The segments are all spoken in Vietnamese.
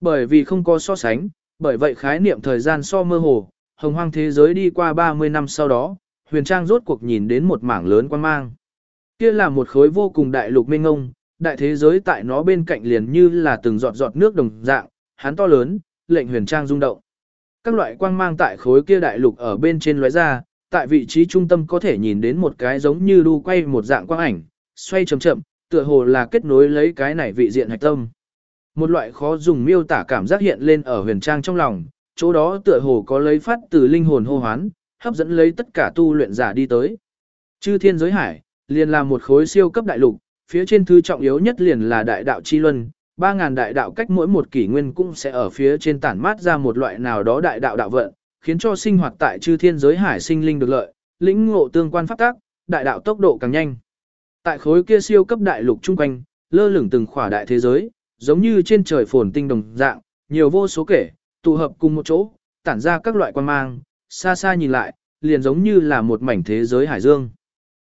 Bởi vì không có so sánh, bởi vậy khái niệm thời gian so mơ hồ, hồng hoang thế giới đi qua 30 năm sau đó, huyền trang rốt cuộc nhìn đến một mảng lớn quan mang. Kia là một khối vô cùng đại lục mênh ngông, đại thế giới tại nó bên cạnh liền như là từng giọt giọt nước đồng dạng, hắn to lớn, lệnh huyền trang rung động. Các loại quang mang tại khối kia đại lục ở bên trên lóe ra, tại vị trí trung tâm có thể nhìn đến một cái giống như đu quay một dạng quang ảnh, xoay chậm chậm, tựa hồ là kết nối lấy cái này vị diện hạch tâm. Một loại khó dùng miêu tả cảm giác hiện lên ở huyền trang trong lòng, chỗ đó tựa hồ có lấy phát từ linh hồn hô hoán, hấp dẫn lấy tất cả tu luyện giả đi tới. Chư thiên giới hải, liền là một khối siêu cấp đại lục, phía trên thứ trọng yếu nhất liền là đại đạo chi luân, ba ngàn đại đạo cách mỗi một kỷ nguyên cũng sẽ ở phía trên tản mát ra một loại nào đó đại đạo đạo vận, khiến cho sinh hoạt tại chư thiên giới hải sinh linh được lợi, lĩnh ngộ tương quan pháp tác, đại đạo tốc độ càng nhanh. Tại khối kia siêu cấp đại lục chung quanh, lơ lửng từng khỏa đại thế giới, giống như trên trời phồn tinh đồng dạng, nhiều vô số kể, tụ hợp cùng một chỗ, tản ra các loại quan mang, xa xa nhìn lại, liền giống như là một mảnh thế giới hải dương.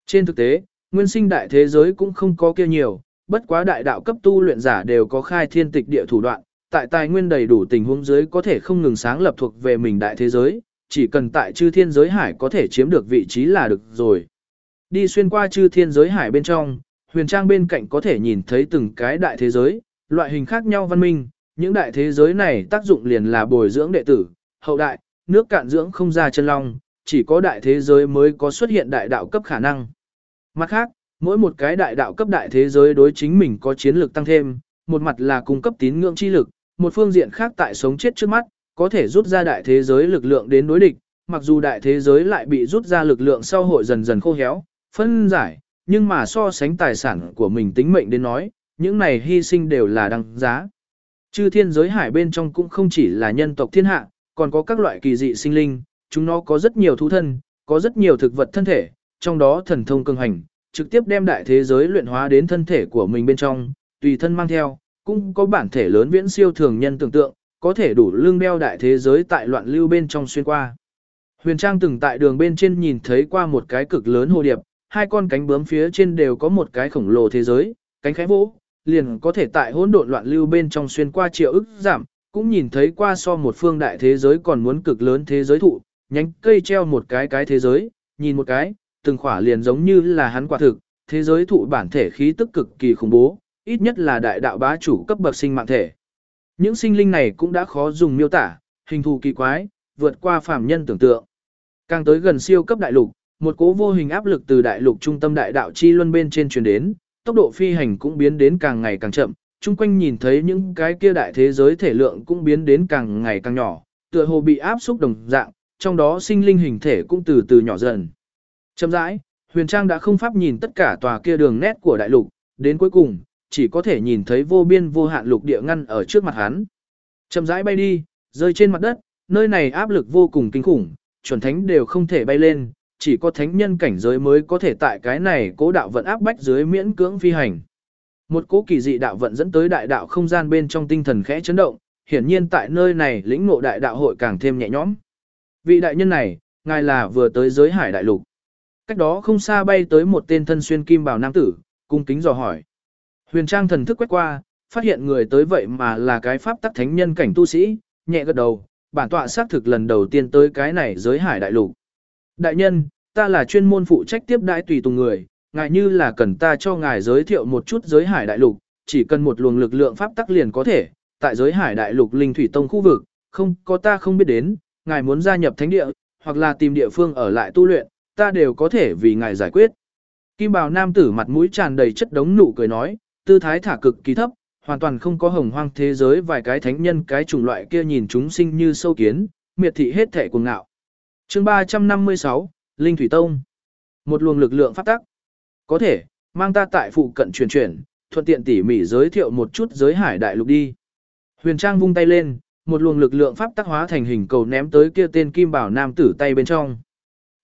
Trên thực tế, nguyên sinh đại thế giới cũng không có kia nhiều, bất quá đại đạo cấp tu luyện giả đều có khai thiên tịch địa thủ đoạn, tại tài nguyên đầy đủ tình huống dưới có thể không ngừng sáng lập thuộc về mình đại thế giới, chỉ cần tại chư thiên giới hải có thể chiếm được vị trí là được rồi. Đi xuyên qua chư thiên giới hải bên trong, huyền trang bên cạnh có thể nhìn thấy từng cái đại thế giới, loại hình khác nhau văn minh, những đại thế giới này tác dụng liền là bồi dưỡng đệ tử, hậu đại, nước cạn dưỡng không ra chân long, chỉ có đại thế giới mới có xuất hiện đại đạo cấp khả năng. Mặt khác, mỗi một cái đại đạo cấp đại thế giới đối chính mình có chiến lược tăng thêm, một mặt là cung cấp tín ngưỡng chi lực, một phương diện khác tại sống chết trước mắt, có thể rút ra đại thế giới lực lượng đến đối địch, mặc dù đại thế giới lại bị rút ra lực lượng sau hội dần dần khô héo, phân giải, nhưng mà so sánh tài sản của mình tính mệnh đến nói, những này hy sinh đều là đăng giá. Chư thiên giới hải bên trong cũng không chỉ là nhân tộc thiên hạ, còn có các loại kỳ dị sinh linh, chúng nó có rất nhiều thú thân, có rất nhiều thực vật thân thể, trong đó thần thông cường hành, trực tiếp đem đại thế giới luyện hóa đến thân thể của mình bên trong, tùy thân mang theo, cũng có bản thể lớn viễn siêu thường nhân tưởng tượng, có thể đủ lương đeo đại thế giới tại loạn lưu bên trong xuyên qua. Huyền Trang từng tại đường bên trên nhìn thấy qua một cái cực lớn hồ điệp, hai con cánh bướm phía trên đều có một cái khổng lồ thế giới, cánh khẽ vỗ, liền có thể tại hỗn độn loạn lưu bên trong xuyên qua triệu ức giảm, cũng nhìn thấy qua so một phương đại thế giới còn muốn cực lớn thế giới thụ, nhánh cây treo một cái cái thế giới, nhìn một cái, từng khỏa liền giống như là hắn quả thực, thế giới thụ bản thể khí tức cực kỳ khủng bố, ít nhất là đại đạo bá chủ cấp bậc sinh mạng thể. Những sinh linh này cũng đã khó dùng miêu tả, hình thù kỳ quái, vượt qua phàm nhân tưởng tượng. Càng tới gần siêu cấp đại lục, một cố vô hình áp lực từ đại lục trung tâm đại đạo chi luân bên trên truyền đến, tốc độ phi hành cũng biến đến càng ngày càng chậm, chung quanh nhìn thấy những cái kia đại thế giới thể lượng cũng biến đến càng ngày càng nhỏ, tựa hồ bị áp xúc đồng dạng, trong đó sinh linh hình thể cũng từ từ nhỏ dần. Chậm rãi, Huyền Trang đã không pháp nhìn tất cả tòa kia đường nét của đại lục, đến cuối cùng, chỉ có thể nhìn thấy vô biên vô hạn lục địa ngăn ở trước mặt hắn. Chậm rãi bay đi, rơi trên mặt đất, nơi này áp lực vô cùng kinh khủng, chuẩn thánh đều không thể bay lên, chỉ có thánh nhân cảnh giới mới có thể tại cái này cố đạo vận áp bách dưới miễn cưỡng phi hành. Một cố kỳ dị đạo vận dẫn tới đại đạo không gian bên trong tinh thần khẽ chấn động, hiển nhiên tại nơi này lĩnh ngộ đại đạo hội càng thêm nhẹ nhõm. Vị đại nhân này, ngài là vừa tới giới hải đại lục. Cách đó không xa bay tới một tên thân xuyên kim bào nam tử, cung kính dò hỏi. Huyền Trang thần thức quét qua, phát hiện người tới vậy mà là cái pháp tắc thánh nhân cảnh tu sĩ, nhẹ gật đầu, bản tọa xác thực lần đầu tiên tới cái này giới hải đại lục. Đại nhân, ta là chuyên môn phụ trách tiếp đãi tùy tùng người, ngài như là cần ta cho ngài giới thiệu một chút giới hải đại lục, chỉ cần một luồng lực lượng pháp tắc liền có thể, tại giới hải đại lục linh thủy tông khu vực, không có ta không biết đến, ngài muốn gia nhập thánh địa, hoặc là tìm địa phương ở lại tu luyện, ta đều có thể vì ngài giải quyết. Kim bào nam tử mặt mũi tràn đầy chất đống nụ cười nói, tư thái thả cực kỳ thấp, hoàn toàn không có hồng hoang thế giới vài cái thánh nhân cái chủng loại kia nhìn chúng sinh như sâu kiến, miệt thị hết thể cuồng ngạo. Chương 356, Linh Thủy Tông. Một luồng lực lượng phát tắc. Có thể, mang ta tại phụ cận truyền chuyển, thuận tiện tỉ mỉ giới thiệu một chút giới hải đại lục đi. Huyền Trang vung tay lên, một luồng lực lượng pháp tắc hóa thành hình cầu ném tới kia tên Kim Bảo nam tử tay bên trong.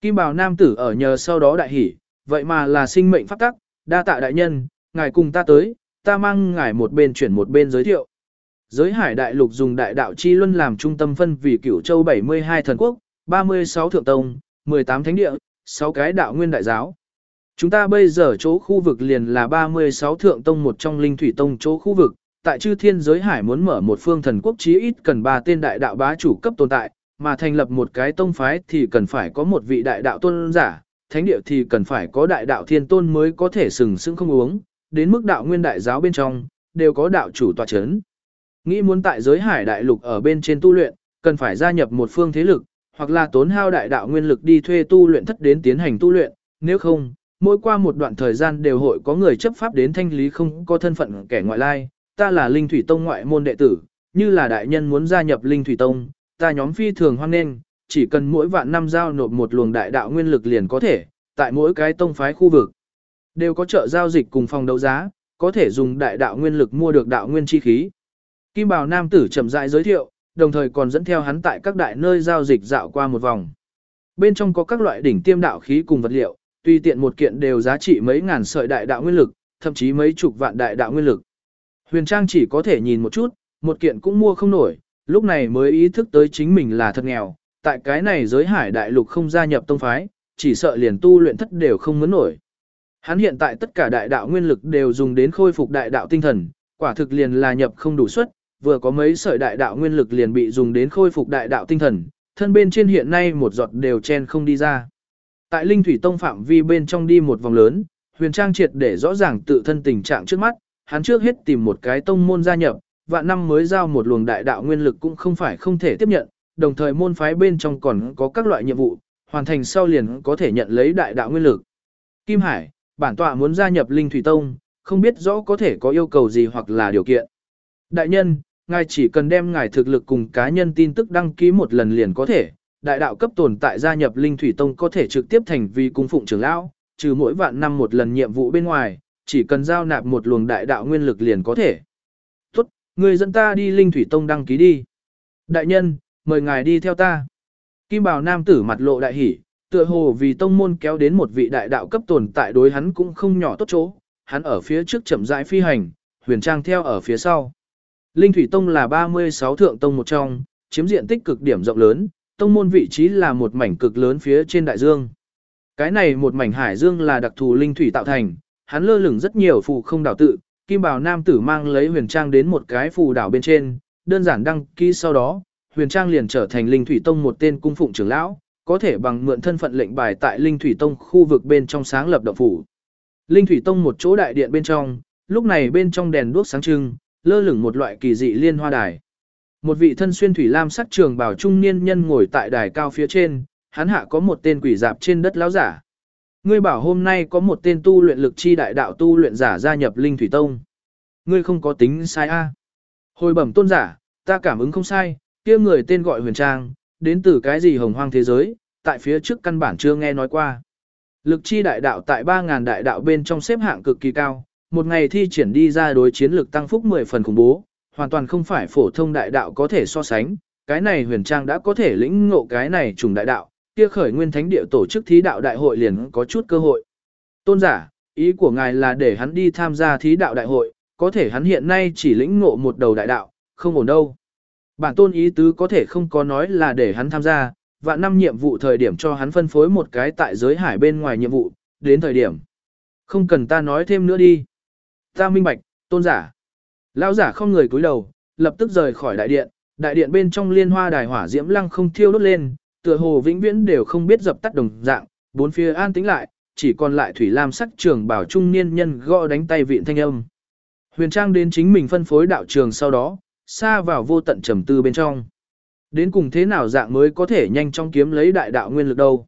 Kim Bảo nam tử ở nhờ sau đó đại hỉ, vậy mà là sinh mệnh pháp tắc, đa tạ đại nhân, ngài cùng ta tới, ta mang ngài một bên chuyển một bên giới thiệu. Giới hải đại lục dùng đại đạo chi luân làm trung tâm phân vì cửu châu 72 thần quốc, 36 thượng tông, 18 thánh địa, 6 cái đạo nguyên đại giáo. Chúng ta bây giờ chỗ khu vực liền là 36 thượng tông một trong linh thủy tông chỗ khu vực, tại chư thiên giới hải muốn mở một phương thần quốc chí ít cần ba tên đại đạo bá chủ cấp tồn tại, mà thành lập một cái tông phái thì cần phải có một vị đại đạo tôn giả, thánh địa thì cần phải có đại đạo thiên tôn mới có thể sừng sững không uống, đến mức đạo nguyên đại giáo bên trong, đều có đạo chủ tòa chấn. Nghĩ muốn tại giới hải đại lục ở bên trên tu luyện, cần phải gia nhập một phương thế lực, hoặc là tốn hao đại đạo nguyên lực đi thuê tu luyện thất đến tiến hành tu luyện, nếu không, mỗi qua một đoạn thời gian đều hội có người chấp pháp đến thanh lý không có thân phận kẻ ngoại lai, ta là Linh Thủy Tông ngoại môn đệ tử, như là đại nhân muốn gia nhập Linh Thủy Tông, ta nhóm phi thường hoan nghênh, chỉ cần mỗi vạn năm giao nộp một luồng đại đạo nguyên lực liền có thể, tại mỗi cái tông phái khu vực đều có chợ giao dịch cùng phòng đấu giá, có thể dùng đại đạo nguyên lực mua được đạo nguyên chi khí. Kim Bảo nam tử chậm rãi giới thiệu, đồng thời còn dẫn theo hắn tại các đại nơi giao dịch dạo qua một vòng. Bên trong có các loại đỉnh tiêm đạo khí cùng vật liệu, tùy tiện một kiện đều giá trị mấy ngàn sợi đại đạo nguyên lực, thậm chí mấy chục vạn đại đạo nguyên lực. Huyền Trang chỉ có thể nhìn một chút, một kiện cũng mua không nổi, lúc này mới ý thức tới chính mình là thật nghèo, tại cái này giới hải đại lục không gia nhập tông phái, chỉ sợ liền tu luyện thất đều không muốn nổi. Hắn hiện tại tất cả đại đạo nguyên lực đều dùng đến khôi phục đại đạo tinh thần, quả thực liền là nhập không đủ suất, vừa có mấy sợi đại đạo nguyên lực liền bị dùng đến khôi phục đại đạo tinh thần, thân bên trên hiện nay một giọt đều chen không đi ra. Tại Linh Thủy Tông phạm vi bên trong đi một vòng lớn, Huyền Trang triệt để rõ ràng tự thân tình trạng trước mắt, hắn trước hết tìm một cái tông môn gia nhập, vạn năm mới giao một luồng đại đạo nguyên lực cũng không phải không thể tiếp nhận, đồng thời môn phái bên trong còn có các loại nhiệm vụ, hoàn thành sau liền có thể nhận lấy đại đạo nguyên lực. Kim Hải, bản tọa muốn gia nhập Linh Thủy Tông, không biết rõ có thể có yêu cầu gì hoặc là điều kiện. Đại nhân, ngài chỉ cần đem ngài thực lực cùng cá nhân tin tức đăng ký một lần liền có thể, đại đạo cấp tồn tại gia nhập Linh Thủy Tông có thể trực tiếp thành vi cung phụng trưởng lão, trừ mỗi vạn năm một lần nhiệm vụ bên ngoài, chỉ cần giao nạp một luồng đại đạo nguyên lực liền có thể. Tốt, người dẫn ta đi Linh Thủy Tông đăng ký đi. Đại nhân, mời ngài đi theo ta. Kim Bảo Nam tử mặt lộ đại hỉ, tựa hồ vì tông môn kéo đến một vị đại đạo cấp tồn tại đối hắn cũng không nhỏ tốt chỗ, hắn ở phía trước chậm rãi phi hành, huyền trang theo ở phía sau. Linh Thủy Tông là 36 thượng tông một trong, chiếm diện tích cực điểm rộng lớn, tông môn vị trí là một mảnh cực lớn phía trên đại dương. Cái này một mảnh hải dương là đặc thù linh thủy tạo thành, hắn lơ lửng rất nhiều phù không đảo tự, Kim Bảo Nam tử mang lấy huyền trang đến một cái phù đảo bên trên, đơn giản đăng ký sau đó, huyền trang liền trở thành linh thủy tông một tên cung phụng trưởng lão, có thể bằng mượn thân phận lệnh bài tại linh thủy tông khu vực bên trong sáng lập động phủ. Linh thủy tông một chỗ đại điện bên trong, lúc này bên trong đèn đuốc sáng trưng, lơ lửng một loại kỳ dị liên hoa đài. Một vị thân xuyên thủy lam sắc trường bảo trung niên nhân ngồi tại đài cao phía trên, hắn hạ có một tên quỷ dạp trên đất lão giả. Ngươi bảo hôm nay có một tên tu luyện lực chi đại đạo tu luyện giả gia nhập Linh Thủy Tông. Ngươi không có tính sai a. Hồi bẩm tôn giả, ta cảm ứng không sai, kia người tên gọi Huyền Trang, đến từ cái gì hồng hoang thế giới, tại phía trước căn bản chưa nghe nói qua. Lực chi đại đạo tại 3.000 đại đạo bên trong xếp hạng cực kỳ cao, một ngày thi triển đi ra đối chiến lực tăng phúc 10 phần khủng bố, hoàn toàn không phải phổ thông đại đạo có thể so sánh, cái này huyền trang đã có thể lĩnh ngộ cái này trùng đại đạo, kia khởi nguyên thánh địa tổ chức thí đạo đại hội liền có chút cơ hội. Tôn giả, ý của ngài là để hắn đi tham gia thí đạo đại hội, có thể hắn hiện nay chỉ lĩnh ngộ một đầu đại đạo, không ổn đâu. Bản tôn ý tứ có thể không có nói là để hắn tham gia, và năm nhiệm vụ thời điểm cho hắn phân phối một cái tại giới hải bên ngoài nhiệm vụ, đến thời điểm. Không cần ta nói thêm nữa đi. Ta minh bạch, tôn giả. Lão giả không người cúi đầu, lập tức rời khỏi đại điện, đại điện bên trong liên hoa đài hỏa diễm lăng không thiêu đốt lên, tựa hồ vĩnh viễn đều không biết dập tắt đồng dạng, bốn phía an tĩnh lại, chỉ còn lại thủy lam sắc trường bảo trung niên nhân gõ đánh tay vịn thanh âm. Huyền Trang đến chính mình phân phối đạo trường sau đó, xa vào vô tận trầm tư bên trong. Đến cùng thế nào dạng mới có thể nhanh chóng kiếm lấy đại đạo nguyên lực đâu.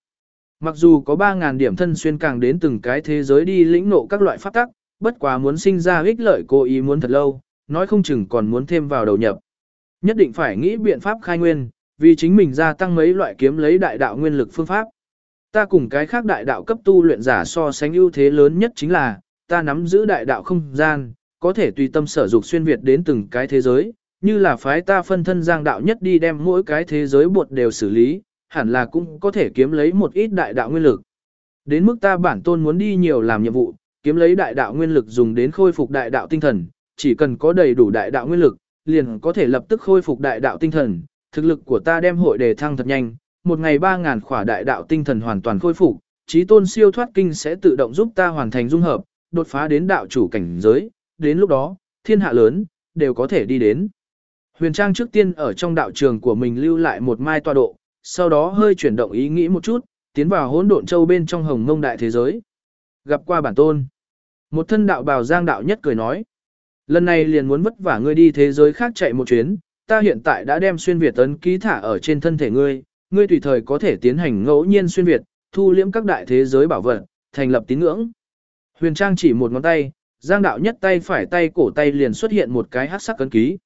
Mặc dù có 3.000 điểm thân xuyên càng đến từng cái thế giới đi lĩnh nộ các loại pháp tắc, bất quá muốn sinh ra ích lợi cố ý muốn thật lâu, nói không chừng còn muốn thêm vào đầu nhập. Nhất định phải nghĩ biện pháp khai nguyên, vì chính mình gia tăng mấy loại kiếm lấy đại đạo nguyên lực phương pháp. Ta cùng cái khác đại đạo cấp tu luyện giả so sánh ưu thế lớn nhất chính là, ta nắm giữ đại đạo không gian, có thể tùy tâm sở dục xuyên việt đến từng cái thế giới, như là phái ta phân thân giang đạo nhất đi đem mỗi cái thế giới buộc đều xử lý, hẳn là cũng có thể kiếm lấy một ít đại đạo nguyên lực. Đến mức ta bản tôn muốn đi nhiều làm nhiệm vụ, kiếm lấy đại đạo nguyên lực dùng đến khôi phục đại đạo tinh thần, chỉ cần có đầy đủ đại đạo nguyên lực, liền có thể lập tức khôi phục đại đạo tinh thần, thực lực của ta đem hội đề thăng thật nhanh, một ngày 3000 khỏa đại đạo tinh thần hoàn toàn khôi phục, trí tôn siêu thoát kinh sẽ tự động giúp ta hoàn thành dung hợp, đột phá đến đạo chủ cảnh giới, đến lúc đó, thiên hạ lớn, đều có thể đi đến. Huyền Trang trước tiên ở trong đạo trường của mình lưu lại một mai tọa độ, sau đó hơi chuyển động ý nghĩ một chút, tiến vào hỗn độn châu bên trong hồng mông đại thế giới. Gặp qua bản tôn. Một thân đạo bào giang đạo nhất cười nói. Lần này liền muốn vất vả ngươi đi thế giới khác chạy một chuyến, ta hiện tại đã đem xuyên Việt ấn ký thả ở trên thân thể ngươi, ngươi tùy thời có thể tiến hành ngẫu nhiên xuyên Việt, thu liễm các đại thế giới bảo vật, thành lập tín ngưỡng. Huyền Trang chỉ một ngón tay, Giang đạo nhất tay phải tay cổ tay liền xuất hiện một cái hắc sắc ấn ký.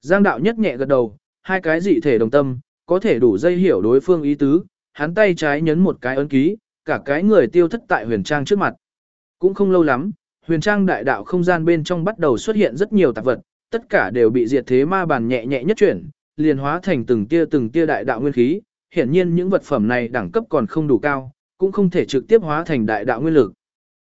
Giang đạo nhất nhẹ gật đầu, hai cái dị thể đồng tâm, có thể đủ dây hiểu đối phương ý tứ, hắn tay trái nhấn một cái ấn ký, cả cái người tiêu thất tại huyền trang trước mặt. Cũng không lâu lắm, huyền trang đại đạo không gian bên trong bắt đầu xuất hiện rất nhiều tạp vật, tất cả đều bị diệt thế ma bàn nhẹ nhẹ nhất chuyển, liền hóa thành từng tia từng tia đại đạo nguyên khí, hiển nhiên những vật phẩm này đẳng cấp còn không đủ cao, cũng không thể trực tiếp hóa thành đại đạo nguyên lực.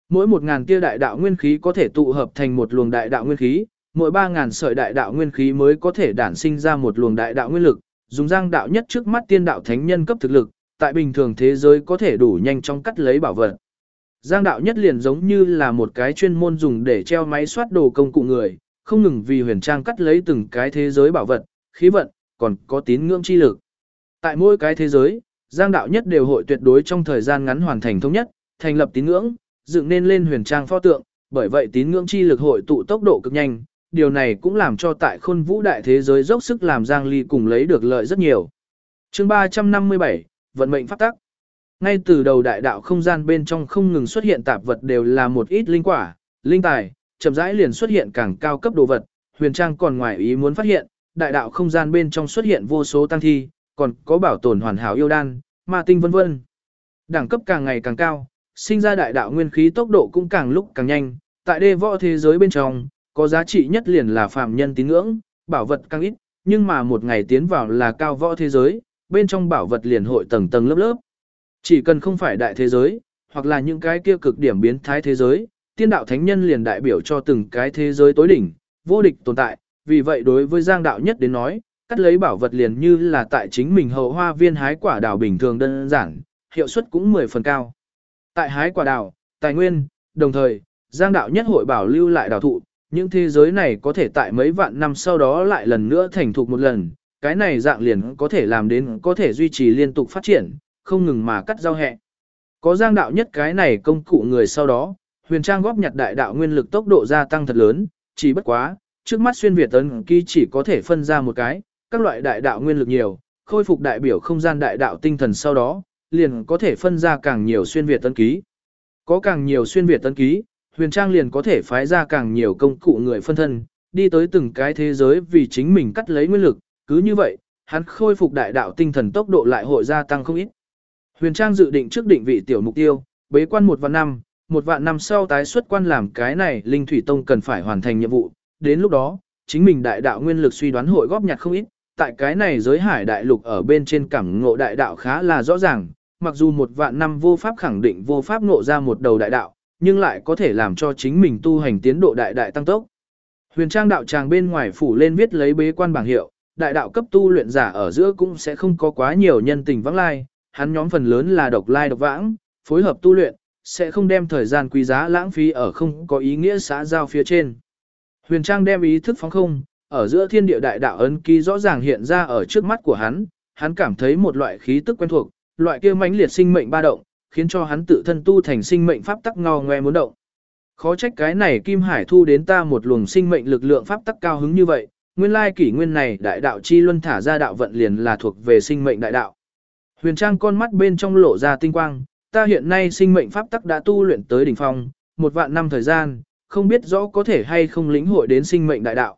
Mỗi một ngàn tia đại đạo nguyên khí có thể tụ hợp thành một luồng đại đạo nguyên khí, mỗi ba ngàn sợi đại đạo nguyên khí mới có thể đản sinh ra một luồng đại đạo nguyên lực, dùng giang đạo nhất trước mắt tiên đạo thánh nhân cấp thực lực, tại bình thường thế giới có thể đủ nhanh chóng cắt lấy bảo vật. Giang đạo nhất liền giống như là một cái chuyên môn dùng để treo máy soát đồ công cụ người, không ngừng vì huyền trang cắt lấy từng cái thế giới bảo vật, khí vận, còn có tín ngưỡng chi lực. Tại mỗi cái thế giới, Giang đạo nhất đều hội tuyệt đối trong thời gian ngắn hoàn thành thống nhất, thành lập tín ngưỡng, dựng nên lên huyền trang pho tượng, bởi vậy tín ngưỡng chi lực hội tụ tốc độ cực nhanh, điều này cũng làm cho tại khôn vũ đại thế giới dốc sức làm Giang Ly cùng lấy được lợi rất nhiều. chương 357, vận mệnh phát tắc. Ngay từ đầu đại đạo không gian bên trong không ngừng xuất hiện tạp vật đều là một ít linh quả, linh tài, chậm rãi liền xuất hiện càng cao cấp đồ vật, huyền trang còn ngoài ý muốn phát hiện, đại đạo không gian bên trong xuất hiện vô số tăng thi, còn có bảo tồn hoàn hảo yêu đan, ma tinh vân vân. Đẳng cấp càng ngày càng cao, sinh ra đại đạo nguyên khí tốc độ cũng càng lúc càng nhanh, tại đê võ thế giới bên trong, có giá trị nhất liền là phàm nhân tín ngưỡng, bảo vật càng ít, nhưng mà một ngày tiến vào là cao võ thế giới, bên trong bảo vật liền hội tầng tầng lớp lớp. Chỉ cần không phải đại thế giới, hoặc là những cái kia cực điểm biến thái thế giới, tiên đạo thánh nhân liền đại biểu cho từng cái thế giới tối đỉnh, vô địch tồn tại, vì vậy đối với giang đạo nhất đến nói, cắt lấy bảo vật liền như là tại chính mình hậu hoa viên hái quả đào bình thường đơn giản, hiệu suất cũng 10 phần cao. Tại hái quả đào, tài nguyên, đồng thời, giang đạo nhất hội bảo lưu lại đào thụ, những thế giới này có thể tại mấy vạn năm sau đó lại lần nữa thành thục một lần, cái này dạng liền có thể làm đến có thể duy trì liên tục phát triển, không ngừng mà cắt giao hẹ. Có giang đạo nhất cái này công cụ người sau đó, huyền trang góp nhặt đại đạo nguyên lực tốc độ gia tăng thật lớn, chỉ bất quá, trước mắt xuyên Việt tấn ký chỉ có thể phân ra một cái, các loại đại đạo nguyên lực nhiều, khôi phục đại biểu không gian đại đạo tinh thần sau đó, liền có thể phân ra càng nhiều xuyên Việt tấn ký. Có càng nhiều xuyên Việt tấn ký, huyền trang liền có thể phái ra càng nhiều công cụ người phân thân, đi tới từng cái thế giới vì chính mình cắt lấy nguyên lực, cứ như vậy, hắn khôi phục đại đạo tinh thần tốc độ lại hội gia tăng không ít. Huyền Trang dự định trước định vị tiểu mục tiêu, bế quan một vạn năm, một vạn năm sau tái xuất quan làm cái này Linh Thủy Tông cần phải hoàn thành nhiệm vụ, đến lúc đó, chính mình đại đạo nguyên lực suy đoán hội góp nhặt không ít, tại cái này giới hải đại lục ở bên trên cảm ngộ đại đạo khá là rõ ràng, mặc dù một vạn năm vô pháp khẳng định vô pháp ngộ ra một đầu đại đạo, nhưng lại có thể làm cho chính mình tu hành tiến độ đại đại tăng tốc. Huyền Trang đạo tràng bên ngoài phủ lên viết lấy bế quan bảng hiệu, đại đạo cấp tu luyện giả ở giữa cũng sẽ không có quá nhiều nhân tình vắng lai, hắn nhóm phần lớn là độc lai độc vãng, phối hợp tu luyện, sẽ không đem thời gian quý giá lãng phí ở không có ý nghĩa xã giao phía trên. Huyền Trang đem ý thức phóng không, ở giữa thiên địa đại đạo ấn ký rõ ràng hiện ra ở trước mắt của hắn, hắn cảm thấy một loại khí tức quen thuộc, loại kia mãnh liệt sinh mệnh ba động, khiến cho hắn tự thân tu thành sinh mệnh pháp tắc ngao ngoe muốn động. Khó trách cái này Kim Hải thu đến ta một luồng sinh mệnh lực lượng pháp tắc cao hứng như vậy, nguyên lai kỷ nguyên này đại đạo chi luân thả ra đạo vận liền là thuộc về sinh mệnh đại đạo. Huyền Trang con mắt bên trong lộ ra tinh quang, ta hiện nay sinh mệnh pháp tắc đã tu luyện tới đỉnh phong, một vạn năm thời gian, không biết rõ có thể hay không lĩnh hội đến sinh mệnh đại đạo.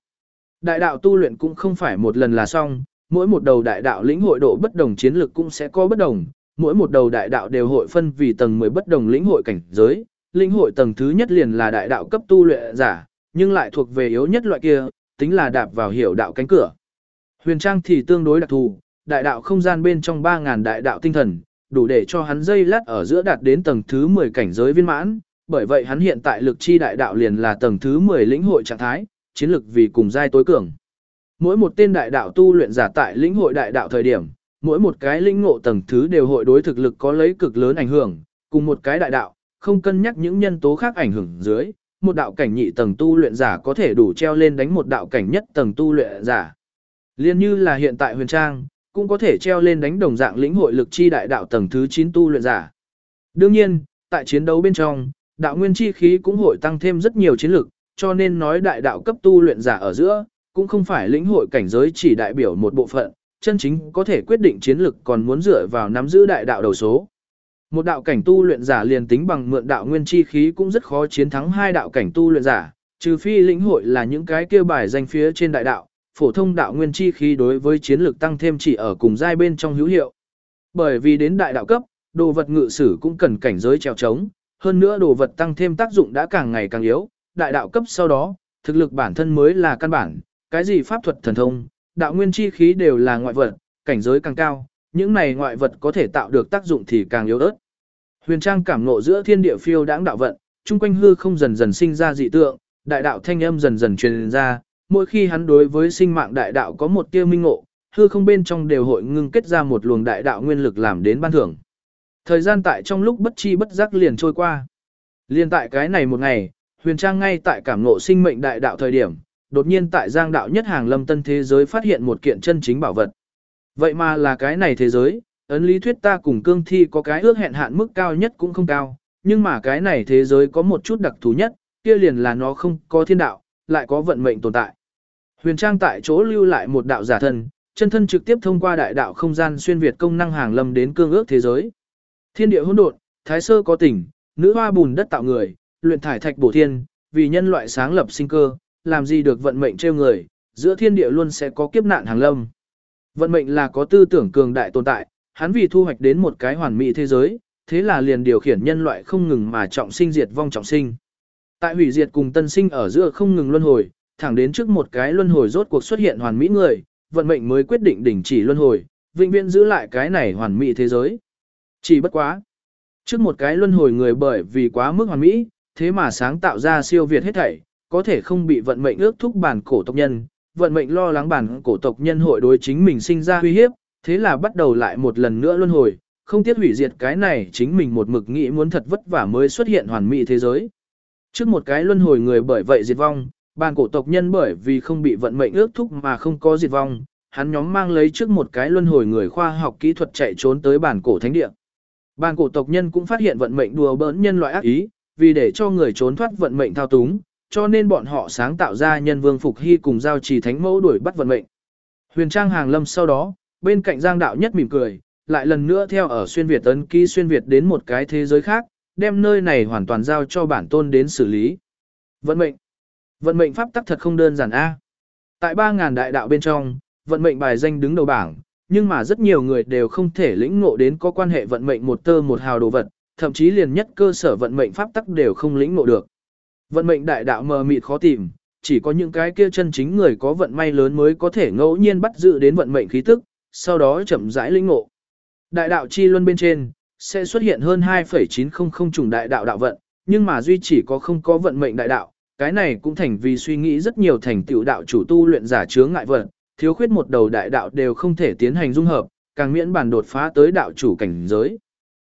Đại đạo tu luyện cũng không phải một lần là xong, mỗi một đầu đại đạo lĩnh hội độ bất đồng chiến lực cũng sẽ có bất đồng, mỗi một đầu đại đạo đều hội phân vì tầng 10 bất đồng lĩnh hội cảnh giới, lĩnh hội tầng thứ nhất liền là đại đạo cấp tu luyện giả, nhưng lại thuộc về yếu nhất loại kia, tính là đạp vào hiểu đạo cánh cửa. Huyền Trang thì tương đối đặc thù, đại đạo không gian bên trong 3000 đại đạo tinh thần, đủ để cho hắn dây lát ở giữa đạt đến tầng thứ 10 cảnh giới viên mãn, bởi vậy hắn hiện tại lực chi đại đạo liền là tầng thứ 10 lĩnh hội trạng thái, chiến lực vì cùng giai tối cường. Mỗi một tên đại đạo tu luyện giả tại lĩnh hội đại đạo thời điểm, mỗi một cái lĩnh ngộ tầng thứ đều hội đối thực lực có lấy cực lớn ảnh hưởng, cùng một cái đại đạo, không cân nhắc những nhân tố khác ảnh hưởng dưới, một đạo cảnh nhị tầng tu luyện giả có thể đủ treo lên đánh một đạo cảnh nhất tầng tu luyện giả. Liên như là hiện tại huyền trang, cũng có thể treo lên đánh đồng dạng lĩnh hội lực chi đại đạo tầng thứ 9 tu luyện giả. Đương nhiên, tại chiến đấu bên trong, đạo nguyên chi khí cũng hội tăng thêm rất nhiều chiến lực, cho nên nói đại đạo cấp tu luyện giả ở giữa, cũng không phải lĩnh hội cảnh giới chỉ đại biểu một bộ phận, chân chính có thể quyết định chiến lực còn muốn dựa vào nắm giữ đại đạo đầu số. Một đạo cảnh tu luyện giả liền tính bằng mượn đạo nguyên chi khí cũng rất khó chiến thắng hai đạo cảnh tu luyện giả, trừ phi lĩnh hội là những cái kia bài danh phía trên đại đạo, phổ thông đạo nguyên chi khí đối với chiến lược tăng thêm chỉ ở cùng giai bên trong hữu hiệu. Bởi vì đến đại đạo cấp, đồ vật ngự sử cũng cần cảnh giới trèo trống, hơn nữa đồ vật tăng thêm tác dụng đã càng ngày càng yếu, đại đạo cấp sau đó, thực lực bản thân mới là căn bản, cái gì pháp thuật thần thông, đạo nguyên chi khí đều là ngoại vật, cảnh giới càng cao, những này ngoại vật có thể tạo được tác dụng thì càng yếu ớt. Huyền Trang cảm ngộ giữa thiên địa phiêu đãng đạo vận, chung quanh hư không dần dần sinh ra dị tượng, đại đạo thanh âm dần dần truyền ra, mỗi khi hắn đối với sinh mạng đại đạo có một tia minh ngộ, hư không bên trong đều hội ngưng kết ra một luồng đại đạo nguyên lực làm đến ban thưởng. Thời gian tại trong lúc bất chi bất giác liền trôi qua. Liên tại cái này một ngày, Huyền Trang ngay tại cảm ngộ sinh mệnh đại đạo thời điểm, đột nhiên tại giang đạo nhất hàng lâm tân thế giới phát hiện một kiện chân chính bảo vật. Vậy mà là cái này thế giới, ấn lý thuyết ta cùng cương thi có cái ước hẹn hạn mức cao nhất cũng không cao, nhưng mà cái này thế giới có một chút đặc thù nhất, kia liền là nó không có thiên đạo, lại có vận mệnh tồn tại. Huyền Trang tại chỗ lưu lại một đạo giả thân, chân thân trực tiếp thông qua đại đạo không gian xuyên việt công năng hàng lâm đến cương ước thế giới. Thiên địa hỗn độn, thái sơ có tỉnh, nữ hoa bùn đất tạo người, luyện thải thạch bổ thiên, vì nhân loại sáng lập sinh cơ, làm gì được vận mệnh trêu người, giữa thiên địa luôn sẽ có kiếp nạn hàng lâm. Vận mệnh là có tư tưởng cường đại tồn tại, hắn vì thu hoạch đến một cái hoàn mỹ thế giới, thế là liền điều khiển nhân loại không ngừng mà trọng sinh diệt vong trọng sinh. Tại hủy diệt cùng tân sinh ở giữa không ngừng luân hồi, thẳng đến trước một cái luân hồi rốt cuộc xuất hiện hoàn mỹ người, vận mệnh mới quyết định đình chỉ luân hồi, vĩnh viễn giữ lại cái này hoàn mỹ thế giới. Chỉ bất quá. Trước một cái luân hồi người bởi vì quá mức hoàn mỹ, thế mà sáng tạo ra siêu việt hết thảy, có thể không bị vận mệnh ước thúc bản cổ tộc nhân, vận mệnh lo lắng bản cổ tộc nhân hội đối chính mình sinh ra uy hiếp, thế là bắt đầu lại một lần nữa luân hồi, không tiếc hủy diệt cái này chính mình một mực nghĩ muốn thật vất vả mới xuất hiện hoàn mỹ thế giới. Trước một cái luân hồi người bởi vậy diệt vong, Bàn cổ tộc nhân bởi vì không bị vận mệnh ước thúc mà không có diệt vong, hắn nhóm mang lấy trước một cái luân hồi người khoa học kỹ thuật chạy trốn tới bản cổ thánh địa. Bàn cổ tộc nhân cũng phát hiện vận mệnh đùa bỡn nhân loại ác ý, vì để cho người trốn thoát vận mệnh thao túng, cho nên bọn họ sáng tạo ra nhân vương phục hy cùng giao trì thánh mẫu đuổi bắt vận mệnh. Huyền Trang hàng lâm sau đó, bên cạnh Giang đạo nhất mỉm cười, lại lần nữa theo ở xuyên Việt tấn ký xuyên Việt đến một cái thế giới khác, đem nơi này hoàn toàn giao cho bản tôn đến xử lý. Vận mệnh. Vận mệnh pháp tắc thật không đơn giản a. Tại 3000 đại đạo bên trong, vận mệnh bài danh đứng đầu bảng, nhưng mà rất nhiều người đều không thể lĩnh ngộ đến có quan hệ vận mệnh một tơ một hào đồ vật, thậm chí liền nhất cơ sở vận mệnh pháp tắc đều không lĩnh ngộ được. Vận mệnh đại đạo mờ mịt khó tìm, chỉ có những cái kia chân chính người có vận may lớn mới có thể ngẫu nhiên bắt giữ đến vận mệnh khí tức, sau đó chậm rãi lĩnh ngộ. Đại đạo chi luân bên trên sẽ xuất hiện hơn 2,900 chủng đại đạo đạo vận, nhưng mà duy chỉ có không có vận mệnh đại đạo, cái này cũng thành vì suy nghĩ rất nhiều thành tựu đạo chủ tu luyện giả chướng ngại vật thiếu khuyết một đầu đại đạo đều không thể tiến hành dung hợp, càng miễn bản đột phá tới đạo chủ cảnh giới.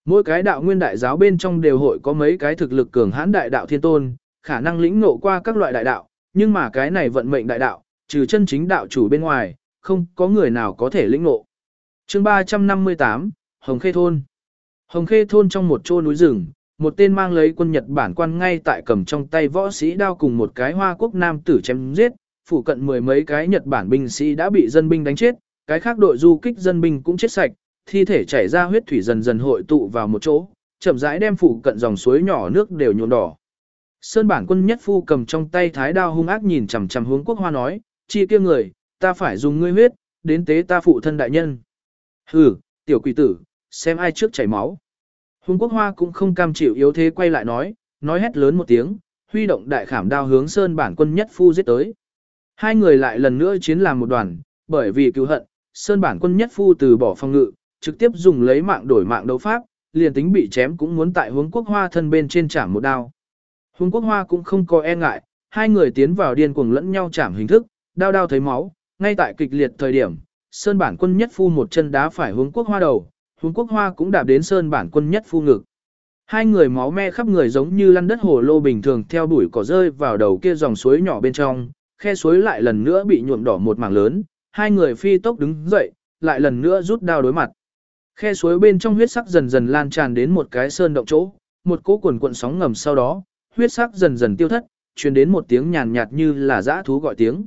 Mỗi cái đạo nguyên đại giáo bên trong đều hội có mấy cái thực lực cường hãn đại đạo thiên tôn, khả năng lĩnh ngộ qua các loại đại đạo, nhưng mà cái này vận mệnh đại đạo, trừ chân chính đạo chủ bên ngoài, không có người nào có thể lĩnh ngộ. Chương 358, Hồng Khê thôn. Hồng Khê thôn trong một chỗ núi rừng, một tên mang lấy quân Nhật Bản quan ngay tại cầm trong tay võ sĩ đao cùng một cái Hoa Quốc nam tử chém giết, phủ cận mười mấy cái Nhật Bản binh sĩ đã bị dân binh đánh chết, cái khác đội du kích dân binh cũng chết sạch, thi thể chảy ra huyết thủy dần dần hội tụ vào một chỗ, chậm rãi đem phủ cận dòng suối nhỏ nước đều nhuộm đỏ. Sơn bản quân nhất phu cầm trong tay thái đao hung ác nhìn chằm chằm hướng quốc hoa nói, chi kia người, ta phải dùng ngươi huyết, đến tế ta phụ thân đại nhân. Hừ, tiểu quỷ tử, xem ai trước chảy máu. Hùng quốc hoa cũng không cam chịu yếu thế quay lại nói, nói hét lớn một tiếng, huy động đại khảm đao hướng sơn bản quân nhất phu giết tới. Hai người lại lần nữa chiến làm một đoàn, bởi vì cứu hận, sơn bản quân nhất phu từ bỏ phòng ngự, trực tiếp dùng lấy mạng đổi mạng đấu pháp, liền tính bị chém cũng muốn tại hướng quốc hoa thân bên trên chạm một đao. Hướng quốc hoa cũng không có e ngại, hai người tiến vào điên cuồng lẫn nhau chạm hình thức, đao đao thấy máu, ngay tại kịch liệt thời điểm, Sơn bản quân nhất phu một chân đá phải hướng quốc hoa đầu, Hùng quốc hoa cũng đạp đến Sơn bản quân nhất phu ngực. Hai người máu me khắp người giống như lăn đất hồ lô bình thường theo bụi cỏ rơi vào đầu kia dòng suối nhỏ bên trong, khe suối lại lần nữa bị nhuộm đỏ một mảng lớn, hai người phi tốc đứng dậy, lại lần nữa rút đao đối mặt. Khe suối bên trong huyết sắc dần dần lan tràn đến một cái sơn động chỗ, một cỗ quần cuộn sóng ngầm sau đó, huyết sắc dần dần tiêu thất, truyền đến một tiếng nhàn nhạt như là dã thú gọi tiếng.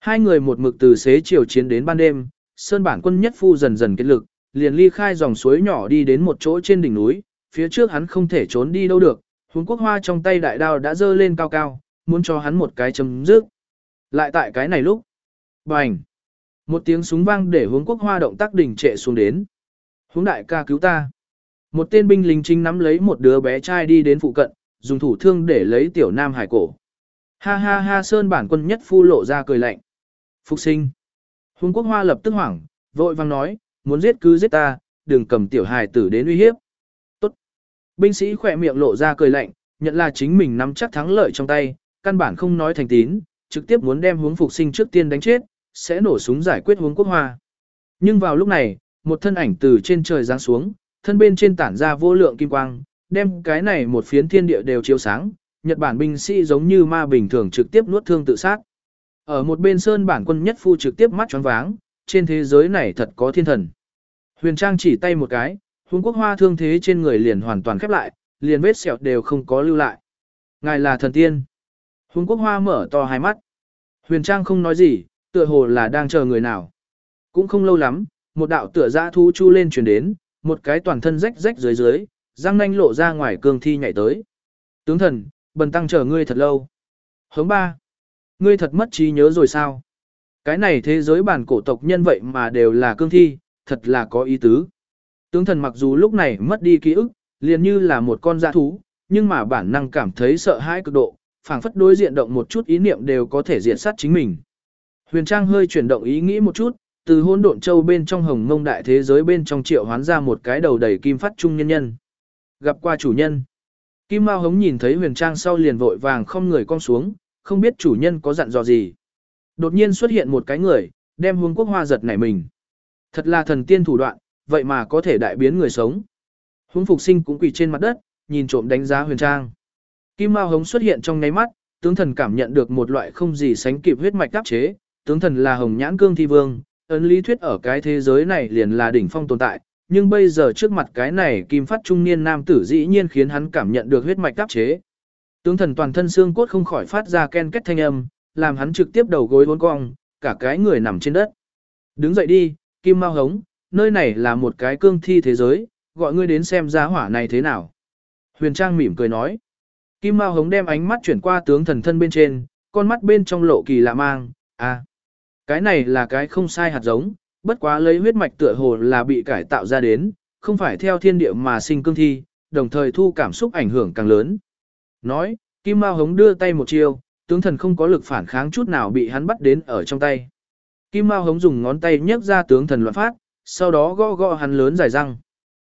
Hai người một mực từ xế chiều chiến đến ban đêm, sơn bản quân nhất phu dần dần kết lực, liền ly khai dòng suối nhỏ đi đến một chỗ trên đỉnh núi, phía trước hắn không thể trốn đi đâu được, huống quốc hoa trong tay đại đao đã dơ lên cao cao, muốn cho hắn một cái chấm dứt. Lại tại cái này lúc, bành, một tiếng súng vang để huống quốc hoa động tác đỉnh trệ xuống đến. Huống đại ca cứu ta. Một tên binh lính chính nắm lấy một đứa bé trai đi đến phụ cận, dùng thủ thương để lấy tiểu nam hải cổ. Ha ha ha sơn bản quân nhất phu lộ ra cười lạnh. Phục sinh. Huống quốc hoa lập tức hoảng, vội vang nói, muốn giết cứ giết ta, đừng cầm tiểu hài tử đến uy hiếp. Tốt. Binh sĩ khỏe miệng lộ ra cười lạnh, nhận là chính mình nắm chắc thắng lợi trong tay, căn bản không nói thành tín, trực tiếp muốn đem hướng phục sinh trước tiên đánh chết, sẽ nổ súng giải quyết hướng quốc hoa. Nhưng vào lúc này, một thân ảnh từ trên trời giáng xuống, thân bên trên tản ra vô lượng kim quang, đem cái này một phiến thiên địa đều chiếu sáng, Nhật Bản binh sĩ giống như ma bình thường trực tiếp nuốt thương tự sát. Ở một bên sơn bản quân nhất phu trực tiếp mắt choáng váng, trên thế giới này thật có thiên thần. Huyền Trang chỉ tay một cái, Hùng Quốc Hoa thương thế trên người liền hoàn toàn khép lại, liền vết sẹo đều không có lưu lại. Ngài là thần tiên. Hùng Quốc Hoa mở to hai mắt. Huyền Trang không nói gì, tựa hồ là đang chờ người nào. Cũng không lâu lắm, một đạo tựa dã thu chu lên truyền đến, một cái toàn thân rách rách dưới dưới, răng nanh lộ ra ngoài cương thi nhảy tới. Tướng thần, bần tăng chờ ngươi thật lâu. Hướng ba. Ngươi thật mất trí nhớ rồi sao? Cái này thế giới bản cổ tộc nhân vậy mà đều là cương thi, thật là có ý tứ. Tướng thần mặc dù lúc này mất đi ký ức, liền như là một con dã thú, nhưng mà bản năng cảm thấy sợ hãi cực độ, phảng phất đối diện động một chút ý niệm đều có thể diện sát chính mình. Huyền Trang hơi chuyển động ý nghĩ một chút, từ hỗn độn châu bên trong hồng mông đại thế giới bên trong triệu hoán ra một cái đầu đầy kim phát trung nhân nhân. Gặp qua chủ nhân. Kim Mao Hống nhìn thấy huyền trang sau liền vội vàng không người cong xuống, không biết chủ nhân có dặn dò gì. Đột nhiên xuất hiện một cái người, đem hương quốc hoa giật nảy mình. Thật là thần tiên thủ đoạn, vậy mà có thể đại biến người sống. Hương phục sinh cũng quỳ trên mặt đất, nhìn trộm đánh giá huyền trang. Kim Mao Hống xuất hiện trong nháy mắt, tướng thần cảm nhận được một loại không gì sánh kịp huyết mạch đáp chế, tướng thần là hồng nhãn cương thi vương, ấn lý thuyết ở cái thế giới này liền là đỉnh phong tồn tại, nhưng bây giờ trước mặt cái này kim phát trung niên nam tử dĩ nhiên khiến hắn cảm nhận được huyết mạch đáp chế. Tướng thần toàn thân xương cốt không khỏi phát ra ken kết thanh âm, làm hắn trực tiếp đầu gối hôn cong, cả cái người nằm trên đất. Đứng dậy đi, Kim Mao Hống, nơi này là một cái cương thi thế giới, gọi ngươi đến xem giá hỏa này thế nào. Huyền Trang mỉm cười nói. Kim Mao Hống đem ánh mắt chuyển qua tướng thần thân bên trên, con mắt bên trong lộ kỳ lạ mang, à. Cái này là cái không sai hạt giống, bất quá lấy huyết mạch tựa hồ là bị cải tạo ra đến, không phải theo thiên địa mà sinh cương thi, đồng thời thu cảm xúc ảnh hưởng càng lớn. Nói, Kim Mao Hống đưa tay một chiều tướng thần không có lực phản kháng chút nào bị hắn bắt đến ở trong tay. Kim Mao Hống dùng ngón tay nhấc ra tướng thần loạn phát, sau đó gõ gõ hắn lớn dài răng.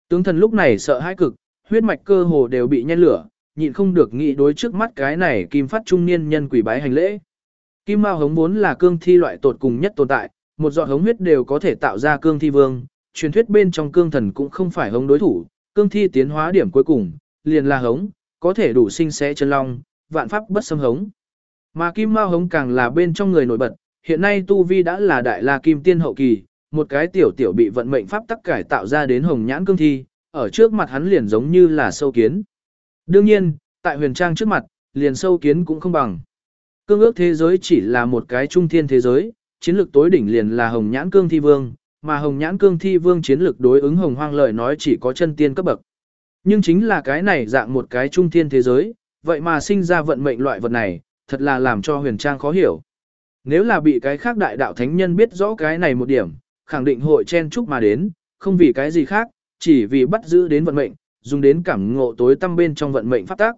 Tướng thần lúc này sợ hãi cực, huyết mạch cơ hồ đều bị nhen lửa, nhịn không được nghĩ đối trước mắt cái này kim phát trung niên nhân quỷ bái hành lễ. Kim Mao hống vốn là cương thi loại tột cùng nhất tồn tại, một giọt hống huyết đều có thể tạo ra cương thi vương, truyền thuyết bên trong cương thần cũng không phải hống đối thủ, cương thi tiến hóa điểm cuối cùng, liền là hống, có thể đủ sinh xé chân long, vạn pháp bất xâm hống. Mà Kim Mao hống càng là bên trong người nổi bật, hiện nay tu vi đã là đại la kim tiên hậu kỳ, một cái tiểu tiểu bị vận mệnh pháp tắc cải tạo ra đến hồng nhãn cương thi, ở trước mặt hắn liền giống như là sâu kiến. Đương nhiên, tại huyền trang trước mặt, liền sâu kiến cũng không bằng. Cương ước thế giới chỉ là một cái trung thiên thế giới, chiến lược tối đỉnh liền là Hồng Nhãn Cương Thi Vương, mà Hồng Nhãn Cương Thi Vương chiến lược đối ứng Hồng Hoang lợi nói chỉ có chân tiên cấp bậc. Nhưng chính là cái này dạng một cái trung thiên thế giới, vậy mà sinh ra vận mệnh loại vật này, thật là làm cho huyền trang khó hiểu. Nếu là bị cái khác đại đạo thánh nhân biết rõ cái này một điểm, khẳng định hội chen chúc mà đến, không vì cái gì khác, chỉ vì bắt giữ đến vận mệnh, dùng đến cảm ngộ tối tâm bên trong vận mệnh phát tác.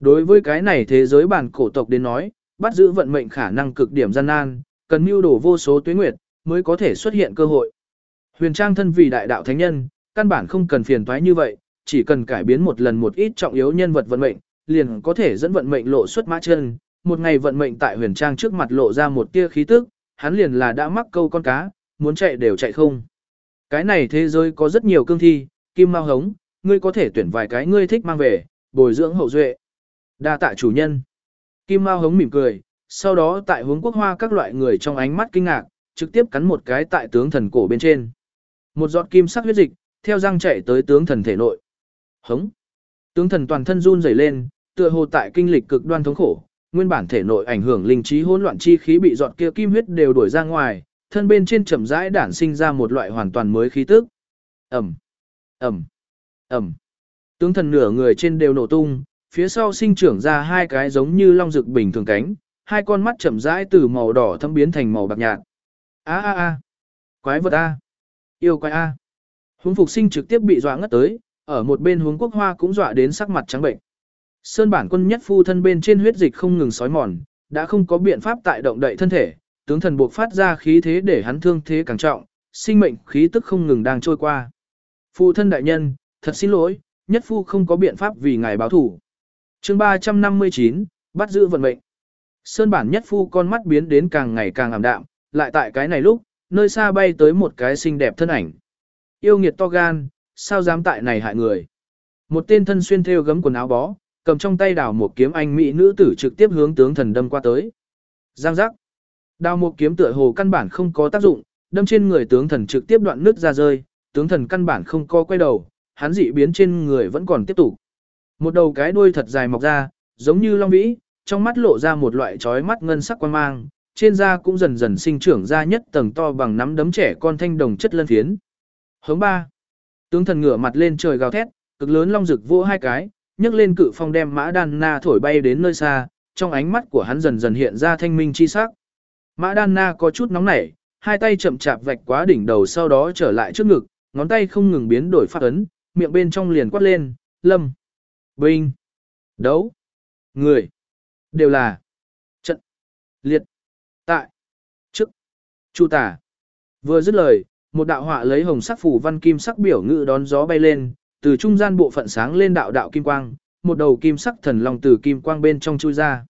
Đối với cái này thế giới bản cổ tộc đến nói, bắt giữ vận mệnh khả năng cực điểm gian nan, cần mưu đổ vô số tuyến nguyệt, mới có thể xuất hiện cơ hội. Huyền Trang thân vì đại đạo thánh nhân, căn bản không cần phiền toái như vậy, chỉ cần cải biến một lần một ít trọng yếu nhân vật vận mệnh, liền có thể dẫn vận mệnh lộ xuất mã chân. Một ngày vận mệnh tại Huyền Trang trước mặt lộ ra một tia khí tức, hắn liền là đã mắc câu con cá, muốn chạy đều chạy không. Cái này thế giới có rất nhiều cương thi, kim mao hống, ngươi có thể tuyển vài cái ngươi thích mang về, bồi dưỡng hậu duệ. Đa tạ chủ nhân. Kim Mao hống mỉm cười, sau đó tại hướng quốc hoa các loại người trong ánh mắt kinh ngạc, trực tiếp cắn một cái tại tướng thần cổ bên trên. Một giọt kim sắc huyết dịch, theo răng chạy tới tướng thần thể nội. Hống. Tướng thần toàn thân run rẩy lên, tựa hồ tại kinh lịch cực đoan thống khổ, nguyên bản thể nội ảnh hưởng linh trí hỗn loạn chi khí bị giọt kia kim huyết đều đuổi ra ngoài, thân bên trên chậm rãi đản sinh ra một loại hoàn toàn mới khí tức. Ầm. Ầm. Ầm. Tướng thần nửa người trên đều nổ tung, phía sau sinh trưởng ra hai cái giống như long rực bình thường cánh, hai con mắt chậm rãi từ màu đỏ thâm biến thành màu bạc nhạt. A a a. Quái vật a. Yêu quái a. Huống phục sinh trực tiếp bị dọa ngất tới, ở một bên huống quốc hoa cũng dọa đến sắc mặt trắng bệnh. Sơn bản quân nhất phu thân bên trên huyết dịch không ngừng sói mòn, đã không có biện pháp tại động đậy thân thể, tướng thần buộc phát ra khí thế để hắn thương thế càng trọng, sinh mệnh khí tức không ngừng đang trôi qua. Phụ thân đại nhân, thật xin lỗi, nhất phu không có biện pháp vì ngài báo thủ. chương 359, bắt giữ vận mệnh. Sơn bản nhất phu con mắt biến đến càng ngày càng ảm đạm, lại tại cái này lúc, nơi xa bay tới một cái xinh đẹp thân ảnh. Yêu nghiệt to gan, sao dám tại này hại người. Một tên thân xuyên theo gấm quần áo bó, cầm trong tay đào một kiếm anh mỹ nữ tử trực tiếp hướng tướng thần đâm qua tới. Giang giác. Đào một kiếm tựa hồ căn bản không có tác dụng, đâm trên người tướng thần trực tiếp đoạn nước ra rơi, tướng thần căn bản không co quay đầu, hắn dị biến trên người vẫn còn tiếp tục. Một đầu cái đuôi thật dài mọc ra, giống như long vĩ, trong mắt lộ ra một loại chói mắt ngân sắc quan mang, trên da cũng dần dần sinh trưởng ra nhất tầng to bằng nắm đấm trẻ con thanh đồng chất lân phiến. Hướng ba. Tướng thần ngửa mặt lên trời gào thét, cực lớn long rực vỗ hai cái, nhấc lên cự phong đem mã đan na thổi bay đến nơi xa, trong ánh mắt của hắn dần dần hiện ra thanh minh chi sắc. Mã đan na có chút nóng nảy, hai tay chậm chạp vạch quá đỉnh đầu sau đó trở lại trước ngực, ngón tay không ngừng biến đổi phát ấn, miệng bên trong liền quát lên, lâm, binh, đấu, người, đều là trận, liệt, tại, chức, chu tả. Vừa dứt lời, một đạo họa lấy hồng sắc phủ văn kim sắc biểu ngữ đón gió bay lên, từ trung gian bộ phận sáng lên đạo đạo kim quang, một đầu kim sắc thần long từ kim quang bên trong chui ra.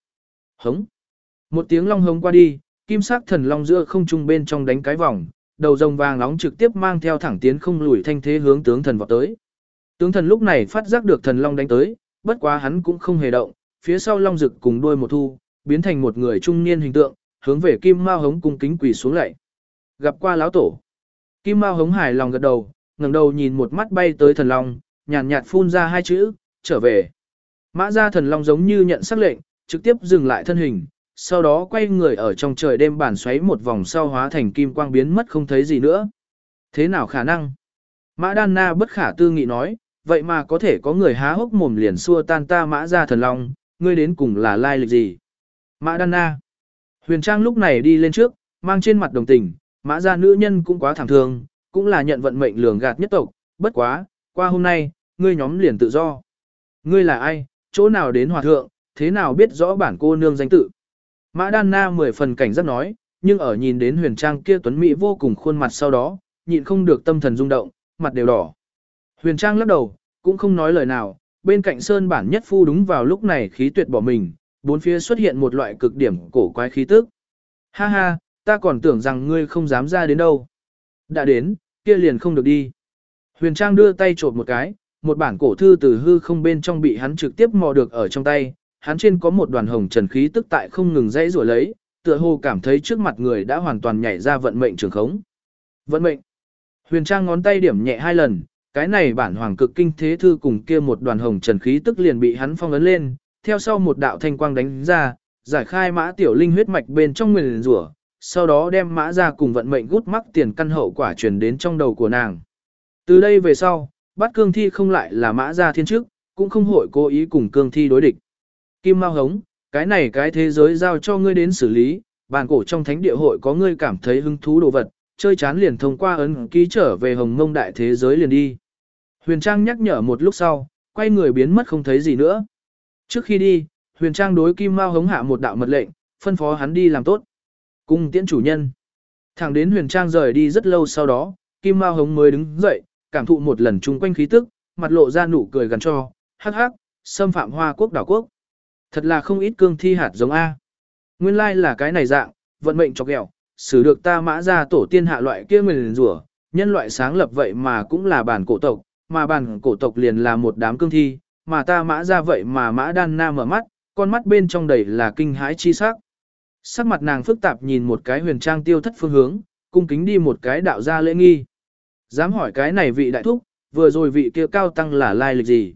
Hống. Một tiếng long hống qua đi, kim sắc thần long giữa không trung bên trong đánh cái vòng, đầu rồng vàng nóng trực tiếp mang theo thẳng tiến không lùi thanh thế hướng tướng thần vọt tới. Tướng thần lúc này phát giác được thần long đánh tới, bất quá hắn cũng không hề động, phía sau long rực cùng đuôi một thu, biến thành một người trung niên hình tượng, hướng về kim mao hống cung kính quỳ xuống lại. Gặp qua lão tổ. Kim mao hống hài lòng gật đầu, ngẩng đầu nhìn một mắt bay tới thần long, nhàn nhạt phun ra hai chữ, trở về. Mã gia thần long giống như nhận sắc lệnh, trực tiếp dừng lại thân hình, sau đó quay người ở trong trời đêm bản xoáy một vòng sau hóa thành kim quang biến mất không thấy gì nữa. Thế nào khả năng? Mã Đan Na bất khả tư nghị nói, vậy mà có thể có người há hốc mồm liền xua tan ta mã ra thần long, ngươi đến cùng là lai lịch gì? Mã Đan Na. Huyền Trang lúc này đi lên trước, mang trên mặt đồng tình, mã ra nữ nhân cũng quá thảm thương, cũng là nhận vận mệnh lường gạt nhất tộc, bất quá, qua hôm nay, ngươi nhóm liền tự do. Ngươi là ai, chỗ nào đến hòa thượng, thế nào biết rõ bản cô nương danh tự. Mã Đan Na mười phần cảnh giác nói, nhưng ở nhìn đến huyền trang kia tuấn mỹ vô cùng khuôn mặt sau đó, nhịn không được tâm thần rung động, mặt đều đỏ. Huyền trang lắc đầu, cũng không nói lời nào, bên cạnh sơn bản nhất phu đúng vào lúc này khí tuyệt bỏ mình, bốn phía xuất hiện một loại cực điểm cổ quái khí tức. Ha ha, ta còn tưởng rằng ngươi không dám ra đến đâu. Đã đến, kia liền không được đi. Huyền Trang đưa tay trộm một cái, một bản cổ thư từ hư không bên trong bị hắn trực tiếp mò được ở trong tay, hắn trên có một đoàn hồng trần khí tức tại không ngừng dãy rủa lấy, tựa hồ cảm thấy trước mặt người đã hoàn toàn nhảy ra vận mệnh trường khống. Vận mệnh. Huyền Trang ngón tay điểm nhẹ hai lần, cái này bản hoàng cực kinh thế thư cùng kia một đoàn hồng trần khí tức liền bị hắn phong ấn lên, theo sau một đạo thanh quang đánh ra, giải khai mã tiểu linh huyết mạch bên trong nguyên rủa, sau đó đem mã ra cùng vận mệnh gút mắc tiền căn hậu quả truyền đến trong đầu của nàng. Từ đây về sau, bắt cương thi không lại là mã gia thiên chức, cũng không hội cố ý cùng cương thi đối địch. Kim Mao Hống, cái này cái thế giới giao cho ngươi đến xử lý, bàn cổ trong thánh địa hội có ngươi cảm thấy hứng thú đồ vật, chơi chán liền thông qua ấn ký trở về hồng mông đại thế giới liền đi. Huyền Trang nhắc nhở một lúc sau, quay người biến mất không thấy gì nữa. Trước khi đi, Huyền Trang đối Kim Mao Hống hạ một đạo mật lệnh, phân phó hắn đi làm tốt. Cung tiễn chủ nhân. Thẳng đến Huyền Trang rời đi rất lâu sau đó, Kim Mao Hống mới đứng dậy, cảm thụ một lần chung quanh khí tức, mặt lộ ra nụ cười gần cho, hắc hắc, xâm phạm hoa quốc đảo quốc. Thật là không ít cương thi hạt giống A. Nguyên lai là cái này dạng, vận mệnh chọc ghẹo, xử được ta mã ra tổ tiên hạ loại kia nguyền rủa, nhân loại sáng lập vậy mà cũng là bản cổ tộc, mà bản cổ tộc liền là một đám cương thi, mà ta mã ra vậy mà mã đan na mở mắt, con mắt bên trong đầy là kinh hãi chi sắc. Sắc mặt nàng phức tạp nhìn một cái huyền trang tiêu thất phương hướng, cung kính đi một cái đạo gia lễ nghi. Dám hỏi cái này vị đại thúc, vừa rồi vị kia cao tăng là lai lịch gì?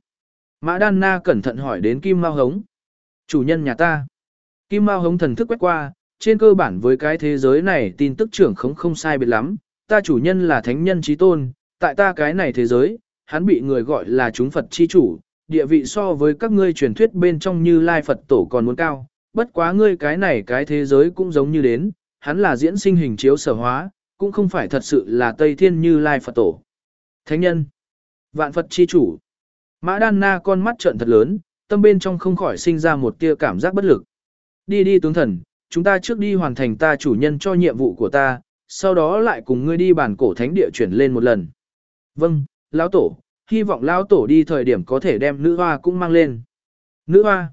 Mã Đan Na cẩn thận hỏi đến Kim Mao Hống. Chủ nhân nhà ta. Kim Mao Hống thần thức quét qua, trên cơ bản với cái thế giới này tin tức trưởng không không sai biệt lắm. Ta chủ nhân là thánh nhân trí tôn, tại ta cái này thế giới, hắn bị người gọi là chúng Phật chi chủ, địa vị so với các ngươi truyền thuyết bên trong như Lai Phật Tổ còn muốn cao, bất quá ngươi cái này cái thế giới cũng giống như đến, hắn là diễn sinh hình chiếu sở hóa, cũng không phải thật sự là Tây Thiên như Lai Phật Tổ. Thánh nhân, vạn Phật chi chủ, Mã Đan Na con mắt trợn thật lớn, tâm bên trong không khỏi sinh ra một tia cảm giác bất lực. Đi đi tướng thần, chúng ta trước đi hoàn thành ta chủ nhân cho nhiệm vụ của ta, sau đó lại cùng ngươi đi bản cổ thánh địa chuyển lên một lần. Vâng, lão tổ, hy vọng lão tổ đi thời điểm có thể đem nữ hoa cũng mang lên. Nữ hoa?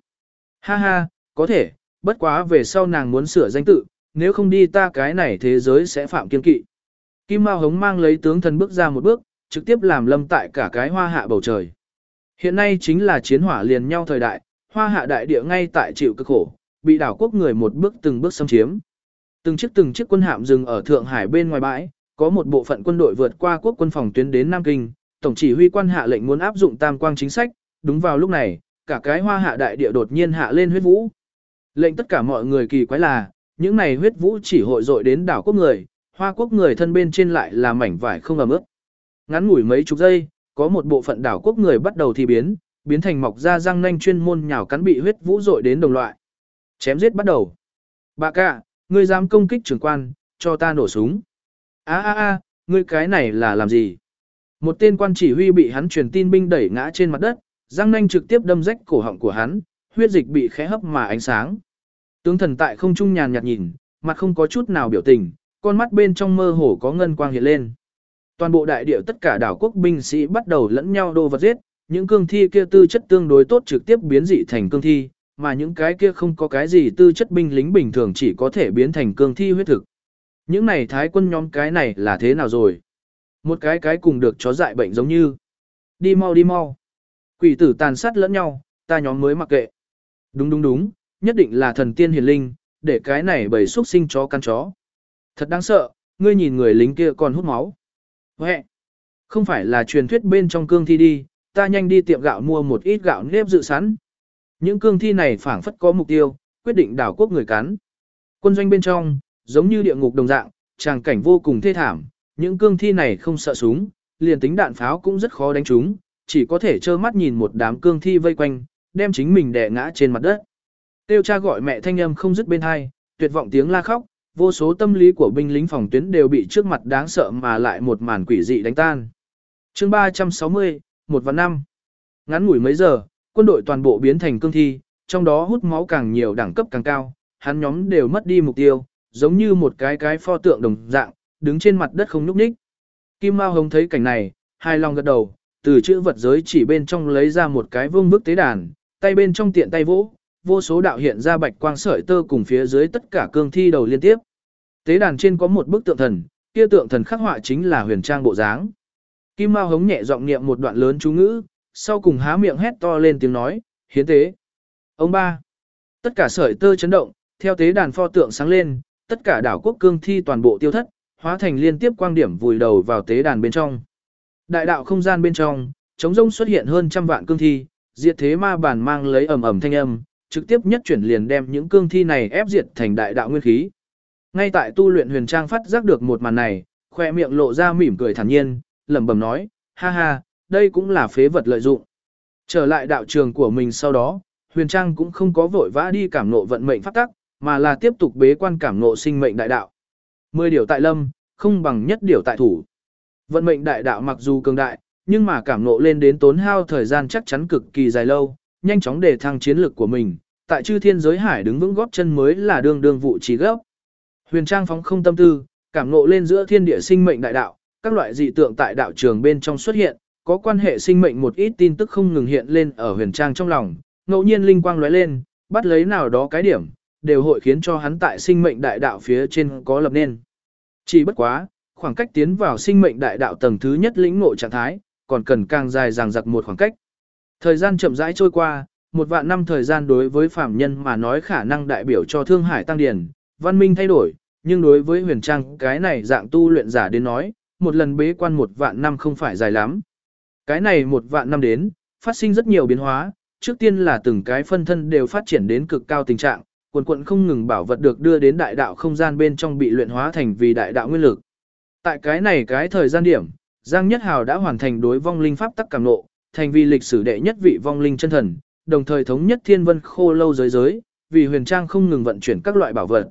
Ha ha, có thể, bất quá về sau nàng muốn sửa danh tự, nếu không đi ta cái này thế giới sẽ phạm kiên kỵ. Kim Mao Hống mang lấy tướng thần bước ra một bước, trực tiếp làm lâm tại cả cái hoa hạ bầu trời. Hiện nay chính là chiến hỏa liền nhau thời đại, hoa hạ đại địa ngay tại chịu cực khổ, bị đảo quốc người một bước từng bước xâm chiếm. Từng chiếc từng chiếc quân hạm dừng ở Thượng Hải bên ngoài bãi, có một bộ phận quân đội vượt qua quốc quân phòng tuyến đến Nam Kinh, tổng chỉ huy quan hạ lệnh muốn áp dụng tam quang chính sách, đúng vào lúc này, cả cái hoa hạ đại địa đột nhiên hạ lên huyết vũ. Lệnh tất cả mọi người kỳ quái là, những này huyết vũ chỉ hội dội đến đảo quốc người, hoa quốc người thân bên trên lại là mảnh vải không ẩm ướt. Ngắn ngủi mấy chục giây, có một bộ phận đảo quốc người bắt đầu thì biến, biến thành mọc ra răng nanh chuyên môn nhào cắn bị huyết vũ dội đến đồng loại. Chém giết bắt đầu. Bà cả, ngươi dám công kích trưởng quan, cho ta nổ súng. a a a ngươi cái này là làm gì? Một tên quan chỉ huy bị hắn truyền tin binh đẩy ngã trên mặt đất, răng nanh trực tiếp đâm rách cổ họng của hắn, huyết dịch bị khẽ hấp mà ánh sáng. Tướng thần tại không trung nhàn nhạt nhìn, mặt không có chút nào biểu tình, con mắt bên trong mơ hồ có ngân quang hiện lên. Toàn bộ đại địa tất cả đảo quốc binh sĩ bắt đầu lẫn nhau đô vật giết, những cương thi kia tư chất tương đối tốt trực tiếp biến dị thành cương thi, mà những cái kia không có cái gì tư chất binh lính bình thường chỉ có thể biến thành cương thi huyết thực. Những này thái quân nhóm cái này là thế nào rồi? Một cái cái cùng được chó dại bệnh giống như. Đi mau đi mau. Quỷ tử tàn sát lẫn nhau, ta nhóm mới mặc kệ. Đúng đúng đúng, nhất định là thần tiên hiền linh, để cái này bầy xuất sinh chó căn chó. Thật đáng sợ, ngươi nhìn người lính kia còn hút máu. Huệ! Không phải là truyền thuyết bên trong cương thi đi, ta nhanh đi tiệm gạo mua một ít gạo nếp dự sẵn. Những cương thi này phảng phất có mục tiêu, quyết định đảo quốc người cắn. Quân doanh bên trong, giống như địa ngục đồng dạng, tràng cảnh vô cùng thê thảm, những cương thi này không sợ súng, liền tính đạn pháo cũng rất khó đánh chúng, chỉ có thể trơ mắt nhìn một đám cương thi vây quanh, đem chính mình đè ngã trên mặt đất. Tiêu cha gọi mẹ thanh âm không dứt bên hai, tuyệt vọng tiếng la khóc, vô số tâm lý của binh lính phòng tuyến đều bị trước mặt đáng sợ mà lại một màn quỷ dị đánh tan. chương 360, một và năm. Ngắn ngủi mấy giờ, quân đội toàn bộ biến thành cương thi, trong đó hút máu càng nhiều đẳng cấp càng cao, hắn nhóm đều mất đi mục tiêu, giống như một cái cái pho tượng đồng dạng, đứng trên mặt đất không nhúc nhích. Kim Mao Hồng thấy cảnh này, hai lòng gật đầu, từ chữ vật giới chỉ bên trong lấy ra một cái vương bức tế đàn, tay bên trong tiện tay vỗ, vô số đạo hiện ra bạch quang sợi tơ cùng phía dưới tất cả cương thi đầu liên tiếp. Tế đàn trên có một bức tượng thần, kia tượng thần khắc họa chính là huyền trang bộ dáng. Kim Mao hống nhẹ giọng niệm một đoạn lớn chú ngữ, sau cùng há miệng hét to lên tiếng nói, hiến tế. Ông ba. Tất cả sợi tơ chấn động, theo tế đàn pho tượng sáng lên, tất cả đảo quốc cương thi toàn bộ tiêu thất, hóa thành liên tiếp quang điểm vùi đầu vào tế đàn bên trong. Đại đạo không gian bên trong, trống rông xuất hiện hơn trăm vạn cương thi, diệt thế ma bản mang lấy ầm ầm thanh âm, trực tiếp nhất chuyển liền đem những cương thi này ép diệt thành đại đạo nguyên khí. Ngay tại tu luyện huyền trang phát giác được một màn này, khoe miệng lộ ra mỉm cười thản nhiên, lẩm bẩm nói, ha ha, đây cũng là phế vật lợi dụng. Trở lại đạo trường của mình sau đó, huyền trang cũng không có vội vã đi cảm nộ vận mệnh phát tắc, mà là tiếp tục bế quan cảm nộ sinh mệnh đại đạo. Mười điều tại lâm, không bằng nhất điều tại thủ. Vận mệnh đại đạo mặc dù cường đại, nhưng mà cảm nộ lên đến tốn hao thời gian chắc chắn cực kỳ dài lâu, nhanh chóng để thăng chiến lực của mình, tại chư thiên giới hải đứng vững góp chân mới là đương đương vụ trí gốc. Huyền Trang phóng không tâm tư, cảm ngộ lên giữa thiên địa sinh mệnh đại đạo, các loại dị tượng tại đạo trường bên trong xuất hiện, có quan hệ sinh mệnh một ít tin tức không ngừng hiện lên ở Huyền Trang trong lòng, ngẫu nhiên linh quang lóe lên, bắt lấy nào đó cái điểm, đều hội khiến cho hắn tại sinh mệnh đại đạo phía trên có lập nên. Chỉ bất quá, khoảng cách tiến vào sinh mệnh đại đạo tầng thứ nhất lĩnh ngộ trạng thái, còn cần càng dài dằng dặc một khoảng cách. Thời gian chậm rãi trôi qua, một vạn năm thời gian đối với phạm nhân mà nói khả năng đại biểu cho thương hải tăng điển, văn minh thay đổi, nhưng đối với huyền trang cái này dạng tu luyện giả đến nói, một lần bế quan một vạn năm không phải dài lắm. Cái này một vạn năm đến, phát sinh rất nhiều biến hóa, trước tiên là từng cái phân thân đều phát triển đến cực cao tình trạng, quần quận không ngừng bảo vật được đưa đến đại đạo không gian bên trong bị luyện hóa thành vì đại đạo nguyên lực. Tại cái này cái thời gian điểm, Giang Nhất Hào đã hoàn thành đối vong linh pháp tắc cảm nộ, thành vì lịch sử đệ nhất vị vong linh chân thần, đồng thời thống nhất thiên vân khô lâu giới giới, vì huyền trang không ngừng vận chuyển các loại bảo vật.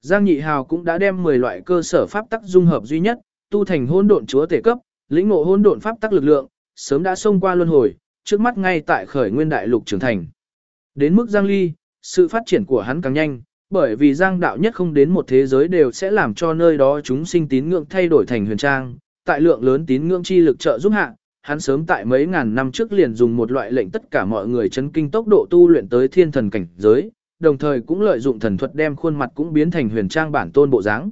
Giang Nhị Hào cũng đã đem 10 loại cơ sở pháp tắc dung hợp duy nhất, tu thành hôn độn chúa thể cấp, lĩnh ngộ hôn độn pháp tắc lực lượng, sớm đã xông qua luân hồi, trước mắt ngay tại khởi nguyên đại lục trưởng thành. Đến mức Giang Ly, sự phát triển của hắn càng nhanh, bởi vì Giang đạo nhất không đến một thế giới đều sẽ làm cho nơi đó chúng sinh tín ngưỡng thay đổi thành huyền trang, tại lượng lớn tín ngưỡng chi lực trợ giúp hạ, hắn sớm tại mấy ngàn năm trước liền dùng một loại lệnh tất cả mọi người chấn kinh tốc độ tu luyện tới thiên thần cảnh giới, đồng thời cũng lợi dụng thần thuật đem khuôn mặt cũng biến thành huyền trang bản tôn bộ dáng.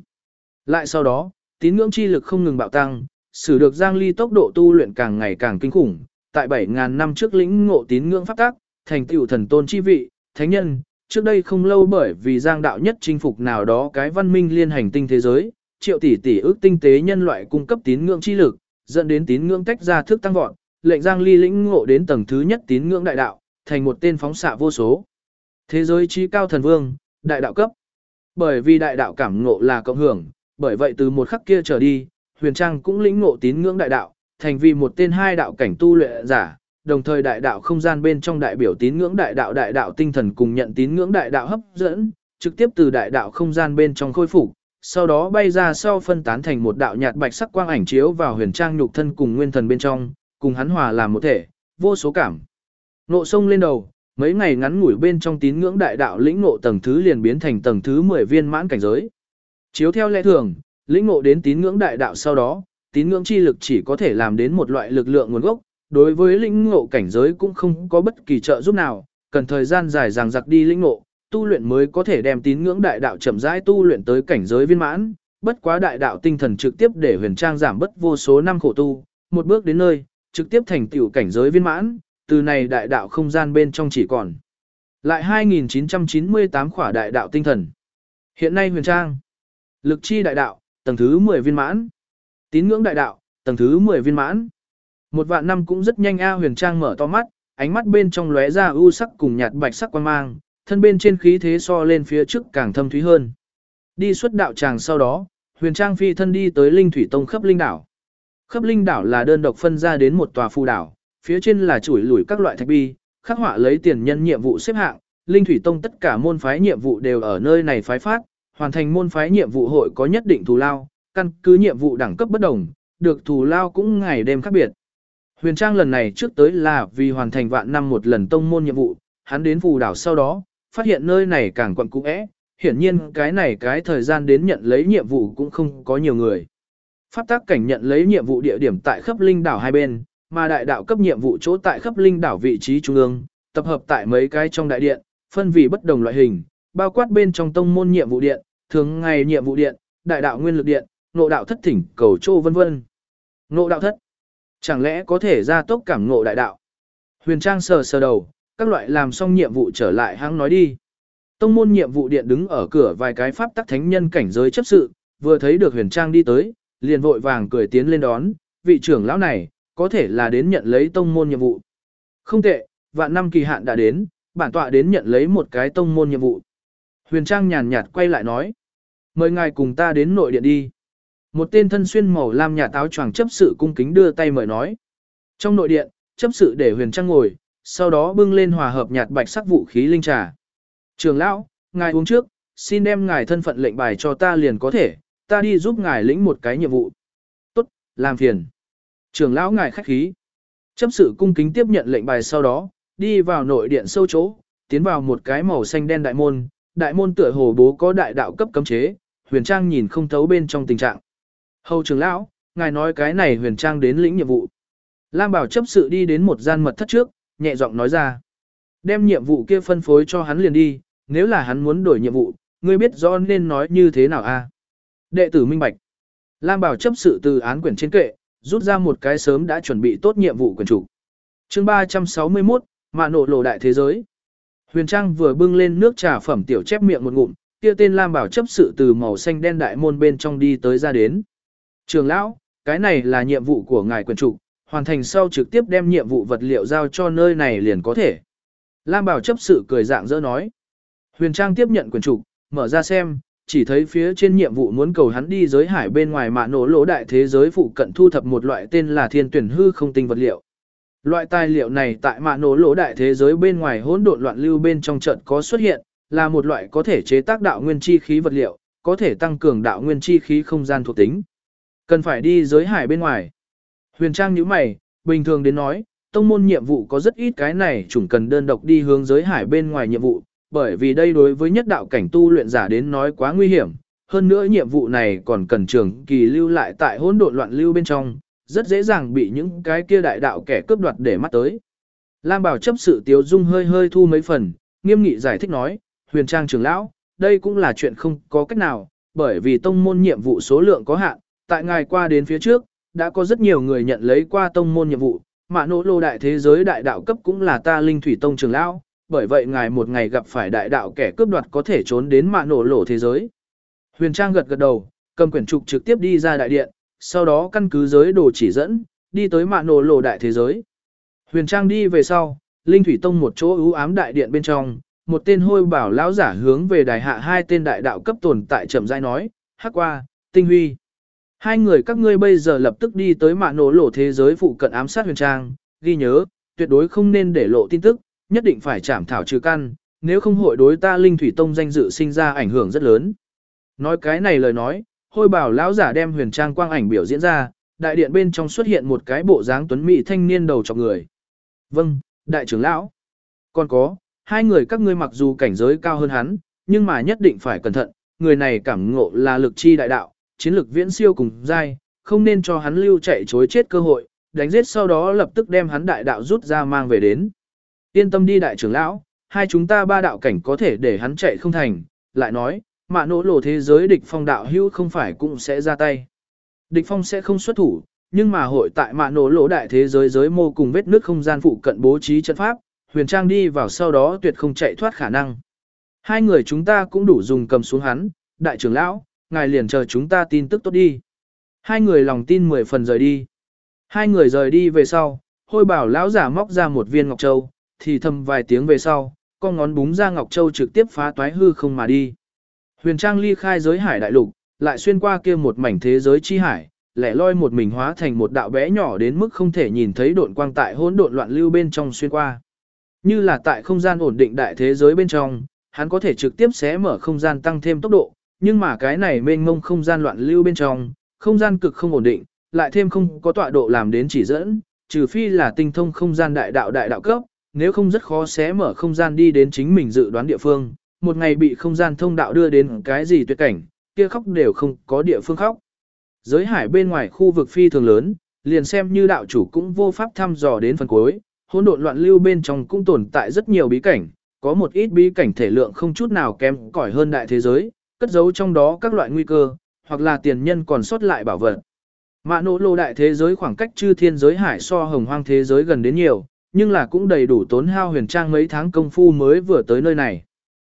Lại sau đó, tín ngưỡng chi lực không ngừng bạo tăng, sử được Giang Ly tốc độ tu luyện càng ngày càng kinh khủng, tại 7000 năm trước lĩnh ngộ tín ngưỡng pháp tác, thành tựu thần tôn chi vị, thánh nhân, trước đây không lâu bởi vì Giang đạo nhất chinh phục nào đó cái văn minh liên hành tinh thế giới, triệu tỷ tỷ ước tinh tế nhân loại cung cấp tín ngưỡng chi lực, dẫn đến tín ngưỡng tách ra thức tăng vọt, lệnh Giang Ly lĩnh ngộ đến tầng thứ nhất tín ngưỡng đại đạo, thành một tên phóng xạ vô số. Thế giới trí cao thần vương, đại đạo cấp. Bởi vì đại đạo cảm ngộ là cộng hưởng, bởi vậy từ một khắc kia trở đi, Huyền Trang cũng lĩnh ngộ tín ngưỡng đại đạo, thành vì một tên hai đạo cảnh tu luyện giả, đồng thời đại đạo không gian bên trong đại biểu tín ngưỡng đại đạo đại đạo tinh thần cùng nhận tín ngưỡng đại đạo hấp dẫn, trực tiếp từ đại đạo không gian bên trong khôi phục, sau đó bay ra sau phân tán thành một đạo nhạt bạch sắc quang ảnh chiếu vào huyền trang nhục thân cùng nguyên thần bên trong, cùng hắn hòa làm một thể, vô số cảm. Nộ sông lên đầu, mấy ngày ngắn ngủi bên trong tín ngưỡng đại đạo lĩnh ngộ tầng thứ liền biến thành tầng thứ 10 viên mãn cảnh giới. Chiếu theo lẽ thường, lĩnh ngộ đến tín ngưỡng đại đạo sau đó, tín ngưỡng chi lực chỉ có thể làm đến một loại lực lượng nguồn gốc, đối với lĩnh ngộ cảnh giới cũng không có bất kỳ trợ giúp nào, cần thời gian dài dằng dặc đi lĩnh ngộ, tu luyện mới có thể đem tín ngưỡng đại đạo chậm rãi tu luyện tới cảnh giới viên mãn, bất quá đại đạo tinh thần trực tiếp để huyền trang giảm bất vô số năm khổ tu, một bước đến nơi, trực tiếp thành tiểu cảnh giới viên mãn, từ này đại đạo không gian bên trong chỉ còn lại 2998 khỏa đại đạo tinh thần. Hiện nay huyền trang, lực chi đại đạo, tầng thứ 10 viên mãn, tín ngưỡng đại đạo, tầng thứ 10 viên mãn. Một vạn năm cũng rất nhanh A huyền trang mở to mắt, ánh mắt bên trong lóe ra ưu sắc cùng nhạt bạch sắc quan mang, thân bên trên khí thế so lên phía trước càng thâm thúy hơn. Đi xuất đạo tràng sau đó, huyền trang phi thân đi tới linh thủy tông Khấp linh đảo. Khấp linh đảo là đơn độc phân ra đến một tòa phù đảo, phía trên là chuỗi lủi các loại thạch bi, khắc họa lấy tiền nhân nhiệm vụ xếp hạng, linh thủy tông tất cả môn phái nhiệm vụ đều ở nơi này phái phát, hoàn thành môn phái nhiệm vụ hội có nhất định thù lao, căn cứ nhiệm vụ đẳng cấp bất đồng, được thù lao cũng ngày đêm khác biệt. Huyền Trang lần này trước tới là vì hoàn thành vạn năm một lần tông môn nhiệm vụ, hắn đến phù đảo sau đó, phát hiện nơi này càng quận cũ é, hiển nhiên cái này cái thời gian đến nhận lấy nhiệm vụ cũng không có nhiều người. Pháp tác cảnh nhận lấy nhiệm vụ địa điểm tại khắp linh đảo hai bên, mà đại đạo cấp nhiệm vụ chỗ tại khắp linh đảo vị trí trung ương, tập hợp tại mấy cái trong đại điện, phân vì bất đồng loại hình, bao quát bên trong tông môn nhiệm vụ điện, thường ngày nhiệm vụ điện, đại đạo nguyên lực điện, ngộ đạo thất thỉnh, cầu trô vân vân. Ngộ đạo thất. Chẳng lẽ có thể ra tốc cảm ngộ đại đạo? Huyền Trang sờ sờ đầu, các loại làm xong nhiệm vụ trở lại hãng nói đi. Tông môn nhiệm vụ điện đứng ở cửa vài cái pháp tắc thánh nhân cảnh giới chấp sự, vừa thấy được Huyền Trang đi tới, liền vội vàng cười tiến lên đón, vị trưởng lão này, có thể là đến nhận lấy tông môn nhiệm vụ. Không tệ, vạn năm kỳ hạn đã đến, bản tọa đến nhận lấy một cái tông môn nhiệm vụ. Huyền Trang nhàn nhạt quay lại nói, mời ngài cùng ta đến nội điện đi. Một tên thân xuyên màu lam nhà táo choàng chấp sự cung kính đưa tay mời nói. Trong nội điện, chấp sự để huyền trang ngồi, sau đó bưng lên hòa hợp nhạt bạch sắc vũ khí linh trà. Trường lão, ngài uống trước, xin đem ngài thân phận lệnh bài cho ta liền có thể, ta đi giúp ngài lĩnh một cái nhiệm vụ. Tốt, làm phiền. Trường lão ngài khách khí. Chấp sự cung kính tiếp nhận lệnh bài sau đó, đi vào nội điện sâu chỗ, tiến vào một cái màu xanh đen đại môn, đại môn tựa hồ bố có đại đạo cấp cấm chế, huyền trang nhìn không thấu bên trong tình trạng. Hầu trưởng lão, ngài nói cái này huyền trang đến lĩnh nhiệm vụ. Lam Bảo chấp sự đi đến một gian mật thất trước, nhẹ giọng nói ra. Đem nhiệm vụ kia phân phối cho hắn liền đi, nếu là hắn muốn đổi nhiệm vụ, ngươi biết rõ nên nói như thế nào a? Đệ tử minh bạch. Lam Bảo chấp sự từ án quyển trên kệ, rút ra một cái sớm đã chuẩn bị tốt nhiệm vụ quyền chủ. chương 361, Mạ nộ lộ đại thế giới. Huyền Trang vừa bưng lên nước trà phẩm tiểu chép miệng một ngụm, kia tên Lam Bảo chấp sự từ màu xanh đen đại môn bên trong đi tới ra đến. Trường lão, cái này là nhiệm vụ của ngài quyền chủ, hoàn thành sau trực tiếp đem nhiệm vụ vật liệu giao cho nơi này liền có thể. Lam Bảo chấp sự cười dạng dỡ nói. Huyền Trang tiếp nhận quyền chủ, mở ra xem, chỉ thấy phía trên nhiệm vụ muốn cầu hắn đi giới hải bên ngoài mạ nổ lỗ đại thế giới phụ cận thu thập một loại tên là thiên tuyển hư không tinh vật liệu. Loại tài liệu này tại mạ nổ lỗ đại thế giới bên ngoài hỗn độn loạn lưu bên trong trận có xuất hiện, là một loại có thể chế tác đạo nguyên chi khí vật liệu, có thể tăng cường đạo nguyên chi khí không gian thuộc tính. Cần phải đi giới hải bên ngoài. Huyền Trang nhíu mày, bình thường đến nói, tông môn nhiệm vụ có rất ít cái này chủng cần đơn độc đi hướng giới hải bên ngoài nhiệm vụ, bởi vì đây đối với nhất đạo cảnh tu luyện giả đến nói quá nguy hiểm, hơn nữa nhiệm vụ này còn cần trường kỳ lưu lại tại hỗn độn loạn lưu bên trong, rất dễ dàng bị những cái kia đại đạo kẻ cướp đoạt để mắt tới. Lam Bảo chấp sự Tiếu Dung hơi hơi thu mấy phần, nghiêm nghị giải thích nói, huyền trang trưởng lão, đây cũng là chuyện không có cách nào, bởi vì tông môn nhiệm vụ số lượng có hạn, tại ngài qua đến phía trước, đã có rất nhiều người nhận lấy qua tông môn nhiệm vụ, mà nỗ lô đại thế giới đại đạo cấp cũng là ta linh thủy tông trưởng lão, bởi vậy ngài một ngày gặp phải đại đạo kẻ cướp đoạt có thể trốn đến mạ nổ lổ thế giới. Huyền Trang gật gật đầu, cầm quyển trục trực tiếp đi ra đại điện, sau đó căn cứ giới đồ chỉ dẫn, đi tới mạ nổ lổ đại thế giới. Huyền Trang đi về sau, Linh Thủy Tông một chỗ ưu ám đại điện bên trong, một tên hôi bảo lão giả hướng về đài hạ hai tên đại đạo cấp tồn tại chậm rãi nói, hắc qua, tinh huy. Hai người các ngươi bây giờ lập tức đi tới mạ nổ lộ thế giới phụ cận ám sát huyền trang, ghi nhớ, tuyệt đối không nên để lộ tin tức, nhất định phải chảm thảo trừ căn, nếu không hội đối ta Linh Thủy Tông danh dự sinh ra ảnh hưởng rất lớn. Nói cái này lời nói, hôi bảo lão giả đem huyền trang quang ảnh biểu diễn ra, đại điện bên trong xuất hiện một cái bộ dáng tuấn mỹ thanh niên đầu trọc người. Vâng, đại trưởng lão. Còn có, hai người các ngươi mặc dù cảnh giới cao hơn hắn, nhưng mà nhất định phải cẩn thận, người này cảm ngộ là lực chi đại đạo, chiến lực viễn siêu cùng giai, không nên cho hắn lưu chạy chối chết cơ hội, đánh giết sau đó lập tức đem hắn đại đạo rút ra mang về đến. Yên tâm đi đại trưởng lão, hai chúng ta ba đạo cảnh có thể để hắn chạy không thành, lại nói, mạ nỗ lộ thế giới địch phong đạo hữu không phải cũng sẽ ra tay. Địch phong sẽ không xuất thủ, nhưng mà hội tại mạ nỗ lỗ đại thế giới giới mô cùng vết nước không gian phụ cận bố trí trận pháp, huyền trang đi vào sau đó tuyệt không chạy thoát khả năng. Hai người chúng ta cũng đủ dùng cầm xuống hắn, đại trưởng lão, ngài liền chờ chúng ta tin tức tốt đi. Hai người lòng tin mười phần rời đi. Hai người rời đi về sau, hôi bảo lão giả móc ra một viên ngọc châu, thì thầm vài tiếng về sau, con ngón búng ra Ngọc Châu trực tiếp phá toái hư không mà đi. Huyền Trang ly khai giới hải đại lục, lại xuyên qua kia một mảnh thế giới chi hải, lẻ loi một mình hóa thành một đạo bé nhỏ đến mức không thể nhìn thấy độn quang tại hỗn độn loạn lưu bên trong xuyên qua. Như là tại không gian ổn định đại thế giới bên trong, hắn có thể trực tiếp xé mở không gian tăng thêm tốc độ, nhưng mà cái này mênh mông không gian loạn lưu bên trong, không gian cực không ổn định, lại thêm không có tọa độ làm đến chỉ dẫn, trừ phi là tinh thông không gian đại đạo đại đạo cấp, nếu không rất khó sẽ mở không gian đi đến chính mình dự đoán địa phương, một ngày bị không gian thông đạo đưa đến cái gì tuyệt cảnh, kia khóc đều không có địa phương khóc. Giới hải bên ngoài khu vực phi thường lớn, liền xem như đạo chủ cũng vô pháp thăm dò đến phần cuối, hỗn độn loạn lưu bên trong cũng tồn tại rất nhiều bí cảnh, có một ít bí cảnh thể lượng không chút nào kém cỏi hơn đại thế giới, cất giấu trong đó các loại nguy cơ, hoặc là tiền nhân còn sót lại bảo vật. Mạ nỗ lô đại thế giới khoảng cách chư thiên giới hải so hồng hoang thế giới gần đến nhiều, nhưng là cũng đầy đủ tốn hao huyền trang mấy tháng công phu mới vừa tới nơi này.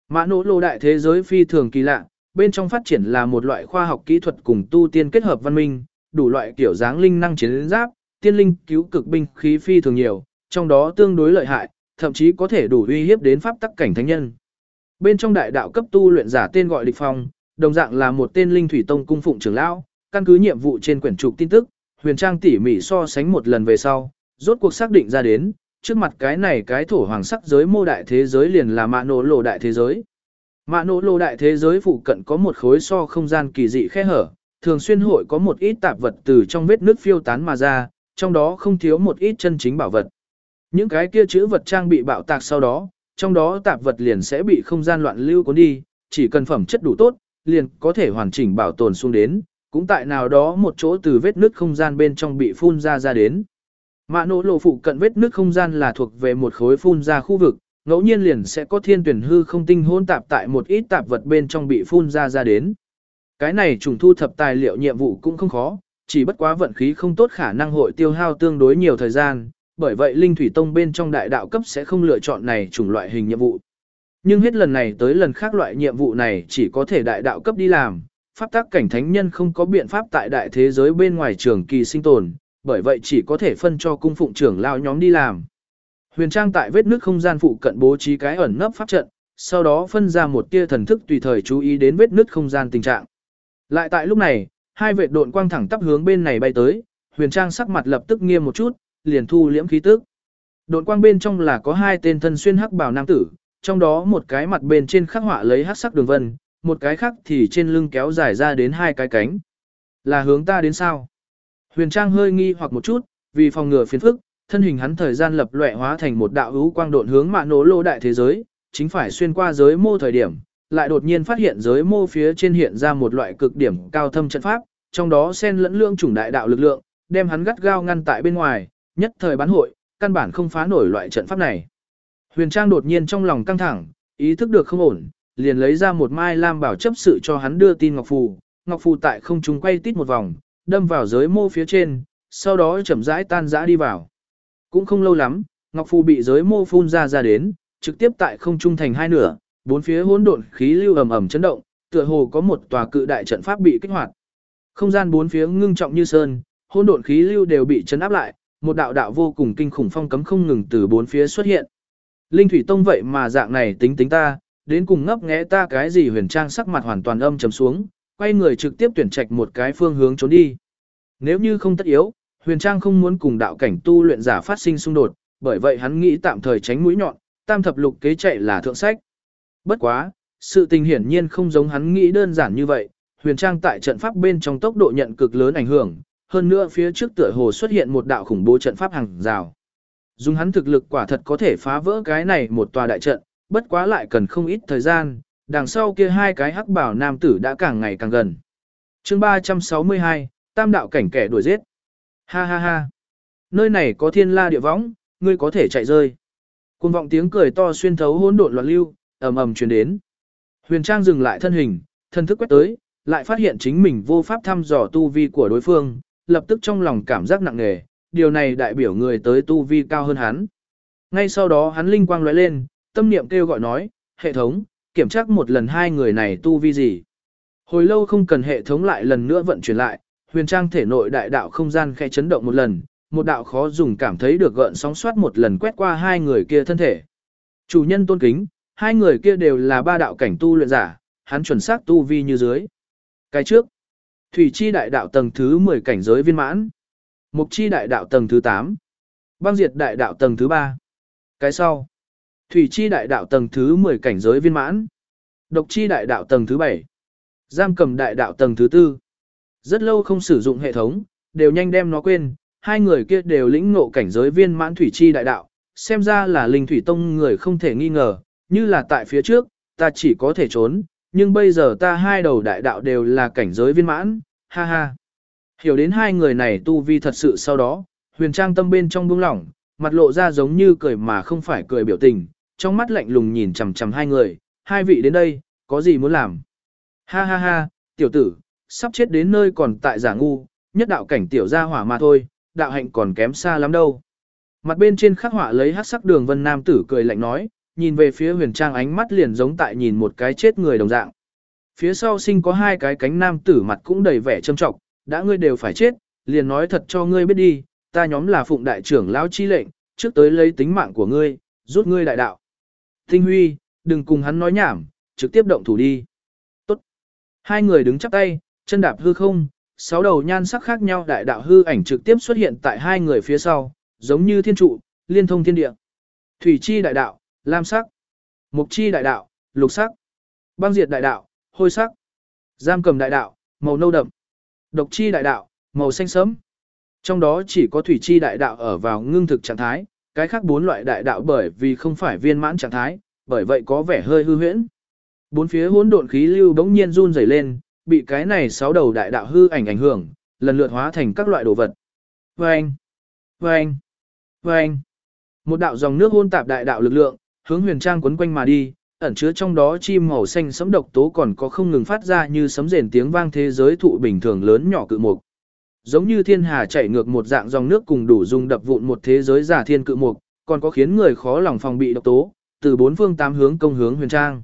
Mã nỗ lô đại thế giới phi thường kỳ lạ, bên trong phát triển là một loại khoa học kỹ thuật cùng tu tiên kết hợp văn minh, đủ loại kiểu dáng linh năng chiến giáp, tiên linh cứu cực binh khí phi thường nhiều, trong đó tương đối lợi hại, thậm chí có thể đủ uy hiếp đến pháp tắc cảnh thánh nhân. Bên trong đại đạo cấp tu luyện giả tên gọi địch phong, đồng dạng là một tên linh thủy tông cung phụng trưởng lão, căn cứ nhiệm vụ trên quyển trục tin tức, huyền trang tỉ mỉ so sánh một lần về sau, rốt cuộc xác định ra đến, trước mặt cái này cái thổ hoàng sắc giới mô đại thế giới liền là mạ nổ lộ đại thế giới. Mạ nổ lộ đại thế giới phụ cận có một khối so không gian kỳ dị khe hở, thường xuyên hội có một ít tạp vật từ trong vết nước phiêu tán mà ra, trong đó không thiếu một ít chân chính bảo vật. Những cái kia chữ vật trang bị bạo tạc sau đó, trong đó tạp vật liền sẽ bị không gian loạn lưu cuốn đi, chỉ cần phẩm chất đủ tốt, liền có thể hoàn chỉnh bảo tồn xuống đến, cũng tại nào đó một chỗ từ vết nước không gian bên trong bị phun ra ra đến. Mạ nổ lộ phụ cận vết nước không gian là thuộc về một khối phun ra khu vực, ngẫu nhiên liền sẽ có thiên tuyển hư không tinh hôn tạp tại một ít tạp vật bên trong bị phun ra ra đến. Cái này trùng thu thập tài liệu nhiệm vụ cũng không khó, chỉ bất quá vận khí không tốt khả năng hội tiêu hao tương đối nhiều thời gian, bởi vậy Linh Thủy Tông bên trong đại đạo cấp sẽ không lựa chọn này chủng loại hình nhiệm vụ. Nhưng hết lần này tới lần khác loại nhiệm vụ này chỉ có thể đại đạo cấp đi làm, pháp tác cảnh thánh nhân không có biện pháp tại đại thế giới bên ngoài trường kỳ sinh tồn, bởi vậy chỉ có thể phân cho cung phụng trưởng lao nhóm đi làm. Huyền Trang tại vết nước không gian phụ cận bố trí cái ẩn nấp pháp trận, sau đó phân ra một tia thần thức tùy thời chú ý đến vết nứt không gian tình trạng. Lại tại lúc này, hai vệ độn quang thẳng tắp hướng bên này bay tới, Huyền Trang sắc mặt lập tức nghiêm một chút, liền thu liễm khí tức. Độn quang bên trong là có hai tên thân xuyên hắc bào nam tử, trong đó một cái mặt bên trên khắc họa lấy hắc sắc đường vân, một cái khác thì trên lưng kéo dài ra đến hai cái cánh. Là hướng ta đến sao? Huyền Trang hơi nghi hoặc một chút, vì phòng ngừa phiền phức, thân hình hắn thời gian lập lòe hóa thành một đạo hữu quang độn hướng mạ nổ lô đại thế giới, chính phải xuyên qua giới mô thời điểm, lại đột nhiên phát hiện giới mô phía trên hiện ra một loại cực điểm cao thâm trận pháp, trong đó xen lẫn lượng chủng đại đạo lực lượng, đem hắn gắt gao ngăn tại bên ngoài, nhất thời bán hội, căn bản không phá nổi loại trận pháp này. Huyền Trang đột nhiên trong lòng căng thẳng, ý thức được không ổn, liền lấy ra một mai lam bảo chấp sự cho hắn đưa tin Ngọc Phù. Ngọc Phù tại không trung quay tít một vòng, đâm vào giới mô phía trên, sau đó chậm rãi tan rã đi vào. Cũng không lâu lắm, Ngọc Phù bị giới mô phun ra ra đến, trực tiếp tại không trung thành hai nửa, bốn phía hỗn độn khí lưu ầm ầm chấn động, tựa hồ có một tòa cự đại trận pháp bị kích hoạt. Không gian bốn phía ngưng trọng như sơn, hỗn độn khí lưu đều bị chấn áp lại, một đạo đạo vô cùng kinh khủng phong cấm không ngừng từ bốn phía xuất hiện. Linh thủy tông vậy mà dạng này tính tính ta, đến cùng ngấp nghé ta cái gì huyền trang sắc mặt hoàn toàn âm trầm xuống, quay người trực tiếp tuyển trạch một cái phương hướng trốn đi. Nếu như không tất yếu, huyền trang không muốn cùng đạo cảnh tu luyện giả phát sinh xung đột, bởi vậy hắn nghĩ tạm thời tránh mũi nhọn, tam thập lục kế chạy là thượng sách. Bất quá, sự tình hiển nhiên không giống hắn nghĩ đơn giản như vậy, huyền trang tại trận pháp bên trong tốc độ nhận cực lớn ảnh hưởng, hơn nữa phía trước tựa hồ xuất hiện một đạo khủng bố trận pháp hàng rào. Dùng hắn thực lực quả thật có thể phá vỡ cái này một tòa đại trận, bất quá lại cần không ít thời gian, đằng sau kia hai cái hắc bảo nam tử đã càng ngày càng gần. chương 362, tam đạo cảnh kẻ đuổi giết. Ha ha ha. Nơi này có thiên la địa võng, ngươi có thể chạy rơi. Cùng vọng tiếng cười to xuyên thấu hỗn độn loạn lưu, ầm ầm truyền đến. Huyền Trang dừng lại thân hình, thân thức quét tới, lại phát hiện chính mình vô pháp thăm dò tu vi của đối phương, lập tức trong lòng cảm giác nặng nề, điều này đại biểu người tới tu vi cao hơn hắn. Ngay sau đó hắn linh quang lóe lên, tâm niệm kêu gọi nói, hệ thống, kiểm tra một lần hai người này tu vi gì. Hồi lâu không cần hệ thống lại lần nữa vận chuyển lại, huyền trang thể nội đại đạo không gian khẽ chấn động một lần, một đạo khó dùng cảm thấy được gợn sóng soát một lần quét qua hai người kia thân thể. Chủ nhân tôn kính, hai người kia đều là ba đạo cảnh tu luyện giả, hắn chuẩn xác tu vi như dưới. Cái trước, Thủy chi đại đạo tầng thứ 10 cảnh giới viên mãn. Mục chi đại đạo tầng thứ 8. Băng diệt đại đạo tầng thứ 3. Cái sau. Thủy chi đại đạo tầng thứ 10 cảnh giới viên mãn. Độc chi đại đạo tầng thứ 7. Giam cầm đại đạo tầng thứ 4. Rất lâu không sử dụng hệ thống, đều nhanh đem nó quên, hai người kia đều lĩnh ngộ cảnh giới viên mãn thủy chi đại đạo, xem ra là linh thủy tông người không thể nghi ngờ, như là tại phía trước, ta chỉ có thể trốn, nhưng bây giờ ta hai đầu đại đạo đều là cảnh giới viên mãn, ha ha. Hiểu đến hai người này tu vi thật sự sau đó, huyền trang tâm bên trong buông lỏng, mặt lộ ra giống như cười mà không phải cười biểu tình, trong mắt lạnh lùng nhìn chằm chằm hai người, hai vị đến đây, có gì muốn làm? Ha ha ha, tiểu tử, sắp chết đến nơi còn tại giả ngu, nhất đạo cảnh tiểu gia hỏa mà thôi, đạo hạnh còn kém xa lắm đâu. Mặt bên trên khắc họa lấy hắc sắc đường vân nam tử cười lạnh nói, nhìn về phía huyền trang ánh mắt liền giống tại nhìn một cái chết người đồng dạng. Phía sau sinh có hai cái cánh nam tử mặt cũng đầy vẻ trâm trọng, đã ngươi đều phải chết, liền nói thật cho ngươi biết đi, ta nhóm là phụng đại trưởng lão chi lệnh, trước tới lấy tính mạng của ngươi, rút ngươi đại đạo. Tinh Huy, đừng cùng hắn nói nhảm, trực tiếp động thủ đi. Tốt. Hai người đứng chắp tay, chân đạp hư không, sáu đầu nhan sắc khác nhau đại đạo hư ảnh trực tiếp xuất hiện tại hai người phía sau, giống như thiên trụ, liên thông thiên địa. Thủy chi đại đạo, lam sắc. Mục chi đại đạo, lục sắc. Băng diệt đại đạo, hôi sắc. Giam cầm đại đạo, màu nâu đậm. Độc chi đại đạo, màu xanh sẫm. Trong đó chỉ có thủy chi đại đạo ở vào ngưng thực trạng thái, cái khác bốn loại đại đạo bởi vì không phải viên mãn trạng thái, bởi vậy có vẻ hơi hư huyễn. Bốn phía hỗn độn khí lưu bỗng nhiên run rẩy lên, bị cái này sáu đầu đại đạo hư ảnh ảnh hưởng, lần lượt hóa thành các loại đồ vật. Vâng! Vâng! Vâng! Một đạo dòng nước hôn tạp đại đạo lực lượng, hướng huyền trang quấn quanh mà đi, ẩn chứa trong đó chim màu xanh sẫm độc tố còn có không ngừng phát ra như sấm rền tiếng vang thế giới thụ bình thường lớn nhỏ cự mục. Giống như thiên hà chảy ngược một dạng dòng nước cùng đủ dùng đập vụn một thế giới giả thiên cự mục, còn có khiến người khó lòng phòng bị độc tố, từ bốn phương tám hướng công hướng huyền trang.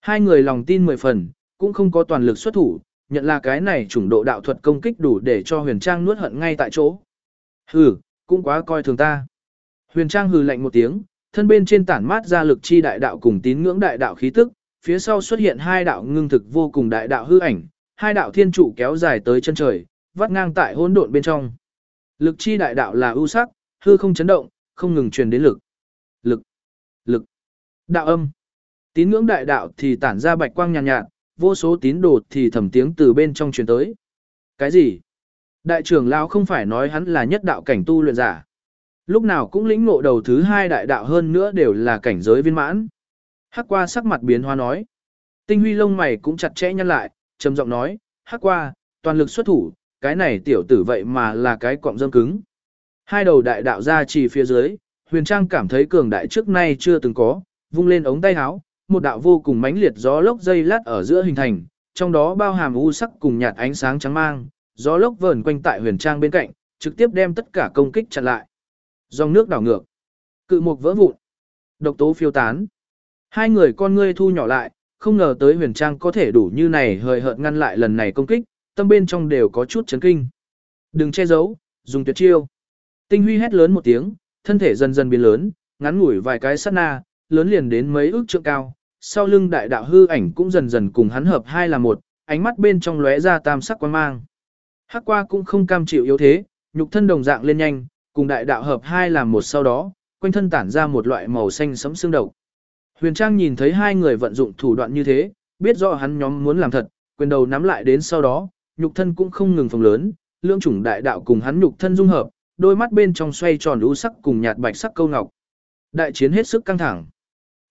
Hai người lòng tin mười phần, cũng không có toàn lực xuất thủ, nhận là cái này chủng độ đạo thuật công kích đủ để cho huyền trang nuốt hận ngay tại chỗ. Hừ, cũng quá coi thường ta. Huyền trang hừ lạnh một tiếng, thân bên trên tản mát ra lực chi đại đạo cùng tín ngưỡng đại đạo khí tức, phía sau xuất hiện hai đạo ngưng thực vô cùng đại đạo hư ảnh, hai đạo thiên trụ kéo dài tới chân trời, vắt ngang tại hỗn độn bên trong. Lực chi đại đạo là ưu sắc, hư không chấn động, không ngừng truyền đến lực. Lực, lực, đạo âm. Tín ngưỡng đại đạo thì tản ra bạch quang nhàn nhạt, nhạt, vô số tín đồ thì thầm tiếng từ bên trong truyền tới. Cái gì? Đại trưởng lão không phải nói hắn là nhất đạo cảnh tu luyện giả. Lúc nào cũng lĩnh ngộ đầu thứ hai đại đạo hơn nữa đều là cảnh giới viên mãn. Hắc qua sắc mặt biến hóa nói. Tinh huy lông mày cũng chặt chẽ nhăn lại, trầm giọng nói, Hắc qua, toàn lực xuất thủ, cái này tiểu tử vậy mà là cái cọng dâm cứng. Hai đầu đại đạo ra chỉ phía dưới, huyền trang cảm thấy cường đại trước nay chưa từng có, vung lên ống tay áo, một đạo vô cùng mãnh liệt gió lốc dây lát ở giữa hình thành, trong đó bao hàm u sắc cùng nhạt ánh sáng trắng mang, gió lốc vờn quanh tại huyền trang bên cạnh, trực tiếp đem tất cả công kích chặn lại. Dòng nước đảo ngược, cự mục vỡ vụn, độc tố phiêu tán. Hai người con ngươi thu nhỏ lại, không ngờ tới huyền trang có thể đủ như này hời hợt ngăn lại lần này công kích, tâm bên trong đều có chút chấn kinh. Đừng che giấu, dùng tuyệt chiêu. Tinh huy hét lớn một tiếng, thân thể dần dần biến lớn, ngắn ngủi vài cái sát na, lớn liền đến mấy ước trượng cao, sau lưng đại đạo hư ảnh cũng dần dần cùng hắn hợp hai là một, ánh mắt bên trong lóe ra tam sắc quan mang. Hắc qua cũng không cam chịu yếu thế, nhục thân đồng dạng lên nhanh, cùng đại đạo hợp hai làm một sau đó, quanh thân tản ra một loại màu xanh sẫm xương độc. Huyền Trang nhìn thấy hai người vận dụng thủ đoạn như thế, biết rõ hắn nhóm muốn làm thật, quyền đầu nắm lại đến sau đó, nhục thân cũng không ngừng phồng lớn, lưỡng chủng đại đạo cùng hắn nhục thân dung hợp, đôi mắt bên trong xoay tròn u sắc cùng nhạt bạch sắc câu ngọc. Đại chiến hết sức căng thẳng.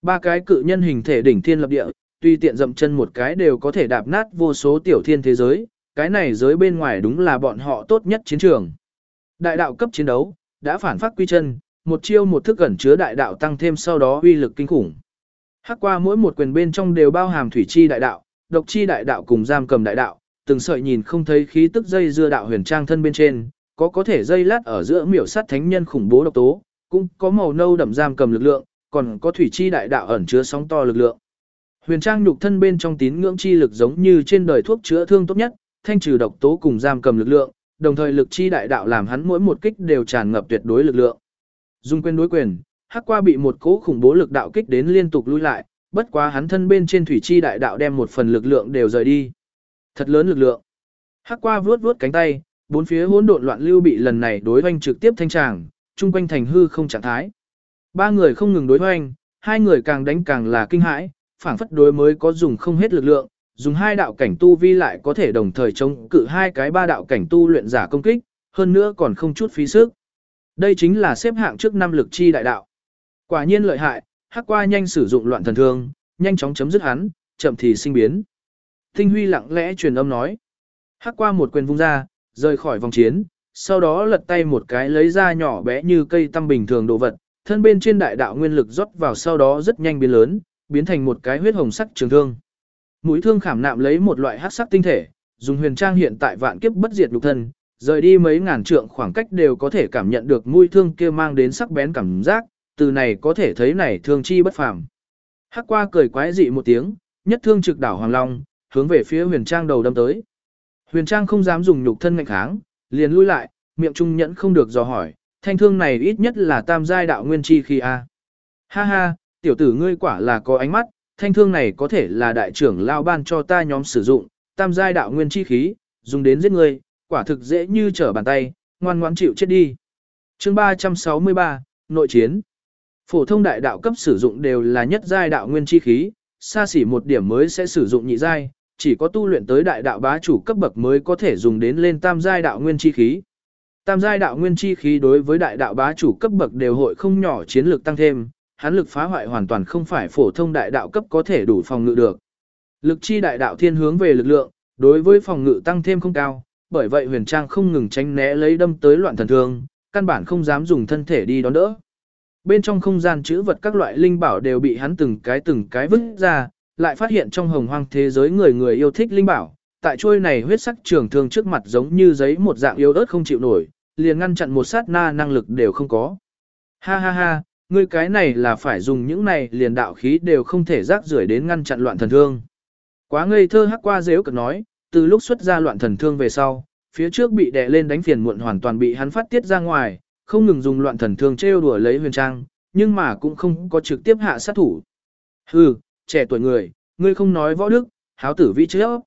Ba cái cự nhân hình thể đỉnh thiên lập địa, tuy tiện dậm chân một cái đều có thể đạp nát vô số tiểu thiên thế giới, cái này giới bên ngoài đúng là bọn họ tốt nhất chiến trường. Đại đạo cấp chiến đấu, đã phản phát quy chân, một chiêu một thức ẩn chứa đại đạo tăng thêm sau đó uy lực kinh khủng. Hắc qua mỗi một quyền bên trong đều bao hàm thủy chi đại đạo, độc chi đại đạo cùng giam cầm đại đạo, từng sợi nhìn không thấy khí tức dây dưa đạo huyền trang thân bên trên, có có thể dây lát ở giữa miểu sát thánh nhân khủng bố độc tố, cũng có màu nâu đậm giam cầm lực lượng, còn có thủy chi đại đạo ẩn chứa sóng to lực lượng. Huyền trang nhục thân bên trong tín ngưỡng chi lực giống như trên đời thuốc chữa thương tốt nhất, thanh trừ độc tố cùng giam cầm lực lượng, đồng thời lực chi đại đạo làm hắn mỗi một kích đều tràn ngập tuyệt đối lực lượng. Dung quyền đối quyền, hắc qua bị một cỗ khủng bố lực đạo kích đến liên tục lui lại, bất quá hắn thân bên trên thủy chi đại đạo đem một phần lực lượng đều rời đi. Thật lớn lực lượng. Hắc qua vuốt vuốt cánh tay, bốn phía hỗn độn loạn lưu bị lần này đối hoành trực tiếp thanh tràng, trung quanh thành hư không trạng thái. Ba người không ngừng đối hoành, hai người càng đánh càng là kinh hãi, phảng phất đối mới có dùng không hết lực lượng, dùng hai đạo cảnh tu vi lại có thể đồng thời chống cự hai cái ba đạo cảnh tu luyện giả công kích, hơn nữa còn không chút phí sức. Đây chính là xếp hạng trước năm lực chi đại đạo. Quả nhiên lợi hại, hắc qua nhanh sử dụng loạn thần thương, nhanh chóng chấm dứt hắn, chậm thì sinh biến. Tinh Huy lặng lẽ truyền âm nói. Hắc qua một quyền vung ra, rời khỏi vòng chiến, sau đó lật tay một cái lấy ra nhỏ bé như cây tăm bình thường đồ vật, thân bên trên đại đạo nguyên lực rót vào sau đó rất nhanh biến lớn, biến thành một cái huyết hồng sắc trường thương. Mũi thương khảm nạm lấy một loại hắc sắc tinh thể, dùng huyền trang hiện tại vạn kiếp bất diệt lục thân, rời đi mấy ngàn trượng khoảng cách đều có thể cảm nhận được mũi thương kia mang đến sắc bén cảm giác, từ này có thể thấy này thương chi bất phàm. Hắc qua cười quái dị một tiếng, nhất thương trực đảo hoàng long, hướng về phía huyền trang đầu đâm tới. Huyền trang không dám dùng nhục thân ngạnh kháng, liền lui lại, miệng trung nhẫn không được dò hỏi, thanh thương này ít nhất là tam giai đạo nguyên chi khi a. Ha ha, tiểu tử ngươi quả là có ánh mắt, thanh thương này có thể là đại trưởng lao ban cho ta nhóm sử dụng, tam giai đạo nguyên chi khí, dùng đến giết người quả thực dễ như trở bàn tay, ngoan ngoãn chịu chết đi. Chương 363, nội chiến. Phổ thông đại đạo cấp sử dụng đều là nhất giai đạo nguyên chi khí, xa xỉ một điểm mới sẽ sử dụng nhị giai, chỉ có tu luyện tới đại đạo bá chủ cấp bậc mới có thể dùng đến lên tam giai đạo nguyên chi khí. Tam giai đạo nguyên chi khí đối với đại đạo bá chủ cấp bậc đều hội không nhỏ chiến lược tăng thêm, hắn lực phá hoại hoàn toàn không phải phổ thông đại đạo cấp có thể đủ phòng ngự được. Lực chi đại đạo thiên hướng về lực lượng, đối với phòng ngự tăng thêm không cao, bởi vậy huyền trang không ngừng tránh né lấy đâm tới loạn thần thương, căn bản không dám dùng thân thể đi đón đỡ. Bên trong không gian chữ vật các loại linh bảo đều bị hắn từng cái từng cái vứt ra, lại phát hiện trong hồng hoang thế giới người người yêu thích linh bảo, tại chuôi này huyết sắc trường thương trước mặt giống như giấy một dạng yếu ớt không chịu nổi, liền ngăn chặn một sát na năng lực đều không có. Ha ha ha, ngươi cái này là phải dùng những này liền đạo khí đều không thể rác rưởi đến ngăn chặn loạn thần thương. Quá ngây thơ hắc qua dếu cực nói, từ lúc xuất ra loạn thần thương về sau, phía trước bị đè lên đánh phiền muộn hoàn toàn bị hắn phát tiết ra ngoài, không ngừng dùng loạn thần thương trêu đùa lấy huyền trang, nhưng mà cũng không có trực tiếp hạ sát thủ. Hừ, trẻ tuổi người, ngươi không nói võ đức, háo tử vi chứ?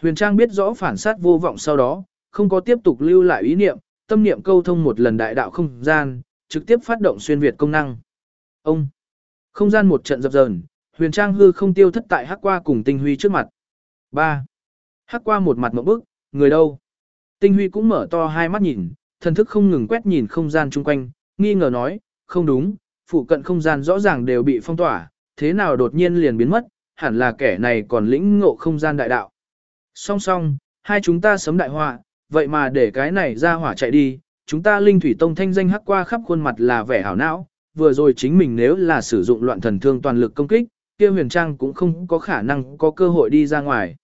Huyền trang biết rõ phản sát vô vọng sau đó, không có tiếp tục lưu lại ý niệm, tâm niệm câu thông một lần đại đạo không gian, trực tiếp phát động xuyên việt công năng. Ông, không gian một trận dập dờn, huyền trang hư không tiêu thất tại hắc qua cùng tinh huy trước mặt. 3. Hắc qua một mặt mộng bức, người đâu? Tinh huy cũng mở to hai mắt nhìn, thần thức không ngừng quét nhìn không gian chung quanh, nghi ngờ nói, không đúng, phụ cận không gian rõ ràng đều bị phong tỏa, thế nào đột nhiên liền biến mất, hẳn là kẻ này còn lĩnh ngộ không gian đại đạo. Song song, hai chúng ta sấm đại họa, vậy mà để cái này ra hỏa chạy đi, chúng ta linh thủy tông thanh danh hắc qua khắp khuôn mặt là vẻ hảo não, vừa rồi chính mình nếu là sử dụng loạn thần thương toàn lực công kích, kia huyền trang cũng không có khả năng có cơ hội đi ra ngoài.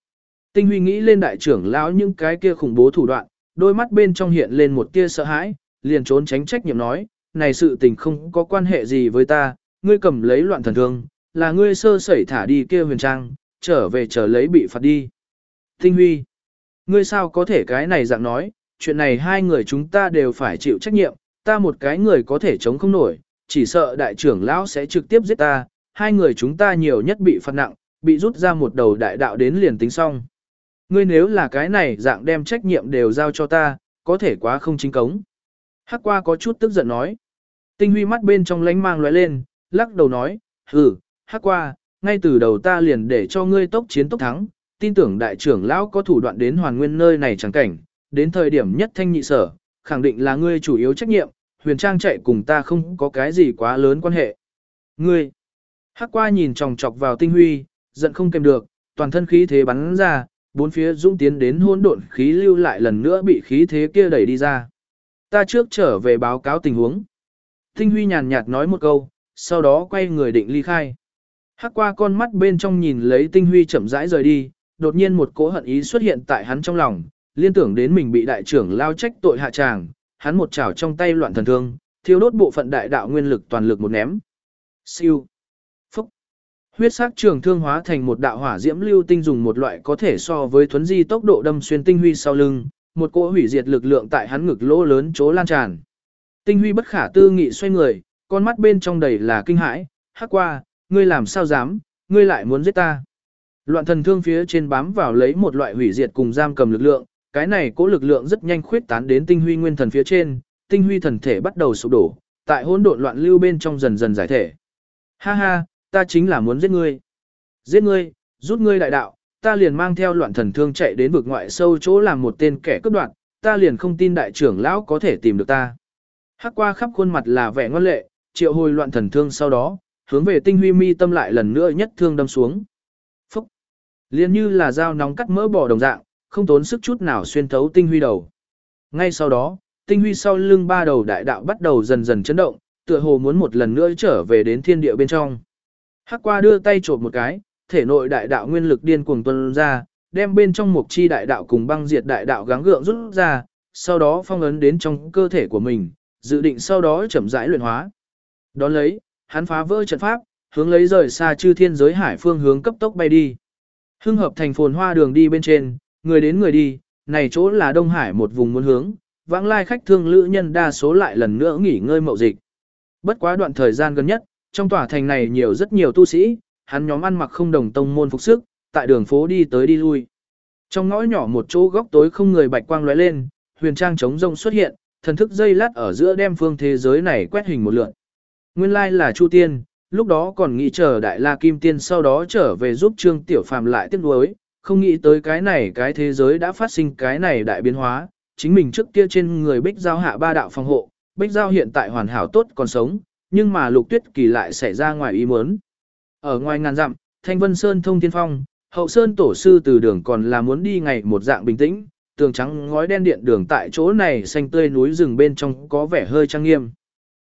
Tinh huy nghĩ lên đại trưởng lão những cái kia khủng bố thủ đoạn, đôi mắt bên trong hiện lên một tia sợ hãi, liền trốn tránh trách nhiệm nói, này sự tình không có quan hệ gì với ta, ngươi cầm lấy loạn thần thương, là ngươi sơ sẩy thả đi kia huyền trang, trở về trở lấy bị phạt đi. Tinh huy, ngươi sao có thể cái này dạng nói, chuyện này hai người chúng ta đều phải chịu trách nhiệm, ta một cái người có thể chống không nổi, chỉ sợ đại trưởng lão sẽ trực tiếp giết ta, hai người chúng ta nhiều nhất bị phạt nặng, bị rút ra một đầu đại đạo đến liền tính xong. Ngươi nếu là cái này dạng đem trách nhiệm đều giao cho ta, có thể quá không chính cống. Hắc qua có chút tức giận nói. Tinh huy mắt bên trong lánh mang lóe lên, lắc đầu nói, hừ, hắc qua, ngay từ đầu ta liền để cho ngươi tốc chiến tốc thắng, tin tưởng đại trưởng lão có thủ đoạn đến hoàn nguyên nơi này chẳng cảnh, đến thời điểm nhất thanh nhị sở, khẳng định là ngươi chủ yếu trách nhiệm, huyền trang chạy cùng ta không có cái gì quá lớn quan hệ. Ngươi, hắc qua nhìn tròng trọc vào tinh huy, giận không kèm được, toàn thân khí thế bắn ra, bốn phía dũng tiến đến hỗn độn khí lưu lại lần nữa bị khí thế kia đẩy đi ra. Ta trước trở về báo cáo tình huống. Tinh huy nhàn nhạt nói một câu, sau đó quay người định ly khai. Hắc qua con mắt bên trong nhìn lấy tinh huy chậm rãi rời đi, đột nhiên một cỗ hận ý xuất hiện tại hắn trong lòng, liên tưởng đến mình bị đại trưởng lao trách tội hạ tràng, hắn một chảo trong tay loạn thần thương, thiêu đốt bộ phận đại đạo nguyên lực toàn lực một ném. Siêu. Phúc. Huyết sắc trường thương hóa thành một đạo hỏa diễm lưu tinh dùng một loại có thể so với thuấn di tốc độ đâm xuyên tinh huy sau lưng, một cỗ hủy diệt lực lượng tại hắn ngực lỗ lớn chỗ lan tràn. Tinh huy bất khả tư nghị xoay người, con mắt bên trong đầy là kinh hãi, hắc qua, ngươi làm sao dám, ngươi lại muốn giết ta. Loạn thần thương phía trên bám vào lấy một loại hủy diệt cùng giam cầm lực lượng, cái này cố lực lượng rất nhanh khuyết tán đến tinh huy nguyên thần phía trên, tinh huy thần thể bắt đầu sụp đổ, tại hỗn độn loạn lưu bên trong dần dần giải thể. Ha ha, ta chính là muốn giết ngươi. Giết ngươi, rút ngươi đại đạo, ta liền mang theo loạn thần thương chạy đến vực ngoại sâu chỗ làm một tên kẻ cướp đoạt, ta liền không tin đại trưởng lão có thể tìm được ta. Hắc qua khắp khuôn mặt là vẻ ngoan lệ, triệu hồi loạn thần thương sau đó, hướng về tinh huy mi tâm lại lần nữa nhất thương đâm xuống. Phúc! liền như là dao nóng cắt mỡ bỏ đồng dạng, không tốn sức chút nào xuyên thấu tinh huy đầu. Ngay sau đó, tinh huy sau lưng ba đầu đại đạo bắt đầu dần dần chấn động, tựa hồ muốn một lần nữa trở về đến thiên địa bên trong. Hắc qua đưa tay chộp một cái, thể nội đại đạo nguyên lực điên cuồng tuôn ra, đem bên trong một chi đại đạo cùng băng diệt đại đạo gắng gượng rút ra, sau đó phong ấn đến trong cơ thể của mình, dự định sau đó chậm rãi luyện hóa. Đón lấy, hắn phá vỡ trận pháp, hướng lấy rời xa chư thiên giới hải phương hướng cấp tốc bay đi. Hưng hợp thành phồn hoa đường đi bên trên, người đến người đi, này chỗ là Đông Hải một vùng muốn hướng, vãng lai khách thương lữ nhân đa số lại lần nữa nghỉ ngơi mậu dịch. Bất quá đoạn thời gian gần nhất, trong tòa thành này nhiều rất nhiều tu sĩ, hắn nhóm ăn mặc không đồng tông môn phục sức, tại đường phố đi tới đi lui. Trong ngõ nhỏ một chỗ góc tối không người bạch quang lóe lên, huyền trang trống rông xuất hiện, thần thức dây lát ở giữa đem phương thế giới này quét hình một lượt. Nguyên lai là Chu Tiên, lúc đó còn nghĩ chờ Đại La Kim Tiên sau đó trở về giúp Trương Tiểu Phàm lại tiếp nối, không nghĩ tới cái này cái thế giới đã phát sinh cái này đại biến hóa, chính mình trước kia trên người Bích Giao hạ ba đạo phòng hộ, Bích Giao hiện tại hoàn hảo tốt còn sống, nhưng mà Lục Tuyết Kỳ lại xảy ra ngoài ý muốn. Ở ngoài ngàn dặm, Thanh Vân Sơn thông thiên phong, Hậu Sơn tổ sư từ đường còn là muốn đi ngày một dạng bình tĩnh, tường trắng ngói đen điện đường tại chỗ này xanh tươi núi rừng bên trong có vẻ hơi trang nghiêm.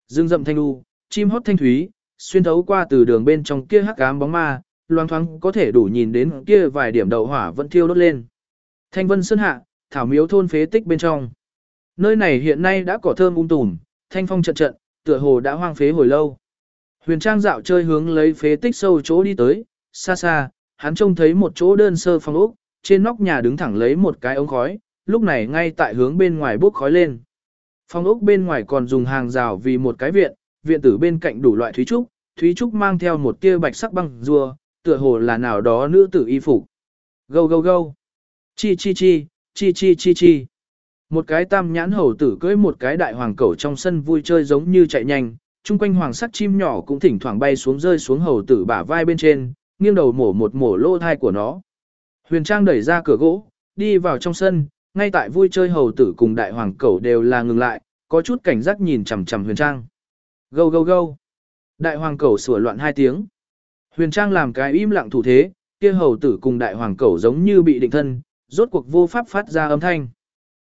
Dương rậm thanh u, chim hót thanh thúy, xuyên thấu qua từ đường bên trong kia hắc ám bóng ma, loang thoáng có thể đủ nhìn đến kia vài điểm đầu hỏa vẫn thiêu đốt lên. Thanh Vân Sơn Hạ, Thảo Miếu thôn phế tích bên trong. Nơi này hiện nay đã cỏ thơm um tùm, thanh phong trận trận, tựa hồ đã hoang phế hồi lâu. Huyền Trang dạo chơi hướng lấy phế tích sâu chỗ đi tới, xa xa, hắn trông thấy một chỗ đơn sơ phong ốc, trên nóc nhà đứng thẳng lấy một cái ống khói, lúc này ngay tại hướng bên ngoài bốc khói lên. Phong ốc bên ngoài còn dùng hàng rào vì một cái viện, viện tử bên cạnh đủ loại thúy trúc, thúy trúc mang theo một tia bạch sắc băng rùa, tựa hồ là nào đó nữ tử y phục. Gâu gâu gâu. Chi chi chi, chi chi chi chi. Một cái tam nhãn hầu tử cưỡi một cái đại hoàng cẩu trong sân vui chơi giống như chạy nhanh, chung quanh hoàng sắc chim nhỏ cũng thỉnh thoảng bay xuống rơi xuống hầu tử bả vai bên trên, nghiêng đầu mổ một mổ lỗ thai của nó. Huyền Trang đẩy ra cửa gỗ, đi vào trong sân, ngay tại vui chơi hầu tử cùng đại hoàng cẩu đều là ngừng lại, có chút cảnh giác nhìn chằm chằm Huyền Trang. Gâu gâu gâu. Đại hoàng cẩu sủa loạn hai tiếng. Huyền Trang làm cái im lặng thủ thế, kia hầu tử cùng đại hoàng cẩu giống như bị định thân, rốt cuộc vô pháp phát ra âm thanh.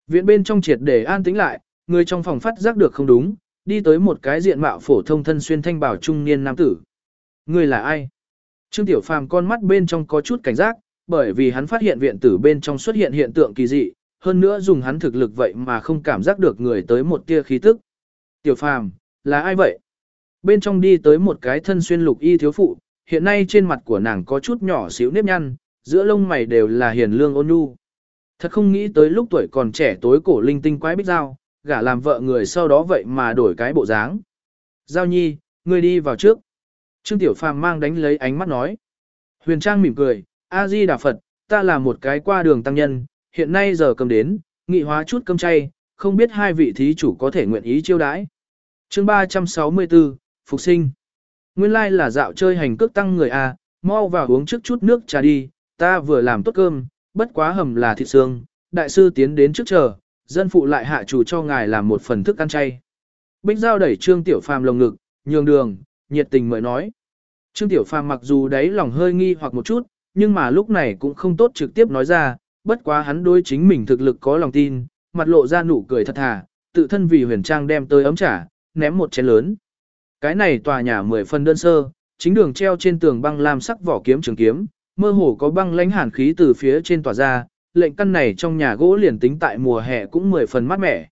Viện bên trong triệt để an tĩnh lại, người trong phòng phát giác được không đúng, đi tới một cái diện mạo phổ thông thân xuyên thanh bảo trung niên nam tử. Người là ai? Trương Tiểu Phàm con mắt bên trong có chút cảnh giác, bởi vì hắn phát hiện viện tử bên trong xuất hiện hiện tượng kỳ dị, hơn nữa dùng hắn thực lực vậy mà không cảm giác được người tới một tia khí tức. Tiểu Phàm, là ai vậy? Bên trong đi tới một cái thân xuyên lục y thiếu phụ, hiện nay trên mặt của nàng có chút nhỏ xíu nếp nhăn, giữa lông mày đều là hiền lương ôn nhu. Thật không nghĩ tới lúc tuổi còn trẻ tối cổ linh tinh quái bích giao, gả làm vợ người sau đó vậy mà đổi cái bộ dáng. Giao nhi, ngươi đi vào trước. Trương Tiểu Phàm mang đánh lấy ánh mắt nói. Huyền Trang mỉm cười, A-di Đà Phật, ta là một cái qua đường tăng nhân, hiện nay giờ cầm đến, nghị hóa chút cơm chay, không biết hai vị thí chủ có thể nguyện ý chiêu đãi. chương 364, Phục sinh. Nguyên lai là dạo chơi hành cước tăng người A, mau vào uống trước chút nước trà đi, ta vừa làm tốt cơm, bất quá hầm là thịt xương, đại sư tiến đến trước chờ, dân phụ lại hạ chủ cho ngài làm một phần thức ăn chay. Bích Giao đẩy Trương Tiểu Phàm lồng ngực, nhường đường, nhiệt tình mời nói. Trương Tiểu Phàm mặc dù đáy lòng hơi nghi hoặc một chút, nhưng mà lúc này cũng không tốt trực tiếp nói ra, bất quá hắn đối chính mình thực lực có lòng tin, mặt lộ ra nụ cười thật thà, tự thân vì huyền trang đem tới ấm trà, ném một chén lớn. Cái này tòa nhà mười phần đơn sơ, chính đường treo trên tường băng lam sắc vỏ kiếm trường kiếm, mơ hồ có băng lãnh hàn khí từ phía trên tỏa ra, lệnh căn này trong nhà gỗ liền tính tại mùa hè cũng mười phần mát mẻ.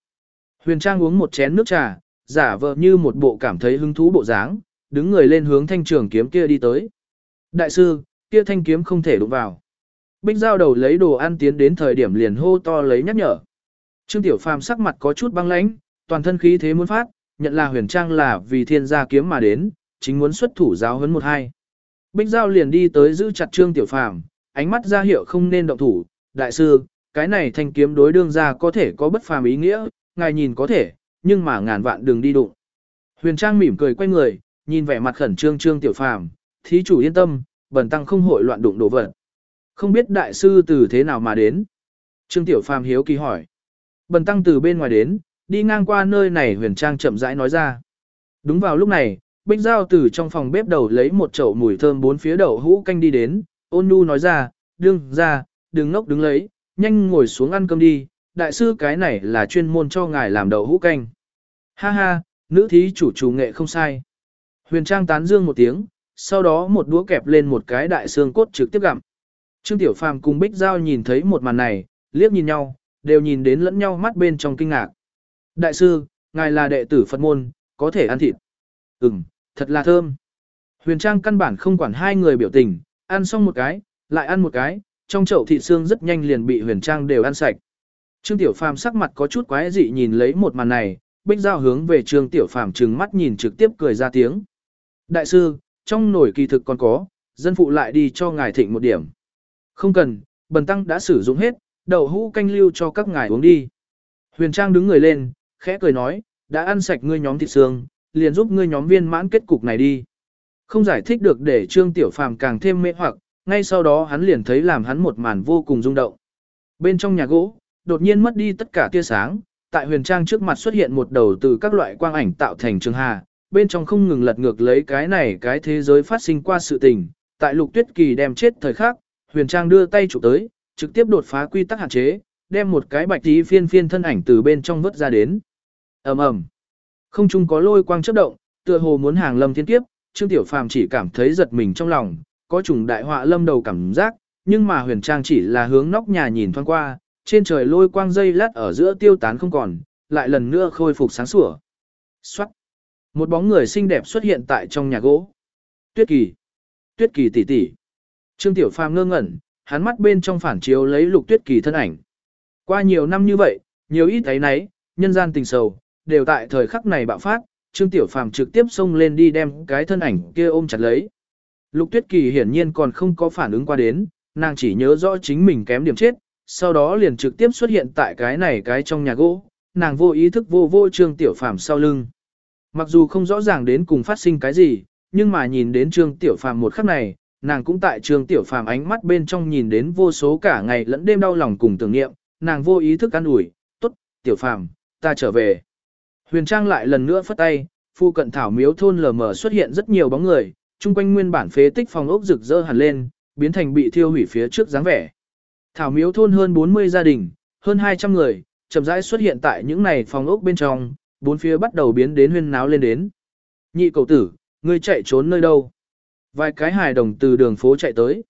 Huyền Trang uống một chén nước trà, giả vờ như một bộ cảm thấy hứng thú bộ dáng, đứng người lên hướng thanh trường kiếm kia đi tới. Đại sư, kia thanh kiếm không thể đụng vào. Bích giao đầu lấy đồ ăn tiến đến thời điểm liền hô to lấy nhắc nhở. Trương Tiểu Phàm sắc mặt có chút băng lãnh, toàn thân khí thế muốn phát, nhận là huyền trang là vì thiên gia kiếm mà đến, chính muốn xuất thủ giáo huấn một hai. Bích giao liền đi tới giữ chặt Trương Tiểu Phàm, ánh mắt ra hiệu không nên động thủ, đại sư, cái này thanh kiếm đối đương ra có thể có bất phàm ý nghĩa, ngài nhìn có thể, nhưng mà ngàn vạn đừng đi đụng. Huyền Trang mỉm cười quay người, nhìn vẻ mặt khẩn trương Trương Tiểu Phàm, thí chủ yên tâm, bần tăng không hội loạn đụng đồ vật. Không biết đại sư từ thế nào mà đến? Trương Tiểu Phàm hiếu kỳ hỏi. Bần tăng từ bên ngoài đến, đi ngang qua nơi này Huyền Trang chậm rãi nói ra. Đúng vào lúc này, Bích Giao từ trong phòng bếp đầu lấy một chậu mùi thơm bốn phía đậu hũ canh đi đến, ôn nu nói ra, đương ra, đừng ngốc đứng lấy, nhanh ngồi xuống ăn cơm đi, đại sư cái này là chuyên môn cho ngài làm đậu hũ canh. Ha ha, nữ thí chủ chủ nghệ không sai. Huyền Trang tán dương một tiếng, sau đó một đũa kẹp lên một cái đại xương cốt trực tiếp gặm. Trương Tiểu Phàm cùng Bích Giao nhìn thấy một màn này, liếc nhìn nhau, đều nhìn đến lẫn nhau mắt bên trong kinh ngạc. Đại sư, ngài là đệ tử Phật môn, có thể ăn thịt. Ừm, thật là thơm. Huyền Trang căn bản không quản hai người biểu tình, ăn xong một cái, lại ăn một cái, trong chậu thịt xương rất nhanh liền bị Huyền Trang đều ăn sạch. Trương Tiểu Phàm sắc mặt có chút quái dị nhìn lấy một màn này, Bích Giao hướng về Trương Tiểu Phàm trừng mắt nhìn trực tiếp cười ra tiếng. Đại sư, trong nồi kỳ thực còn có, dân phụ lại đi cho ngài thịnh một điểm. Không cần, bần tăng đã sử dụng hết, đậu hũ canh lưu cho các ngài uống đi. Huyền Trang đứng người lên, khẽ cười nói, đã ăn sạch ngươi nhóm thịt xương, liền giúp ngươi nhóm viên mãn kết cục này đi. Không giải thích được để Trương Tiểu Phàm càng thêm mê hoặc, ngay sau đó hắn liền thấy làm hắn một màn vô cùng rung động. Bên trong nhà gỗ, đột nhiên mất đi tất cả tia sáng, tại huyền trang trước mặt xuất hiện một đầu từ các loại quang ảnh tạo thành trường hà, bên trong không ngừng lật ngược lấy cái này cái thế giới phát sinh qua sự tình. Tại lục tuyết kỳ đem chết thời khắc, huyền trang đưa tay chụp tới, trực tiếp đột phá quy tắc hạn chế, đem một cái bạch tí phiên phiên thân ảnh từ bên trong vớt ra đến ầm ầm Không chung có lôi quang chớp động, tựa hồ muốn hàng lâm thiên kiếp, Trương Tiểu Phàm chỉ cảm thấy giật mình trong lòng, có trùng đại họa lâm đầu cảm giác, nhưng mà huyền trang chỉ là hướng nóc nhà nhìn thoáng qua, trên trời lôi quang dây lát ở giữa tiêu tán không còn, lại lần nữa khôi phục sáng sủa. Xoát! Một bóng người xinh đẹp xuất hiện tại trong nhà gỗ. Tuyết kỳ! Tuyết kỳ tỷ tỷ! Trương Tiểu Phàm ngơ ngẩn, hắn mắt bên trong phản chiếu lấy lục tuyết kỳ thân ảnh. Qua nhiều năm như vậy, nhiều ít thấy nấy, nhân gian tình sầu, đều tại thời khắc này bạo phát, Trương Tiểu Phàm trực tiếp xông lên đi đem cái thân ảnh kia ôm chặt lấy. Lục Tuyết Kỳ hiển nhiên còn không có phản ứng qua đến, nàng chỉ nhớ rõ chính mình kém điểm chết, sau đó liền trực tiếp xuất hiện tại cái này cái trong nhà gỗ, nàng vô ý thức vô vô Trương Tiểu Phàm sau lưng. Mặc dù không rõ ràng đến cùng phát sinh cái gì, nhưng mà nhìn đến Trương Tiểu Phàm một khắc này, nàng cũng tại Trương Tiểu Phàm ánh mắt bên trong nhìn đến vô số cả ngày lẫn đêm đau lòng cùng tưởng niệm, nàng vô ý thức an ủi, "Tốt, Tiểu Phàm, ta trở về." Huyền Trang lại lần nữa phất tay, phu cận thảo miếu thôn lờ mờ xuất hiện rất nhiều bóng người, chung quanh nguyên bản phế tích phòng ốc rực rỡ hẳn lên, biến thành bị thiêu hủy phía trước dáng vẻ. Thảo miếu thôn hơn 40 gia đình, hơn 200 người, chậm rãi xuất hiện tại những này phòng ốc bên trong, bốn phía bắt đầu biến đến huyên náo lên đến. Nhị cầu tử, ngươi chạy trốn nơi đâu? Vài cái hài đồng từ đường phố chạy tới.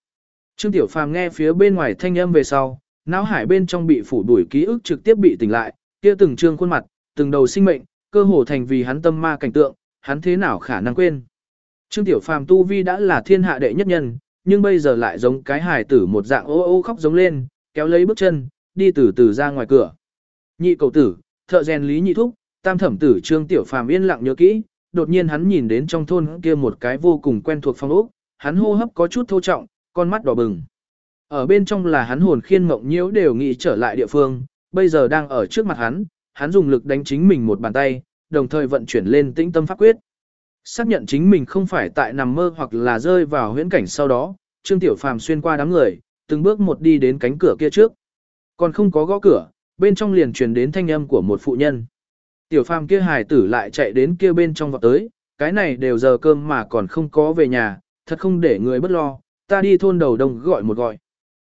Trương Tiểu Phàm nghe phía bên ngoài thanh âm về sau, não hải bên trong bị phủ đuổi ký ức trực tiếp bị tỉnh lại, kia từng trương khuôn mặt, từng đầu sinh mệnh, cơ hồ thành vì hắn tâm ma cảnh tượng, hắn thế nào khả năng quên. Trương Tiểu Phàm tu vi đã là thiên hạ đệ nhất nhân, nhưng bây giờ lại giống cái hài tử một dạng ô ô khóc giống lên, kéo lấy bước chân, đi từ từ ra ngoài cửa. Nhị cầu tử, thợ rèn lý nhị thúc, tam thẩm tử Trương Tiểu Phàm yên lặng nhớ kỹ, đột nhiên hắn nhìn đến trong thôn kia một cái vô cùng quen thuộc phong ốc, hắn hô hấp có chút thô trọng, con mắt đỏ bừng. Ở bên trong là hắn hồn khiên mộng nhiễu đều nghĩ trở lại địa phương, bây giờ đang ở trước mặt hắn, hắn dùng lực đánh chính mình một bàn tay, đồng thời vận chuyển lên tĩnh tâm pháp quyết. Xác nhận chính mình không phải tại nằm mơ hoặc là rơi vào huyễn cảnh sau đó, Trương Tiểu Phàm xuyên qua đám người, từng bước một đi đến cánh cửa kia trước. Còn không có gõ cửa, bên trong liền truyền đến thanh âm của một phụ nhân. Tiểu Phàm kia hài tử lại chạy đến kia bên trong vọt tới, cái này đều giờ cơm mà còn không có về nhà, thật không để người bất lo, ta đi thôn đầu đông gọi một gọi.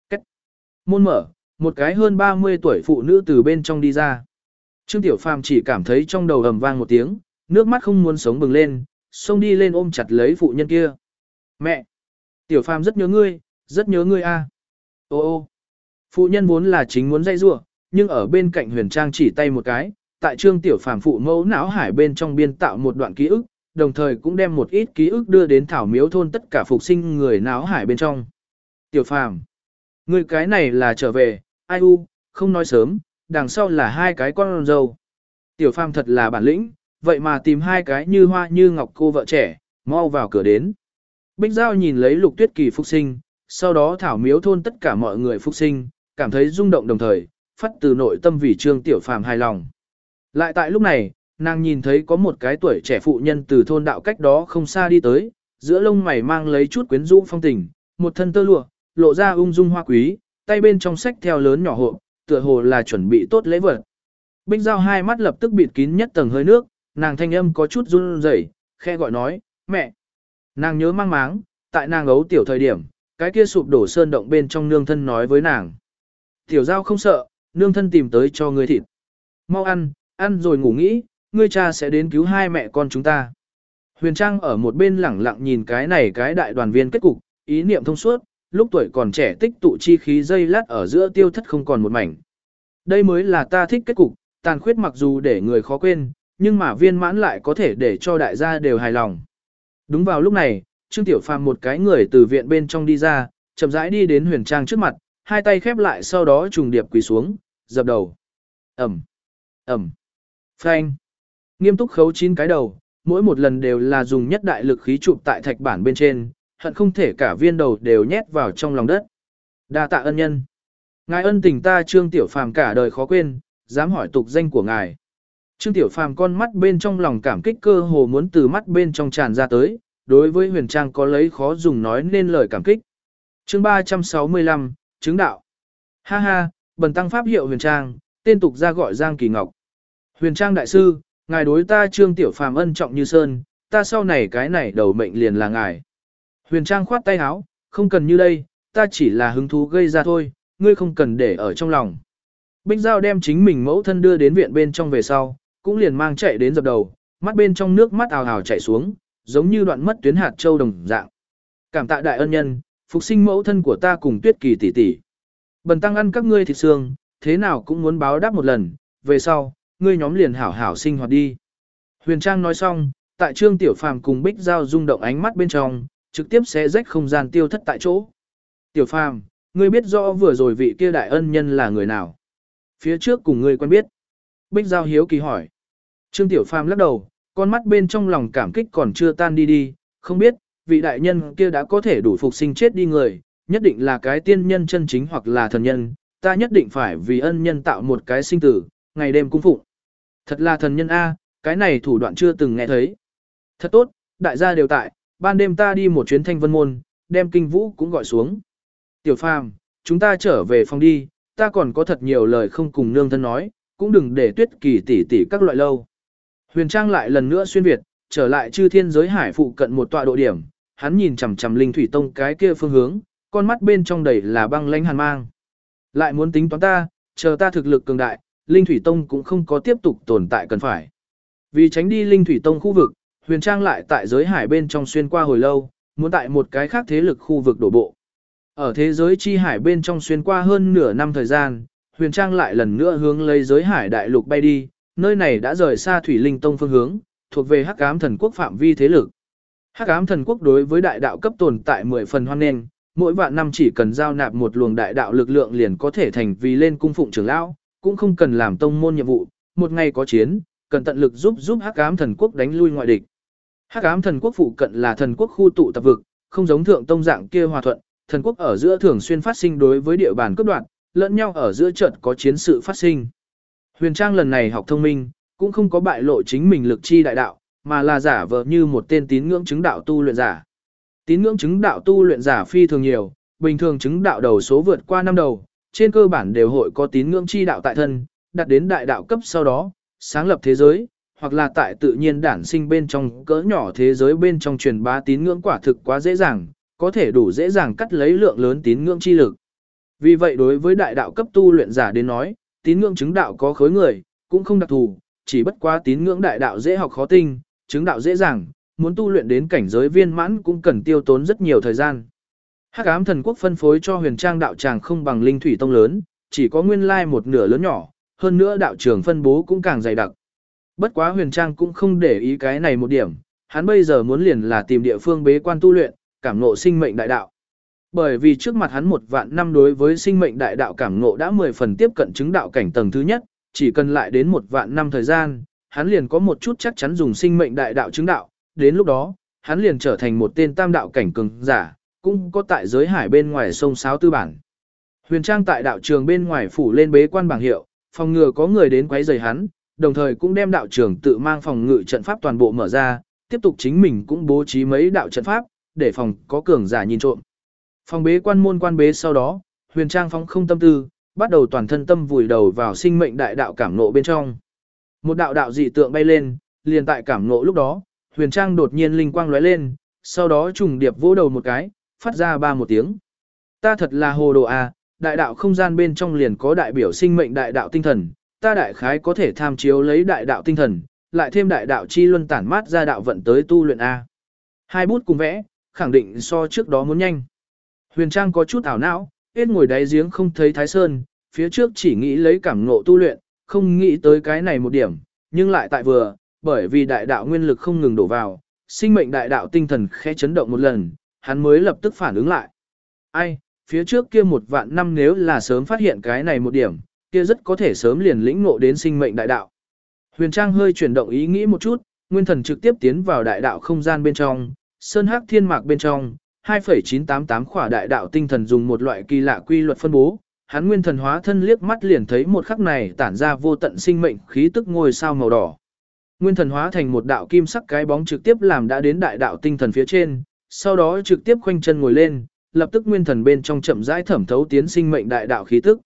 Cách. Môn mở, một cái hơn 30 tuổi phụ nữ từ bên trong đi ra. Trương Tiểu Phàm chỉ cảm thấy trong đầu ầm vang một tiếng, nước mắt không muốn sống bừng lên, xông đi lên ôm chặt lấy phụ nhân kia. Mẹ! Tiểu Phàm rất nhớ ngươi, rất nhớ ngươi a. Ô ô! Phụ nhân vốn là chính muốn dây rua, nhưng ở bên cạnh huyền trang chỉ tay một cái, tại trương tiểu phàm phụ mẫu não hải bên trong biên tạo một đoạn ký ức, đồng thời cũng đem một ít ký ức đưa đến thảo miếu thôn tất cả phục sinh người não hải bên trong. Tiểu phàm! Ngươi cái này là trở về, ai u, không nói sớm, đằng sau là hai cái con dâu. Tiểu phàm thật là bản lĩnh, vậy mà tìm hai cái như hoa như ngọc cô vợ trẻ, mau vào cửa đến. Bích Giao nhìn lấy lục tuyết kỳ phục sinh, sau đó thảo miếu thôn tất cả mọi người phục sinh, cảm thấy rung động đồng thời, phát từ nội tâm vì trương tiểu phàm hài lòng. Lại tại lúc này, nàng nhìn thấy có một cái tuổi trẻ phụ nhân từ thôn đạo cách đó không xa đi tới, giữa lông mày mang lấy chút quyến rũ phong tình, một thân tơ lụa, lộ ra ung dung hoa quý, tay bên trong sách theo lớn nhỏ hộp, tựa hồ là chuẩn bị tốt lễ vật. Bích Giao hai mắt lập tức bịt kín nhất tầng hơi nước, nàng thanh âm có chút run rẩy, khe gọi nói, mẹ. Nàng nhớ mang máng, tại nàng ấu tiểu thời điểm, cái kia sụp đổ sơn động bên trong nương thân nói với nàng. Tiểu Giao không sợ, nương thân tìm tới cho ngươi thịt. Mau ăn, ăn rồi ngủ nghĩ, ngươi cha sẽ đến cứu hai mẹ con chúng ta. Huyền Trang ở một bên lẳng lặng nhìn cái này cái đại đoàn viên kết cục, ý niệm thông suốt, lúc tuổi còn trẻ tích tụ chi khí dây lát ở giữa tiêu thất không còn một mảnh. Đây mới là ta thích kết cục, tàn khuyết mặc dù để người khó quên, nhưng mà viên mãn lại có thể để cho đại gia đều hài lòng. Đúng vào lúc này, Trương Tiểu Phàm một cái người từ viện bên trong đi ra, chậm rãi đi đến Huyền Trang trước mặt, hai tay khép lại sau đó trùng điệp quỳ xuống, dập đầu. Ẩm, Ẩm, Phanh. Nghiêm túc khấu chín cái đầu, mỗi một lần đều là dùng nhất đại lực khí chụp tại thạch bản bên trên, hận không thể cả viên đầu đều nhét vào trong lòng đất. Đa tạ ân nhân. Ngài ân tình ta Trương Tiểu Phàm cả đời khó quên, dám hỏi tục danh của ngài. Trương Tiểu Phàm con mắt bên trong lòng cảm kích cơ hồ muốn từ mắt bên trong tràn ra tới, đối với huyền trang có lấy khó dùng nói nên lời cảm kích. chương 365, chứng đạo. Ha ha, bần tăng pháp hiệu huyền trang, tên tục ra gọi Giang Kỳ Ngọc. Huyền trang đại sư, ngài đối ta Trương Tiểu Phàm ân trọng như sơn, ta sau này cái này đầu mệnh liền là ngài. Huyền trang khoát tay áo, không cần như đây, ta chỉ là hứng thú gây ra thôi, ngươi không cần để ở trong lòng. Bích Giao đem chính mình mẫu thân đưa đến viện bên trong về sau, cũng liền mang chạy đến dập đầu, mắt bên trong nước mắt ào ào chảy xuống, giống như đoạn mất tuyến hạt châu đồng dạng. Cảm tạ đại ân nhân, phục sinh mẫu thân của ta cùng tuyết kỳ tỷ tỷ. Bần tăng ăn các ngươi thịt xương, thế nào cũng muốn báo đáp một lần, về sau, ngươi nhóm liền hảo hảo sinh hoạt đi. Huyền Trang nói xong, tại Trương Tiểu Phàm cùng Bích Giao rung động ánh mắt bên trong, trực tiếp sẽ rách không gian tiêu thất tại chỗ. Tiểu Phàm, ngươi biết rõ vừa rồi vị kia đại ân nhân là người nào? Phía trước cùng ngươi quen biết. Bích Giao hiếu kỳ hỏi. Trương Tiểu Phàm lắc đầu, con mắt bên trong lòng cảm kích còn chưa tan đi đi, không biết, vị đại nhân kia đã có thể đủ phục sinh chết đi người, nhất định là cái tiên nhân chân chính hoặc là thần nhân, ta nhất định phải vì ân nhân tạo một cái sinh tử, ngày đêm cung phụng. Thật là thần nhân A, cái này thủ đoạn chưa từng nghe thấy. Thật tốt, đại gia đều tại, ban đêm ta đi một chuyến thanh vân môn, đem kinh vũ cũng gọi xuống. Tiểu phàm, chúng ta trở về phòng đi, ta còn có thật nhiều lời không cùng nương thân nói, cũng đừng để tuyết kỳ tỷ tỷ các loại lâu. Huyền Trang lại lần nữa xuyên Việt, trở lại chư thiên giới hải phụ cận một tọa độ điểm, hắn nhìn chằm chằm linh thủy tông cái kia phương hướng, con mắt bên trong đầy là băng lãnh hàn mang. Lại muốn tính toán ta, chờ ta thực lực cường đại, linh thủy tông cũng không có tiếp tục tồn tại cần phải. Vì tránh đi linh thủy tông khu vực, huyền trang lại tại giới hải bên trong xuyên qua hồi lâu, muốn tại một cái khác thế lực khu vực đổ bộ. Ở thế giới chi hải bên trong xuyên qua hơn nửa năm thời gian, huyền trang lại lần nữa hướng lấy giới hải đại lục bay đi, nơi này đã rời xa thủy linh tông phương hướng, thuộc về hắc ám thần quốc phạm vi thế lực. Hắc ám thần quốc đối với đại đạo cấp tồn tại 10 phần hoan nghênh, mỗi vạn năm chỉ cần giao nạp một luồng đại đạo lực lượng liền có thể thành vì lên cung phụng trưởng lão, cũng không cần làm tông môn nhiệm vụ, một ngày có chiến, cần tận lực giúp giúp Hắc ám thần quốc đánh lui ngoại địch. Hắc ám thần quốc phụ cận là thần quốc khu tụ tập vực, không giống thượng tông dạng kia hòa thuận, thần quốc ở giữa thường xuyên phát sinh đối với địa bàn cướp đoạt, lẫn nhau ở giữa trận có chiến sự phát sinh. Huyền Trang lần này học thông minh, cũng không có bại lộ chính mình lực chi đại đạo, mà là giả vờ như một tên tín ngưỡng chứng đạo tu luyện giả. Tín ngưỡng chứng đạo tu luyện giả phi thường nhiều, bình thường chứng đạo đầu số vượt qua năm đầu, trên cơ bản đều hội có tín ngưỡng chi đạo tại thân, đặt đến đại đạo cấp sau đó, sáng lập thế giới, hoặc là tại tự nhiên đản sinh bên trong cỡ nhỏ thế giới bên trong truyền bá tín ngưỡng quả thực quá dễ dàng, có thể đủ dễ dàng cắt lấy lượng lớn tín ngưỡng chi lực. Vì vậy đối với đại đạo cấp tu luyện giả đến nói, tín ngưỡng chứng đạo có khối người, cũng không đặc thù, chỉ bất quá tín ngưỡng đại đạo dễ học khó tinh, chứng đạo dễ dàng, muốn tu luyện đến cảnh giới viên mãn cũng cần tiêu tốn rất nhiều thời gian. Hắc ám thần quốc phân phối cho huyền trang đạo tràng không bằng linh thủy tông lớn, chỉ có nguyên lai một nửa lớn nhỏ, hơn nữa đạo trường phân bố cũng càng dày đặc. Bất quá huyền trang cũng không để ý cái này một điểm, hắn bây giờ muốn liền là tìm địa phương bế quan tu luyện, cảm ngộ sinh mệnh đại đạo. Bởi vì trước mặt hắn một vạn năm đối với sinh mệnh đại đạo cảm ngộ đã 10 phần tiếp cận chứng đạo cảnh tầng thứ nhất, chỉ cần lại đến một vạn năm thời gian, hắn liền có một chút chắc chắn dùng sinh mệnh đại đạo chứng đạo, đến lúc đó, hắn liền trở thành một tên tam đạo cảnh cường giả, cũng có tại giới hải bên ngoài sông sáo tư bản. Huyền Trang tại đạo trường bên ngoài phủ lên bế quan bảng hiệu, phòng ngừa có người đến quấy rầy hắn, đồng thời cũng đem đạo trường tự mang phòng ngự trận pháp toàn bộ mở ra, tiếp tục chính mình cũng bố trí mấy đạo trận pháp, để phòng có cường giả nhìn trộm. Phòng bế quan môn quan bế sau đó, Huyền Trang phóng không tâm tư, bắt đầu toàn thân tâm vùi đầu vào sinh mệnh đại đạo cảm ngộ bên trong. Một đạo đạo dị tượng bay lên, liền tại cảm ngộ lúc đó, Huyền Trang đột nhiên linh quang lóe lên, sau đó trùng điệp vỗ đầu một cái, phát ra ba một tiếng. Ta thật là hồ đồ à, đại đạo không gian bên trong liền có đại biểu sinh mệnh đại đạo tinh thần, ta đại khái có thể tham chiếu lấy đại đạo tinh thần, lại thêm đại đạo chi luân tản mát ra đạo vận tới tu luyện a. Hai bút cùng vẽ, khẳng định so trước đó muốn nhanh. Huyền Trang có chút ảo não, ít ngồi đáy giếng không thấy Thái Sơn, phía trước chỉ nghĩ lấy cảm ngộ tu luyện, không nghĩ tới cái này một điểm, nhưng lại tại vừa, bởi vì đại đạo nguyên lực không ngừng đổ vào, sinh mệnh đại đạo tinh thần khẽ chấn động một lần, hắn mới lập tức phản ứng lại. Ai, phía trước kia một vạn năm nếu là sớm phát hiện cái này một điểm, kia rất có thể sớm liền lĩnh ngộ đến sinh mệnh đại đạo. Huyền Trang hơi chuyển động ý nghĩ một chút, nguyên thần trực tiếp tiến vào đại đạo không gian bên trong, sơn hắc thiên mạc bên trong, 2,988 khỏa đại đạo tinh thần dùng một loại kỳ lạ quy luật phân bố, hắn nguyên thần hóa thân liếc mắt liền thấy một khắc này tản ra vô tận sinh mệnh khí tức ngôi sao màu đỏ. Nguyên thần hóa thành một đạo kim sắc cái bóng trực tiếp làm đã đến đại đạo tinh thần phía trên, sau đó trực tiếp khoanh chân ngồi lên, lập tức nguyên thần bên trong chậm rãi thẩm thấu tiến sinh mệnh đại đạo khí tức.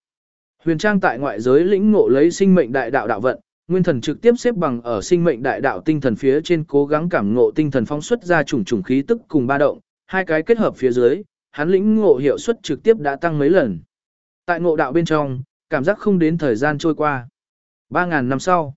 Huyền Trang tại ngoại giới lĩnh ngộ lấy sinh mệnh đại đạo đạo vận, nguyên thần trực tiếp xếp bằng ở sinh mệnh đại đạo tinh thần phía trên cố gắng cảm ngộ tinh thần phóng xuất ra trùng trùng khí tức cùng ba động, hai cái kết hợp phía dưới, hắn lĩnh ngộ hiệu suất trực tiếp đã tăng mấy lần. Tại ngộ đạo bên trong, cảm giác không đến thời gian trôi qua. 3.000 năm sau,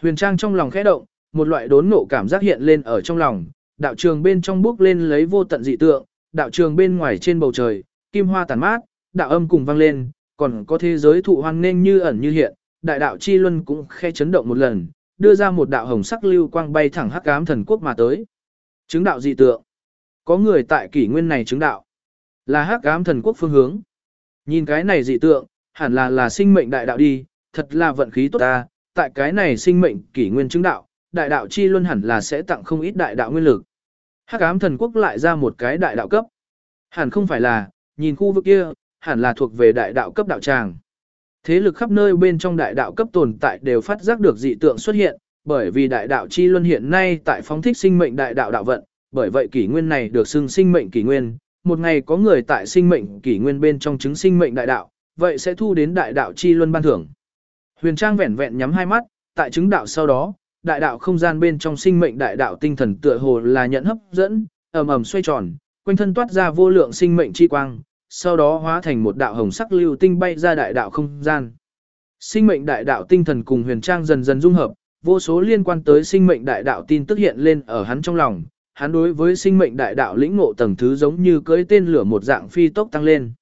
huyền trang trong lòng khẽ động, một loại đốn ngộ cảm giác hiện lên ở trong lòng, đạo trường bên trong bước lên lấy vô tận dị tượng, đạo trường bên ngoài trên bầu trời, kim hoa tàn mát, đạo âm cùng vang lên, còn có thế giới thụ hoang nên như ẩn như hiện, đại đạo chi luân cũng khe chấn động một lần, đưa ra một đạo hồng sắc lưu quang bay thẳng hắc ám thần quốc mà tới. Chứng đạo dị tượng. Có người tại kỷ nguyên này chứng đạo. Là hắc ám thần quốc phương hướng. Nhìn cái này dị tượng, hẳn là là sinh mệnh đại đạo đi, thật là vận khí tốt ta, tại cái này sinh mệnh kỷ nguyên chứng đạo, đại đạo chi luân hẳn là sẽ tặng không ít đại đạo nguyên lực. Hắc ám thần quốc lại ra một cái đại đạo cấp. Hẳn không phải là, nhìn khu vực kia, hẳn là thuộc về đại đạo cấp đạo tràng. Thế lực khắp nơi bên trong đại đạo cấp tồn tại đều phát giác được dị tượng xuất hiện, bởi vì đại đạo chi luân hiện nay tại phóng thích sinh mệnh đại đạo đạo vận, bởi vậy kỷ nguyên này được xưng sinh mệnh kỷ nguyên, một ngày có người tại sinh mệnh kỷ nguyên bên trong chứng sinh mệnh đại đạo, vậy sẽ thu đến đại đạo chi luân ban thưởng. Huyền Trang vẹn vẹn nhắm hai mắt, tại chứng đạo sau đó, đại đạo không gian bên trong sinh mệnh đại đạo tinh thần tựa hồ là nhận hấp dẫn, ầm ầm xoay tròn, quanh thân toát ra vô lượng sinh mệnh chi quang, sau đó hóa thành một đạo hồng sắc lưu tinh bay ra đại đạo không gian. Sinh mệnh đại đạo tinh thần cùng huyền trang dần dần dung hợp, vô số liên quan tới sinh mệnh đại đạo tin tức hiện lên ở hắn trong lòng, hắn đối với sinh mệnh đại đạo lĩnh ngộ tầng thứ giống như cưỡi tên lửa một dạng phi tốc tăng lên.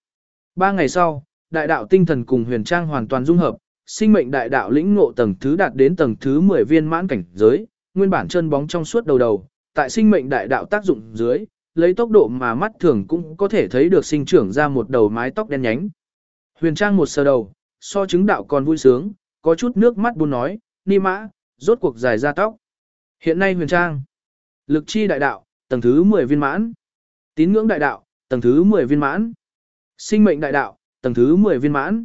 Ba ngày sau, đại đạo tinh thần cùng huyền trang hoàn toàn dung hợp, sinh mệnh đại đạo lĩnh ngộ tầng thứ đạt đến tầng thứ 10 viên mãn cảnh giới, nguyên bản chân bóng trong suốt đầu đầu, tại sinh mệnh đại đạo tác dụng dưới, lấy tốc độ mà mắt thường cũng có thể thấy được sinh trưởng ra một đầu mái tóc đen nhánh. Huyền Trang một sờ đầu, so chứng đạo còn vui sướng, có chút nước mắt buồn nói, ni mã, rốt cuộc dài ra tóc. Hiện nay Huyền Trang, lực chi đại đạo, tầng thứ 10 viên mãn, tín ngưỡng đại đạo, tầng thứ 10 viên mãn, sinh mệnh đại đạo, tầng thứ 10 viên mãn.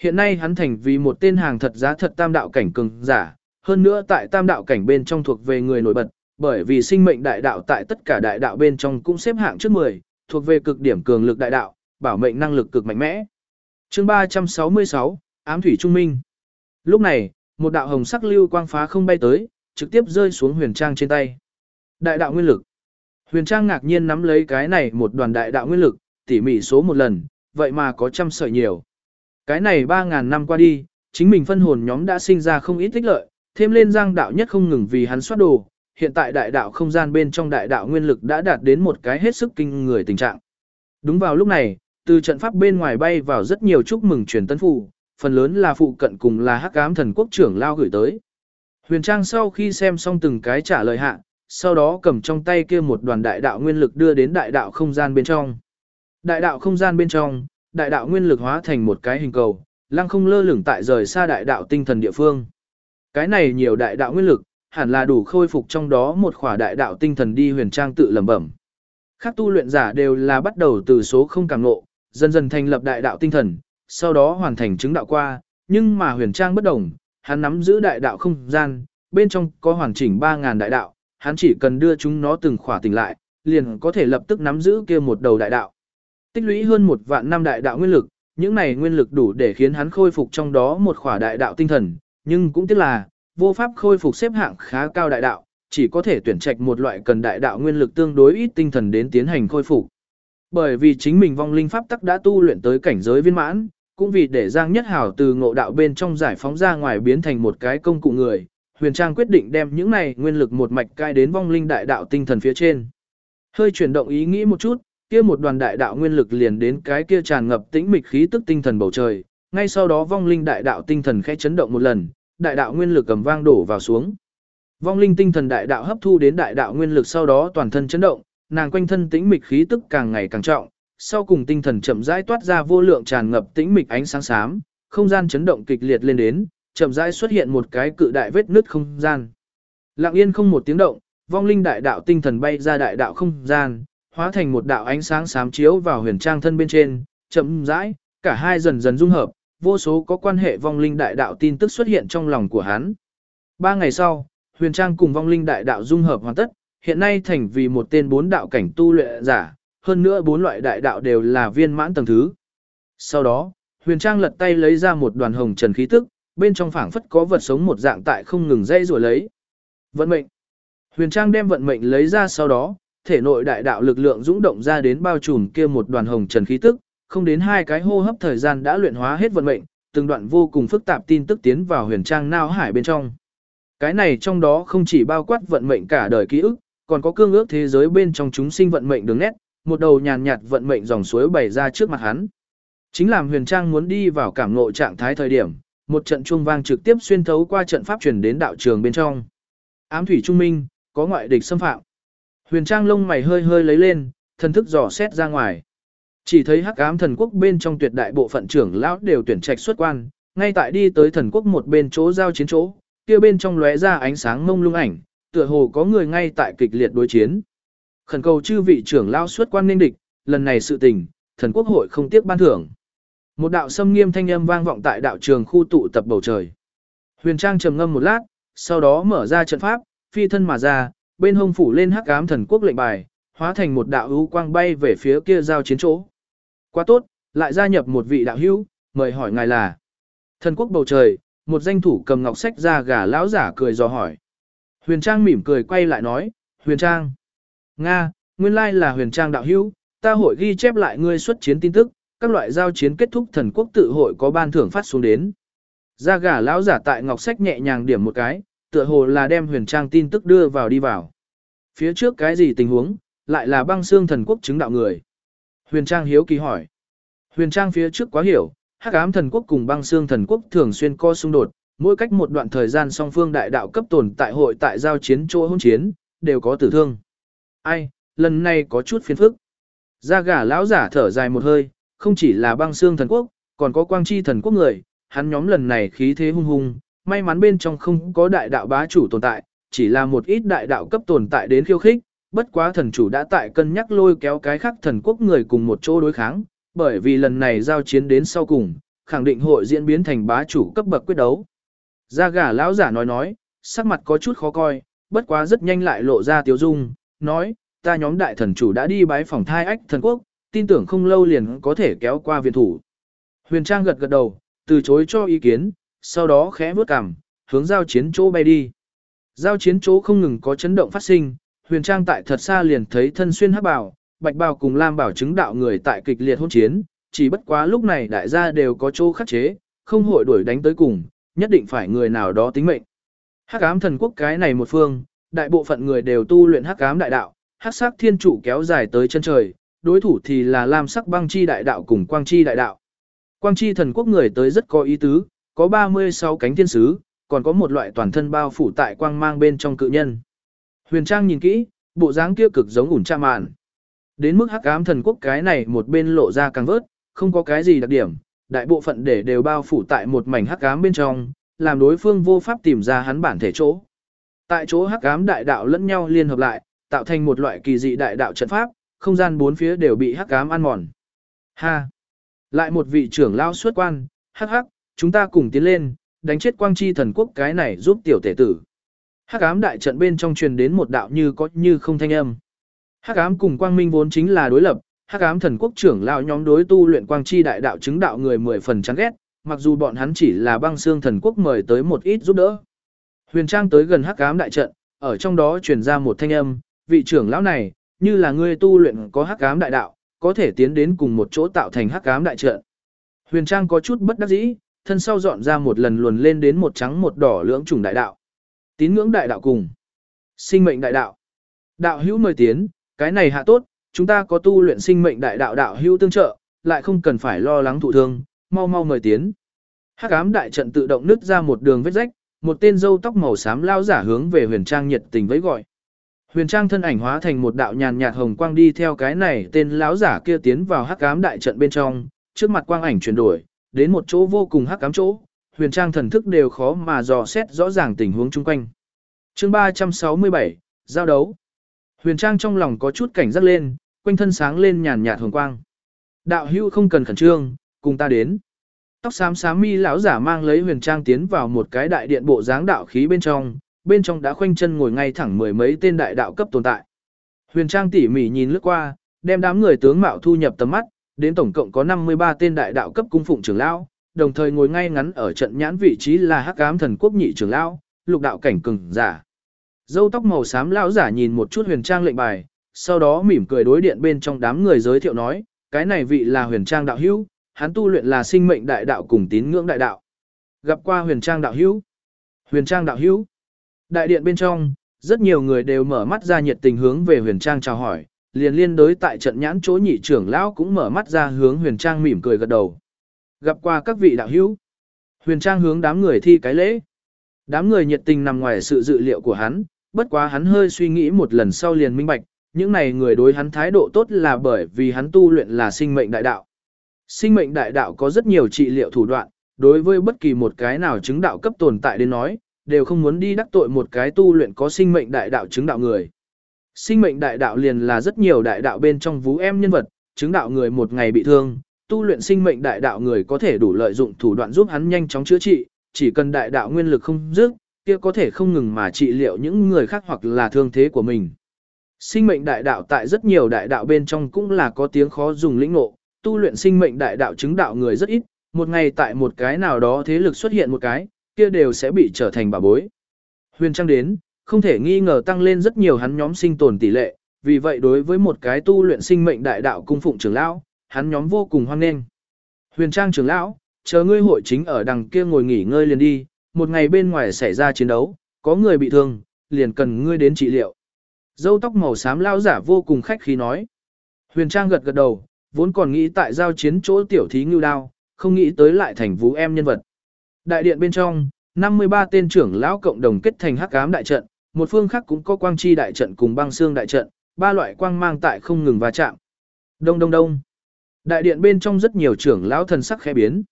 Hiện nay hắn thành vì một tên hàng thật giá thật tam đạo cảnh cường giả, hơn nữa tại tam đạo cảnh bên trong thuộc về người nổi bật, bởi vì sinh mệnh đại đạo tại tất cả đại đạo bên trong cũng xếp hạng trước 10, thuộc về cực điểm cường lực đại đạo, bảo mệnh năng lực cực mạnh mẽ. Chương 366, Ám thủy trung minh. Lúc này, một đạo hồng sắc lưu quang phá không bay tới, trực tiếp rơi xuống Huyền Trang trên tay. Đại đạo nguyên lực. Huyền Trang ngạc nhiên nắm lấy cái này một đoàn đại đạo nguyên lực, tỉ mỉ số một lần, vậy mà có trăm sợi nhiều. Cái này 3.000 năm qua đi, chính mình phân hồn nhóm đã sinh ra không ít tích lợi, thêm lên giang đạo nhất không ngừng vì hắn soát đồ, hiện tại đại đạo không gian bên trong đại đạo nguyên lực đã đạt đến một cái hết sức kinh người tình trạng. Đúng vào lúc này, từ trận pháp bên ngoài bay vào rất nhiều chúc mừng truyền tân phù, phần lớn là phụ cận cùng là hắc ám thần quốc trưởng lao gửi tới. Huyền Trang sau khi xem xong từng cái trả lời hạ, sau đó cầm trong tay kia một đoàn đại đạo nguyên lực đưa đến đại đạo không gian bên trong. Đại đạo không gian bên trong, đại đạo nguyên lực hóa thành một cái hình cầu, lăng không lơ lửng tại rời xa đại đạo tinh thần địa phương. Cái này nhiều đại đạo nguyên lực, hẳn là đủ khôi phục trong đó một khỏa đại đạo tinh thần đi huyền trang tự lẩm bẩm. Các tu luyện giả đều là bắt đầu từ số không càng ngộ, dần dần thành lập đại đạo tinh thần, sau đó hoàn thành chứng đạo qua, nhưng mà huyền trang bất đồng, hắn nắm giữ đại đạo không gian, bên trong có hoàn chỉnh 3.000 đại đạo, hắn chỉ cần đưa chúng nó từng khỏa tỉnh lại, liền có thể lập tức nắm giữ kia một đầu đại đạo. Tích lũy hơn một vạn năm đại đạo nguyên lực, những này nguyên lực đủ để khiến hắn khôi phục trong đó một khỏa đại đạo tinh thần, nhưng cũng tiếc là, vô pháp khôi phục xếp hạng khá cao đại đạo, chỉ có thể tuyển trạch một loại cần đại đạo nguyên lực tương đối ít tinh thần đến tiến hành khôi phục. Bởi vì chính mình vong linh pháp tắc đã tu luyện tới cảnh giới viên mãn, cũng vì để Giang Nhất Hảo từ ngộ đạo bên trong giải phóng ra ngoài biến thành một cái công cụ người, Huyền Trang quyết định đem những này nguyên lực một mạch cai đến vong linh đại đạo tinh thần phía trên. Hơi chuyển động ý nghĩ một chút, kia một đoàn đại đạo nguyên lực liền đến cái kia tràn ngập tĩnh mịch khí tức tinh thần bầu trời, ngay sau đó vong linh đại đạo tinh thần khẽ chấn động một lần, đại đạo nguyên lực cầm vang đổ vào xuống. Vong linh tinh thần đại đạo hấp thu đến đại đạo nguyên lực sau đó toàn thân chấn động, nàng quanh thân tĩnh mịch khí tức càng ngày càng trọng, sau cùng tinh thần chậm rãi toát ra vô lượng tràn ngập tĩnh mịch ánh sáng xám, không gian chấn động kịch liệt lên đến, chậm rãi xuất hiện một cái cự đại vết nứt không gian. Lặng yên không một tiếng động, vong linh đại đạo tinh thần bay ra đại đạo không gian, hóa thành một đạo ánh sáng xám chiếu vào huyền trang thân bên trên, chậm rãi, cả hai dần dần dung hợp, vô số có quan hệ vong linh đại đạo tin tức xuất hiện trong lòng của hắn. Ba ngày sau, huyền trang cùng vong linh đại đạo dung hợp hoàn tất, hiện nay thành vì một tên bốn đạo cảnh tu luyện giả, hơn nữa bốn loại đại đạo đều là viên mãn tầng thứ. Sau đó, huyền trang lật tay lấy ra một đoàn hồng trần khí tức, bên trong phảng phất có vật sống một dạng tại không ngừng dây rồi lấy. Vận mệnh. Huyền trang đem vận mệnh lấy ra sau đó, thể nội đại đạo lực lượng dũng động ra đến bao trùm kia một đoàn hồng trần khí tức, không đến hai cái hô hấp thời gian đã luyện hóa hết vận mệnh, từng đoạn vô cùng phức tạp tin tức tiến vào huyền trang nao hải bên trong. Cái này trong đó không chỉ bao quát vận mệnh cả đời ký ức, còn có cương ước thế giới bên trong chúng sinh vận mệnh đường nét, một đầu nhàn nhạt vận mệnh dòng suối bày ra trước mặt hắn. Chính làm huyền trang muốn đi vào cảm ngộ trạng thái thời điểm, một trận chuông vang trực tiếp xuyên thấu qua trận pháp truyền đến đạo trường bên trong. Ám thủy trung minh, có ngoại địch xâm phạm. Huyền trang lông mày hơi hơi lấy lên, thần thức dò xét ra ngoài. Chỉ thấy hắc ám thần quốc bên trong tuyệt đại bộ phận trưởng lão đều tuyển trạch xuất quan, ngay tại đi tới thần quốc một bên chỗ giao chiến chỗ, kia bên trong lóe ra ánh sáng mông lung ảnh, tựa hồ có người ngay tại kịch liệt đối chiến. Khẩn cầu chư vị trưởng lão xuất quan nên địch, lần này sự tình, thần quốc hội không tiếc ban thưởng. Một đạo sâm nghiêm thanh âm vang vọng tại đạo trường khu tụ tập bầu trời. Huyền Trang trầm ngâm một lát, sau đó mở ra trận pháp, phi thân mà ra, bên hông phủ lên hắc ám thần quốc lệnh bài, hóa thành một đạo ưu quang bay về phía kia giao chiến chỗ. Quá tốt, lại gia nhập một vị đạo hữu, mời hỏi ngài là. Thần quốc bầu trời, một danh thủ cầm ngọc sách ra gà lão giả cười dò hỏi. Huyền Trang mỉm cười quay lại nói, Huyền Trang. Nga, nguyên lai là Huyền Trang đạo hữu, ta hội ghi chép lại ngươi xuất chiến tin tức, các loại giao chiến kết thúc thần quốc tự hội có ban thưởng phát xuống đến. Ra gà lão giả tại ngọc sách nhẹ nhàng điểm một cái, tựa hồ là đem Huyền Trang tin tức đưa vào đi vào. Phía trước cái gì tình huống, lại là băng xương thần quốc chứng đạo người. Huyền Trang hiếu kỳ hỏi. Huyền Trang phía trước quá hiểu, Hắc ám thần quốc cùng băng xương thần quốc thường xuyên co xung đột, mỗi cách một đoạn thời gian song phương đại đạo cấp tồn tại hội tại giao chiến chỗ hỗn chiến, đều có tử thương. Ai, lần này có chút phiền phức. Gia gà lão giả thở dài một hơi, không chỉ là băng xương thần quốc, còn có quang chi thần quốc người, hắn nhóm lần này khí thế hung hùng, may mắn bên trong không có đại đạo bá chủ tồn tại, chỉ là một ít đại đạo cấp tồn tại đến khiêu khích, bất quá thần chủ đã tại cân nhắc lôi kéo cái khác thần quốc người cùng một chỗ đối kháng, bởi vì lần này giao chiến đến sau cùng, khẳng định hội diễn biến thành bá chủ cấp bậc quyết đấu. Gia gà lão giả nói nói, sắc mặt có chút khó coi, bất quá rất nhanh lại lộ ra tiếu dung, nói, ta nhóm đại thần chủ đã đi bái phòng thai ách thần quốc, tin tưởng không lâu liền có thể kéo qua viện thủ. Huyền Trang gật gật đầu, từ chối cho ý kiến, sau đó khẽ bước cằm, hướng giao chiến chỗ bay đi. Giao chiến chỗ không ngừng có chấn động phát sinh, Huyền Trang tại thật xa liền thấy thân xuyên hắc Bảo, bạch bào cùng lam bảo chứng đạo người tại kịch liệt hôn chiến, chỉ bất quá lúc này đại gia đều có chỗ khắc chế, không hội đuổi đánh tới cùng, nhất định phải người nào đó tính mệnh. Hắc ám thần quốc cái này một phương, đại bộ phận người đều tu luyện hắc ám đại đạo, hắc sắc thiên trụ kéo dài tới chân trời, đối thủ thì là lam sắc băng chi đại đạo cùng quang chi đại đạo. Quang chi thần quốc người tới rất có ý tứ, có 36 cánh thiên sứ, còn có một loại toàn thân bao phủ tại quang mang bên trong cự nhân. Huyền Trang nhìn kỹ, bộ dáng kia cực giống ủn cha mạn. Đến mức hắc ám thần quốc cái này một bên lộ ra càng vớt, không có cái gì đặc điểm, đại bộ phận để đều bao phủ tại một mảnh hắc ám bên trong, làm đối phương vô pháp tìm ra hắn bản thể chỗ. Tại chỗ hắc ám đại đạo lẫn nhau liên hợp lại, tạo thành một loại kỳ dị đại đạo trận pháp, không gian bốn phía đều bị hắc ám ăn mòn. Ha! Lại một vị trưởng lao xuất quan, hắc hắc, chúng ta cùng tiến lên, đánh chết quang chi thần quốc cái này giúp tiểu tể tử. Hắc ám đại trận bên trong truyền đến một đạo như có như không thanh âm. Hắc ám cùng quang minh vốn chính là đối lập, Hắc ám thần quốc trưởng lão nhóm đối tu luyện quang chi đại đạo chứng đạo người mười phần chán ghét, mặc dù bọn hắn chỉ là băng xương thần quốc mời tới một ít giúp đỡ. Huyền Trang tới gần Hắc ám đại trận, ở trong đó truyền ra một thanh âm, vị trưởng lão này, như là ngươi tu luyện có Hắc ám đại đạo, có thể tiến đến cùng một chỗ tạo thành Hắc ám đại trận. Huyền Trang có chút bất đắc dĩ, thân sau dọn ra một lần luồn lên đến một trắng một đỏ lưỡng trùng đại đạo. Tín ngưỡng đại đạo cùng sinh mệnh đại đạo. Đạo hữu mời tiến, cái này hạ tốt, chúng ta có tu luyện sinh mệnh đại đạo đạo hữu tương trợ, lại không cần phải lo lắng thụ thương, mau mau mời tiến. Hắc ám đại trận tự động nứt ra một đường vết rách, một tên râu tóc màu xám lao giả hướng về Huyền Trang nhiệt tình với gọi. Huyền Trang thân ảnh hóa thành một đạo nhàn nhạt hồng quang đi theo cái này, tên lão giả kia tiến vào Hắc ám đại trận bên trong, trước mặt quang ảnh chuyển đổi, đến một chỗ vô cùng hắc ám chỗ, Huyền Trang thần thức đều khó mà dò xét rõ ràng tình huống chung quanh. Chương 367, giao đấu. Huyền Trang trong lòng có chút cảnh giác lên, quanh thân sáng lên nhàn nhạt hồng quang. Đạo hữu không cần khẩn trương, cùng ta đến. Tóc xám xám mi lão giả mang lấy huyền trang tiến vào một cái đại điện bộ dáng đạo khí bên trong, bên trong đã khoanh chân ngồi ngay thẳng mười mấy tên đại đạo cấp tồn tại. Huyền trang tỉ mỉ nhìn lướt qua, đem đám người tướng mạo thu nhập tầm mắt, đến tổng cộng có 53 tên đại đạo cấp cung phụng trưởng lão, đồng thời ngồi ngay ngắn ở trận nhãn vị trí là Hắc Ám Thần Quốc nhị trưởng lão, lục đạo cảnh cường giả. Dâu tóc màu xám lão giả nhìn một chút huyền trang lệnh bài, sau đó mỉm cười đối điện bên trong đám người giới thiệu nói, cái này vị là huyền trang đạo hữu, hắn tu luyện là sinh mệnh đại đạo cùng tín ngưỡng đại đạo. Gặp qua huyền trang đạo hữu. Huyền trang đạo hữu. Đại điện bên trong, rất nhiều người đều mở mắt ra nhiệt tình hướng về huyền trang chào hỏi, liền liên đối tại trận nhãn chỗ nhị trưởng lão cũng mở mắt ra hướng Huyền Trang mỉm cười gật đầu. Gặp qua các vị đạo hữu. Huyền Trang hướng đám người thi cái lễ. Đám người nhiệt tình nằm ngoài sự dự liệu của hắn, bất quá hắn hơi suy nghĩ một lần sau liền minh bạch, những này người đối hắn thái độ tốt là bởi vì hắn tu luyện là sinh mệnh đại đạo. Sinh mệnh đại đạo có rất nhiều trị liệu thủ đoạn, đối với bất kỳ một cái nào chứng đạo cấp tồn tại đến nói, đều không muốn đi đắc tội một cái tu luyện có sinh mệnh đại đạo chứng đạo người. Sinh mệnh đại đạo liền là rất nhiều đại đạo bên trong vú em nhân vật, chứng đạo người một ngày bị thương, tu luyện sinh mệnh đại đạo người có thể đủ lợi dụng thủ đoạn giúp hắn nhanh chóng chữa trị, chỉ cần đại đạo nguyên lực không dứt, kia có thể không ngừng mà trị liệu những người khác hoặc là thương thế của mình. Sinh mệnh đại đạo tại rất nhiều đại đạo bên trong cũng là có tiếng khó dùng lĩnh ngộ, tu luyện sinh mệnh đại đạo chứng đạo người rất ít, một ngày tại một cái nào đó thế lực xuất hiện một cái, kia đều sẽ bị trở thành bà bối. Huyền Trang đến, không thể nghi ngờ tăng lên rất nhiều hắn nhóm sinh tồn tỷ lệ, vì vậy đối với một cái tu luyện sinh mệnh đại đạo cung phụng trưởng lão, hắn nhóm vô cùng hoan nghênh. Huyền Trang trưởng lão, chờ ngươi hội chính ở đằng kia ngồi nghỉ ngơi liền đi, một ngày bên ngoài xảy ra chiến đấu, có người bị thương, liền cần ngươi đến trị liệu. Dâu tóc màu xám lao giả vô cùng khách khí nói. Huyền Trang gật gật đầu, vốn còn nghĩ tại giao chiến chỗ tiểu thí ngưu đao, không nghĩ tới lại thành vũ em nhân vật. Đại điện bên trong, 53 tên trưởng lão cộng đồng kết thành hắc ám đại trận, một phương khác cũng có quang chi đại trận cùng băng xương đại trận, ba loại quang mang tại không ngừng va chạm. Đông đông đông. Đại điện bên trong rất nhiều trưởng lão thần sắc khẽ biến.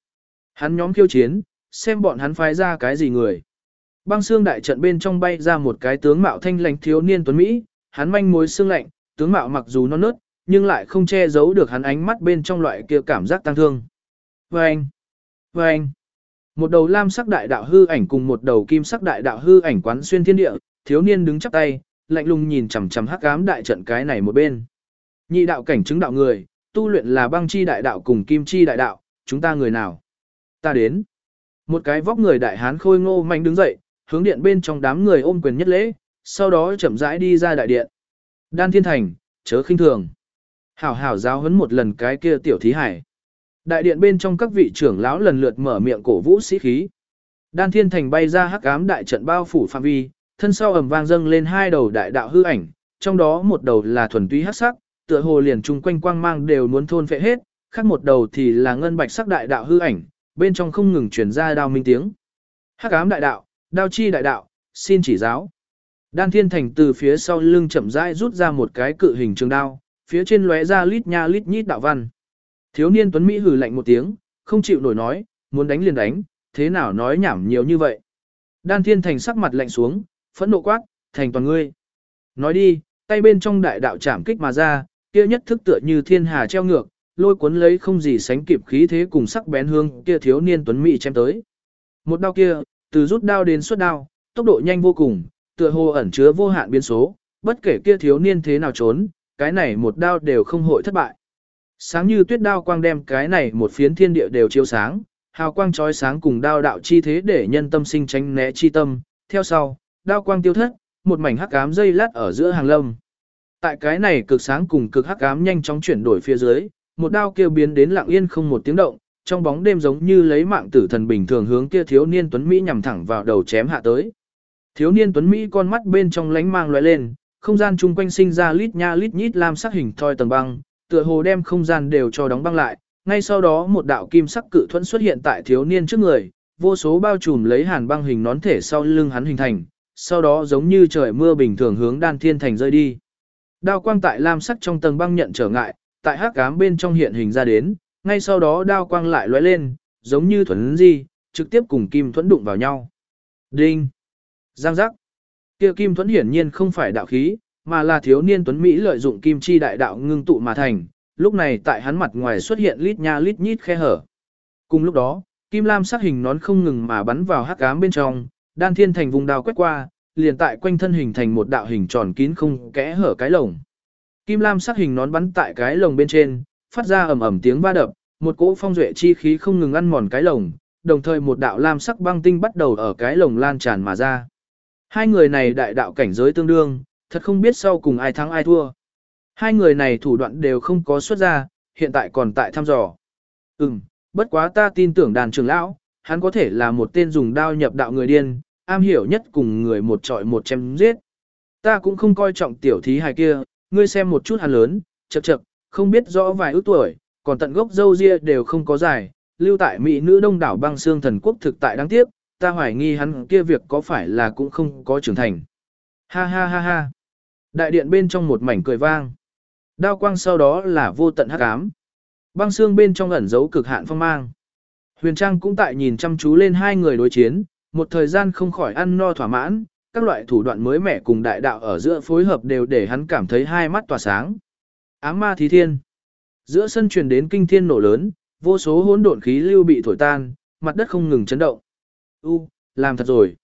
Hắn nhóm khiêu chiến, xem bọn hắn phái ra cái gì người. Băng xương đại trận bên trong bay ra một cái tướng mạo thanh lãnh thiếu niên tuấn Mỹ, hắn manh mối xương lạnh, tướng mạo mặc dù non nớt, nhưng lại không che giấu được hắn ánh mắt bên trong loại kia cảm giác tăng thương. Vâng! Vâng! Một đầu lam sắc đại đạo hư ảnh cùng một đầu kim sắc đại đạo hư ảnh quán xuyên thiên địa, thiếu niên đứng chắp tay, lạnh lùng nhìn chằm chằm hắc ám đại trận cái này một bên. Nhị đạo cảnh chứng đạo người, tu luyện là băng chi đại đạo cùng kim chi đại đạo, chúng ta người nào? Ta đến. Một cái vóc người đại hán khôi ngô mạnh đứng dậy, hướng điện bên trong đám người ôm quyền nhất lễ, sau đó chậm rãi đi ra đại điện. Đan Thiên Thành, chớ khinh thường. Hảo hảo giáo huấn một lần cái kia tiểu thí hải. Đại điện bên trong các vị trưởng lão lần lượt mở miệng cổ vũ sĩ khí. Đan Thiên Thành bay ra hắc ám đại trận bao phủ phạm vi, thân sau ầm vang dâng lên hai đầu đại đạo hư ảnh, trong đó một đầu là thuần túy hắc sắc, tựa hồ liền chung quanh quang mang đều muốn thôn phệ hết, khác một đầu thì là ngân bạch sắc đại đạo hư ảnh, bên trong không ngừng truyền ra đao minh tiếng. Hắc ám đại đạo, đao chi đại đạo, xin chỉ giáo. Đan Thiên Thành từ phía sau lưng chậm rãi rút ra một cái cự hình trường đao, phía trên lóe ra lít nha lít nhít đạo văn. Thiếu niên Tuấn Mỹ hừ lạnh một tiếng, không chịu nổi nói, muốn đánh liền đánh, thế nào nói nhảm nhiều như vậy. Đan Thiên Thành sắc mặt lạnh xuống, phẫn nộ quát, thành toàn ngươi. Nói đi, tay bên trong đại đạo chạm kích mà ra, kia nhất thức tựa như thiên hà treo ngược, lôi cuốn lấy không gì sánh kịp khí thế cùng sắc bén hương kia thiếu niên tuấn mỹ chém tới. Một đao kia, từ rút đao đến xuất đao, tốc độ nhanh vô cùng, tựa hồ ẩn chứa vô hạn biến số, bất kể kia thiếu niên thế nào trốn, cái này một đao đều không hội thất bại. Sáng như tuyết đao quang đem cái này một phiến thiên địa đều chiếu sáng, hào quang chói sáng cùng đao đạo chi thế để nhân tâm sinh tránh né chi tâm, theo sau, đao quang tiêu thất, một mảnh hắc ám dây lát ở giữa hàng lâm. Tại cái này cực sáng cùng cực hắc ám nhanh chóng chuyển đổi phía dưới, một đao kia biến đến lặng yên không một tiếng động, trong bóng đêm giống như lấy mạng tử thần bình thường hướng kia thiếu niên tuấn mỹ nhằm thẳng vào đầu chém hạ tới. Thiếu niên tuấn mỹ con mắt bên trong lánh mang lóe lên, không gian chung quanh sinh ra lít nha lít nhít lam sắc hình thoi tầng băng, tựa hồ đem không gian đều cho đóng băng lại. Ngay sau đó một đạo kim sắc cự thuẫn xuất hiện tại thiếu niên trước người, vô số bao trùm lấy hàn băng hình nón thể sau lưng hắn hình thành, sau đó giống như trời mưa bình thường hướng đan thiên thành rơi đi. Đao quang tại lam sắc trong tầng băng nhận trở ngại, tại hắc ám bên trong hiện hình ra đến, ngay sau đó đao quang lại lóe lên, giống như thuẫn di, trực tiếp cùng kim thuẫn đụng vào nhau. Đinh! Giang giác! Kia kim thuẫn hiển nhiên không phải đạo khí, mà là thiếu niên tuấn Mỹ lợi dụng kim chi đại đạo ngưng tụ mà thành, lúc này tại hắn mặt ngoài xuất hiện lít nha lít nhít khe hở. Cùng lúc đó, kim lam sắc hình nón không ngừng mà bắn vào hắc ám bên trong, đan thiên thành vùng đao quét qua, liền tại quanh thân hình thành một đạo hình tròn kín không kẽ hở cái lồng. Kim lam sắc hình nón bắn tại cái lồng bên trên, phát ra ầm ầm tiếng va đập, một cỗ phong duệ chi khí không ngừng ăn mòn cái lồng, đồng thời một đạo lam sắc băng tinh bắt đầu ở cái lồng lan tràn mà ra. Hai người này đại đạo cảnh giới tương đương, thật không biết sau cùng ai thắng ai thua. Hai người này thủ đoạn đều không có xuất ra, hiện tại còn tại thăm dò. Ừm, bất quá ta tin tưởng đàn trưởng lão, hắn có thể là một tên dùng đao nhập đạo người điên, am hiểu nhất cùng người một trọi một chém giết. Ta cũng không coi trọng tiểu thí hài kia, ngươi xem một chút hắn lớn, chậc chậc, không biết rõ vài ước tuổi, còn tận gốc dâu ria đều không có dài, lưu tại mỹ nữ đông đảo băng xương thần quốc thực tại đáng tiếc, ta hoài nghi hắn kia việc có phải là cũng không có trưởng thành. Ha ha ha ha. Đại điện bên trong một mảnh cười vang. Đao quang sau đó là vô tận hắc ám. Băng xương bên trong ẩn giấu cực hạn phong mang. Huyền Trang cũng tại nhìn chăm chú lên hai người đối chiến, một thời gian không khỏi ăn no thỏa mãn, các loại thủ đoạn mới mẻ cùng đại đạo ở giữa phối hợp đều để hắn cảm thấy hai mắt tỏa sáng. Ám ma thí thiên. Giữa sân truyền đến kinh thiên nổ lớn, vô số hỗn độn khí lưu bị thổi tan, mặt đất không ngừng chấn động. U, làm thật rồi.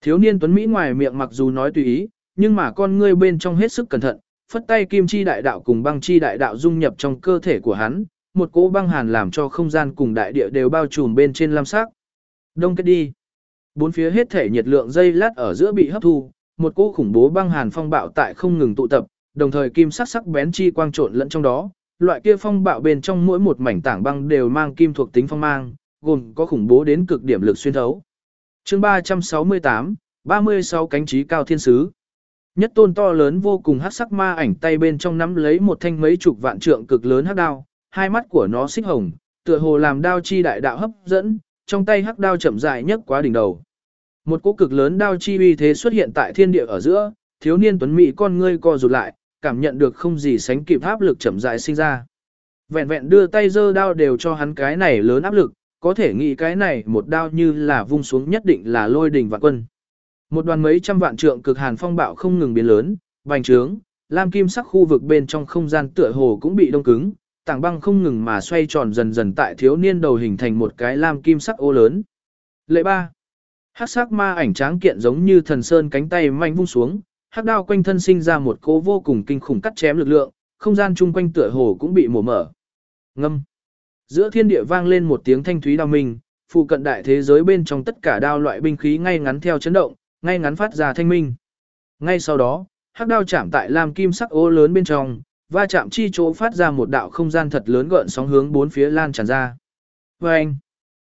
Thiếu niên tuấn Mỹ ngoài miệng mặc dù nói tùy ý, nhưng mà con ngươi bên trong hết sức cẩn thận, phất tay kim chi đại đạo cùng băng chi đại đạo dung nhập trong cơ thể của hắn, một cỗ băng hàn làm cho không gian cùng đại địa đều bao trùm bên trên lam sắc. Đông kết đi. Bốn phía hết thể nhiệt lượng dây lát ở giữa bị hấp thu, một cỗ khủng bố băng hàn phong bạo tại không ngừng tụ tập, đồng thời kim sắc sắc bén chi quang trộn lẫn trong đó, loại kia phong bạo bên trong mỗi một mảnh tảng băng đều mang kim thuộc tính phong mang, gồm có khủng bố đến cực điểm lực xuyên thấu. Chương 368, 36 cánh trí cao thiên sứ. Nhất tôn to lớn vô cùng hắc sắc ma ảnh tay bên trong nắm lấy một thanh mấy chục vạn trượng cực lớn hắc đao, hai mắt của nó xích hồng, tựa hồ làm đao chi đại đạo hấp dẫn, trong tay hắc đao chậm rãi nhất quá đỉnh đầu. Một cỗ cực lớn đao chi uy thế xuất hiện tại thiên địa ở giữa, thiếu niên tuấn mỹ con ngươi co rụt lại, cảm nhận được không gì sánh kịp áp lực chậm rãi sinh ra. Vẹn vẹn đưa tay giơ đao đều cho hắn cái này lớn áp lực, có thể nghĩ cái này một đao như là vung xuống nhất định là lôi đình vạn quân. Một đoàn mấy trăm vạn trượng cực hàn phong bạo không ngừng biến lớn, bành trướng, lam kim sắc khu vực bên trong không gian tựa hồ cũng bị đông cứng, tảng băng không ngừng mà xoay tròn dần dần tại thiếu niên đầu hình thành một cái lam kim sắc ô lớn. Lệ ba. Hắc sắc ma ảnh tráng kiện giống như thần sơn cánh tay mạnh vung xuống, hắc đao quanh thân sinh ra một cỗ vô cùng kinh khủng cắt chém lực lượng, không gian chung quanh tựa hồ cũng bị mổ mở. Ngâm. Giữa thiên địa vang lên một tiếng thanh thúy đao minh, phụ cận đại thế giới bên trong tất cả đao loại binh khí ngay ngắn theo chấn động, ngay ngắn phát ra thanh minh. Ngay sau đó, hắc đao chạm tại lam kim sắc ô lớn bên trong, va chạm chi chỗ phát ra một đạo không gian thật lớn gợn sóng hướng bốn phía lan tràn ra. Vâng!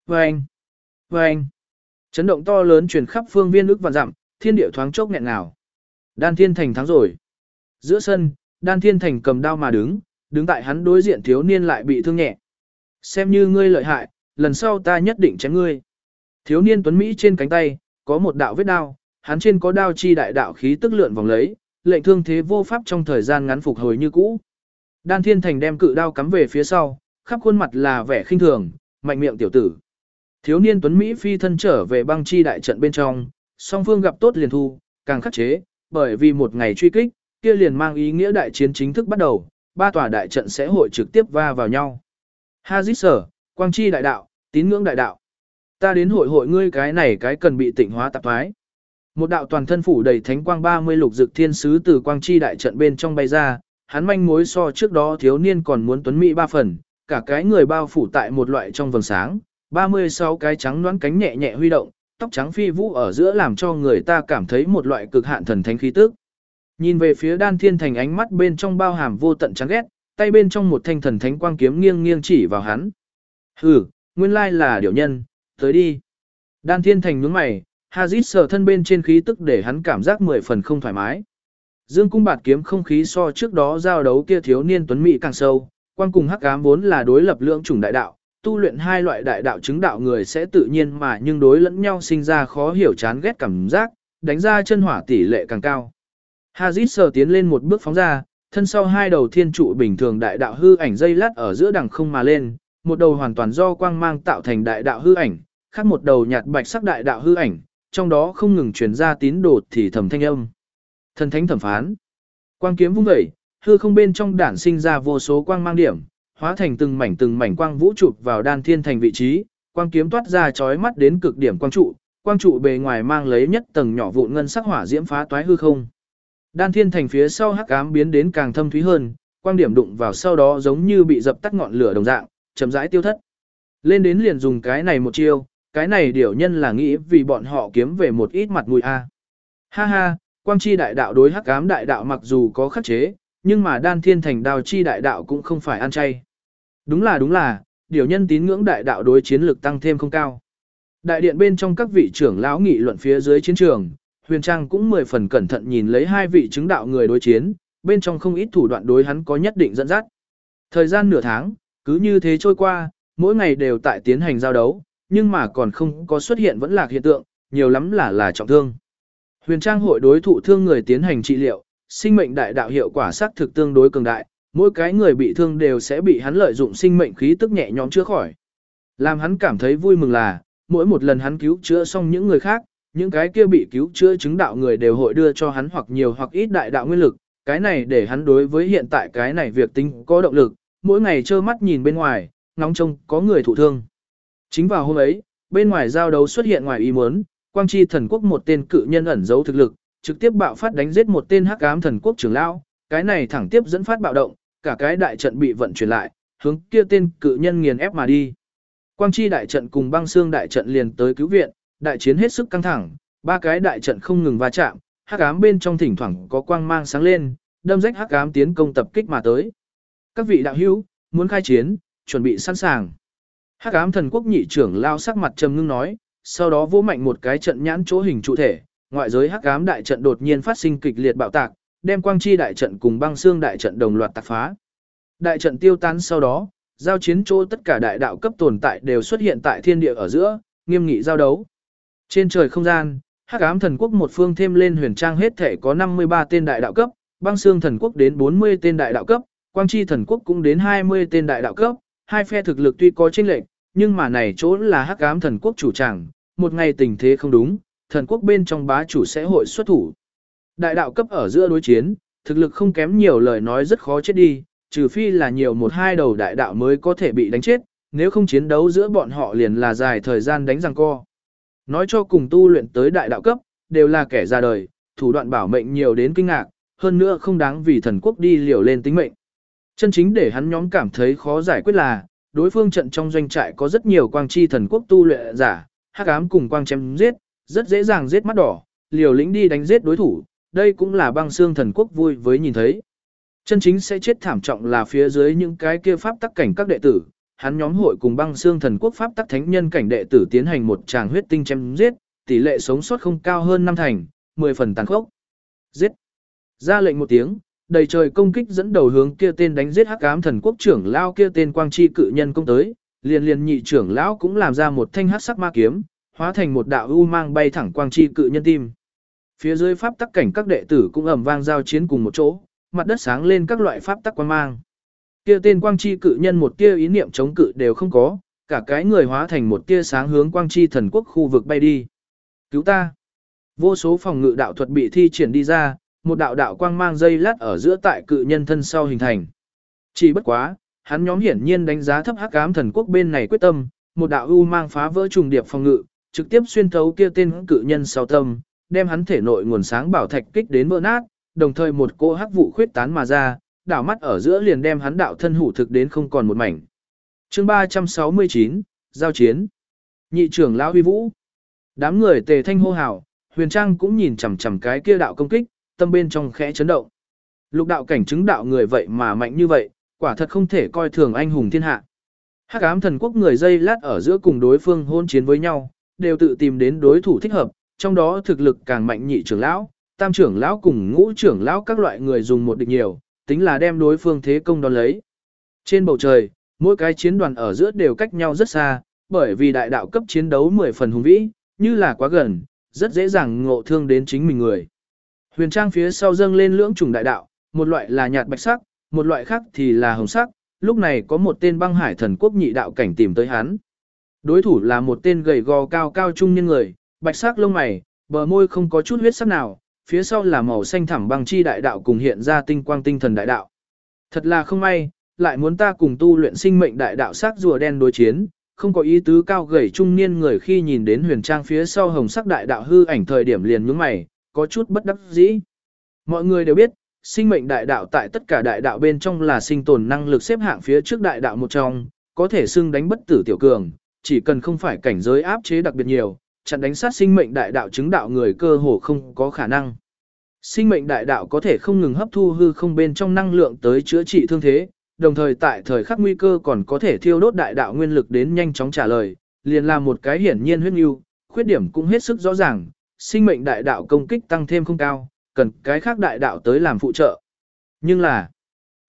Vâng! Vâng! Chấn động to lớn truyền khắp phương viên ức và dặm, thiên địa thoáng chốc nghẹn ngào. Đan Thiên Thành thắng rồi. Giữa sân, Đan Thiên Thành cầm đao mà đứng, đứng tại hắn đối diện thiếu niên lại bị thương nhẹ. Xem như ngươi lợi hại, lần sau ta nhất định chém ngươi. Thiếu niên tuấn Mỹ trên cánh tay, có một đạo vết đao, hắn trên có đao chi đại đạo khí tức lượn vòng lấy, lệnh thương thế vô pháp trong thời gian ngắn phục hồi như cũ. Đan Thiên Thành đem cự đao cắm về phía sau, khắp khuôn mặt là vẻ khinh thường, mạnh miệng tiểu tử. Thiếu niên tuấn Mỹ phi thân trở về băng chi đại trận bên trong, song phương gặp tốt liền thu, càng khắc chế, bởi vì một ngày truy kích, kia liền mang ý nghĩa đại chiến chính thức bắt đầu, ba tòa đại trận sẽ hội trực tiếp va vào nhau. Hazit sở, quang chi đại đạo, tín ngưỡng đại đạo. Ta đến hội hội ngươi cái này cái cần bị tịnh hóa tạp thoái. Một đạo toàn thân phủ đầy thánh quang 30 lục dực thiên sứ từ quang chi đại trận bên trong bay ra, hắn manh mối so trước đó thiếu niên còn muốn tuấn mỹ ba phần, cả cái người bao phủ tại một loại trong vầng sáng, 36 cái trắng đoán cánh nhẹ nhẹ huy động, tóc trắng phi vũ ở giữa làm cho người ta cảm thấy một loại cực hạn thần thánh khí tức. Nhìn về phía đan thiên thành ánh mắt bên trong bao hàm vô tận chán ghét, tay bên trong một thanh thần thánh quang kiếm nghiêng nghiêng chỉ vào hắn. Hừ, nguyên lai là điểu nhân, tới đi. Đan thiên thành nhướng mày, Hazit sở thân bên trên khí tức để hắn cảm giác mười phần không thoải mái. Dương cung bạt kiếm không khí so trước đó giao đấu kia thiếu niên tuấn mỹ càng sâu, quan cùng hắc ám vốn là đối lập lượng chủng đại đạo, tu luyện hai loại đại đạo chứng đạo người sẽ tự nhiên mà nhưng đối lẫn nhau sinh ra khó hiểu chán ghét cảm giác, đánh ra chân hỏa tỷ lệ càng cao. Hazit sờ tiến lên một bước phóng ra, thân sau hai đầu thiên trụ bình thường đại đạo hư ảnh dây lát ở giữa đằng không mà lên, một đầu hoàn toàn do quang mang tạo thành đại đạo hư ảnh, khác một đầu nhạt bạch sắc đại đạo hư ảnh, trong đó không ngừng truyền ra tín đồ thì thầm thanh âm. Thần thánh thẩm phán. Quang kiếm vung vẩy, hư không bên trong đản sinh ra vô số quang mang điểm, hóa thành từng mảnh từng mảnh quang vũ chụp vào đan thiên thành vị trí, quang kiếm toát ra chói mắt đến cực điểm quang trụ, quang trụ bề ngoài mang lấy nhất tầng nhỏ vụn ngân sắc hỏa diễm phá toái hư không. Đan thiên thành phía sau hắc ám biến đến càng thâm thúy hơn, quang điểm đụng vào sau đó giống như bị dập tắt ngọn lửa đồng dạng, chậm rãi tiêu thất. Lên đến liền dùng cái này một chiêu, cái này điều nhân là nghĩ vì bọn họ kiếm về một ít mặt mũi a. Ha ha, quang chi đại đạo đối hắc ám đại đạo mặc dù có khắc chế, nhưng mà đan thiên thành đào chi đại đạo cũng không phải ăn chay. Đúng là đúng là, điều nhân tín ngưỡng đại đạo đối chiến lực tăng thêm không cao. Đại điện bên trong các vị trưởng lão nghị luận phía dưới chiến trường, Huyền Trang cũng mười phần cẩn thận nhìn lấy hai vị chứng đạo người đối chiến, bên trong không ít thủ đoạn đối hắn có nhất định dẫn dắt. Thời gian nửa tháng, cứ như thế trôi qua, mỗi ngày đều tại tiến hành giao đấu, nhưng mà còn không có xuất hiện vẫn lạc hiện tượng, nhiều lắm là là trọng thương. Huyền Trang hội đối thụ thương người tiến hành trị liệu, sinh mệnh đại đạo hiệu quả xác thực tương đối cường đại, mỗi cái người bị thương đều sẽ bị hắn lợi dụng sinh mệnh khí tức nhẹ nhõm chữa khỏi. Làm hắn cảm thấy vui mừng là, mỗi một lần hắn cứu chữa xong những người khác, những cái kia bị cứu chữa chứng đạo người đều hội đưa cho hắn hoặc nhiều hoặc ít đại đạo nguyên lực, cái này để hắn đối với hiện tại cái này việc tính có động lực, mỗi ngày trơ mắt nhìn bên ngoài, ngóng trông có người thụ thương. Chính vào hôm ấy, bên ngoài giao đấu xuất hiện ngoài ý muốn, Quang Chi thần quốc một tên cự nhân ẩn giấu thực lực, trực tiếp bạo phát đánh giết một tên hắc ám thần quốc trưởng lão, cái này thẳng tiếp dẫn phát bạo động, cả cái đại trận bị vận chuyển lại, hướng kia tên cự nhân nghiền ép mà đi. Quang Chi đại trận cùng băng xương đại trận liền tới cứu viện, đại chiến hết sức căng thẳng, ba cái đại trận không ngừng va chạm, hắc ám bên trong thỉnh thoảng có quang mang sáng lên, đâm rách hắc ám tiến công tập kích mà tới. Các vị đạo hữu, muốn khai chiến, chuẩn bị sẵn sàng. Hắc ám thần quốc nhị trưởng lao sắc mặt trầm ngưng nói, sau đó vỗ mạnh một cái trận nhãn chỗ hình trụ thể, ngoại giới hắc ám đại trận đột nhiên phát sinh kịch liệt bạo tạc, đem quang chi đại trận cùng băng xương đại trận đồng loạt tạc phá. Đại trận tiêu tan sau đó, giao chiến chỗ tất cả đại đạo cấp tồn tại đều xuất hiện tại thiên địa ở giữa, nghiêm nghị giao đấu. Trên trời không gian, Hắc ám thần quốc một phương thêm lên huyền trang hết thể có 53 tên đại đạo cấp, băng xương thần quốc đến 40 tên đại đạo cấp, quang chi thần quốc cũng đến 20 tên đại đạo cấp, hai phe thực lực tuy có chênh lệch, nhưng mà này chỗ là Hắc ám thần quốc chủ tràng, một ngày tình thế không đúng, thần quốc bên trong bá chủ sẽ hội xuất thủ. Đại đạo cấp ở giữa đối chiến, thực lực không kém nhiều lời nói rất khó chết đi, trừ phi là nhiều một hai đầu đại đạo mới có thể bị đánh chết, nếu không chiến đấu giữa bọn họ liền là dài thời gian đánh răng co. Nói cho cùng tu luyện tới đại đạo cấp, đều là kẻ ra đời, thủ đoạn bảo mệnh nhiều đến kinh ngạc, hơn nữa không đáng vì thần quốc đi liều lên tính mệnh. Chân chính để hắn nhóm cảm thấy khó giải quyết là, đối phương trận trong doanh trại có rất nhiều quang chi thần quốc tu luyện giả, hắc ám cùng quang chém giết, rất dễ dàng giết mắt đỏ, liều lĩnh đi đánh giết đối thủ, đây cũng là băng xương thần quốc vui với nhìn thấy. Chân chính sẽ chết thảm trọng là phía dưới những cái kia pháp tắc cảnh các đệ tử, hắn nhóm hội cùng băng xương thần quốc pháp tắc thánh nhân cảnh đệ tử tiến hành một tràng huyết tinh chém giết, tỷ lệ sống sót không cao hơn năm thành, 10 phần tàn khốc. Giết. Ra lệnh một tiếng, đầy trời công kích dẫn đầu hướng kia tên đánh giết hắc ám thần quốc trưởng lao kia tên quang chi cự nhân công tới, liền liền nhị trưởng lão cũng làm ra một thanh hắc sắc ma kiếm, hóa thành một đạo u mang bay thẳng quang chi cự nhân tim. Phía dưới pháp tắc cảnh các đệ tử cũng ầm vang giao chiến cùng một chỗ, mặt đất sáng lên các loại pháp tắc quang mang. Kia tên quang chi cự nhân một tia ý niệm chống cự đều không có, cả cái người hóa thành một tia sáng hướng quang chi thần quốc khu vực bay đi. Cứu ta! Vô số phòng ngự đạo thuật bị thi triển đi ra, một đạo đạo quang mang dây lát ở giữa tại cự nhân thân sau hình thành. Chỉ bất quá, hắn nhóm hiển nhiên đánh giá thấp hắc ám thần quốc bên này quyết tâm, một đạo u mang phá vỡ trùng điệp phòng ngự, trực tiếp xuyên thấu kia tên cự nhân sau tâm, đem hắn thể nội nguồn sáng bảo thạch kích đến vỡ nát, đồng thời một cô hắc vụ khuyết tán mà ra, đảo mắt ở giữa liền đem hắn đạo thân hủ thực đến không còn một mảnh. chương 369, Giao chiến. Nhị trưởng lão huy vũ. Đám người tề thanh hô hào, huyền trang cũng nhìn chằm chằm cái kia đạo công kích, tâm bên trong khẽ chấn động. Lục đạo cảnh chứng đạo người vậy mà mạnh như vậy, quả thật không thể coi thường anh hùng thiên hạ. Hắc ám thần quốc người dây lát ở giữa cùng đối phương hôn chiến với nhau, đều tự tìm đến đối thủ thích hợp, trong đó thực lực càng mạnh nhị trưởng lão, tam trưởng lão cùng ngũ trưởng lão các loại người dùng một địch nhiều, tính là đem đối phương thế công đón lấy. Trên bầu trời, mỗi cái chiến đoàn ở giữa đều cách nhau rất xa, bởi vì đại đạo cấp chiến đấu 10 phần hùng vĩ, như là quá gần, rất dễ dàng ngộ thương đến chính mình người. Huyền trang phía sau dâng lên lưỡng trùng đại đạo, một loại là nhạt bạch sắc, một loại khác thì là hồng sắc, lúc này có một tên băng hải thần quốc nhị đạo cảnh tìm tới hắn. Đối thủ là một tên gầy gò cao cao trung niên người, bạch sắc lông mày, bờ môi không có chút huyết sắc nào, phía sau là màu xanh thẳm băng chi đại đạo cùng hiện ra tinh quang tinh thần đại đạo. Thật là không may, lại muốn ta cùng tu luyện sinh mệnh đại đạo sắc rùa đen đối chiến, không có ý tứ cao gầy trung niên người khi nhìn đến huyền trang phía sau hồng sắc đại đạo hư ảnh thời điểm liền nhướng mày, có chút bất đắc dĩ. Mọi người đều biết, sinh mệnh đại đạo tại tất cả đại đạo bên trong là sinh tồn năng lực xếp hạng phía trước đại đạo một trong, có thể xưng đánh bất tử tiểu cường, chỉ cần không phải cảnh giới áp chế đặc biệt nhiều, chặn đánh sát sinh mệnh đại đạo chứng đạo người cơ hồ không có khả năng. Sinh mệnh đại đạo có thể không ngừng hấp thu hư không bên trong năng lượng tới chữa trị thương thế, đồng thời tại thời khắc nguy cơ còn có thể thiêu đốt đại đạo nguyên lực đến nhanh chóng trả lời, liền là một cái hiển nhiên huyết nhu, khuyết điểm cũng hết sức rõ ràng, sinh mệnh đại đạo công kích tăng thêm không cao, cần cái khác đại đạo tới làm phụ trợ. Nhưng là,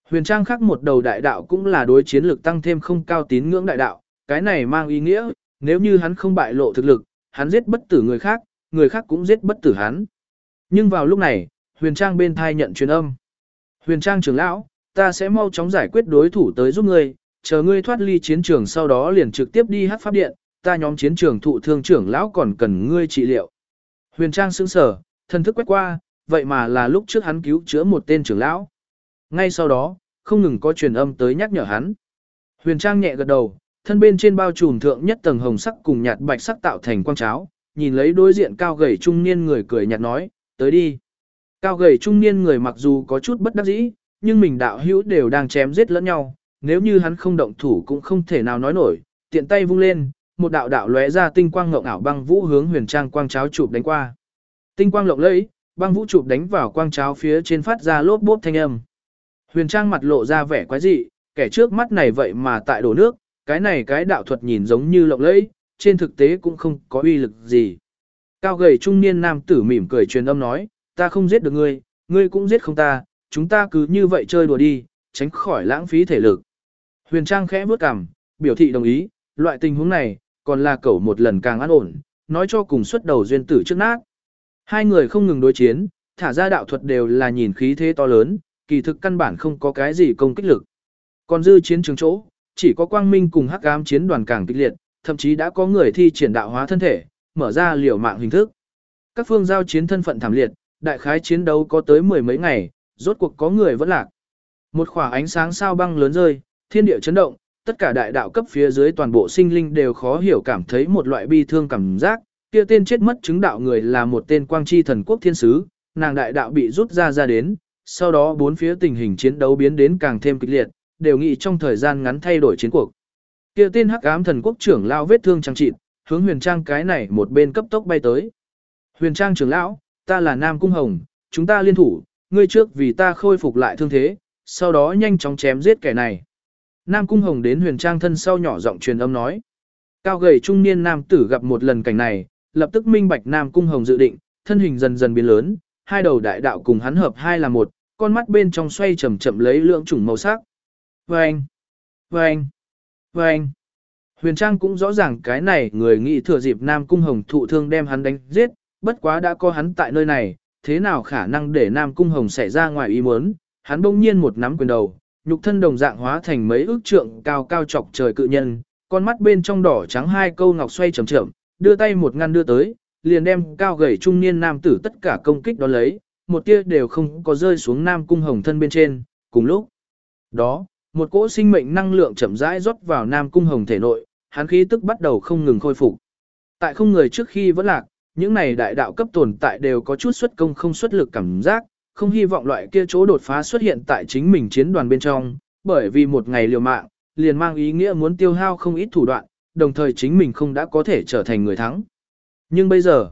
huyền trang khác một đầu đại đạo cũng là đối chiến lực tăng thêm không cao tín ngưỡng đại đạo, cái này mang ý nghĩa, nếu như hắn không bại lộ thực lực, hắn giết bất tử người khác, người khác cũng giết bất tử hắn. Nhưng vào lúc này, huyền trang bên thai nhận truyền âm. Huyền trang trưởng lão, ta sẽ mau chóng giải quyết đối thủ tới giúp ngươi, chờ ngươi thoát ly chiến trường sau đó liền trực tiếp đi hát pháp điện, ta nhóm chiến trường thụ thương trưởng lão còn cần ngươi trị liệu. Huyền trang sững sở, thân thức quét qua, vậy mà là lúc trước hắn cứu chữa một tên trưởng lão. Ngay sau đó, không ngừng có truyền âm tới nhắc nhở hắn. Huyền trang nhẹ gật đầu, thân bên trên bao trùm thượng nhất tầng hồng sắc cùng nhạt bạch sắc tạo thành quang cháo, nhìn lấy đối diện cao gầy trung niên người cười nhạt nói, tới đi. Cao gầy trung niên người mặc dù có chút bất đắc dĩ, nhưng mình đạo hữu đều đang chém giết lẫn nhau, nếu như hắn không động thủ cũng không thể nào nói nổi, tiện tay vung lên, một đạo đạo lóe ra tinh quang ngộng ảo băng vũ hướng huyền trang quang cháo chụp đánh qua. Tinh quang lộng lẫy, băng vũ chụp đánh vào quang cháo phía trên phát ra lốp bốp thanh âm. Huyền trang mặt lộ ra vẻ quái dị, kẻ trước mắt này vậy mà tại đổ nước, cái này cái đạo thuật nhìn giống như lộng lẫy, trên thực tế cũng không có uy lực gì. Cao gầy trung niên nam tử mỉm cười truyền âm nói, ta không giết được ngươi, ngươi cũng giết không ta, chúng ta cứ như vậy chơi đùa đi, tránh khỏi lãng phí thể lực. Huyền Trang khẽ bước cằm, biểu thị đồng ý, loại tình huống này, còn là cẩu một lần càng an ổn, nói cho cùng xuất đầu duyên tử trước nát. Hai người không ngừng đối chiến, thả ra đạo thuật đều là nhìn khí thế to lớn, kỳ thực căn bản không có cái gì công kích lực. Còn dư chiến trường chỗ, chỉ có quang minh cùng hắc ám chiến đoàn càng kịch liệt, thậm chí đã có người thi triển đạo hóa thân thể, mở ra liều mạng hình thức. Các phương giao chiến thân phận thảm liệt, đại khái chiến đấu có tới mười mấy ngày, rốt cuộc có người vẫn lạc. Một khỏa ánh sáng sao băng lớn rơi, thiên địa chấn động, tất cả đại đạo cấp phía dưới toàn bộ sinh linh đều khó hiểu cảm thấy một loại bi thương cảm giác, kia tên chết mất chứng đạo người là một tên quang chi thần quốc thiên sứ, nàng đại đạo bị rút ra ra đến, sau đó bốn phía tình hình chiến đấu biến đến càng thêm kịch liệt, đều nghĩ trong thời gian ngắn thay đổi chiến cuộc. Kia tên hắc ám thần quốc trưởng lão vết thương trang trị, hướng huyền trang cái này một bên cấp tốc bay tới. Huyền trang trưởng lão, ta là Nam Cung Hồng, chúng ta liên thủ, ngươi trước vì ta khôi phục lại thương thế, sau đó nhanh chóng chém giết kẻ này. Nam Cung Hồng đến huyền trang thân sau nhỏ giọng truyền âm nói. Cao gầy trung niên nam tử gặp một lần cảnh này, lập tức minh bạch Nam Cung Hồng dự định, thân hình dần dần biến lớn, hai đầu đại đạo cùng hắn hợp hai là một, con mắt bên trong xoay chậm chậm lấy lượng chủng màu sắc. Vâng! Vâng! Vâng! Huyền Trang cũng rõ ràng cái này người nghĩ thừa dịp Nam Cung Hồng thụ thương đem hắn đánh giết, bất quá đã có hắn tại nơi này, thế nào khả năng để Nam Cung Hồng xảy ra ngoài ý muốn, hắn bỗng nhiên một nắm quyền đầu, nhục thân đồng dạng hóa thành mấy ước trượng cao cao chọc trời cự nhân, con mắt bên trong đỏ trắng hai câu ngọc xoay chậm chậm, đưa tay một ngăn đưa tới, liền đem cao gầy trung niên nam tử tất cả công kích đó lấy, một tia đều không có rơi xuống Nam Cung Hồng thân bên trên, cùng lúc đó, một cỗ sinh mệnh năng lượng chậm rãi rót vào Nam Cung Hồng thể nội, hắn khí tức bắt đầu không ngừng khôi phục. Tại không người trước khi vẫn lạc, những này đại đạo cấp tồn tại đều có chút xuất công không xuất lực cảm giác, không hy vọng loại kia chỗ đột phá xuất hiện tại chính mình chiến đoàn bên trong, bởi vì một ngày liều mạng, liền mang ý nghĩa muốn tiêu hao không ít thủ đoạn, đồng thời chính mình không đã có thể trở thành người thắng. Nhưng bây giờ,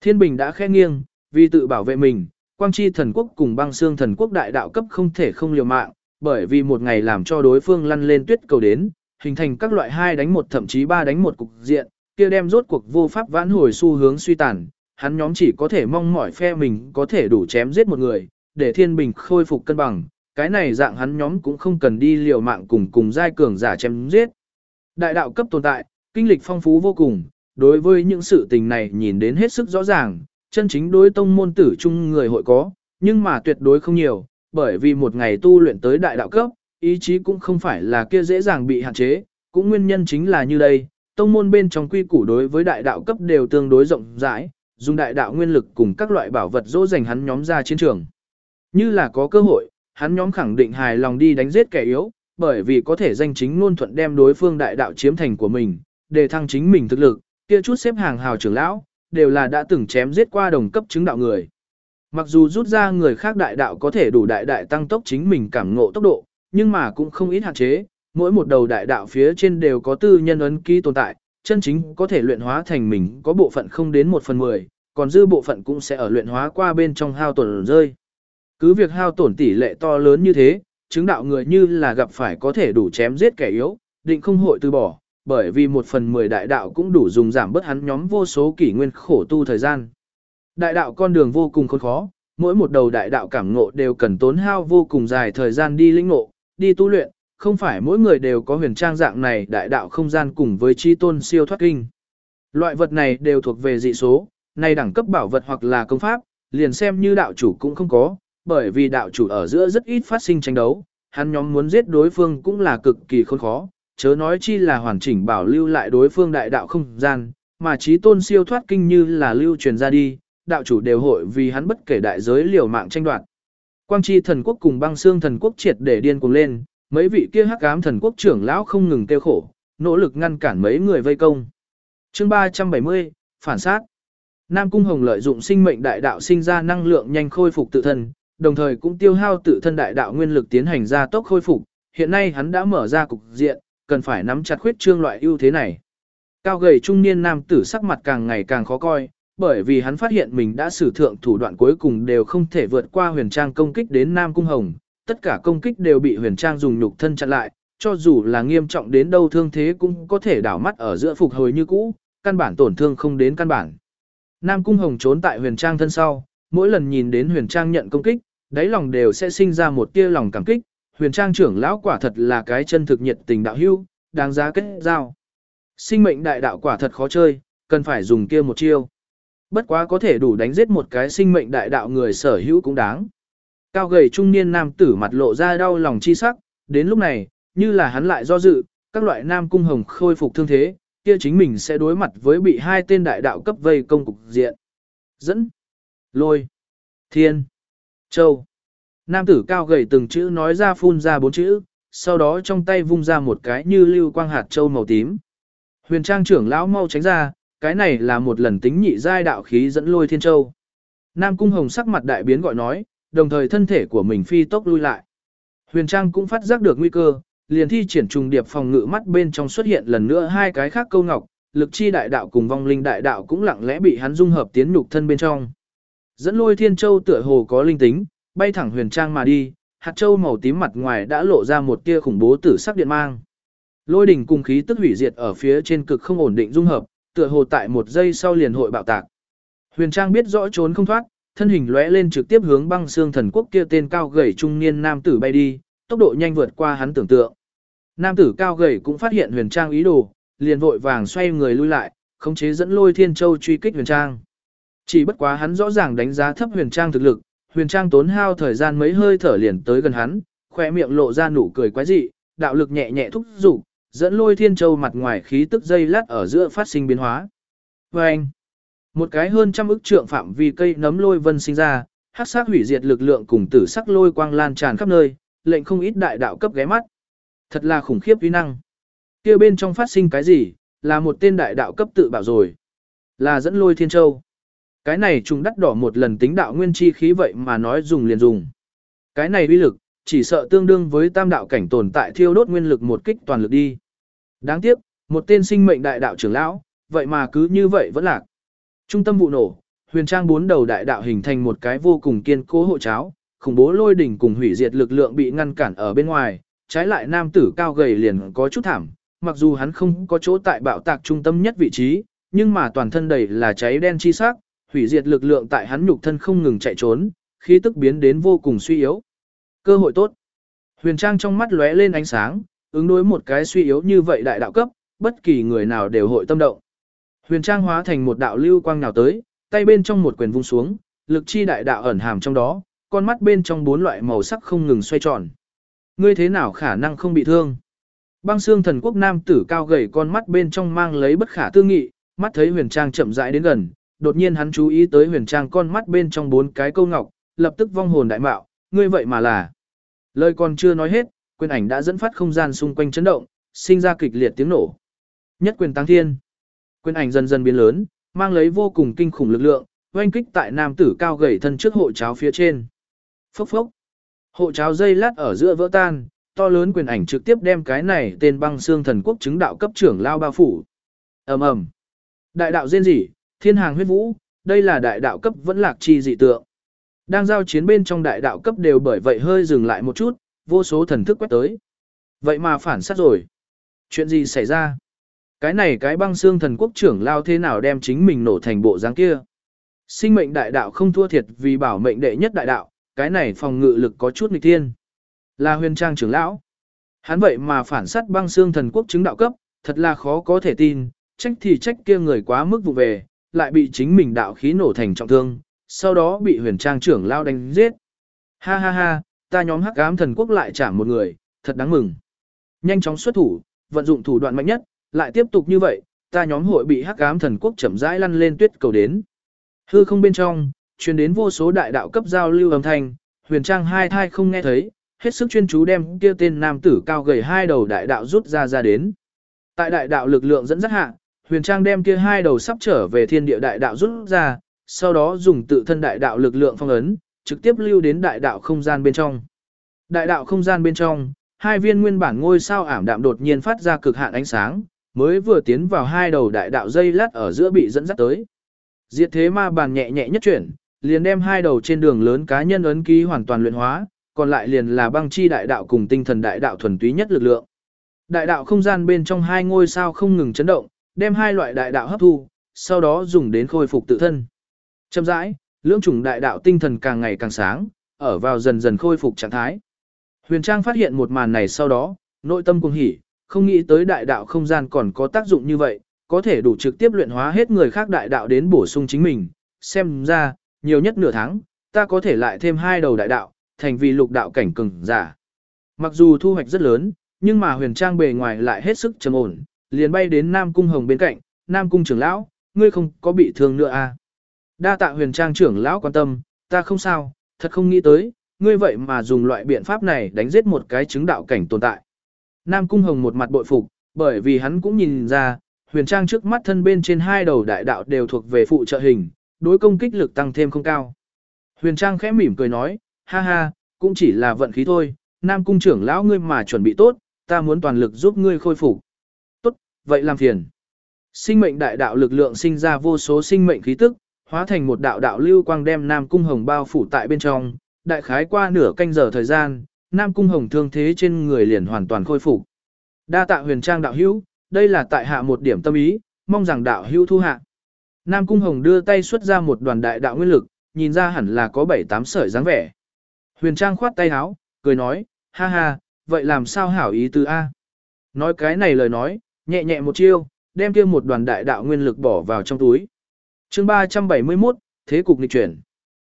Thiên Bình đã khẽ nghiêng, vì tự bảo vệ mình, Quang Chi thần quốc cùng băng xương thần quốc đại đạo cấp không thể không liều mạng, bởi vì một ngày làm cho đối phương lăn lên tuyết cầu đến, hình thành các loại hai đánh một thậm chí ba đánh một cục diện, kia đem rốt cuộc vô pháp vãn hồi xu hướng suy tàn, hắn nhóm chỉ có thể mong mỏi phe mình có thể đủ chém giết một người, để thiên bình khôi phục cân bằng, cái này dạng hắn nhóm cũng không cần đi liều mạng cùng cùng giai cường giả chém giết. Đại đạo cấp tồn tại, kinh lịch phong phú vô cùng, đối với những sự tình này nhìn đến hết sức rõ ràng, chân chính đối tông môn tử chung người hội có, nhưng mà tuyệt đối không nhiều, bởi vì một ngày tu luyện tới đại đạo cấp, ý chí cũng không phải là kia dễ dàng bị hạn chế, cũng nguyên nhân chính là như đây, tông môn bên trong quy củ đối với đại đạo cấp đều tương đối rộng rãi, dùng đại đạo nguyên lực cùng các loại bảo vật dỗ dành hắn nhóm ra chiến trường. Như là có cơ hội, hắn nhóm khẳng định hài lòng đi đánh giết kẻ yếu, bởi vì có thể danh chính ngôn thuận đem đối phương đại đạo chiếm thành của mình, để thăng chính mình thực lực, kia chút xếp hàng hào trưởng lão, đều là đã từng chém giết qua đồng cấp chứng đạo người. Mặc dù rút ra người khác đại đạo có thể đủ đại đại tăng tốc chính mình cảm ngộ tốc độ, nhưng mà cũng không ít hạn chế, mỗi một đầu đại đạo phía trên đều có tư nhân ấn ký tồn tại, chân chính có thể luyện hóa thành mình có bộ phận không đến 1 phần 10, còn dư bộ phận cũng sẽ ở luyện hóa qua bên trong hao tổn rơi. Cứ việc hao tổn tỷ lệ to lớn như thế, chứng đạo người như là gặp phải có thể đủ chém giết kẻ yếu, định không hội từ bỏ, bởi vì một phần 10 đại đạo cũng đủ dùng giảm bớt hắn nhóm vô số kỷ nguyên khổ tu thời gian. Đại đạo con đường vô cùng khốn khó, mỗi một đầu đại đạo cảm ngộ đều cần tốn hao vô cùng dài thời gian đi linh ngộ, đi tu luyện, không phải mỗi người đều có huyền trang dạng này đại đạo không gian cùng với chi tôn siêu thoát kinh. Loại vật này đều thuộc về dị số, này đẳng cấp bảo vật hoặc là công pháp, liền xem như đạo chủ cũng không có, bởi vì đạo chủ ở giữa rất ít phát sinh tranh đấu, hắn nhóm muốn giết đối phương cũng là cực kỳ khốn khó, chớ nói chi là hoàn chỉnh bảo lưu lại đối phương đại đạo không gian, mà trí tôn siêu thoát kinh như là lưu truyền ra đi, đạo chủ đều hội vì hắn bất kể đại giới liều mạng tranh đoạt. Quang chi thần quốc cùng băng xương thần quốc triệt để điên cuồng lên, mấy vị kia hắc ám thần quốc trưởng lão không ngừng kêu khổ, nỗ lực ngăn cản mấy người vây công. Chương 370, phản sát. Nam Cung Hồng lợi dụng sinh mệnh đại đạo sinh ra năng lượng nhanh khôi phục tự thân, đồng thời cũng tiêu hao tự thân đại đạo nguyên lực tiến hành ra tốc khôi phục, hiện nay hắn đã mở ra cục diện, cần phải nắm chặt khuyết trương loại ưu thế này. Cao gầy trung niên nam tử sắc mặt càng ngày càng khó coi, bởi vì hắn phát hiện mình đã sử thượng thủ đoạn cuối cùng đều không thể vượt qua huyền trang công kích đến Nam Cung Hồng, tất cả công kích đều bị huyền trang dùng nhục thân chặn lại, cho dù là nghiêm trọng đến đâu thương thế cũng có thể đảo mắt ở giữa phục hồi như cũ, căn bản tổn thương không đến căn bản. Nam Cung Hồng trốn tại huyền trang thân sau, mỗi lần nhìn đến huyền trang nhận công kích, đáy lòng đều sẽ sinh ra một tia lòng cảm kích, huyền trang trưởng lão quả thật là cái chân thực nhiệt tình đạo hưu, đáng giá kết giao. Sinh mệnh đại đạo quả thật khó chơi, cần phải dùng kia một chiêu. Bất quá có thể đủ đánh giết một cái sinh mệnh đại đạo người sở hữu cũng đáng. Cao gầy trung niên nam tử mặt lộ ra đau lòng chi sắc, đến lúc này, như là hắn lại do dự, các loại nam cung hồng khôi phục thương thế, kia chính mình sẽ đối mặt với bị hai tên đại đạo cấp vây công cục diện. Dẫn, lôi, thiên, châu. Nam tử cao gầy từng chữ nói ra phun ra bốn chữ, sau đó trong tay vung ra một cái như lưu quang hạt châu màu tím. Huyền trang trưởng lão mau tránh ra, cái này là một lần tính nhị giai đạo khí dẫn lôi thiên châu. Nam cung hồng sắc mặt đại biến gọi nói, đồng thời thân thể của mình phi tốc lui lại. Huyền trang cũng phát giác được nguy cơ, liền thi triển trùng điệp phòng ngự mắt bên trong xuất hiện lần nữa hai cái khác câu ngọc, lực chi đại đạo cùng vong linh đại đạo cũng lặng lẽ bị hắn dung hợp tiến nhục thân bên trong. Dẫn lôi thiên châu tựa hồ có linh tính, bay thẳng huyền trang mà đi, hạt châu màu tím mặt ngoài đã lộ ra một tia khủng bố tử sắc điện mang. Lôi đỉnh cùng khí tức hủy diệt ở phía trên cực không ổn định dung hợp, tựa hồ tại một giây sau liền hội bạo tạc. Huyền Trang biết rõ trốn không thoát, thân hình lóe lên trực tiếp hướng băng xương thần quốc kia tên cao gầy trung niên nam tử bay đi, tốc độ nhanh vượt qua hắn tưởng tượng. Nam tử cao gầy cũng phát hiện Huyền Trang ý đồ, liền vội vàng xoay người lui lại, khống chế dẫn lôi thiên châu truy kích Huyền Trang. Chỉ bất quá hắn rõ ràng đánh giá thấp Huyền Trang thực lực, Huyền Trang tốn hao thời gian mấy hơi thở liền tới gần hắn, khóe miệng lộ ra nụ cười quái dị, đạo lực nhẹ nhẹ thúc giục, dẫn lôi thiên châu mặt ngoài khí tức dây lát ở giữa phát sinh biến hóa. Và anh, một cái hơn trăm ức trượng phạm vi cây nấm lôi vân sinh ra, hắc sắc hủy diệt lực lượng cùng tử sắc lôi quang lan tràn khắp nơi, lệnh không ít đại đạo cấp ghé mắt. Thật là khủng khiếp uy năng. Kia bên trong phát sinh cái gì, là một tên đại đạo cấp tự bảo rồi. Là dẫn lôi thiên châu. Cái này trùng đắt đỏ một lần tính đạo nguyên chi khí vậy mà nói dùng liền dùng. Cái này uy lực, chỉ sợ tương đương với tam đạo cảnh tồn tại thiêu đốt nguyên lực một kích toàn lực đi. Đáng tiếc, một tên sinh mệnh đại đạo trưởng lão, vậy mà cứ như vậy vẫn lạc. Trung tâm vụ nổ, huyền trang bốn đầu đại đạo hình thành một cái vô cùng kiên cố hộ cháo, khủng bố lôi đỉnh cùng hủy diệt lực lượng bị ngăn cản ở bên ngoài, trái lại nam tử cao gầy liền có chút thảm, mặc dù hắn không có chỗ tại bạo tạc trung tâm nhất vị trí, nhưng mà toàn thân đầy là cháy đen chi sắc, hủy diệt lực lượng tại hắn nhục thân không ngừng chạy trốn, khí tức biến đến vô cùng suy yếu. Cơ hội tốt. Huyền Trang trong mắt lóe lên ánh sáng, ứng đối một cái suy yếu như vậy đại đạo cấp, bất kỳ người nào đều hội tâm động. Huyền Trang hóa thành một đạo lưu quang nào tới, tay bên trong một quyền vung xuống, lực chi đại đạo ẩn hàm trong đó, con mắt bên trong bốn loại màu sắc không ngừng xoay tròn. Ngươi thế nào khả năng không bị thương? Băng xương thần quốc nam tử cao gầy con mắt bên trong mang lấy bất khả tư nghị, mắt thấy huyền trang chậm rãi đến gần, đột nhiên hắn chú ý tới huyền trang con mắt bên trong bốn cái câu ngọc, lập tức vong hồn đại mạo, ngươi vậy mà là. Lời còn chưa nói hết, quyền ảnh đã dẫn phát không gian xung quanh chấn động, sinh ra kịch liệt tiếng nổ. Nhất quyền tăng thiên. Quyền ảnh dần dần biến lớn, mang lấy vô cùng kinh khủng lực lượng, oanh kích tại nam tử cao gầy thân trước hộ cháo phía trên. Phốc phốc. Hộ cháo dây lát ở giữa vỡ tan, to lớn quyền ảnh trực tiếp đem cái này tên băng xương thần quốc chứng đạo cấp trưởng lao bao phủ. ầm ầm. Đại đạo diên dị, thiên hàng huyết vũ, đây là đại đạo cấp vẫn lạc chi dị tượng. Đang giao chiến bên trong đại đạo cấp đều bởi vậy hơi dừng lại một chút, vô số thần thức quét tới. Vậy mà phản sát rồi. Chuyện gì xảy ra? Cái này cái băng xương thần quốc trưởng lao thế nào đem chính mình nổ thành bộ dáng kia? Sinh mệnh đại đạo không thua thiệt vì bảo mệnh đệ nhất đại đạo, cái này phòng ngự lực có chút nghịch thiên. Là huyền trang trưởng lão. Hắn vậy mà phản sát băng xương thần quốc chứng đạo cấp, thật là khó có thể tin, trách thì trách kia người quá mức vụ về, lại bị chính mình đạo khí nổ thành trọng thương, sau đó bị huyền trang trưởng lao đánh giết. Ha ha ha, ta nhóm hắc ám thần quốc lại trả một người, thật đáng mừng. Nhanh chóng xuất thủ, vận dụng thủ đoạn mạnh nhất, lại tiếp tục như vậy, ta nhóm hội bị hắc ám thần quốc chậm rãi lăn lên tuyết cầu đến. Hư không bên trong, truyền đến vô số đại đạo cấp giao lưu âm thanh, huyền trang hai thai không nghe thấy, hết sức chuyên chú đem kia tên nam tử cao gầy hai đầu đại đạo rút ra ra đến. Tại đại đạo lực lượng dẫn dắt hạ, huyền trang đem kia hai đầu sắp trở về thiên địa đại đạo rút ra, sau đó dùng tự thân đại đạo lực lượng phong ấn, trực tiếp lưu đến đại đạo không gian bên trong. Đại đạo không gian bên trong, hai viên nguyên bản ngôi sao ảm đạm đột nhiên phát ra cực hạn ánh sáng, mới vừa tiến vào hai đầu đại đạo dây lát ở giữa bị dẫn dắt tới. Diệt thế ma bàn nhẹ nhẹ nhất chuyển, liền đem hai đầu trên đường lớn cá nhân ấn ký hoàn toàn luyện hóa, còn lại liền là băng chi đại đạo cùng tinh thần đại đạo thuần túy nhất lực lượng. Đại đạo không gian bên trong hai ngôi sao không ngừng chấn động, đem hai loại đại đạo hấp thu, sau đó dùng đến khôi phục tự thân. Chậm rãi, lưỡng chủng đại đạo tinh thần càng ngày càng sáng, ở vào dần dần khôi phục trạng thái. Huyền Trang phát hiện một màn này sau đó, nội tâm cuồng hỉ, không nghĩ tới đại đạo không gian còn có tác dụng như vậy, có thể đủ trực tiếp luyện hóa hết người khác đại đạo đến bổ sung chính mình. Xem ra, nhiều nhất nửa tháng, ta có thể lại thêm hai đầu đại đạo, thành vì lục đạo cảnh cường giả. Mặc dù thu hoạch rất lớn, nhưng mà huyền trang bề ngoài lại hết sức trầm ổn, liền bay đến Nam Cung Hồng bên cạnh, Nam Cung trưởng lão, ngươi không có bị thương nữa à. Đa tạ huyền trang trưởng lão quan tâm, ta không sao, thật không nghĩ tới, ngươi vậy mà dùng loại biện pháp này đánh giết một cái chứng đạo cảnh tồn tại. Nam Cung Hồng một mặt bội phục, bởi vì hắn cũng nhìn ra, huyền trang trước mắt thân bên trên hai đầu đại đạo đều thuộc về phụ trợ hình, đối công kích lực tăng thêm không cao. Huyền trang khẽ mỉm cười nói, ha ha, cũng chỉ là vận khí thôi, Nam Cung trưởng lão ngươi mà chuẩn bị tốt, ta muốn toàn lực giúp ngươi khôi phục. Tốt, vậy làm phiền. Sinh mệnh đại đạo lực lượng sinh ra vô số sinh mệnh khí tức, hóa thành một đạo đạo lưu quang đem Nam Cung Hồng bao phủ tại bên trong, đại khái qua nửa canh giờ thời gian, Nam Cung Hồng thương thế trên người liền hoàn toàn khôi phục. Đa tạ huyền trang đạo hữu, đây là tại hạ một điểm tâm ý, mong rằng đạo hữu thu hạ. Nam Cung Hồng đưa tay xuất ra một đoàn đại đạo nguyên lực, nhìn ra hẳn là có 7-8 sợi dáng vẻ. Huyền Trang khoát tay áo, cười nói, ha ha, vậy làm sao hảo ý từ A. Nói cái này lời nói, nhẹ nhẹ một chiêu, đem kia một đoàn đại đạo nguyên lực bỏ vào trong túi chương 371, Thế cục nghịch chuyển.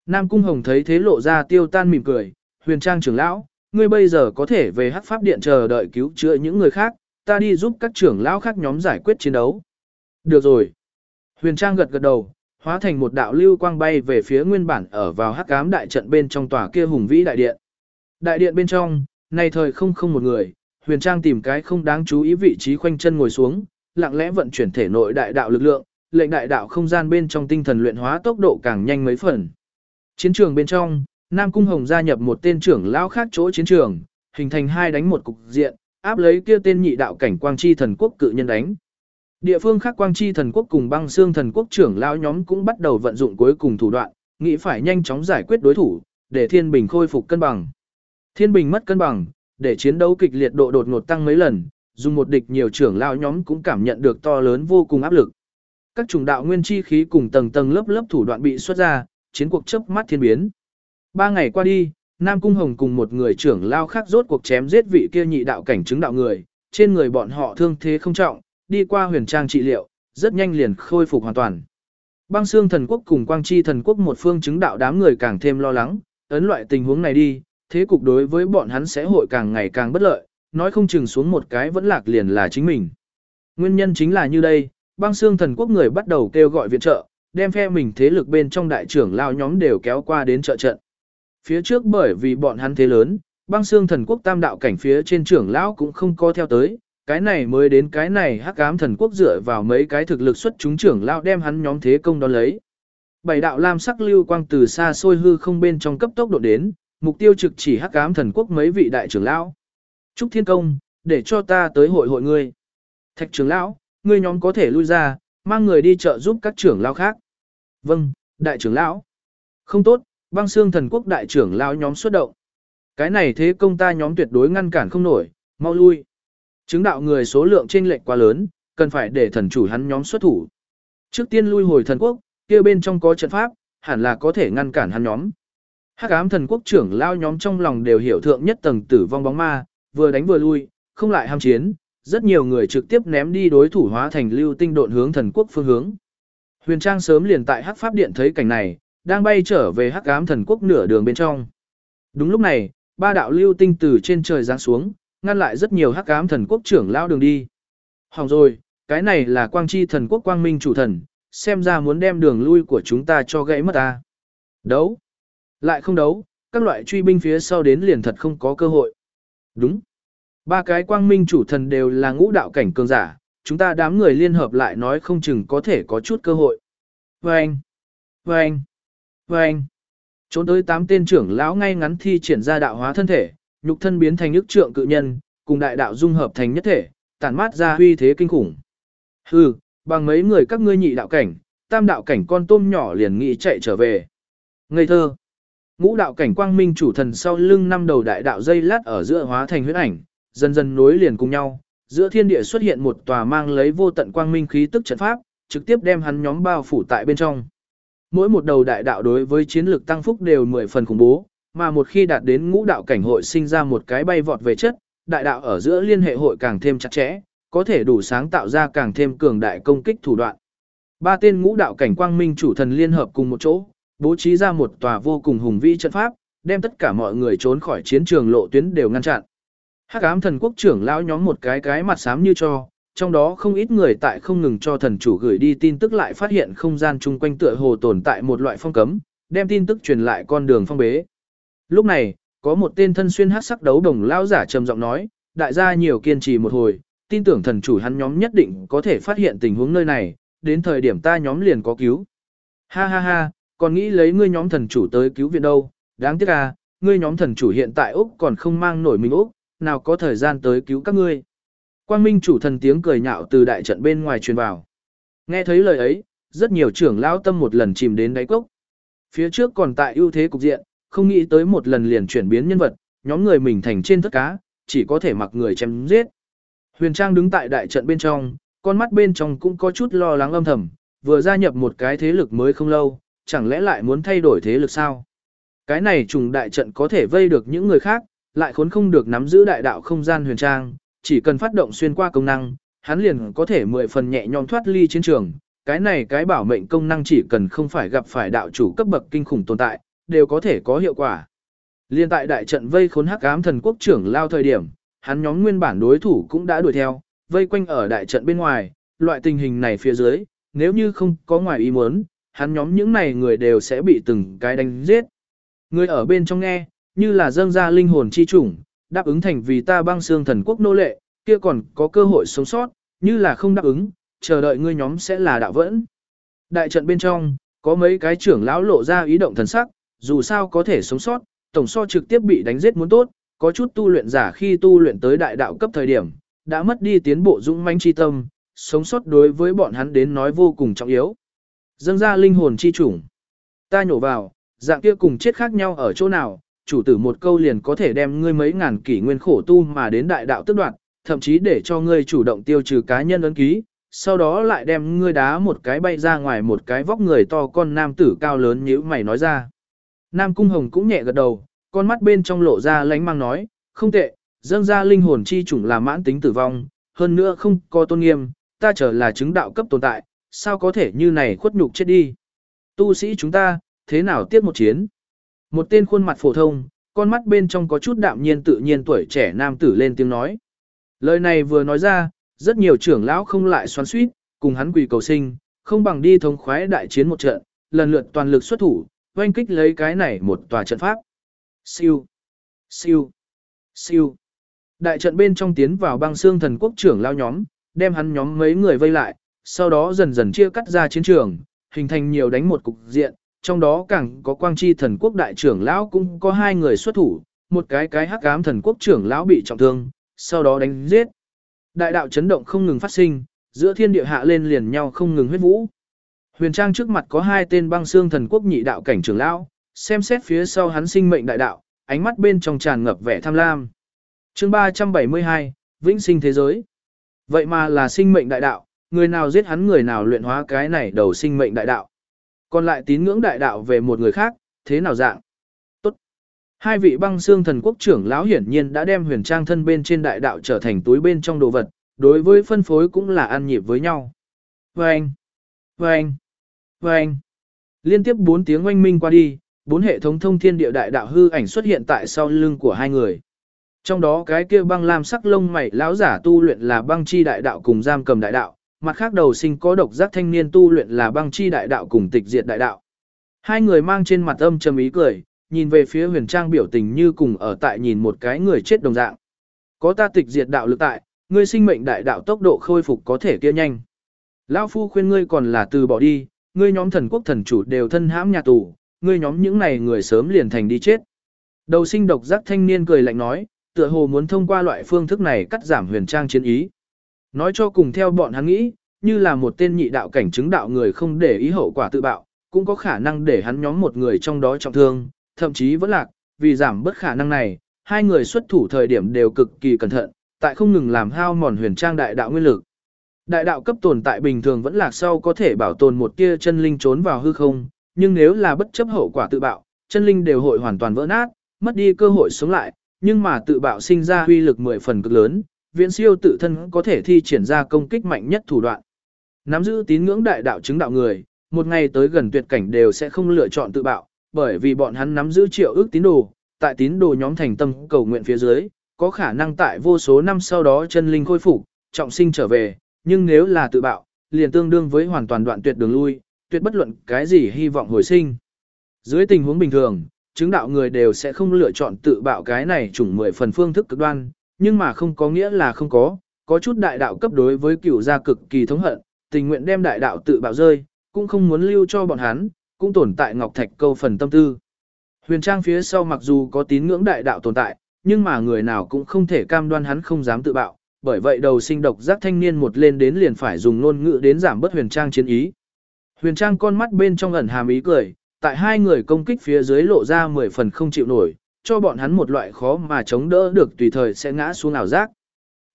Nam Cung Hồng thấy thế lộ ra tiêu tan mỉm cười, huyền trang trưởng lão, ngươi bây giờ có thể về hắc pháp điện chờ đợi cứu chữa những người khác, ta đi giúp các trưởng lão khác nhóm giải quyết chiến đấu. Được rồi. Huyền trang gật gật đầu, hóa thành một đạo lưu quang bay về phía nguyên bản ở vào hắc ám đại trận bên trong tòa kia hùng vĩ đại điện. Đại điện bên trong, này thời không không một người, huyền trang tìm cái không đáng chú ý vị trí khoanh chân ngồi xuống, lặng lẽ vận chuyển thể nội đại đạo lực lượng, lệnh đại đạo không gian bên trong tinh thần luyện hóa tốc độ càng nhanh mấy phần. Chiến trường bên trong, Nam Cung Hồng gia nhập một tên trưởng lão khác chỗ chiến trường, hình thành hai đánh một cục diện, áp lấy kia tên nhị đạo cảnh quang chi thần quốc cự nhân đánh. Địa phương khác quang chi thần quốc cùng băng xương thần quốc trưởng lão nhóm cũng bắt đầu vận dụng cuối cùng thủ đoạn, nghĩ phải nhanh chóng giải quyết đối thủ, để thiên bình khôi phục cân bằng. Thiên bình mất cân bằng, để chiến đấu kịch liệt độ đột ngột tăng mấy lần, dùng một địch nhiều trưởng lão nhóm cũng cảm nhận được to lớn vô cùng áp lực. Các chủng đạo nguyên chi khí cùng tầng tầng lớp lớp thủ đoạn bị xuất ra, chiến cuộc chớp mắt thiên biến. Ba ngày qua đi, Nam Cung Hồng cùng một người trưởng lao khác rốt cuộc chém giết vị kia nhị đạo cảnh chứng đạo người, trên người bọn họ thương thế không trọng, đi qua huyền trang trị liệu, rất nhanh liền khôi phục hoàn toàn. Băng xương thần quốc cùng quang chi thần quốc một phương chứng đạo đám người càng thêm lo lắng, ấn loại tình huống này đi, thế cục đối với bọn hắn sẽ hội càng ngày càng bất lợi, nói không chừng xuống một cái vẫn lạc liền là chính mình. Nguyên nhân chính là như đây, băng xương thần quốc người bắt đầu kêu gọi viện trợ, đem phe mình thế lực bên trong đại trưởng lao nhóm đều kéo qua đến trợ trận. Phía trước bởi vì bọn hắn thế lớn, băng xương thần quốc tam đạo cảnh phía trên trưởng lão cũng không có theo tới, cái này mới đến cái này hắc ám thần quốc dựa vào mấy cái thực lực xuất chúng trưởng lão đem hắn nhóm thế công đón lấy. Bảy đạo lam sắc lưu quang từ xa xôi hư không bên trong cấp tốc độ đến, mục tiêu trực chỉ hắc ám thần quốc mấy vị đại trưởng lão. Trúc Thiên Công, để cho ta tới hội hội ngươi. Thạch trưởng lão, ngươi nhóm có thể lui ra, mang người đi chợ giúp các trưởng lão khác. Vâng, đại trưởng lão. Không tốt, băng xương thần quốc đại trưởng lão nhóm xuất động. Cái này thế công ta nhóm tuyệt đối ngăn cản không nổi, mau lui. Chứng đạo người số lượng chênh lệch quá lớn, cần phải để thần chủ hắn nhóm xuất thủ. Trước tiên lui hồi thần quốc, kia bên trong có trận pháp, hẳn là có thể ngăn cản hắn nhóm. Hắc ám thần quốc trưởng lao nhóm trong lòng đều hiểu thượng nhất tầng tử vong bóng ma, vừa đánh vừa lui, không lại ham chiến, rất nhiều người trực tiếp ném đi đối thủ hóa thành lưu tinh độn hướng thần quốc phương hướng. Huyền Trang sớm liền tại Hắc Pháp Điện thấy cảnh này, đang bay trở về Hắc ám thần quốc nửa đường bên trong. Đúng lúc này, ba đạo lưu tinh từ trên trời giáng xuống, ngăn lại rất nhiều Hắc ám thần quốc trưởng lao đường đi. Hỏng rồi, cái này là quang chi thần quốc quang minh chủ thần, xem ra muốn đem đường lui của chúng ta cho gãy mất ta. Đấu. Lại không đấu, các loại truy binh phía sau đến liền thật không có cơ hội. Đúng. Ba cái quang minh chủ thần đều là ngũ đạo cảnh cường giả, chúng ta đám người liên hợp lại nói không chừng có thể có chút cơ hội. Vâng! Vâng! Vâng! Trốn tới tám tên trưởng lão ngay ngắn thi triển ra đạo hóa thân thể, nhục thân biến thành ức trượng cự nhân, cùng đại đạo dung hợp thành nhất thể, tản mát ra huy thế kinh khủng. Hừ, bằng mấy người các ngươi nhị đạo cảnh, tam đạo cảnh con tôm nhỏ liền nghĩ chạy trở về. Ngây thơ! Ngũ đạo cảnh quang minh chủ thần sau lưng năm đầu đại đạo dây lát ở giữa hóa thành huyết ảnh, dần dần nối liền cùng nhau, giữa thiên địa xuất hiện một tòa mang lấy vô tận quang minh khí tức trận pháp, trực tiếp đem hắn nhóm bao phủ tại bên trong. Mỗi một đầu đại đạo đối với chiến lược tăng phúc đều mười phần khủng bố, mà một khi đạt đến ngũ đạo cảnh hội sinh ra một cái bay vọt về chất, đại đạo ở giữa liên hệ hội càng thêm chặt chẽ, có thể đủ sáng tạo ra càng thêm cường đại công kích thủ đoạn. Ba tên ngũ đạo cảnh quang minh chủ thần liên hợp cùng một chỗ, bố trí ra một tòa vô cùng hùng vĩ trận pháp, đem tất cả mọi người trốn khỏi chiến trường lộ tuyến đều ngăn chặn. Hắc ám thần quốc trưởng lão nhóm một cái cái mặt xám như cho, trong đó không ít người tại không ngừng cho thần chủ gửi đi tin tức lại phát hiện không gian chung quanh tựa hồ tồn tại một loại phong cấm, đem tin tức truyền lại con đường phong bế. Lúc này, có một tên thân xuyên hắc sắc đấu đồng lão giả trầm giọng nói, đại gia nhiều kiên trì một hồi, tin tưởng thần chủ hắn nhóm nhất định có thể phát hiện tình huống nơi này, đến thời điểm ta nhóm liền có cứu. Ha ha ha, còn nghĩ lấy ngươi nhóm thần chủ tới cứu viện đâu, đáng tiếc à, ngươi nhóm thần chủ hiện tại Úc còn không mang nổi mình Úc, nào có thời gian tới cứu các ngươi. Quang Minh chủ thần tiếng cười nhạo từ đại trận bên ngoài truyền vào. Nghe thấy lời ấy, rất nhiều trưởng lão tâm một lần chìm đến đáy cốc. Phía trước còn tại ưu thế cục diện, không nghĩ tới một lần liền chuyển biến nhân vật, nhóm người mình thành trên tất cá, chỉ có thể mặc người chém giết. Huyền Trang đứng tại đại trận bên trong, con mắt bên trong cũng có chút lo lắng âm thầm, vừa gia nhập một cái thế lực mới không lâu, chẳng lẽ lại muốn thay đổi thế lực sao? Cái này trùng đại trận có thể vây được những người khác, lại khốn không được nắm giữ đại đạo không gian huyền trang, chỉ cần phát động xuyên qua công năng, hắn liền có thể mười phần nhẹ nhõm thoát ly chiến trường. Cái này cái bảo mệnh công năng chỉ cần không phải gặp phải đạo chủ cấp bậc kinh khủng tồn tại, đều có thể có hiệu quả. Liên tại đại trận vây khốn hắc ám thần quốc trưởng lao thời điểm, hắn nhóm nguyên bản đối thủ cũng đã đuổi theo, vây quanh ở đại trận bên ngoài, loại tình hình này phía dưới, nếu như không có ngoài ý muốn, hắn nhóm những này người đều sẽ bị từng cái đánh giết. Người ở bên trong nghe, như là dâng ra linh hồn chi chủng, đáp ứng thành vì ta băng xương thần quốc nô lệ, kia còn có cơ hội sống sót, như là không đáp ứng, chờ đợi ngươi nhóm sẽ là đạo vẫn. Đại trận bên trong, có mấy cái trưởng lão lộ ra ý động thần sắc, dù sao có thể sống sót, tổng so trực tiếp bị đánh giết muốn tốt, có chút tu luyện giả khi tu luyện tới đại đạo cấp thời điểm, đã mất đi tiến bộ dũng manh chi tâm, sống sót đối với bọn hắn đến nói vô cùng trọng yếu. Dâng ra linh hồn chi chủng. Ta nhổ vào, dạng kia cùng chết khác nhau ở chỗ nào, chủ tử một câu liền có thể đem ngươi mấy ngàn kỷ nguyên khổ tu mà đến đại đạo tức đoạn, thậm chí để cho ngươi chủ động tiêu trừ cá nhân ấn ký, sau đó lại đem ngươi đá một cái bay ra ngoài một cái vóc người to con nam tử cao lớn như mày nói ra. Nam Cung Hồng cũng nhẹ gật đầu, con mắt bên trong lộ ra lánh mang nói, không tệ, dâng ra linh hồn chi chủng là mãn tính tử vong, hơn nữa không có tôn nghiêm, ta trở là chứng đạo cấp tồn tại, sao có thể như này khuất nhục chết đi. Tu sĩ chúng ta, thế nào tiếp một chiến? Một tên khuôn mặt phổ thông, con mắt bên trong có chút đạm nhiên tự nhiên tuổi trẻ nam tử lên tiếng nói. Lời này vừa nói ra, rất nhiều trưởng lão không lại xoắn suýt, cùng hắn quỳ cầu sinh, không bằng đi thống khoái đại chiến một trận, lần lượt toàn lực xuất thủ, oanh kích lấy cái này một tòa trận pháp. Siêu, siêu, siêu. Đại trận bên trong tiến vào băng xương thần quốc trưởng lao nhóm, đem hắn nhóm mấy người vây lại, sau đó dần dần chia cắt ra chiến trường, hình thành nhiều đánh một cục diện, trong đó càng có quang chi thần quốc đại trưởng lão cũng có hai người xuất thủ, một cái cái hắc ám thần quốc trưởng lão bị trọng thương, sau đó đánh giết. Đại đạo chấn động không ngừng phát sinh, giữa thiên địa hạ lên liền nhau không ngừng huyết vũ. Huyền Trang trước mặt có hai tên băng xương thần quốc nhị đạo cảnh trưởng lão, xem xét phía sau hắn sinh mệnh đại đạo, ánh mắt bên trong tràn ngập vẻ tham lam. Chương 372, Vĩnh sinh thế giới. Vậy mà là sinh mệnh đại đạo, người nào giết hắn người nào luyện hóa cái này đầu sinh mệnh đại đạo. Còn lại tín ngưỡng đại đạo về một người khác, thế nào dạng? Tốt. Hai vị băng xương thần quốc trưởng lão hiển nhiên đã đem huyền trang thân bên trên đại đạo trở thành túi bên trong đồ vật, đối với phân phối cũng là ăn nhịp với nhau. Vâng! Vâng! Vâng! Liên tiếp bốn tiếng oanh minh qua đi, bốn hệ thống thông thiên địa đại đạo hư ảnh xuất hiện tại sau lưng của hai người. Trong đó cái kia băng lam sắc lông mày lão giả tu luyện là băng chi đại đạo cùng giam cầm đại đạo, mặt khác đầu sinh có độc giác thanh niên tu luyện là băng chi đại đạo cùng tịch diệt đại đạo. Hai người mang trên mặt âm trầm ý cười, nhìn về phía huyền trang biểu tình như cùng ở tại nhìn một cái người chết đồng dạng. Có ta tịch diệt đạo lực tại, ngươi sinh mệnh đại đạo tốc độ khôi phục có thể kia nhanh. Lão phu khuyên ngươi còn là từ bỏ đi, ngươi nhóm thần quốc thần chủ đều thân hãm nhà tù, ngươi nhóm những này người sớm liền thành đi chết. Đầu sinh độc giác thanh niên cười lạnh nói, tựa hồ muốn thông qua loại phương thức này cắt giảm huyền trang chiến ý. Nói cho cùng theo bọn hắn nghĩ, như là một tên nhị đạo cảnh chứng đạo người không để ý hậu quả tự bạo, cũng có khả năng để hắn nhóm một người trong đó trọng thương, thậm chí vẫn lạc, vì giảm bất khả năng này, hai người xuất thủ thời điểm đều cực kỳ cẩn thận, tại không ngừng làm hao mòn huyền trang đại đạo nguyên lực. Đại đạo cấp tồn tại bình thường vẫn lạc sau có thể bảo tồn một tia chân linh trốn vào hư không, nhưng nếu là bất chấp hậu quả tự bạo, chân linh đều hội hoàn toàn vỡ nát, mất đi cơ hội sống lại, nhưng mà tự bạo sinh ra uy lực 10 phần cực lớn, viễn siêu tự thân có thể thi triển ra công kích mạnh nhất thủ đoạn. Nắm giữ tín ngưỡng đại đạo chứng đạo người, một ngày tới gần tuyệt cảnh đều sẽ không lựa chọn tự bạo, bởi vì bọn hắn nắm giữ triệu ước tín đồ, tại tín đồ nhóm thành tâm cầu nguyện phía dưới, có khả năng tại vô số năm sau đó chân linh khôi phục, trọng sinh trở về, nhưng nếu là tự bạo, liền tương đương với hoàn toàn đoạn tuyệt đường lui, tuyệt bất luận cái gì hy vọng hồi sinh. Dưới tình huống bình thường, chứng đạo người đều sẽ không lựa chọn tự bạo cái này chủng mười phần phương thức cực đoan, nhưng mà không có nghĩa là không có, có chút đại đạo cấp đối với cửu gia cực kỳ thống hận, tình nguyện đem đại đạo tự bạo rơi, cũng không muốn lưu cho bọn hắn, cũng tồn tại ngọc thạch câu phần tâm tư. Huyền trang phía sau mặc dù có tín ngưỡng đại đạo tồn tại, nhưng mà người nào cũng không thể cam đoan hắn không dám tự bạo, bởi vậy đầu sinh độc giác thanh niên một lên đến liền phải dùng ngôn ngữ đến giảm bớt huyền trang chiến ý. Huyền trang con mắt bên trong ẩn hàm ý cười, tại hai người công kích phía dưới lộ ra mười phần không chịu nổi, cho bọn hắn một loại khó mà chống đỡ được tùy thời sẽ ngã xuống ảo giác.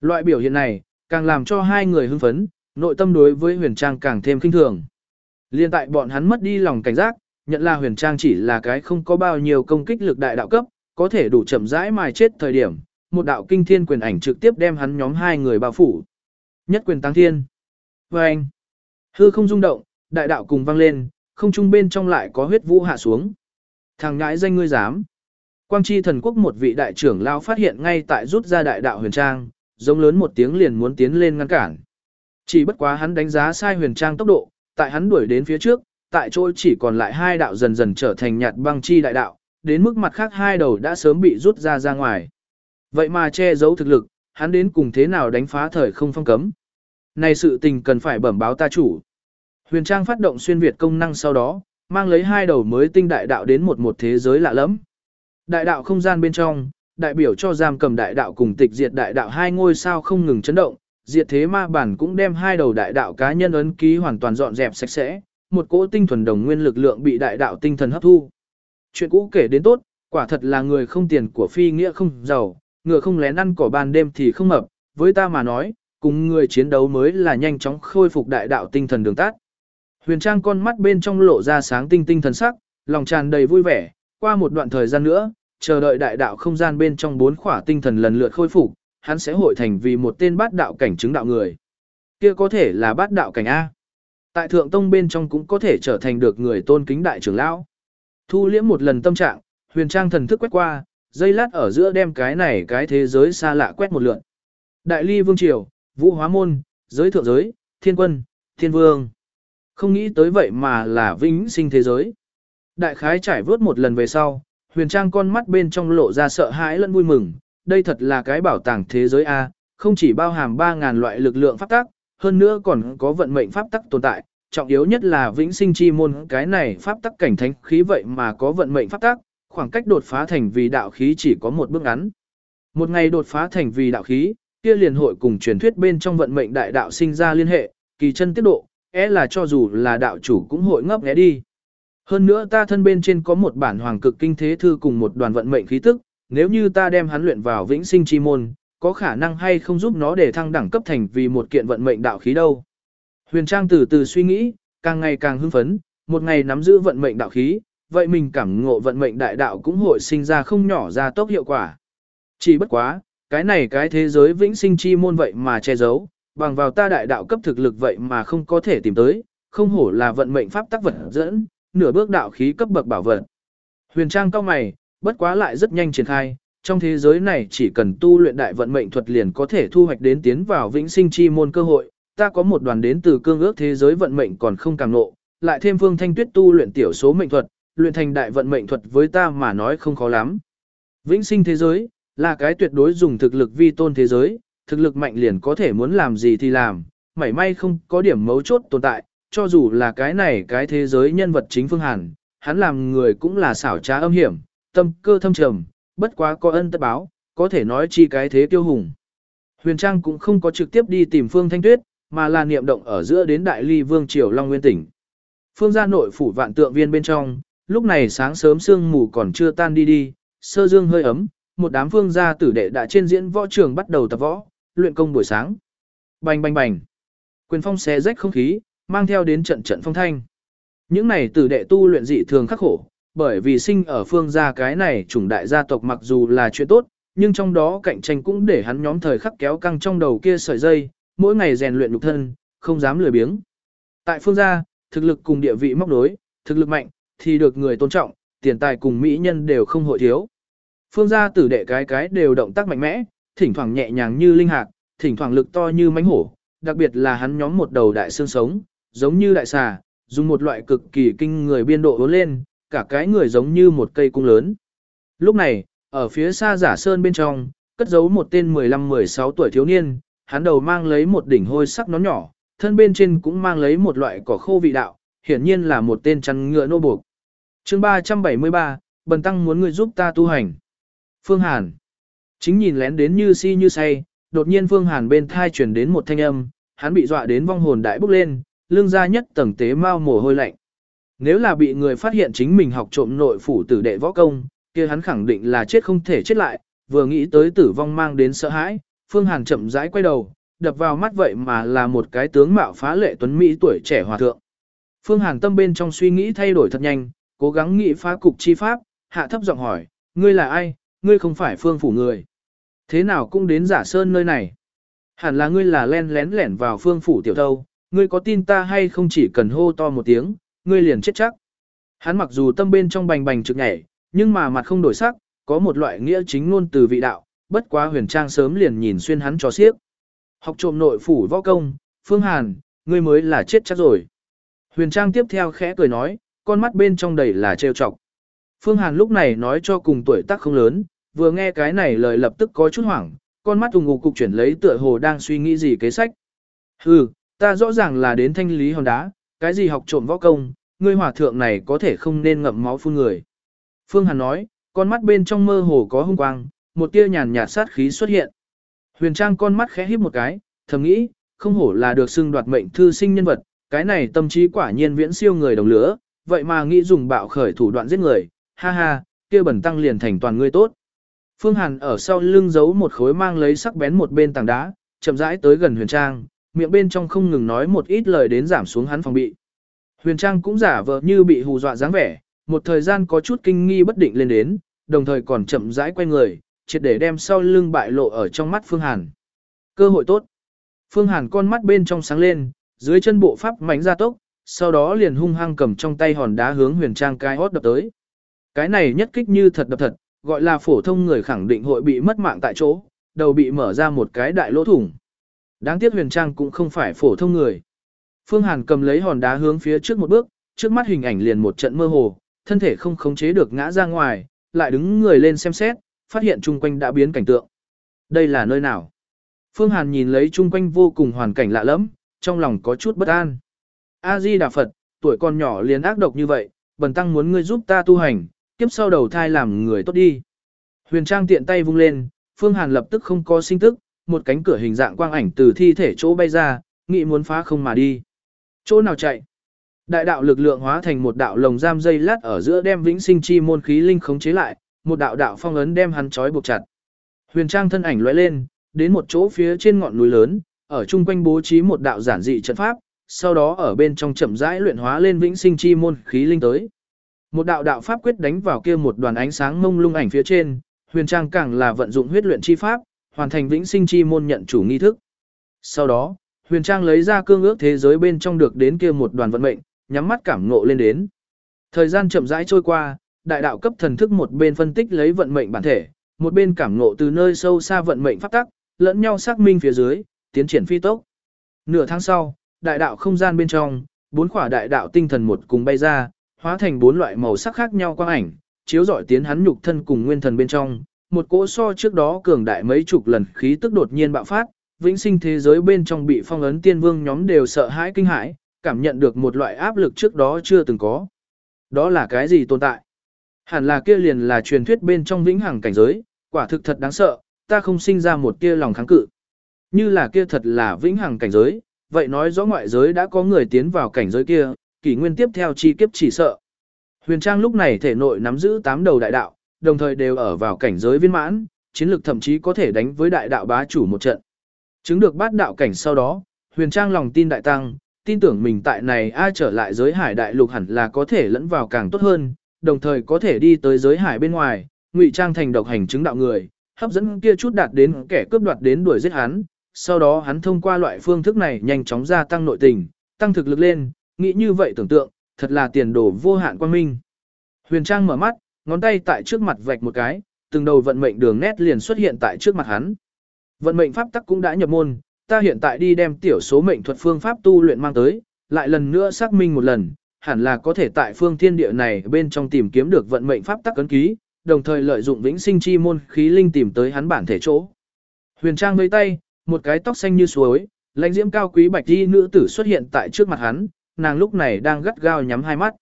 Loại biểu hiện này, càng làm cho hai người hưng phấn, nội tâm đối với huyền trang càng thêm kinh thường. Liên tại bọn hắn mất đi lòng cảnh giác, nhận là huyền trang chỉ là cái không có bao nhiêu công kích lực đại đạo cấp, có thể đủ chậm rãi mài chết thời điểm, một đạo kinh thiên quyền ảnh trực tiếp đem hắn nhóm hai người bao phủ. Nhất quyền tăng thiên. Và anh, hư không rung động, đại đạo cùng vang lên, không trung bên trong lại có huyết vũ hạ xuống. Thằng ngãi danh ngươi dám. Quang chi thần quốc một vị đại trưởng lao phát hiện ngay tại rút ra đại đạo huyền trang, giống lớn một tiếng liền muốn tiến lên ngăn cản. Chỉ bất quá hắn đánh giá sai huyền trang tốc độ, tại hắn đuổi đến phía trước, tại chỗ chỉ còn lại hai đạo dần dần trở thành nhạt băng chi đại đạo, đến mức mặt khác hai đầu đã sớm bị rút ra ra ngoài. Vậy mà che giấu thực lực, hắn đến cùng thế nào đánh phá thời không phong cấm. Này sự tình cần phải bẩm báo ta chủ. Huyền Trang phát động xuyên Việt công năng sau đó, mang lấy hai đầu mới tinh đại đạo đến một một thế giới lạ lẫm. Đại đạo không gian bên trong, đại biểu cho giam cầm đại đạo cùng tịch diệt đại đạo hai ngôi sao không ngừng chấn động, diệt thế ma bản cũng đem hai đầu đại đạo cá nhân ấn ký hoàn toàn dọn dẹp sạch sẽ, một cỗ tinh thuần đồng nguyên lực lượng bị đại đạo tinh thần hấp thu. Chuyện cũ kể đến tốt, quả thật là người không tiền của phi nghĩa không giàu, ngựa không lén ăn cỏ ban đêm thì không mập, với ta mà nói, cùng người chiến đấu mới là nhanh chóng khôi phục đại đạo tinh thần đường tát. Huyền Trang con mắt bên trong lộ ra sáng tinh tinh thần sắc, lòng tràn đầy vui vẻ, qua một đoạn thời gian nữa, chờ đợi đại đạo không gian bên trong bốn khỏa tinh thần lần lượt khôi phục, hắn sẽ hội thành vì một tên bát đạo cảnh chứng đạo người. Kia có thể là bát đạo cảnh A. Tại thượng tông bên trong cũng có thể trở thành được người tôn kính đại trưởng lão. Thu liễm một lần tâm trạng, huyền trang thần thức quét qua, dây lát ở giữa đem cái này cái thế giới xa lạ quét một lượt. Đại ly vương triều, vũ hóa môn, giới thượng giới, thiên quân, thiên vương. Không nghĩ tới vậy mà là vĩnh sinh thế giới. Đại khái trải vớt một lần về sau, huyền trang con mắt bên trong lộ ra sợ hãi lẫn vui mừng, đây thật là cái bảo tàng thế giới A, không chỉ bao hàm 3.000 loại lực lượng pháp tắc, hơn nữa còn có vận mệnh pháp tắc tồn tại, trọng yếu nhất là vĩnh sinh chi môn cái này pháp tắc cảnh thánh khí vậy mà có vận mệnh pháp tắc, khoảng cách đột phá thành vì đạo khí chỉ có một bước ngắn. Một ngày đột phá thành vì đạo khí, kia liền hội cùng truyền thuyết bên trong vận mệnh đại đạo sinh ra liên hệ, kỳ chân tiết độ, é là cho dù là đạo chủ cũng hội ngấp nghé đi. Hơn nữa ta thân bên trên có một bản hoàng cực kinh thế thư cùng một đoàn vận mệnh khí tức, nếu như ta đem hắn luyện vào vĩnh sinh chi môn, có khả năng hay không giúp nó để thăng đẳng cấp thành vì một kiện vận mệnh đạo khí đâu. Huyền Trang từ từ suy nghĩ, càng ngày càng hưng phấn, một ngày nắm giữ vận mệnh đạo khí, vậy mình cảm ngộ vận mệnh đại đạo cũng hội sinh ra không nhỏ ra tốc hiệu quả. Chỉ bất quá, cái này cái thế giới vĩnh sinh chi môn vậy mà che giấu, bằng vào ta đại đạo cấp thực lực vậy mà không có thể tìm tới, không hổ là vận mệnh pháp tác vật dẫn, nửa bước đạo khí cấp bậc bảo vật. Huyền Trang cao mày, bất quá lại rất nhanh triển khai, trong thế giới này chỉ cần tu luyện đại vận mệnh thuật liền có thể thu hoạch đến tiến vào vĩnh sinh chi môn cơ hội, ta có một đoàn đến từ cương ước thế giới vận mệnh còn không càng nộ, lại thêm Phương Thanh Tuyết tu luyện tiểu số mệnh thuật, luyện thành đại vận mệnh thuật với ta mà nói không khó lắm. Vĩnh sinh thế giới là cái tuyệt đối dùng thực lực vi tôn thế giới, thực lực mạnh liền có thể muốn làm gì thì làm, mảy may không có điểm mấu chốt tồn tại, cho dù là cái này cái thế giới nhân vật chính Phương Hàn, hắn làm người cũng là xảo trá âm hiểm, tâm cơ thâm trầm, bất quá có ân tất báo, có thể nói chi cái thế tiêu hùng. Huyền Trang cũng không có trực tiếp đi tìm Phương Thanh Tuyết, mà là niệm động ở giữa đến Đại Ly Vương Triều Long Nguyên tỉnh. Phương gia nội phủ vạn tượng viên bên trong, lúc này sáng sớm sương mù còn chưa tan đi đi, sơ dương hơi ấm, một đám phương gia tử đệ đã trên diễn võ trường bắt đầu tập võ, luyện công buổi sáng. Bành bành bành. Quyền phong xé rách không khí, mang theo đến trận trận phong thanh. Những này tử đệ tu luyện dị thường khắc khổ, bởi vì sinh ở phương gia cái này chủng đại gia tộc mặc dù là chuyện tốt, nhưng trong đó cạnh tranh cũng để hắn nhóm thời khắc kéo căng trong đầu kia sợi dây, mỗi ngày rèn luyện nhục thân, không dám lười biếng. Tại phương gia, thực lực cùng địa vị móc đối, thực lực mạnh thì được người tôn trọng, tiền tài cùng mỹ nhân đều không hội thiếu. Phương gia tử đệ cái cái đều động tác mạnh mẽ, thỉnh thoảng nhẹ nhàng như linh hạt, thỉnh thoảng lực to như mãnh hổ, đặc biệt là hắn nhóm một đầu đại xương sống, giống như đại xà, dùng một loại cực kỳ kinh người biên độ uốn lên, cả cái người giống như một cây cung lớn. Lúc này, ở phía xa giả sơn bên trong, cất giấu một tên 15-16 tuổi thiếu niên, hắn đầu mang lấy một đỉnh hôi sắc nón nhỏ, thân bên trên cũng mang lấy một loại cỏ khô vị đạo, hiển nhiên là một tên chăn ngựa nô buộc. chương 373, Bần Tăng muốn người giúp ta tu hành. Phương Hàn. Chính nhìn lén đến như si như say, đột nhiên Phương Hàn bên thai chuyển đến một thanh âm, hắn bị dọa đến vong hồn đại bốc lên, lưng ra nhất tầng tế mau mồ hôi lạnh. Nếu là bị người phát hiện chính mình học trộm nội phủ tử đệ võ công, kia hắn khẳng định là chết không thể chết lại, vừa nghĩ tới tử vong mang đến sợ hãi, Phương Hàn chậm rãi quay đầu, đập vào mắt vậy mà là một cái tướng mạo phá lệ tuấn mỹ tuổi trẻ hòa thượng. Phương Hàn tâm bên trong suy nghĩ thay đổi thật nhanh, cố gắng nghĩ phá cục chi pháp, hạ thấp giọng hỏi, ngươi là ai, ngươi không phải phương phủ người. Thế nào cũng đến giả sơn nơi này. Hẳn là ngươi là len lén lẻn vào phương phủ tiểu thâu, ngươi có tin ta hay không chỉ cần hô to một tiếng, ngươi liền chết chắc. Hắn mặc dù tâm bên trong bành bành trực nhảy, nhưng mà mặt không đổi sắc, có một loại nghĩa chính luôn từ vị đạo, bất quá huyền trang sớm liền nhìn xuyên hắn cho xiếc. Học trộm nội phủ võ công, Phương Hàn, ngươi mới là chết chắc rồi. Huyền trang tiếp theo khẽ cười nói, con mắt bên trong đầy là trêu chọc. Phương Hàn lúc này nói cho cùng tuổi tác không lớn, vừa nghe cái này lời lập tức có chút hoảng, con mắt ùng ục cục chuyển lấy tựa hồ đang suy nghĩ gì kế sách. Hừ, ta rõ ràng là đến thanh lý hòn đá, cái gì học trộm võ công, ngươi hòa thượng này có thể không nên ngậm máu phun người. Phương Hàn nói, con mắt bên trong mơ hồ có hung quang, một tia nhàn nhạt sát khí xuất hiện. Huyền Trang con mắt khẽ híp một cái, thầm nghĩ, không hổ là được xưng đoạt mệnh thư sinh nhân vật, cái này tâm trí quả nhiên viễn siêu người đồng lửa, vậy mà nghĩ dùng bạo khởi thủ đoạn giết người, ha ha, kia bẩn tăng liền thành toàn ngươi tốt. Phương Hàn ở sau lưng giấu một khối mang lấy sắc bén một bên tảng đá, chậm rãi tới gần Huyền Trang, miệng bên trong không ngừng nói một ít lời đến giảm xuống hắn phòng bị. Huyền Trang cũng giả vờ như bị hù dọa dáng vẻ, một thời gian có chút kinh nghi bất định lên đến, đồng thời còn chậm rãi quay người, triệt để đem sau lưng bại lộ ở trong mắt Phương Hàn. Cơ hội tốt. Phương Hàn con mắt bên trong sáng lên, dưới chân bộ pháp mảnh ra tốc, sau đó liền hung hăng cầm trong tay hòn đá hướng Huyền Trang cái hót đập tới. Cái này nhất kích như thật đập thật, gọi là phổ thông người khẳng định hội bị mất mạng tại chỗ, đầu bị mở ra một cái đại lỗ thủng. Đáng tiếc Huyền Trang cũng không phải phổ thông người. Phương Hàn cầm lấy hòn đá hướng phía trước một bước, trước mắt hình ảnh liền một trận mơ hồ, thân thể không khống chế được ngã ra ngoài, lại đứng người lên xem xét, phát hiện chung quanh đã biến cảnh tượng. Đây là nơi nào? Phương Hàn nhìn lấy chung quanh vô cùng hoàn cảnh lạ lẫm, trong lòng có chút bất an. A-di Đà Phật, tuổi con nhỏ liền ác độc như vậy, bần tăng muốn ngươi giúp ta tu hành, tiếp sau đầu thai làm người tốt đi. Huyền Trang tiện tay vung lên, Phương Hàn lập tức không có sinh tức, một cánh cửa hình dạng quang ảnh từ thi thể chỗ bay ra, nghị muốn phá không mà đi. Chỗ nào chạy? Đại đạo lực lượng hóa thành một đạo lồng giam dây lát ở giữa đem vĩnh sinh chi môn khí linh khống chế lại, một đạo đạo phong ấn đem hắn trói buộc chặt. Huyền Trang thân ảnh lóe lên, đến một chỗ phía trên ngọn núi lớn, ở chung quanh bố trí một đạo giản dị trận pháp, sau đó ở bên trong chậm rãi luyện hóa lên vĩnh sinh chi môn khí linh tới. Một đạo đạo pháp quyết đánh vào kia một đoàn ánh sáng mông lung ảnh phía trên, Huyền Trang càng là vận dụng huyết luyện chi pháp, hoàn thành vĩnh sinh chi môn nhận chủ nghi thức. Sau đó, Huyền Trang lấy ra cương ước thế giới bên trong được đến kia một đoàn vận mệnh, nhắm mắt cảm ngộ lên đến. Thời gian chậm rãi trôi qua, đại đạo cấp thần thức một bên phân tích lấy vận mệnh bản thể, một bên cảm ngộ từ nơi sâu xa vận mệnh pháp tắc, lẫn nhau xác minh phía dưới, tiến triển phi tốc. Nửa tháng sau, đại đạo không gian bên trong, bốn khỏa đại đạo tinh thần một cùng bay ra, hóa thành bốn loại màu sắc khác nhau quang ảnh, chiếu rọi tiến hắn nhục thân cùng nguyên thần bên trong, một cỗ so trước đó cường đại mấy chục lần khí tức đột nhiên bạo phát, vĩnh sinh thế giới bên trong bị phong ấn tiên vương nhóm đều sợ hãi kinh hãi, cảm nhận được một loại áp lực trước đó chưa từng có. Đó là cái gì tồn tại? Hẳn là kia liền là truyền thuyết bên trong vĩnh hằng cảnh giới, quả thực thật đáng sợ, ta không sinh ra một tia lòng kháng cự. Như là kia thật là vĩnh hằng cảnh giới, vậy nói rõ ngoại giới đã có người tiến vào cảnh giới kia, kỷ nguyên tiếp theo chi kiếp chỉ sợ. Huyền Trang lúc này thể nội nắm giữ tám đầu đại đạo, đồng thời đều ở vào cảnh giới viên mãn, chiến lược thậm chí có thể đánh với đại đạo bá chủ một trận. Chứng được bát đạo cảnh sau đó, Huyền Trang lòng tin đại tăng, tin tưởng mình tại này ai trở lại giới hải đại lục hẳn là có thể lẫn vào càng tốt hơn, đồng thời có thể đi tới giới hải bên ngoài, ngụy trang thành độc hành chứng đạo người, hấp dẫn kia chút đạt đến kẻ cướp đoạt đến đuổi giết hắn, sau đó hắn thông qua loại phương thức này nhanh chóng gia tăng nội tình, tăng thực lực lên, nghĩ như vậy tưởng tượng, thật là tiền đồ vô hạn quan minh. Huyền Trang mở mắt, ngón tay tại trước mặt vạch một cái, từng đầu vận mệnh đường nét liền xuất hiện tại trước mặt hắn. Vận mệnh pháp tắc cũng đã nhập môn, ta hiện tại đi đem tiểu số mệnh thuật phương pháp tu luyện mang tới, lại lần nữa xác minh một lần, hẳn là có thể tại phương thiên địa này bên trong tìm kiếm được vận mệnh pháp tắc ấn ký, đồng thời lợi dụng vĩnh sinh chi môn khí linh tìm tới hắn bản thể chỗ. Huyền Trang vây tay, một cái tóc xanh như suối, lãnh diễm cao quý bạch y nữ tử xuất hiện tại trước mặt hắn, nàng lúc này đang gắt gao nhắm hai mắt.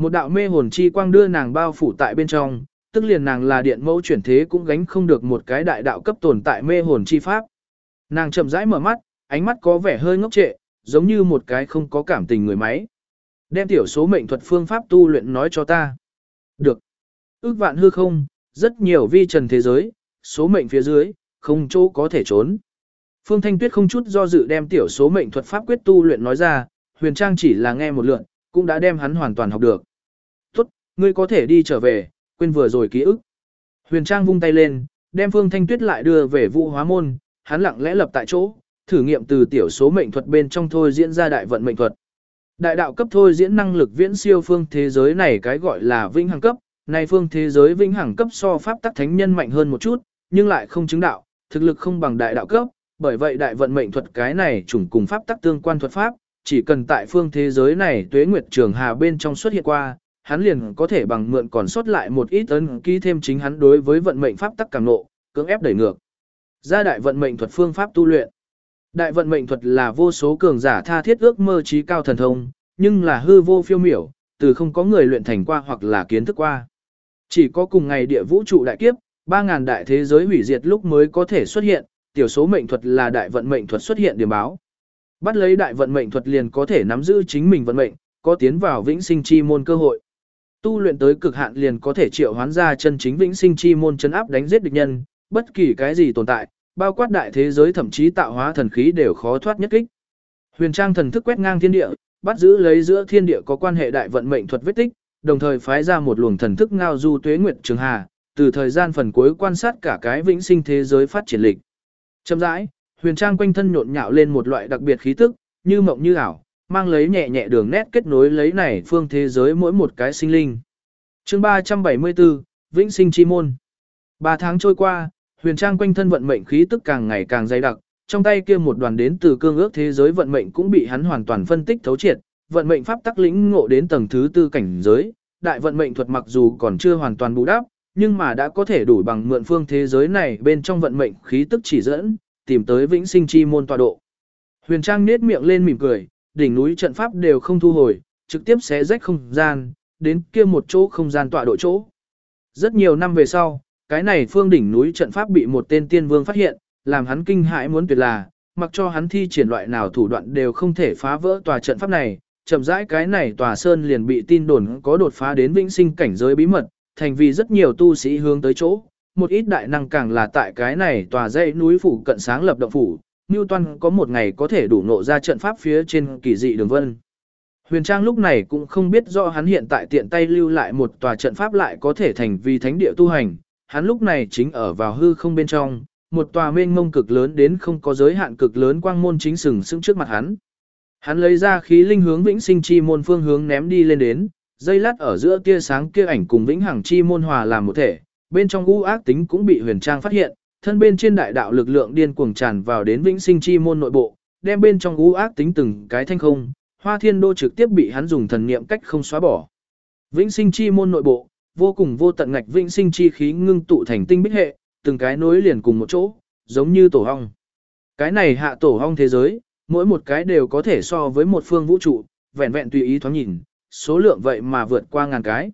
Một đạo mê hồn chi quang đưa nàng bao phủ tại bên trong, tức liền nàng là điện mẫu chuyển thế cũng gánh không được một cái đại đạo cấp tồn tại mê hồn chi pháp. Nàng chậm rãi mở mắt, ánh mắt có vẻ hơi ngốc trệ, giống như một cái không có cảm tình người máy. Đem tiểu số mệnh thuật phương pháp tu luyện nói cho ta. Được. Ước vạn hư không, rất nhiều vi trần thế giới, số mệnh phía dưới, không chỗ có thể trốn. Phương Thanh Tuyết không chút do dự đem tiểu số mệnh thuật pháp quyết tu luyện nói ra, Huyền Trang chỉ là nghe một lượn, cũng đã đem hắn hoàn toàn học được. Ngươi có thể đi trở về, quên vừa rồi ký ức. Huyền Trang vung tay lên, đem Phương Thanh Tuyết lại đưa về vụ hóa môn, hắn lặng lẽ lập tại chỗ, thử nghiệm từ tiểu số mệnh thuật bên trong thôi diễn ra đại vận mệnh thuật. Đại đạo cấp thôi diễn năng lực viễn siêu phương thế giới này cái gọi là vĩnh hằng cấp, này phương thế giới vĩnh hằng cấp so pháp tắc thánh nhân mạnh hơn một chút, nhưng lại không chứng đạo, thực lực không bằng đại đạo cấp, bởi vậy đại vận mệnh thuật cái này chủng cùng pháp tắc tương quan thuật pháp, chỉ cần tại phương thế giới này tuế nguyệt trường hà bên trong xuất hiện qua, hắn liền có thể bằng mượn còn sót lại một ít ấn ký thêm chính hắn đối với vận mệnh pháp tắc càng nộ, cưỡng ép đẩy ngược. Ra đại vận mệnh thuật phương pháp tu luyện. Đại vận mệnh thuật là vô số cường giả tha thiết ước mơ trí cao thần thông, nhưng là hư vô phiêu miểu, từ không có người luyện thành qua hoặc là kiến thức qua. Chỉ có cùng ngày địa vũ trụ đại kiếp, 3000 đại thế giới hủy diệt lúc mới có thể xuất hiện, tiểu số mệnh thuật là đại vận mệnh thuật xuất hiện điểm báo. Bắt lấy đại vận mệnh thuật liền có thể nắm giữ chính mình vận mệnh, có tiến vào vĩnh sinh chi môn cơ hội. Tu luyện tới cực hạn liền có thể triệu hoán ra chân chính vĩnh sinh chi môn chấn áp đánh giết địch nhân, bất kỳ cái gì tồn tại, bao quát đại thế giới thậm chí tạo hóa thần khí đều khó thoát nhất kích. Huyền Trang thần thức quét ngang thiên địa, bắt giữ lấy giữa thiên địa có quan hệ đại vận mệnh thuật vết tích, đồng thời phái ra một luồng thần thức ngao du tuế nguyệt trường hà, từ thời gian phần cuối quan sát cả cái vĩnh sinh thế giới phát triển lịch. Chậm rãi, Huyền Trang quanh thân nhộn nhạo lên một loại đặc biệt khí tức, như mộng như ảo, mang lấy nhẹ nhẹ đường nét kết nối lấy này phương thế giới mỗi một cái sinh linh. Chương 374, Vĩnh Sinh Chi Môn. Ba tháng trôi qua, Huyền Trang quanh thân vận mệnh khí tức càng ngày càng dày đặc, trong tay kia một đoàn đến từ cương ước thế giới vận mệnh cũng bị hắn hoàn toàn phân tích thấu triệt, vận mệnh pháp tắc lĩnh ngộ đến tầng thứ tư cảnh giới, đại vận mệnh thuật mặc dù còn chưa hoàn toàn bù đắp, nhưng mà đã có thể đủ bằng mượn phương thế giới này bên trong vận mệnh khí tức chỉ dẫn, tìm tới vĩnh sinh chi môn tọa độ. Huyền Trang nết miệng lên mỉm cười, đỉnh núi trận pháp đều không thu hồi, trực tiếp xé rách không gian, đến kia một chỗ không gian tọa độ chỗ. Rất nhiều năm về sau, cái này phương đỉnh núi trận pháp bị một tên tiên vương phát hiện, làm hắn kinh hãi muốn tuyệt là, mặc cho hắn thi triển loại nào thủ đoạn đều không thể phá vỡ tòa trận pháp này, chậm rãi cái này tòa sơn liền bị tin đồn có đột phá đến vĩnh sinh cảnh giới bí mật, thành vì rất nhiều tu sĩ hướng tới chỗ, một ít đại năng càng là tại cái này tòa dãy núi phủ cận sáng lập động phủ, Newton có một ngày có thể đủ nộ ra trận pháp phía trên kỳ dị đường vân. Huyền Trang lúc này cũng không biết rõ hắn hiện tại tiện tay lưu lại một tòa trận pháp lại có thể thành vì thánh địa tu hành, hắn lúc này chính ở vào hư không bên trong, một tòa mênh mông cực lớn đến không có giới hạn cực lớn quang môn chính sừng sững trước mặt hắn. Hắn lấy ra khí linh hướng vĩnh sinh chi môn phương hướng ném đi lên đến, dây lát ở giữa tia sáng kia ảnh cùng vĩnh hằng chi môn hòa làm một thể, bên trong u ác tính cũng bị huyền trang phát hiện, thân bên trên đại đạo lực lượng điên cuồng tràn vào đến vĩnh sinh chi môn nội bộ, đem bên trong u ác tính từng cái thanh không, hoa thiên đô trực tiếp bị hắn dùng thần niệm cách không xóa bỏ. Vĩnh sinh chi môn nội bộ, vô cùng vô tận ngạch vĩnh sinh chi khí ngưng tụ thành tinh bích hệ, từng cái nối liền cùng một chỗ, giống như tổ hong. Cái này hạ tổ hong thế giới, mỗi một cái đều có thể so với một phương vũ trụ, vẹn vẹn tùy ý thoáng nhìn, số lượng vậy mà vượt qua ngàn cái.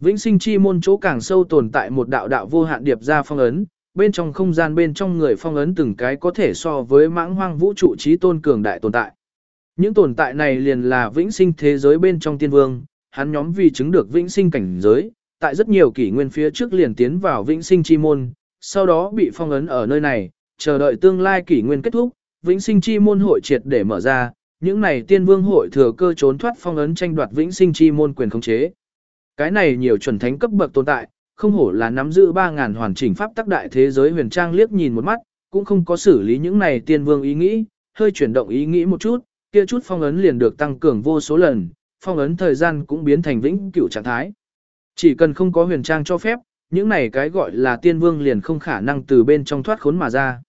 Vĩnh sinh chi môn chỗ càng sâu tồn tại một đạo đạo vô hạn điệp ra phong ấn, bên trong không gian bên trong người phong ấn từng cái có thể so với mãng hoang vũ trụ trí tôn cường đại tồn tại. Những tồn tại này liền là vĩnh sinh thế giới bên trong tiên vương, hắn nhóm vì chứng được vĩnh sinh cảnh giới, tại rất nhiều kỷ nguyên phía trước liền tiến vào vĩnh sinh chi môn, sau đó bị phong ấn ở nơi này, chờ đợi tương lai kỷ nguyên kết thúc, vĩnh sinh chi môn hội triệt để mở ra, những này tiên vương hội thừa cơ trốn thoát phong ấn tranh đoạt vĩnh sinh chi môn quyền khống chế. Cái này nhiều chuẩn thánh cấp bậc tồn tại, không hổ là nắm giữ 3000 hoàn chỉnh pháp tắc đại thế giới huyền trang liếc nhìn một mắt, cũng không có xử lý những này tiên vương ý nghĩ, hơi chuyển động ý nghĩ một chút, kia chút phong ấn liền được tăng cường vô số lần, phong ấn thời gian cũng biến thành vĩnh cửu trạng thái. Chỉ cần không có huyền trang cho phép, những này cái gọi là tiên vương liền không khả năng từ bên trong thoát khốn mà ra.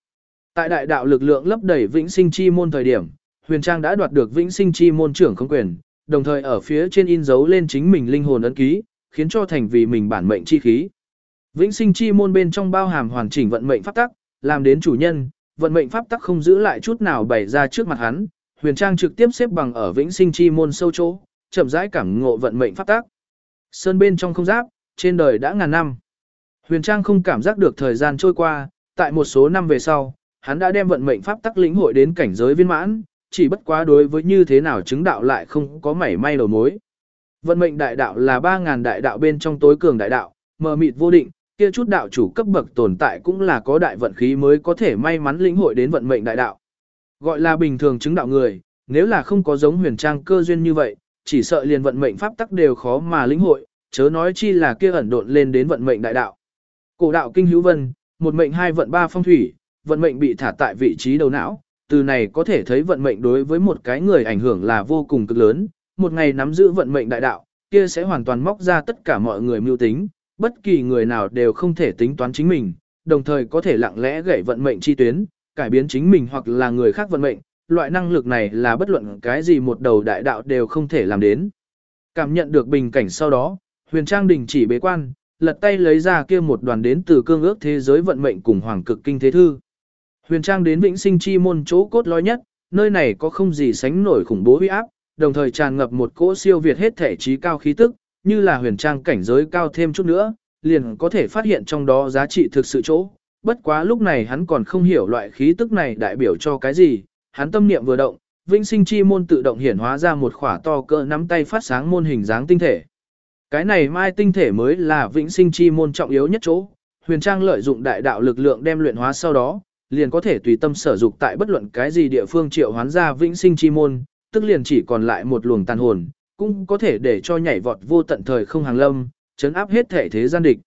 Tại đại đạo lực lượng lấp đầy vĩnh sinh chi môn thời điểm, huyền trang đã đoạt được vĩnh sinh chi môn trưởng không quyền, đồng thời ở phía trên in dấu lên chính mình linh hồn ấn ký, khiến cho thành vì mình bản mệnh chi khí. Vĩnh sinh chi môn bên trong bao hàm hoàn chỉnh vận mệnh pháp tắc, làm đến chủ nhân, vận mệnh pháp tắc không giữ lại chút nào bày ra trước mặt hắn, Huyền Trang trực tiếp xếp bằng ở Vĩnh Sinh chi môn sâu chỗ, chậm rãi cảm ngộ vận mệnh pháp tắc. Sơn bên trong không giáp, trên đời đã ngàn năm. Huyền Trang không cảm giác được thời gian trôi qua, tại một số năm về sau, hắn đã đem vận mệnh pháp tắc lĩnh hội đến cảnh giới viên mãn, chỉ bất quá đối với như thế nào chứng đạo lại không có mảy may đầu mối. Vận mệnh đại đạo là 3000 đại đạo bên trong tối cường đại đạo, mờ mịt vô định, kia chút đạo chủ cấp bậc tồn tại cũng là có đại vận khí mới có thể may mắn lĩnh hội đến vận mệnh đại đạo. Gọi là bình thường chứng đạo người, nếu là không có giống huyền trang cơ duyên như vậy, chỉ sợ liền vận mệnh pháp tắc đều khó mà lĩnh hội, chớ nói chi là kia ẩn độn lên đến vận mệnh đại đạo. Cổ đạo kinh hữu vân, một mệnh hai vận ba phong thủy, vận mệnh bị thả tại vị trí đầu não, từ này có thể thấy vận mệnh đối với một cái người ảnh hưởng là vô cùng cực lớn, một ngày nắm giữ vận mệnh đại đạo, kia sẽ hoàn toàn móc ra tất cả mọi người mưu tính, bất kỳ người nào đều không thể tính toán chính mình, đồng thời có thể lặng lẽ gãy vận mệnh chi tuyến, cải biến chính mình hoặc là người khác vận mệnh, loại năng lực này là bất luận cái gì một đầu đại đạo đều không thể làm đến. Cảm nhận được bình cảnh sau đó, huyền trang đình chỉ bế quan, lật tay lấy ra kia một đoàn đến từ cương ước thế giới vận mệnh cùng hoàng cực kinh thế thư. Huyền trang đến vĩnh sinh chi môn chỗ cốt lõi nhất, nơi này có không gì sánh nổi khủng bố huy áp, đồng thời tràn ngập một cỗ siêu việt hết thể trí cao khí tức, như là huyền trang cảnh giới cao thêm chút nữa, liền có thể phát hiện trong đó giá trị thực sự chỗ, bất quá lúc này hắn còn không hiểu loại khí tức này đại biểu cho cái gì, hắn tâm niệm vừa động, vĩnh sinh chi môn tự động hiển hóa ra một khỏa to cỡ nắm tay phát sáng môn hình dáng tinh thể. Cái này mai tinh thể mới là vĩnh sinh chi môn trọng yếu nhất chỗ, huyền trang lợi dụng đại đạo lực lượng đem luyện hóa sau đó, liền có thể tùy tâm sở dục tại bất luận cái gì địa phương triệu hoán ra vĩnh sinh chi môn, tức liền chỉ còn lại một luồng tàn hồn, cũng có thể để cho nhảy vọt vô tận thời không hàng lâm, chấn áp hết thể thế gian địch.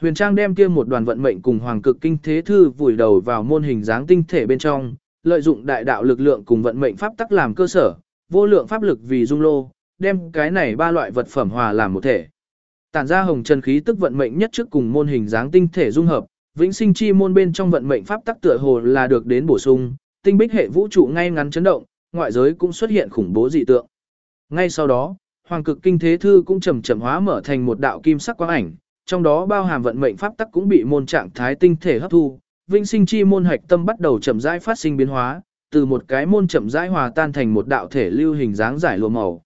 Huyền Trang đem kia một đoàn vận mệnh cùng hoàng cực kinh thế thư vùi đầu vào môn hình dáng tinh thể bên trong, lợi dụng đại đạo lực lượng cùng vận mệnh pháp tắc làm cơ sở, vô lượng pháp lực vì dung lô, đem cái này ba loại vật phẩm hòa làm một thể. Tản ra hồng chân khí tức vận mệnh nhất trước cùng môn hình dáng tinh thể dung hợp, vĩnh sinh chi môn bên trong vận mệnh pháp tắc tựa hồ là được đến bổ sung, tinh bích hệ vũ trụ ngay ngắn chấn động, ngoại giới cũng xuất hiện khủng bố dị tượng. Ngay sau đó, hoàng cực kinh thế thư cũng chậm chậm hóa mở thành một đạo kim sắc quang ảnh, trong đó bao hàm vận mệnh pháp tắc cũng bị môn trạng thái tinh thể hấp thu, vĩnh sinh chi môn hạch tâm bắt đầu chậm rãi phát sinh biến hóa, từ một cái môn chậm rãi hòa tan thành một đạo thể lưu hình dáng giải lụa màu.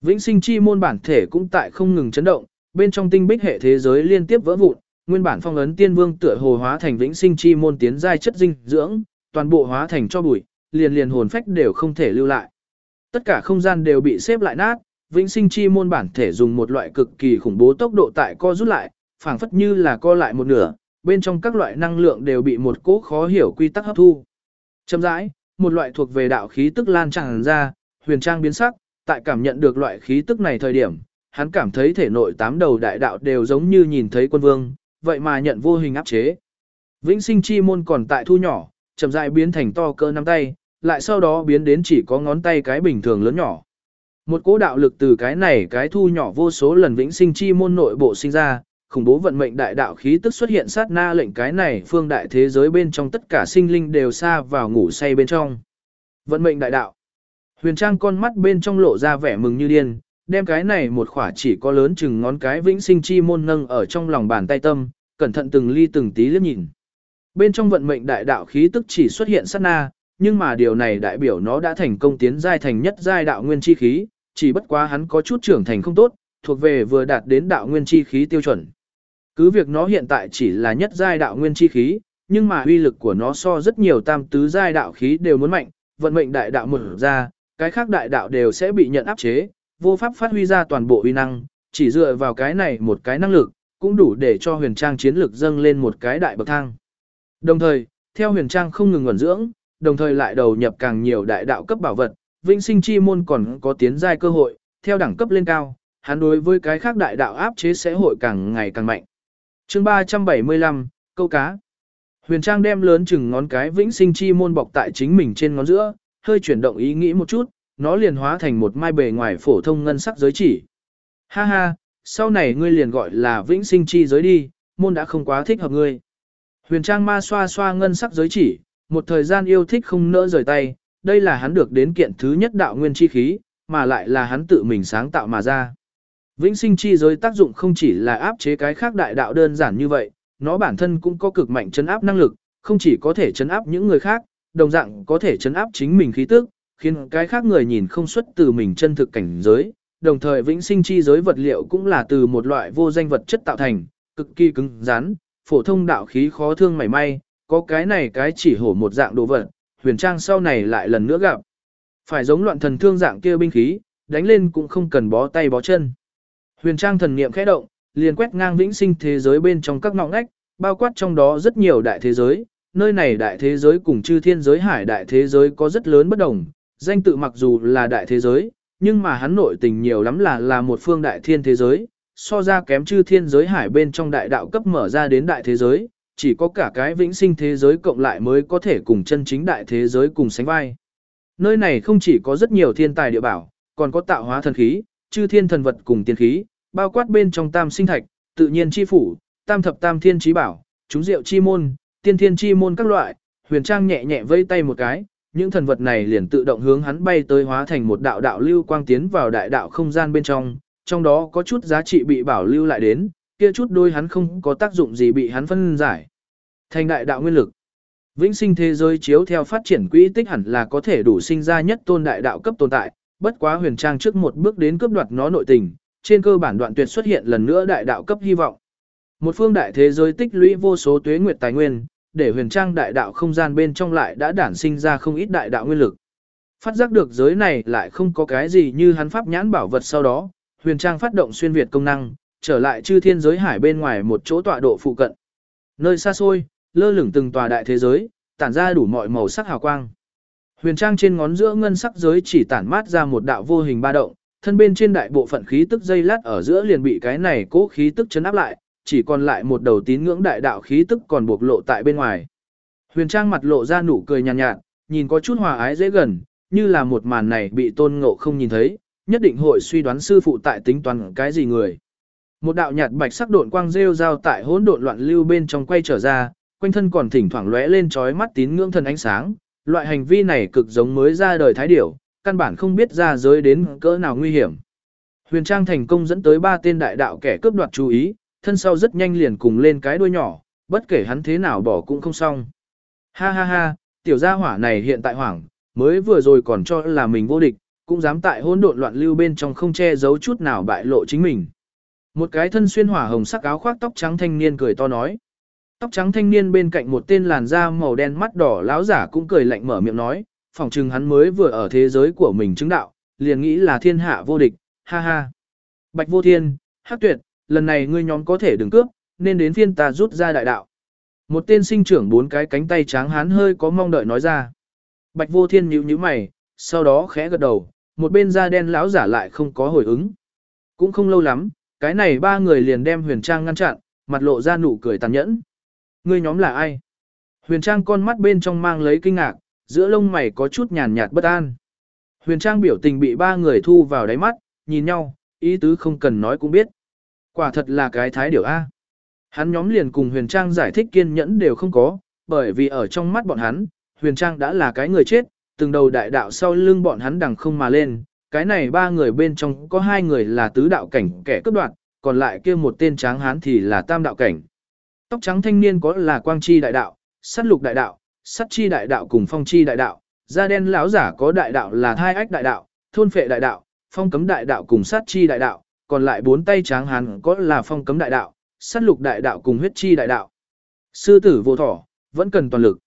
Vĩnh sinh chi môn bản thể cũng tại không ngừng chấn động, bên trong tinh bích hệ thế giới liên tiếp vỡ vụn, nguyên bản phong ấn tiên vương tựa hồ hóa thành vĩnh sinh chi môn tiến giai chất dinh dưỡng, toàn bộ hóa thành cho bụi, liền liền hồn phách đều không thể lưu lại. Tất cả không gian đều bị xếp lại nát, vĩnh sinh chi môn bản thể dùng một loại cực kỳ khủng bố tốc độ tại co rút lại, phảng phất như là co lại một nửa, bên trong các loại năng lượng đều bị một cỗ khó hiểu quy tắc hấp thu. Chậm rãi, một loại thuộc về đạo khí tức lan tràn ra, huyền trang biến sắc, tại cảm nhận được loại khí tức này thời điểm, hắn cảm thấy thể nội tám đầu đại đạo đều giống như nhìn thấy quân vương, vậy mà nhận vô hình áp chế. Vĩnh sinh chi môn còn tại thu nhỏ, chậm rãi biến thành to cơ nắm tay, lại sau đó biến đến chỉ có ngón tay cái bình thường lớn nhỏ. Một cỗ đạo lực từ cái này cái thu nhỏ vô số lần vĩnh sinh chi môn nội bộ sinh ra, khủng bố vận mệnh đại đạo khí tức xuất hiện sát na lệnh cái này phương đại thế giới bên trong tất cả sinh linh đều xa vào ngủ say bên trong. Vận mệnh đại đạo. Huyền Trang con mắt bên trong lộ ra vẻ mừng như điên, đem cái này một khỏa chỉ có lớn chừng ngón cái vĩnh sinh chi môn nâng ở trong lòng bàn tay tâm, cẩn thận từng ly từng tí liếc nhìn. Bên trong vận mệnh đại đạo khí tức chỉ xuất hiện sát na, nhưng mà điều này đại biểu nó đã thành công tiến giai thành nhất giai đạo nguyên chi khí, chỉ bất quá hắn có chút trưởng thành không tốt, thuộc về vừa đạt đến đạo nguyên chi khí tiêu chuẩn. Cứ việc nó hiện tại chỉ là nhất giai đạo nguyên chi khí, nhưng mà uy lực của nó so rất nhiều tam tứ giai đạo khí đều muốn mạnh, vận mệnh đại đạo mở ra, cái khác đại đạo đều sẽ bị nhận áp chế, vô pháp phát huy ra toàn bộ uy năng, chỉ dựa vào cái này một cái năng lực, cũng đủ để cho huyền trang chiến lực dâng lên một cái đại bậc thang. Đồng thời, theo huyền trang không ngừng nguồn dưỡng, đồng thời lại đầu nhập càng nhiều đại đạo cấp bảo vật, vĩnh sinh chi môn còn có tiến giai cơ hội, theo đẳng cấp lên cao, hắn đối với cái khác đại đạo áp chế sẽ hội càng ngày càng mạnh. Chương 375, câu cá. Huyền Trang đem lớn chừng ngón cái vĩnh sinh chi môn bọc tại chính mình trên ngón giữa, hơi chuyển động ý nghĩ một chút, nó liền hóa thành một mai bề ngoài phổ thông ngân sắc giới chỉ. Ha ha, sau này ngươi liền gọi là vĩnh sinh chi giới đi, môn đã không quá thích hợp ngươi. Huyền Trang ma xoa xoa ngân sắc giới chỉ, một thời gian yêu thích không nỡ rời tay, đây là hắn được đến kiện thứ nhất đạo nguyên chi khí, mà lại là hắn tự mình sáng tạo mà ra. Vĩnh sinh chi giới tác dụng không chỉ là áp chế cái khác đại đạo đơn giản như vậy, nó bản thân cũng có cực mạnh chấn áp năng lực, không chỉ có thể chấn áp những người khác, đồng dạng có thể chấn áp chính mình khí tức, khiến cái khác người nhìn không xuất từ mình chân thực cảnh giới. Đồng thời vĩnh sinh chi giới vật liệu cũng là từ một loại vô danh vật chất tạo thành, cực kỳ cứng rắn, phổ thông đạo khí khó thương mảy may, có cái này cái chỉ hổ một dạng đồ vật, huyền trang sau này lại lần nữa gặp. Phải giống loạn thần thương dạng kia binh khí, đánh lên cũng không cần bó tay bó chân. Huyền trang thần niệm khẽ động, liền quét ngang vĩnh sinh thế giới bên trong các ngõ ngách, bao quát trong đó rất nhiều đại thế giới, nơi này đại thế giới cùng chư thiên giới hải đại thế giới có rất lớn bất đồng, danh tự mặc dù là đại thế giới, nhưng mà hắn nội tình nhiều lắm là là một phương đại thiên thế giới, so ra kém chư thiên giới hải bên trong đại đạo cấp mở ra đến đại thế giới, chỉ có cả cái vĩnh sinh thế giới cộng lại mới có thể cùng chân chính đại thế giới cùng sánh vai. Nơi này không chỉ có rất nhiều thiên tài địa bảo, còn có tạo hóa thần khí, chư thiên thần vật cùng tiên khí, bao quát bên trong tam sinh thạch, tự nhiên chi phủ, tam thập tam thiên trí bảo, chúng diệu chi môn, tiên thiên chi môn các loại, huyền trang nhẹ nhẹ vây tay một cái, những thần vật này liền tự động hướng hắn bay tới hóa thành một đạo đạo lưu quang tiến vào đại đạo không gian bên trong, trong đó có chút giá trị bị bảo lưu lại đến, kia chút đôi hắn không có tác dụng gì bị hắn phân giải. Thành đại đạo nguyên lực. Vĩnh sinh thế giới chiếu theo phát triển quỹ tích hẳn là có thể đủ sinh ra nhất tôn đại đạo cấp tồn tại, bất quá huyền trang trước một bước đến cướp đoạt nó nội tình, trên cơ bản đoạn tuyệt xuất hiện lần nữa đại đạo cấp hy vọng. Một phương đại thế giới tích lũy vô số tuế nguyệt tài nguyên, để huyền trang đại đạo không gian bên trong lại đã đản sinh ra không ít đại đạo nguyên lực. Phát giác được giới này lại không có cái gì như hắn pháp nhãn bảo vật sau đó, huyền trang phát động xuyên việt công năng, trở lại chư thiên giới hải bên ngoài một chỗ tọa độ phụ cận. Nơi xa xôi, lơ lửng từng tòa đại thế giới, tản ra đủ mọi màu sắc hào quang. Huyền trang trên ngón giữa ngân sắc giới chỉ tản mát ra một đạo vô hình ba động, thân bên trên đại bộ phận khí tức dây lát ở giữa liền bị cái này cố khí tức chấn áp lại, chỉ còn lại một đầu tín ngưỡng đại đạo khí tức còn bộc lộ tại bên ngoài. Huyền trang mặt lộ ra nụ cười nhàn nhạt, nhạt, nhìn có chút hòa ái dễ gần, như là một màn này bị tôn ngộ không nhìn thấy, nhất định hội suy đoán sư phụ tại tính toán cái gì người. Một đạo nhạt bạch sắc độn quang rêu rao tại hỗn độn loạn lưu bên trong quay trở ra, quanh thân còn thỉnh thoảng lóe lên chói mắt tín ngưỡng thần ánh sáng, loại hành vi này cực giống mới ra đời thái điểu, căn bản không biết ra giới đến cỡ nào nguy hiểm. Huyền Trang thành công dẫn tới ba tên đại đạo kẻ cướp đoạt chú ý, thân sau rất nhanh liền cùng lên cái đuôi nhỏ, bất kể hắn thế nào bỏ cũng không xong. Ha ha ha, tiểu gia hỏa này hiện tại hoảng, mới vừa rồi còn cho là mình vô địch, cũng dám tại hỗn độn loạn lưu bên trong không che giấu chút nào bại lộ chính mình. Một cái thân xuyên hỏa hồng sắc áo khoác tóc trắng thanh niên cười to nói. Tóc trắng thanh niên bên cạnh một tên làn da màu đen mắt đỏ láo giả cũng cười lạnh mở miệng nói, phỏng chừng hắn mới vừa ở thế giới của mình chứng đạo, liền nghĩ là thiên hạ vô địch, ha ha. Bạch vô thiên, hắc tuyệt, lần này ngươi nhóm có thể đừng cướp, nên đến phiên ta rút ra đại đạo. Một tên sinh trưởng bốn cái cánh tay trắng hán hơi có mong đợi nói ra. Bạch Vô Thiên nhíu nhíu mày, sau đó khẽ gật đầu, một bên da đen lão giả lại không có hồi ứng. Cũng không lâu lắm, cái này ba người liền đem Huyền Trang ngăn chặn, mặt lộ ra nụ cười tàn nhẫn. Ngươi nhóm là ai? Huyền Trang con mắt bên trong mang lấy kinh ngạc, giữa lông mày có chút nhàn nhạt bất an. Huyền Trang biểu tình bị ba người thu vào đáy mắt, nhìn nhau, ý tứ không cần nói cũng biết. Quả thật là cái thái điều A. Hắn nhóm liền cùng Huyền Trang giải thích kiên nhẫn đều không có, bởi vì ở trong mắt bọn hắn, Huyền Trang đã là cái người chết, từng đầu đại đạo sau lưng bọn hắn đằng không mà lên. Cái này ba người bên trong có hai người là tứ đạo cảnh kẻ cướp đoạt, còn lại kia một tên tráng hán thì là tam đạo cảnh. Tóc trắng thanh niên có là quang chi đại đạo, sắt lục đại đạo, sắt chi đại đạo cùng phong chi đại đạo, da đen lão giả có đại đạo là thai ách đại đạo, thôn phệ đại đạo, phong cấm đại đạo cùng sát chi đại đạo, còn lại bốn tay tráng hán có là phong cấm đại đạo, sát lục đại đạo cùng huyết chi đại đạo. Sư tử vô thỏ, vẫn cần toàn lực.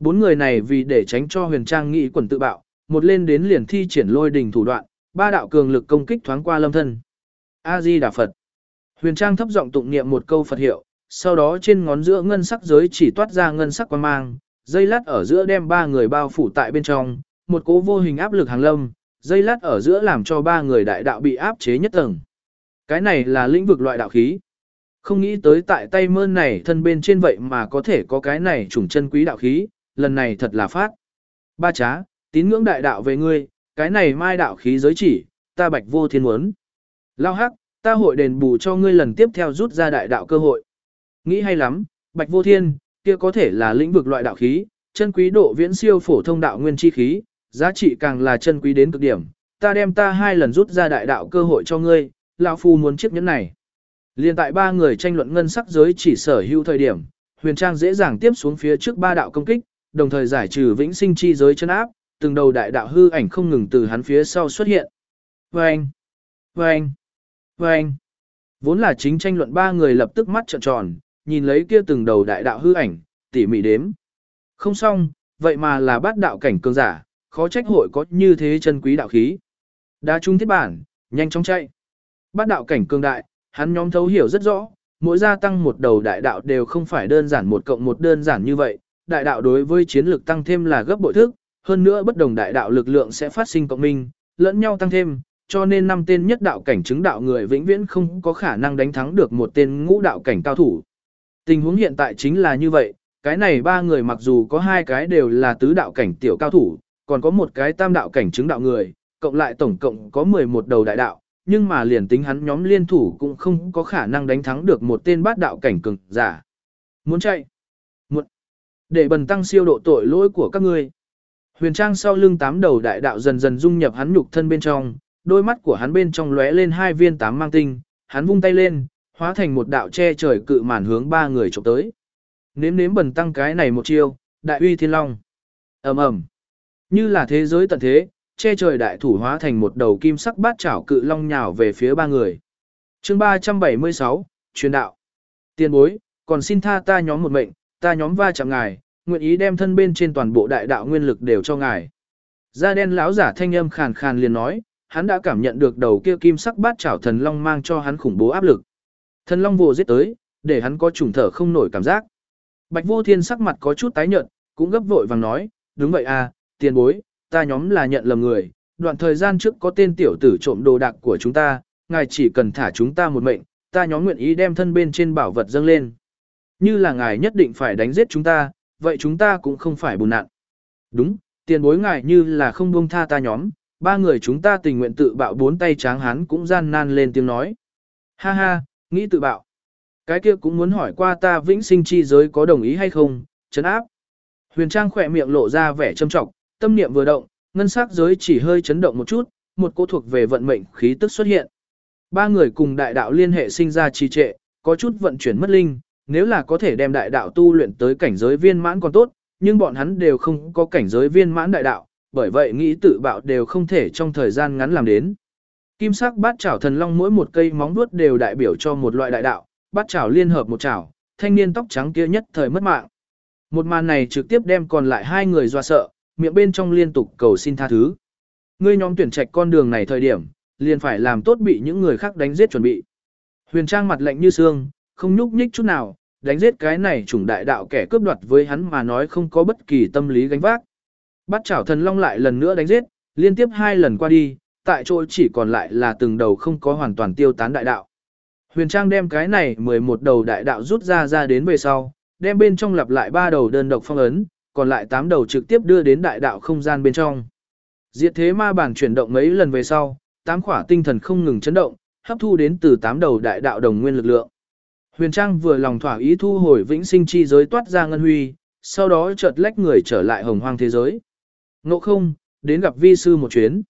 Bốn người này vì để tránh cho huyền trang nghị quần tự bạo, một lên đến liền thi triển lôi đình thủ đoạn, ba đạo cường lực công kích thoáng qua lâm thân. A-di Đà Phật. Huyền trang thấp giọng tụng niệm một câu Phật hiệu, sau đó trên ngón giữa ngân sắc giới chỉ toát ra ngân sắc quan mang, dây lát ở giữa đem ba người bao phủ tại bên trong, một cố vô hình áp lực hàng lâm, dây lát ở giữa làm cho ba người đại đạo bị áp chế nhất tầng. Cái này là lĩnh vực loại đạo khí. Không nghĩ tới tại tay mơn này thân bên trên vậy mà có thể có cái này trùng chân quý đạo khí, lần này thật là phát. Ba trá, tín ngưỡng đại đạo về ngươi, cái này mai đạo khí giới chỉ, ta bạch vô thiên muốn. Lao hắc, ta hội đền bù cho ngươi lần tiếp theo rút ra đại đạo cơ hội. Nghĩ hay lắm, bạch vô thiên, kia có thể là lĩnh vực loại đạo khí, chân quý độ viễn siêu phổ thông đạo nguyên chi khí, giá trị càng là chân quý đến cực điểm. Ta đem ta hai lần rút ra đại đạo cơ hội cho ngươi, lão phu muốn chiếc nhẫn này. Liên tại ba người tranh luận ngân sắc giới chỉ sở hữu thời điểm, Huyền Trang dễ dàng tiếp xuống phía trước ba đạo công kích, đồng thời giải trừ vĩnh sinh chi giới chân áp, từng đầu đại đạo hư ảnh không ngừng từ hắn phía sau xuất hiện. Vâng! Vâng! Vâng! Vốn là chính tranh luận ba người lập tức mắt trợn tròn, nhìn lấy kia từng đầu đại đạo hư ảnh, tỉ mỉ đếm. Không xong, vậy mà là bát đạo cảnh cường giả, khó trách hội có như thế chân quý đạo khí. Đa trung thiết bản, nhanh chóng chạy. Bát đạo cảnh cường đại, hắn nhóm thấu hiểu rất rõ, mỗi gia tăng một đầu đại đạo đều không phải đơn giản một cộng một đơn giản như vậy, đại đạo đối với chiến lược tăng thêm là gấp bội thức, hơn nữa bất đồng đại đạo lực lượng sẽ phát sinh cộng minh, lẫn nhau tăng thêm, cho nên năm tên nhất đạo cảnh chứng đạo người vĩnh viễn không có khả năng đánh thắng được một tên ngũ đạo cảnh cao thủ. Tình huống hiện tại chính là như vậy, cái này ba người mặc dù có hai cái đều là tứ đạo cảnh tiểu cao thủ, còn có một cái tam đạo cảnh chứng đạo người, cộng lại tổng cộng có 11 đầu đại đạo, nhưng mà liền tính hắn nhóm liên thủ cũng không có khả năng đánh thắng được một tên bát đạo cảnh cường giả. Muốn chạy? Muốn. Để bần tăng siêu độ tội lỗi của các ngươi. Huyền Trang sau lưng tám đầu đại đạo dần dần dung nhập hắn nhục thân bên trong, đôi mắt của hắn bên trong lóe lên hai viên tám mang tinh, hắn vung tay lên, hóa thành một đạo che trời cự màn hướng ba người chụp tới. Nếm nếm bần tăng cái này một chiêu, đại uy thiên long. ầm ầm, như là thế giới tận thế, che trời đại thủ hóa thành một đầu kim sắc bát chảo cự long nhào về phía ba người. Chương 376, truyền đạo. Tiên bối, còn xin tha ta nhóm một mệnh, ta nhóm va chạm ngài, nguyện ý đem thân bên trên toàn bộ đại đạo nguyên lực đều cho ngài. Da đen lão giả thanh âm khàn khàn liền nói, hắn đã cảm nhận được đầu kia kim sắc bát chảo thần long mang cho hắn khủng bố áp lực. Thần long vồ giết tới, để hắn có trùng thở không nổi cảm giác. Bạch Vô Thiên sắc mặt có chút tái nhợt, cũng gấp vội vàng nói, đúng vậy à, tiền bối, ta nhóm là nhận lầm người, đoạn thời gian trước có tên tiểu tử trộm đồ đạc của chúng ta, ngài chỉ cần thả chúng ta một mệnh, ta nhóm nguyện ý đem thân bên trên bảo vật dâng lên. Như là ngài nhất định phải đánh giết chúng ta, vậy chúng ta cũng không phải bùn nạn. Đúng, tiền bối ngài như là không buông tha ta nhóm, ba người chúng ta tình nguyện tự bạo bốn tay tráng hán cũng gian nan lên tiếng nói. Ha ha, nghĩ tự bạo. Cái kia cũng muốn hỏi qua ta vĩnh sinh chi giới có đồng ý hay không, chấn áp. Huyền Trang khỏe miệng lộ ra vẻ châm trọng, tâm niệm vừa động, ngân sắc giới chỉ hơi chấn động một chút, một cỗ thuộc về vận mệnh khí tức xuất hiện. Ba người cùng đại đạo liên hệ sinh ra trì trệ, có chút vận chuyển mất linh, nếu là có thể đem đại đạo tu luyện tới cảnh giới viên mãn còn tốt, nhưng bọn hắn đều không có cảnh giới viên mãn đại đạo, bởi vậy nghĩ tự bạo đều không thể trong thời gian ngắn làm đến. Kim sắc bát chảo thần long mỗi một cây móng vuốt đều đại biểu cho một loại đại đạo, bát chảo liên hợp một chảo, thanh niên tóc trắng kia nhất thời mất mạng. Một màn này trực tiếp đem còn lại hai người dọa sợ, miệng bên trong liên tục cầu xin tha thứ. Ngươi nhóm tuyển trạch con đường này thời điểm, liền phải làm tốt bị những người khác đánh giết chuẩn bị. Huyền Trang mặt lạnh như xương, không nhúc nhích chút nào, đánh giết cái này chủng đại đạo kẻ cướp đoạt với hắn mà nói không có bất kỳ tâm lý gánh vác. Bắt chảo thần long lại lần nữa đánh giết, liên tiếp hai lần qua đi, tại chỗ chỉ còn lại là từng đầu không có hoàn toàn tiêu tán đại đạo. Huyền Trang đem cái này 11 đầu đại đạo rút ra ra đến về sau, đem bên trong lặp lại ba đầu đơn độc phong ấn, còn lại 8 đầu trực tiếp đưa đến đại đạo không gian bên trong. Diệt thế ma bản chuyển động mấy lần về sau, tám khỏa tinh thần không ngừng chấn động, hấp thu đến từ tám đầu đại đạo đồng nguyên lực lượng. Huyền Trang vừa lòng thỏa ý thu hồi vĩnh sinh chi giới toát ra ngân huy, sau đó chợt lách người trở lại hồng hoang thế giới. Ngộ không, đến gặp vi sư một chuyến.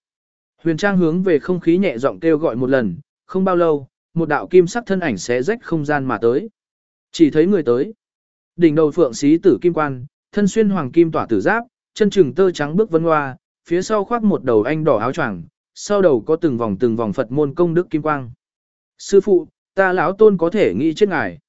Huyền Trang hướng về không khí nhẹ giọng kêu gọi một lần, không bao lâu, một đạo kim sắc thân ảnh xé rách không gian mà tới. Chỉ thấy người tới. Đỉnh đầu phượng xí tử kim quan, thân xuyên hoàng kim tỏa tử giáp, chân trừng tơ trắng bước vân hoa, phía sau khoác một đầu anh đỏ áo choàng, sau đầu có từng vòng từng vòng Phật môn công đức kim quang. Sư phụ, ta lão tôn có thể nghĩ chết ngài.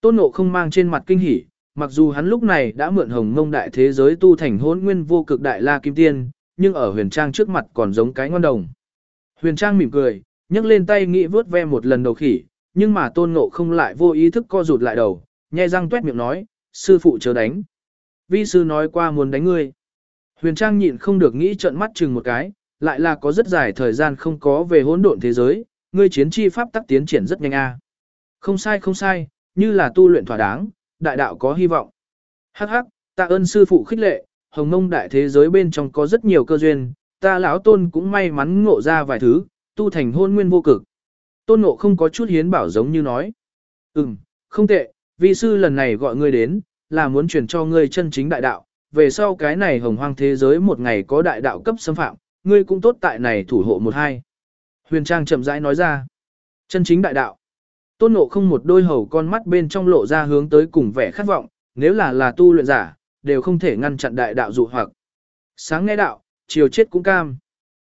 Tôn nộ không mang trên mặt kinh hỉ, mặc dù hắn lúc này đã mượn hồng mông đại thế giới tu thành hôn nguyên vô cực đại la kim tiên, nhưng ở huyền trang trước mặt còn giống cái ngon đồng. Huyền trang mỉm cười, nhấc lên tay nghĩ vớt ve một lần đầu khỉ, nhưng mà tôn nộ không lại vô ý thức co rụt lại đầu, nhai răng tuét miệng nói, sư phụ chớ đánh. Vi sư nói qua muốn đánh ngươi. Huyền trang nhịn không được nghĩ trận mắt chừng một cái, lại là có rất dài thời gian không có về hỗn độn thế giới, ngươi chiến chi pháp tắc tiến triển rất nhanh a. Không sai không sai, như là tu luyện thỏa đáng, đại đạo có hy vọng. Hắc hắc, tạ ơn sư phụ khích lệ, hồng mông đại thế giới bên trong có rất nhiều cơ duyên, ta lão tôn cũng may mắn ngộ ra vài thứ, tu thành hôn nguyên vô cực. Tôn ngộ không có chút hiến bảo giống như nói. Ừm, không tệ, vị sư lần này gọi ngươi đến, là muốn truyền cho ngươi chân chính đại đạo, về sau cái này hồng hoang thế giới một ngày có đại đạo cấp xâm phạm, ngươi cũng tốt tại này thủ hộ một hai. Huyền Trang chậm rãi nói ra, chân chính đại đạo. Tôn Ngộ không một đôi hầu con mắt bên trong lộ ra hướng tới cùng vẻ khát vọng, nếu là là tu luyện giả, đều không thể ngăn chặn đại đạo dụ hoặc. Sáng nghe đạo, chiều chết cũng cam.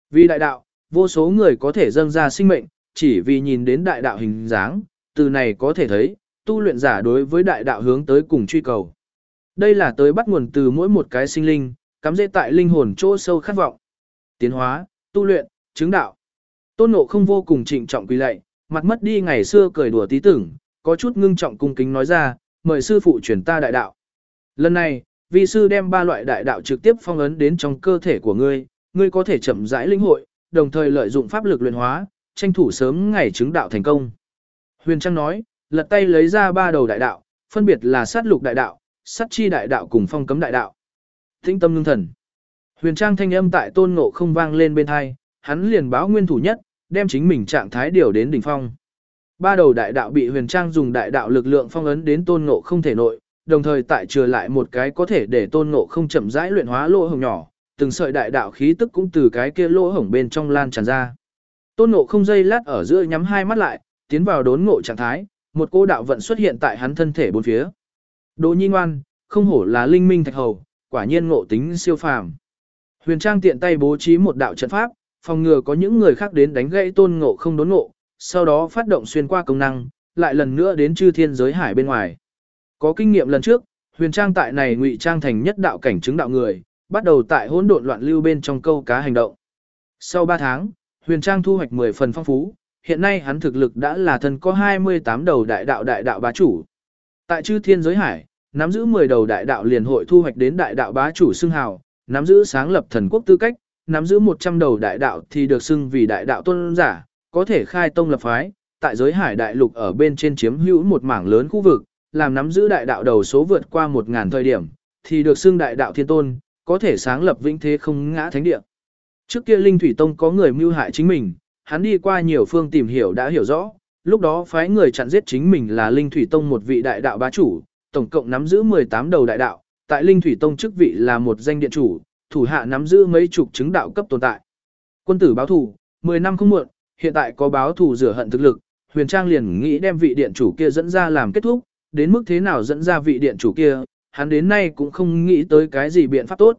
Vì đại đạo, vô số người có thể dâng ra sinh mệnh, chỉ vì nhìn đến đại đạo hình dáng, từ này có thể thấy, tu luyện giả đối với đại đạo hướng tới cùng truy cầu. Đây là tới bắt nguồn từ mỗi một cái sinh linh, cắm dễ tại linh hồn chỗ sâu khát vọng. Tiến hóa, tu luyện, chứng đạo. Tôn Ngộ không vô cùng trịnh trọng quỳ lạy, mặt mất đi ngày xưa cười đùa tí tưởng, có chút ngưng trọng cung kính nói ra, mời sư phụ truyền ta đại đạo. Lần này, vi sư đem ba loại đại đạo trực tiếp phong ấn đến trong cơ thể của ngươi, ngươi có thể chậm rãi linh hội, đồng thời lợi dụng pháp lực luyện hóa, tranh thủ sớm ngày chứng đạo thành công. Huyền Trang nói, lật tay lấy ra ba đầu đại đạo, phân biệt là sát lục đại đạo, sát chi đại đạo cùng phong cấm đại đạo. Tĩnh tâm ngưng thần. Huyền Trang thanh âm tại tôn ngộ không vang lên bên hai, hắn liền báo nguyên thủ nhất, đem chính mình trạng thái điều đến đỉnh phong. Ba đầu đại đạo bị Huyền Trang dùng đại đạo lực lượng phong ấn đến tôn ngộ không thể nội, đồng thời tại trừ lại một cái có thể để tôn ngộ không chậm rãi luyện hóa lỗ hồng nhỏ, từng sợi đại đạo khí tức cũng từ cái kia lỗ hổng bên trong lan tràn ra. Tôn ngộ không dây lát ở giữa nhắm hai mắt lại, tiến vào đốn ngộ trạng thái, một cô đạo vận xuất hiện tại hắn thân thể bốn phía. Đỗ Nhi ngoan, không hổ là linh minh thạch hầu, quả nhiên ngộ tính siêu phàm. Huyền Trang tiện tay bố trí một đạo trận pháp, phòng ngừa có những người khác đến đánh gãy tôn ngộ không đốn ngộ, sau đó phát động xuyên qua công năng, lại lần nữa đến chư thiên giới hải bên ngoài. Có kinh nghiệm lần trước, Huyền Trang tại này ngụy trang thành nhất đạo cảnh chứng đạo người, bắt đầu tại hỗn độn loạn lưu bên trong câu cá hành động. Sau 3 tháng, Huyền Trang thu hoạch 10 phần phong phú, hiện nay hắn thực lực đã là thần có 28 đầu đại đạo đại đạo bá chủ. Tại chư thiên giới hải, nắm giữ 10 đầu đại đạo liền hội thu hoạch đến đại đạo bá chủ xưng hào, nắm giữ sáng lập thần quốc tư cách, nắm giữ 100 đầu đại đạo thì được xưng vì đại đạo tôn giả, có thể khai tông lập phái, tại giới hải đại lục ở bên trên chiếm hữu một mảng lớn khu vực, làm nắm giữ đại đạo đầu số vượt qua 1000 thời điểm, thì được xưng đại đạo thiên tôn, có thể sáng lập vĩnh thế không ngã thánh địa. Trước kia Linh Thủy Tông có người mưu hại chính mình, hắn đi qua nhiều phương tìm hiểu đã hiểu rõ, lúc đó phái người chặn giết chính mình là Linh Thủy Tông một vị đại đạo bá chủ, tổng cộng nắm giữ 18 đầu đại đạo, tại Linh Thủy Tông chức vị là một danh điện chủ, thủ hạ nắm giữ mấy chục chứng đạo cấp tồn tại. Quân tử báo thủ, 10 năm không muộn, hiện tại có báo thủ rửa hận thực lực, Huyền Trang liền nghĩ đem vị điện chủ kia dẫn ra làm kết thúc, đến mức thế nào dẫn ra vị điện chủ kia, hắn đến nay cũng không nghĩ tới cái gì biện pháp tốt.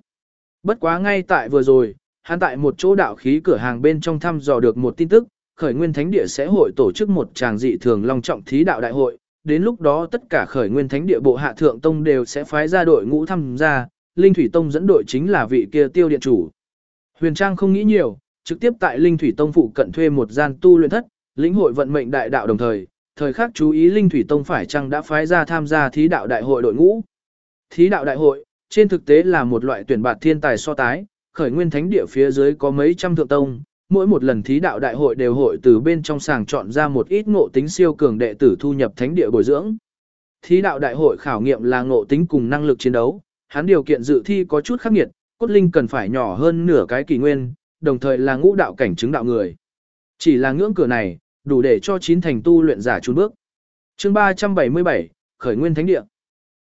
Bất quá ngay tại vừa rồi, hắn tại một chỗ đạo khí cửa hàng bên trong thăm dò được một tin tức, khởi nguyên thánh địa sẽ hội tổ chức một tràng dị thường long trọng thí đạo đại hội, đến lúc đó tất cả khởi nguyên thánh địa bộ hạ thượng tông đều sẽ phái ra đội ngũ tham gia, Linh Thủy Tông dẫn đội chính là vị kia tiêu điện chủ. Huyền Trang không nghĩ nhiều, trực tiếp tại Linh Thủy Tông phụ cận thuê một gian tu luyện thất, lĩnh hội vận mệnh đại đạo đồng thời, thời khắc chú ý Linh Thủy Tông phải chăng đã phái ra tham gia thí đạo đại hội đội ngũ. Thí đạo đại hội, trên thực tế là một loại tuyển bạt thiên tài so tái, khởi nguyên thánh địa phía dưới có mấy trăm thượng tông, mỗi một lần thí đạo đại hội đều hội từ bên trong sàng chọn ra một ít ngộ tính siêu cường đệ tử thu nhập thánh địa bồi dưỡng. Thí đạo đại hội khảo nghiệm là ngộ tính cùng năng lực chiến đấu, hắn điều kiện dự thi có chút khắc nghiệt, cốt linh cần phải nhỏ hơn nửa cái kỳ nguyên, đồng thời là ngũ đạo cảnh chứng đạo người. Chỉ là ngưỡng cửa này, đủ để cho chín thành tu luyện giả chun bước. Chương 377, khởi nguyên thánh địa.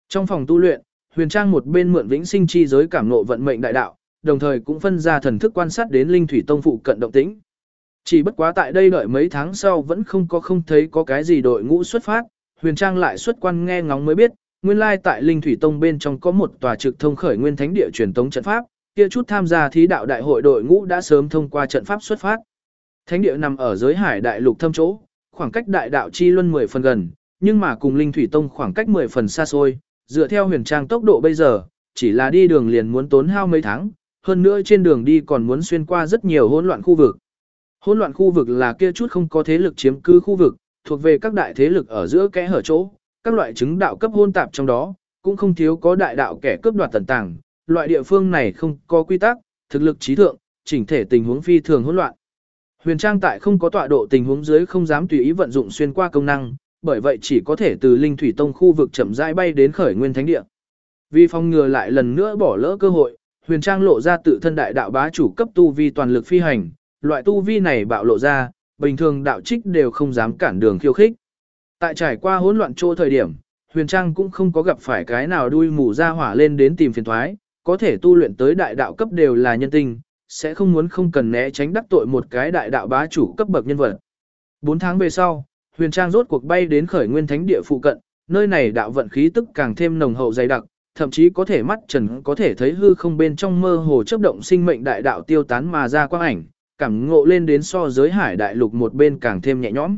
Trong phòng tu luyện, Huyền Trang một bên mượn vĩnh sinh chi giới cảm ngộ vận mệnh đại đạo, đồng thời cũng phân ra thần thức quan sát đến linh thủy tông phụ cận động tĩnh. Chỉ bất quá tại đây đợi mấy tháng sau vẫn không có không thấy có cái gì đội ngũ xuất phát, Huyền Trang lại xuất quan nghe ngóng mới biết, nguyên lai tại Linh Thủy Tông bên trong có một tòa trực thông khởi nguyên thánh địa truyền tống trận pháp, kia chút tham gia thí đạo đại hội đội ngũ đã sớm thông qua trận pháp xuất phát. Thánh địa nằm ở giới hải đại lục thâm chỗ, khoảng cách đại đạo chi luân 10 phần gần, nhưng mà cùng Linh Thủy Tông khoảng cách 10 phần xa xôi, dựa theo huyền trang tốc độ bây giờ, chỉ là đi đường liền muốn tốn hao mấy tháng, hơn nữa trên đường đi còn muốn xuyên qua rất nhiều hỗn loạn khu vực. Hỗn loạn khu vực là kia chút không có thế lực chiếm cứ khu vực, thuộc về các đại thế lực ở giữa kẽ hở chỗ, các loại chứng đạo cấp hôn tạp trong đó, cũng không thiếu có đại đạo kẻ cướp đoạt tần tàng, loại địa phương này không có quy tắc, thực lực trí thượng, chỉnh thể tình huống phi thường hỗn loạn. Huyền Trang tại không có tọa độ tình huống dưới không dám tùy ý vận dụng xuyên qua công năng, bởi vậy chỉ có thể từ Linh Thủy Tông khu vực chậm rãi bay đến Khởi Nguyên Thánh Địa. Vì phòng ngừa lại lần nữa bỏ lỡ cơ hội, Huyền Trang lộ ra tự thân đại đạo bá chủ cấp tu vi toàn lực phi hành, loại tu vi này bạo lộ ra, bình thường đạo trích đều không dám cản đường khiêu khích. Tại trải qua hỗn loạn chỗ thời điểm, Huyền Trang cũng không có gặp phải cái nào đuôi mù ra hỏa lên đến tìm phiền thoái, có thể tu luyện tới đại đạo cấp đều là nhân tinh, sẽ không muốn không cần né tránh đắc tội một cái đại đạo bá chủ cấp bậc nhân vật. 4 tháng về sau, Huyền Trang rốt cuộc bay đến khởi nguyên thánh địa phụ cận, nơi này đạo vận khí tức càng thêm nồng hậu dày đặc, thậm chí có thể mắt trần có thể thấy hư không bên trong mơ hồ chấp động sinh mệnh đại đạo tiêu tán mà ra quang ảnh, cảm ngộ lên đến so giới hải đại lục một bên càng thêm nhẹ nhõm.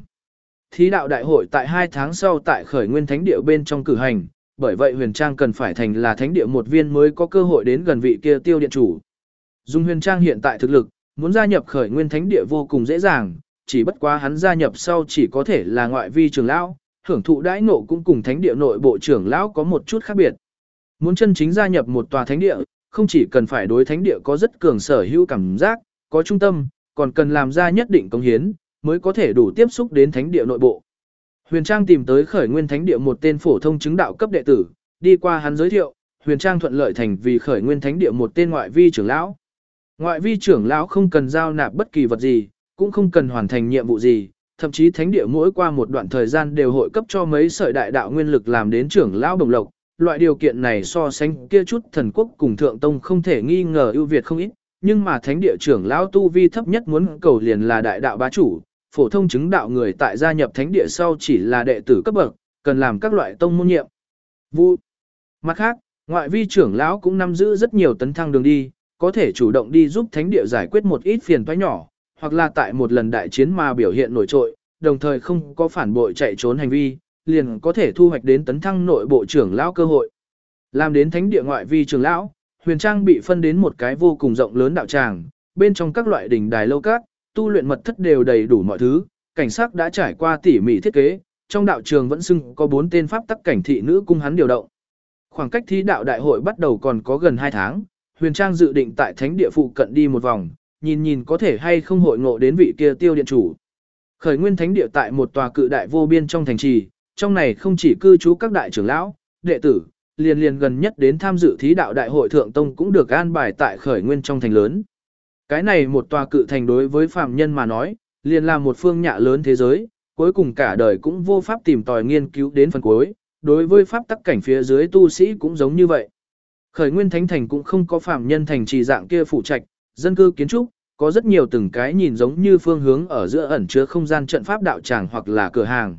Thí đạo đại hội tại 2 tháng sau tại khởi nguyên thánh địa bên trong cử hành, bởi vậy huyền trang cần phải thành là thánh địa một viên mới có cơ hội đến gần vị kia tiêu điện chủ. Dung huyền trang hiện tại thực lực, muốn gia nhập khởi nguyên thánh địa vô cùng dễ dàng, chỉ bất quá hắn gia nhập sau chỉ có thể là ngoại vi trưởng lão, hưởng thụ đãi ngộ cũng cùng thánh địa nội bộ trưởng lão có một chút khác biệt. Muốn chân chính gia nhập một tòa thánh địa, không chỉ cần phải đối thánh địa có rất cường sở hữu cảm giác, có trung tâm, còn cần làm ra nhất định công hiến, mới có thể đủ tiếp xúc đến thánh địa nội bộ. Huyền Trang tìm tới khởi nguyên thánh địa một tên phổ thông chứng đạo cấp đệ tử, đi qua hắn giới thiệu, Huyền Trang thuận lợi thành vì khởi nguyên thánh địa một tên ngoại vi trưởng lão. Ngoại vi trưởng lão không cần giao nạp bất kỳ vật gì, cũng không cần hoàn thành nhiệm vụ gì, thậm chí thánh địa mỗi qua một đoạn thời gian đều hội cấp cho mấy sợi đại đạo nguyên lực làm đến trưởng lão đồng lộc. Loại điều kiện này so sánh kia chút thần quốc cùng thượng tông không thể nghi ngờ ưu việt không ít, nhưng mà thánh địa trưởng lão tu vi thấp nhất muốn cầu liền là đại đạo bá chủ, phổ thông chứng đạo người tại gia nhập thánh địa sau chỉ là đệ tử cấp bậc, cần làm các loại tông môn nhiệm. Vụ. Mặt khác, ngoại vi trưởng lão cũng nắm giữ rất nhiều tấn thăng đường đi, có thể chủ động đi giúp thánh địa giải quyết một ít phiền toái nhỏ, hoặc là tại một lần đại chiến mà biểu hiện nổi trội, đồng thời không có phản bội chạy trốn hành vi, liền có thể thu hoạch đến tấn thăng nội bộ trưởng lão cơ hội. Làm đến thánh địa ngoại vi trưởng lão, Huyền Trang bị phân đến một cái vô cùng rộng lớn đạo tràng, bên trong các loại đỉnh đài lâu cát, tu luyện mật thất đều đầy đủ mọi thứ, cảnh sát đã trải qua tỉ mỉ thiết kế, trong đạo trường vẫn xưng có bốn tên pháp tắc cảnh thị nữ cung hắn điều động. Khoảng cách thi đạo đại hội bắt đầu còn có gần 2 tháng, Huyền Trang dự định tại thánh địa phụ cận đi một vòng, nhìn nhìn có thể hay không hội ngộ đến vị kia tiêu điện chủ. Khởi nguyên thánh địa tại một tòa cự đại vô biên trong thành trì, trong này không chỉ cư trú các đại trưởng lão, đệ tử, liền liền gần nhất đến tham dự thí đạo đại hội thượng tông cũng được an bài tại khởi nguyên trong thành lớn. Cái này một tòa cự thành đối với phạm nhân mà nói, liền là một phương nhạ lớn thế giới, cuối cùng cả đời cũng vô pháp tìm tòi nghiên cứu đến phần cuối, đối với pháp tắc cảnh phía dưới tu sĩ cũng giống như vậy. Khởi nguyên thánh thành cũng không có phạm nhân thành trì dạng kia phụ trạch, dân cư kiến trúc, có rất nhiều từng cái nhìn giống như phương hướng ở giữa ẩn chứa không gian trận pháp đạo tràng hoặc là cửa hàng.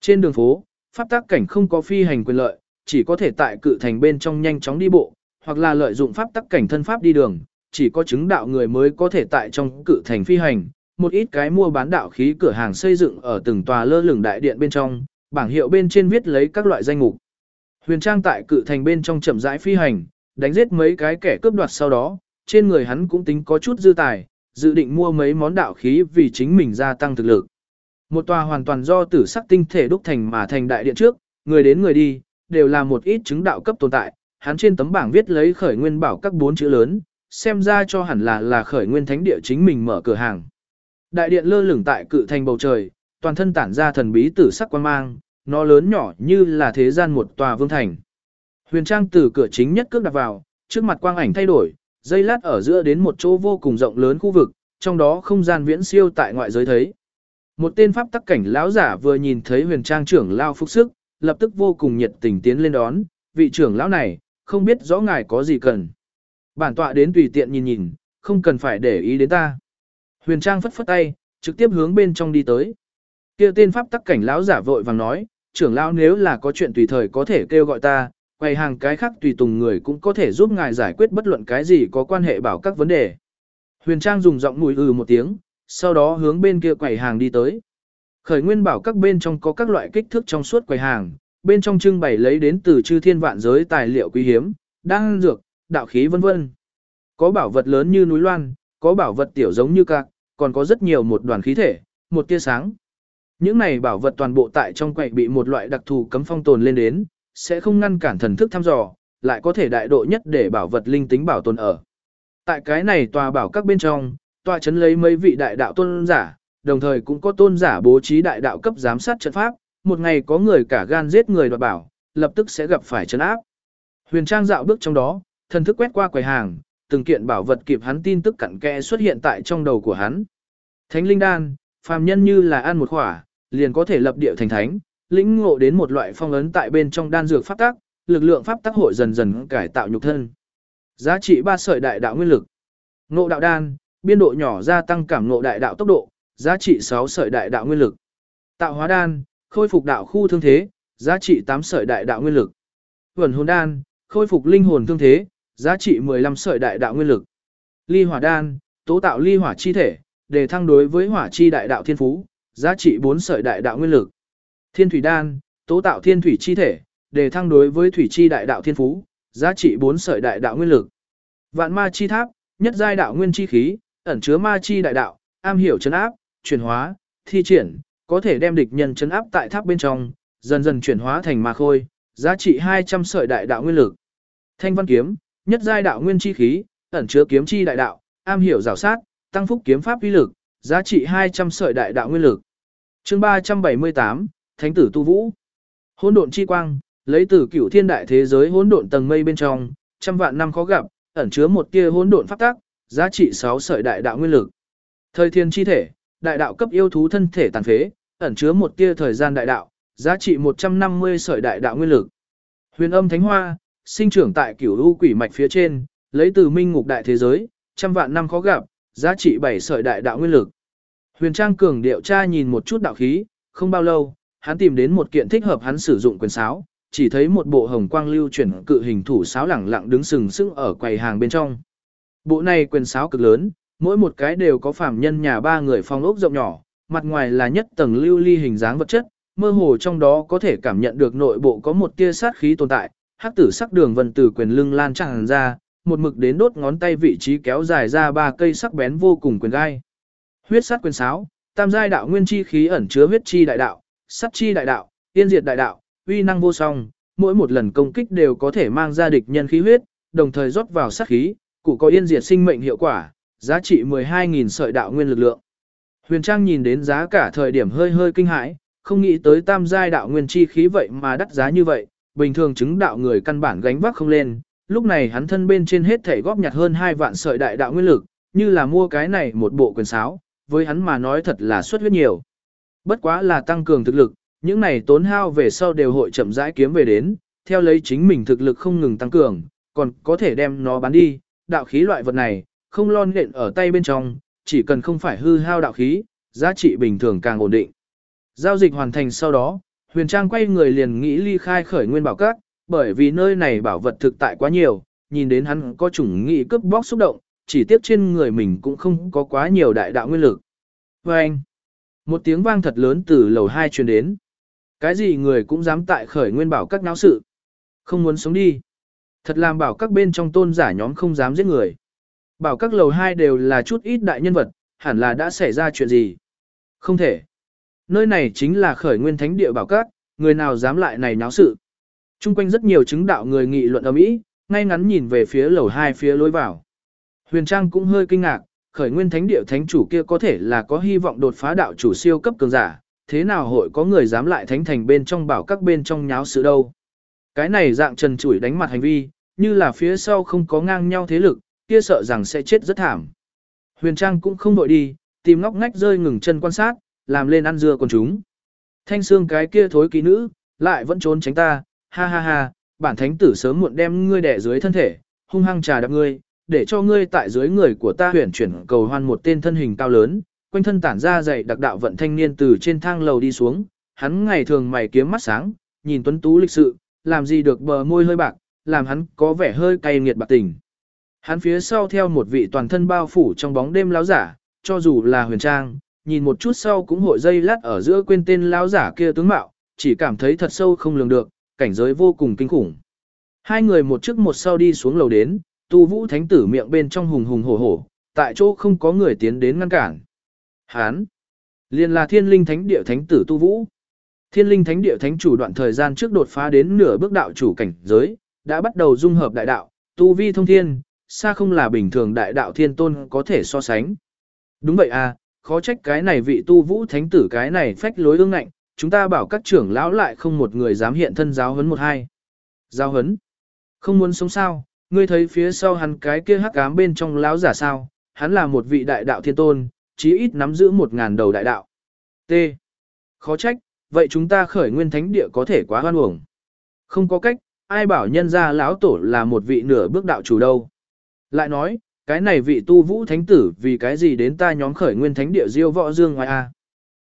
Trên đường phố, pháp tắc cảnh không có phi hành quyền lợi, chỉ có thể tại cự thành bên trong nhanh chóng đi bộ, hoặc là lợi dụng pháp tắc cảnh thân pháp đi đường, chỉ có chứng đạo người mới có thể tại trong cự thành phi hành. Một ít cái mua bán đạo khí cửa hàng xây dựng ở từng tòa lơ lửng đại điện bên trong, bảng hiệu bên trên viết lấy các loại danh mục. Huyền Trang tại cự thành bên trong chậm rãi phi hành, đánh giết mấy cái kẻ cướp đoạt sau đó, trên người hắn cũng tính có chút dư tài, dự định mua mấy món đạo khí vì chính mình gia tăng thực lực. Một tòa hoàn toàn do tử sắc tinh thể đúc thành mà thành đại điện trước, người đến người đi, đều là một ít chứng đạo cấp tồn tại, hắn trên tấm bảng viết lấy khởi nguyên bảo các bốn chữ lớn, xem ra cho hẳn là là khởi nguyên thánh địa chính mình mở cửa hàng. Đại điện lơ lửng tại cự thành bầu trời, toàn thân tản ra thần bí tử sắc quan mang, nó lớn nhỏ như là thế gian một tòa vương thành. Huyền Trang từ cửa chính nhất cước đặt vào, trước mặt quang ảnh thay đổi, dây lát ở giữa đến một chỗ vô cùng rộng lớn khu vực, trong đó không gian viễn siêu tại ngoại giới thấy. Một tên pháp tắc cảnh lão giả vừa nhìn thấy Huyền Trang trưởng lao phúc sức, lập tức vô cùng nhiệt tình tiến lên đón, vị trưởng lão này, không biết rõ ngài có gì cần. Bản tọa đến tùy tiện nhìn nhìn, không cần phải để ý đến ta. Huyền Trang phất phất tay, trực tiếp hướng bên trong đi tới. Kia tên pháp tắc cảnh lão giả vội vàng nói, trưởng lão nếu là có chuyện tùy thời có thể kêu gọi ta, quay hàng cái khác tùy tùng người cũng có thể giúp ngài giải quyết bất luận cái gì có quan hệ bảo các vấn đề. Huyền Trang dùng giọng mùi ừ một tiếng, sau đó hướng bên kia quầy hàng đi tới. Khởi nguyên bảo các bên trong có các loại kích thước trong suốt quầy hàng, bên trong trưng bày lấy đến từ chư thiên vạn giới tài liệu quý hiếm, đan dược, đạo khí vân vân. Có bảo vật lớn như núi loan, có bảo vật tiểu giống như cạc, còn có rất nhiều một đoàn khí thể, một tia sáng. Những này bảo vật toàn bộ tại trong quậy bị một loại đặc thù cấm phong tồn lên đến, sẽ không ngăn cản thần thức thăm dò, lại có thể đại độ nhất để bảo vật linh tính bảo tồn ở. Tại cái này tòa bảo các bên trong, tòa chấn lấy mấy vị đại đạo tôn giả, đồng thời cũng có tôn giả bố trí đại đạo cấp giám sát trận pháp, một ngày có người cả gan giết người đoạt bảo, lập tức sẽ gặp phải trấn áp. Huyền Trang dạo bước trong đó, thần thức quét qua quầy hàng, từng kiện bảo vật kịp hắn tin tức cặn kẽ xuất hiện tại trong đầu của hắn. Thánh linh đan, phàm nhân như là ăn một khỏa, liền có thể lập địa thành thánh, lĩnh ngộ đến một loại phong ấn tại bên trong đan dược pháp tắc, lực lượng pháp tắc hội dần dần cải tạo nhục thân. Giá trị ba sợi đại đạo nguyên lực. Ngộ đạo đan, biên độ nhỏ gia tăng cảm ngộ đại đạo tốc độ, giá trị 6 sợi đại đạo nguyên lực. Tạo hóa đan, khôi phục đạo khu thương thế, giá trị 8 sợi đại đạo nguyên lực. Vẩn hồn đan, khôi phục linh hồn thương thế, giá trị 15 sợi đại đạo nguyên lực. Ly hỏa đan, tố tạo ly hỏa chi thể, để thăng đối với hỏa chi đại đạo thiên phú, giá trị 4 sợi đại đạo nguyên lực. Thiên thủy đan, tố tạo thiên thủy chi thể, để thăng đối với thủy chi đại đạo thiên phú, giá trị 4 sợi đại đạo nguyên lực. Vạn ma chi tháp, nhất giai đạo nguyên chi khí, ẩn chứa ma chi đại đạo, am hiểu chấn áp, chuyển hóa, thi triển, có thể đem địch nhân chấn áp tại tháp bên trong, dần dần chuyển hóa thành ma khôi, giá trị 200 sợi đại đạo nguyên lực. Thanh văn kiếm, nhất giai đạo nguyên chi khí, ẩn chứa kiếm chi đại đạo, am hiểu rào sát, tăng phúc kiếm pháp uy lực, giá trị 200 sợi đại đạo nguyên lực. Chương 378, Thánh tử tu vũ. Hỗn độn chi quang, lấy từ cửu thiên đại thế giới hỗn độn tầng mây bên trong, trăm vạn năm khó gặp, ẩn chứa một tia hỗn độn pháp tắc, giá trị 6 sợi đại đạo nguyên lực. Thời thiên chi thể, đại đạo cấp yêu thú thân thể tàn phế, ẩn chứa một tia thời gian đại đạo, giá trị 150 sợi đại đạo nguyên lực. Huyền âm thánh hoa, sinh trưởng tại cửu u quỷ mạch phía trên, lấy từ minh ngục đại thế giới, trăm vạn năm khó gặp, giá trị bảy sợi đại đạo nguyên lực. Huyền Trang cường điệu tra nhìn một chút đạo khí, không bao lâu, hắn tìm đến một kiện thích hợp hắn sử dụng quyền sáo, chỉ thấy một bộ hồng quang lưu chuyển cự hình thủ sáo lẳng lặng đứng sừng sững ở quầy hàng bên trong. Bộ này quyền sáo cực lớn, mỗi một cái đều có phạm nhân nhà ba người phong ốc rộng nhỏ, mặt ngoài là nhất tầng lưu ly hình dáng vật chất, mơ hồ trong đó có thể cảm nhận được nội bộ có một tia sát khí tồn tại, hắc tử sắc đường vân từ quyền lưng lan tràn ra, một mực đến đốt ngón tay vị trí kéo dài ra ba cây sắc bén vô cùng quyền gai. Huyết sát quyền sáo, tam giai đạo nguyên chi khí ẩn chứa huyết chi đại đạo, sắt chi đại đạo, tiên diệt đại đạo, uy năng vô song, mỗi một lần công kích đều có thể mang ra địch nhân khí huyết, đồng thời rót vào sát khí, cụ có yên diệt sinh mệnh hiệu quả, giá trị 12.000 sợi đạo nguyên lực lượng. Huyền Trang nhìn đến giá cả thời điểm hơi hơi kinh hãi, không nghĩ tới tam giai đạo nguyên chi khí vậy mà đắt giá như vậy, bình thường chứng đạo người căn bản gánh vác không lên, lúc này hắn thân bên trên hết thể góp nhặt hơn 2 vạn sợi đại đạo nguyên lực, như là mua cái này một bộ quyền sáo, với hắn mà nói thật là suất huyết nhiều. Bất quá là tăng cường thực lực, những này tốn hao về sau đều hội chậm rãi kiếm về đến, theo lấy chính mình thực lực không ngừng tăng cường, còn có thể đem nó bán đi, đạo khí loại vật này, không lon nện ở tay bên trong, chỉ cần không phải hư hao đạo khí, giá trị bình thường càng ổn định. Giao dịch hoàn thành sau đó, Huyền Trang quay người liền nghĩ ly khai khởi nguyên bảo các, bởi vì nơi này bảo vật thực tại quá nhiều, nhìn đến hắn có chủng nghị cướp bóc xúc động, chỉ tiếc trên người mình cũng không có quá nhiều đại đạo nguyên lực. Và anh, một tiếng vang thật lớn từ lầu 2 truyền đến. Cái gì người cũng dám tại khởi nguyên bảo các náo sự. Không muốn sống đi. Thật làm bảo các bên trong tôn giả nhóm không dám giết người. Bảo các lầu 2 đều là chút ít đại nhân vật, hẳn là đã xảy ra chuyện gì. Không thể. Nơi này chính là khởi nguyên thánh địa bảo các, người nào dám lại này náo sự. Trung quanh rất nhiều chứng đạo người nghị luận ầm ĩ, ngay ngắn nhìn về phía lầu hai phía lối vào. Huyền Trang cũng hơi kinh ngạc, khởi nguyên thánh địa thánh chủ kia có thể là có hy vọng đột phá đạo chủ siêu cấp cường giả, thế nào hội có người dám lại thánh thành bên trong bảo các bên trong nháo sự đâu. Cái này dạng trần chủi đánh mặt hành vi, như là phía sau không có ngang nhau thế lực, kia sợ rằng sẽ chết rất thảm. Huyền Trang cũng không đội đi, tìm ngóc ngách rơi ngừng chân quan sát, làm lên ăn dưa con chúng. Thanh xương cái kia thối ký nữ, lại vẫn trốn tránh ta, ha ha ha, bản thánh tử sớm muộn đem ngươi đẻ dưới thân thể, hung hăng trà đạp ngươi, để cho ngươi tại dưới người của ta huyển chuyển cầu hoan một tên thân hình cao lớn, quanh thân tản ra dày đặc đạo vận thanh niên từ trên thang lầu đi xuống, hắn ngày thường mày kiếm mắt sáng, nhìn tuấn tú lịch sự, làm gì được bờ môi hơi bạc, làm hắn có vẻ hơi cay nghiệt bạc tình. Hắn phía sau theo một vị toàn thân bao phủ trong bóng đêm lão giả, cho dù là huyền trang, nhìn một chút sau cũng hội dây lát ở giữa quên tên lão giả kia tướng mạo, chỉ cảm thấy thật sâu không lường được, cảnh giới vô cùng kinh khủng. Hai người một trước một sau đi xuống lầu đến, tu vũ thánh tử miệng bên trong hùng hùng hổ hổ, tại chỗ không có người tiến đến ngăn cản. Hán, liền là thiên linh thánh địa thánh tử tu vũ. Thiên linh thánh địa thánh chủ đoạn thời gian trước đột phá đến nửa bước đạo chủ cảnh giới, đã bắt đầu dung hợp đại đạo, tu vi thông thiên, xa không là bình thường đại đạo thiên tôn có thể so sánh. Đúng vậy à, khó trách cái này vị tu vũ thánh tử cái này phách lối ương ngạnh, chúng ta bảo các trưởng lão lại không một người dám hiện thân giáo huấn một hai. Giáo huấn? Không muốn sống sao, ngươi thấy phía sau hắn cái kia hắc ám bên trong lão giả sao, hắn là một vị đại đạo thiên tôn, chí ít nắm giữ một ngàn đầu đại đạo. T. Khó trách, vậy chúng ta khởi nguyên thánh địa có thể quá hoan uổng. Không có cách, ai bảo nhân ra lão tổ là một vị nửa bước đạo chủ đâu. Lại nói, cái này vị tu vũ thánh tử vì cái gì đến ta nhóm khởi nguyên thánh địa diêu võ dương ngoài a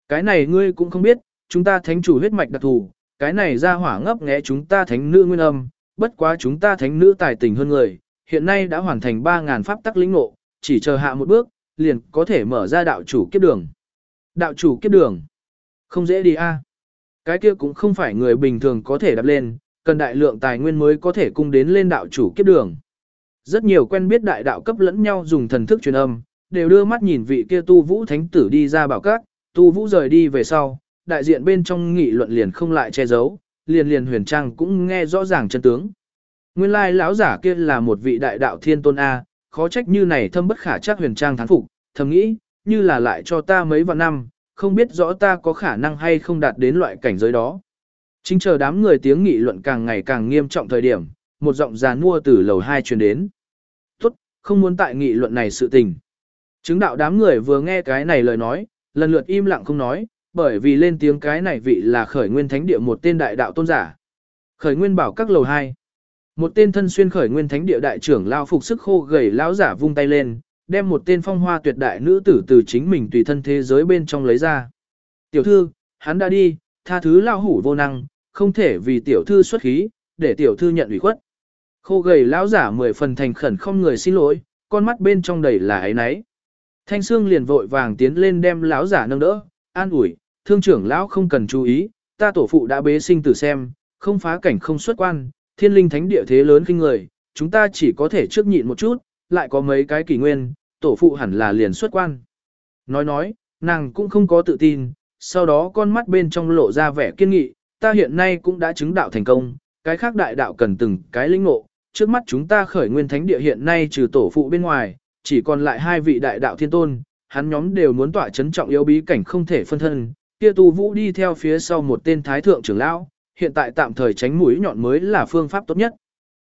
Cái này ngươi cũng không biết, chúng ta thánh chủ huyết mạch đặc thù, cái này ra hỏa ngấp nghé chúng ta thánh nữ nguyên âm, bất quá chúng ta thánh nữ tài tình hơn người, hiện nay đã hoàn thành ba ngàn pháp tắc lĩnh ngộ, chỉ chờ hạ một bước, liền có thể mở ra đạo chủ kiếp đường. Đạo chủ kiếp đường. Không dễ đi a. Cái kia cũng không phải người bình thường có thể đạp lên, cần đại lượng tài nguyên mới có thể cung đến lên đạo chủ kiếp đường. Rất nhiều quen biết đại đạo cấp lẫn nhau dùng thần thức truyền âm, đều đưa mắt nhìn vị kia tu vũ thánh tử đi ra bảo các, tu vũ rời đi về sau, đại diện bên trong nghị luận liền không lại che giấu, liền liền huyền trang cũng nghe rõ ràng chân tướng. Nguyên lai lão giả kia là một vị đại đạo thiên tôn A, khó trách như này thâm bất khả chắc huyền trang thán phục, thầm nghĩ, như là lại cho ta mấy vạn năm, không biết rõ ta có khả năng hay không đạt đến loại cảnh giới đó. Chính chờ đám người tiếng nghị luận càng ngày càng nghiêm trọng thời điểm, một giọng giàn mua từ lầu 2 truyền đến. Tốt, không muốn tại nghị luận này sự tình. Chứng đạo đám người vừa nghe cái này lời nói, lần lượt im lặng không nói, bởi vì lên tiếng cái này vị là khởi nguyên thánh địa một tên đại đạo tôn giả. Khởi nguyên bảo các lầu 2. Một tên thân xuyên khởi nguyên thánh địa đại trưởng lao phục sức khô gầy lão giả vung tay lên, đem một tên phong hoa tuyệt đại nữ tử từ chính mình tùy thân thế giới bên trong lấy ra. Tiểu thư, hắn đã đi, tha thứ lao hủ vô năng, không thể vì tiểu thư xuất khí, để tiểu thư nhận ủy khuất. Khô gầy lão giả mười phần thành khẩn không người xin lỗi, con mắt bên trong đầy là ấy nấy. Thanh Sương liền vội vàng tiến lên đem lão giả nâng đỡ, an ủi, thương trưởng lão không cần chú ý, ta tổ phụ đã bế sinh tử xem, không phá cảnh không xuất quan, thiên linh thánh địa thế lớn kinh người, chúng ta chỉ có thể trước nhịn một chút, lại có mấy cái kỷ nguyên, tổ phụ hẳn là liền xuất quan. Nói nói, nàng cũng không có tự tin, sau đó con mắt bên trong lộ ra vẻ kiên nghị, ta hiện nay cũng đã chứng đạo thành công, cái khác đại đạo cần từng cái linh ngộ, trước mắt chúng ta khởi nguyên thánh địa hiện nay trừ tổ phụ bên ngoài, chỉ còn lại hai vị đại đạo thiên tôn, hắn nhóm đều muốn tỏa chấn trọng yếu bí cảnh không thể phân thân, kia tu vũ đi theo phía sau một tên thái thượng trưởng lão, hiện tại tạm thời tránh mũi nhọn mới là phương pháp tốt nhất.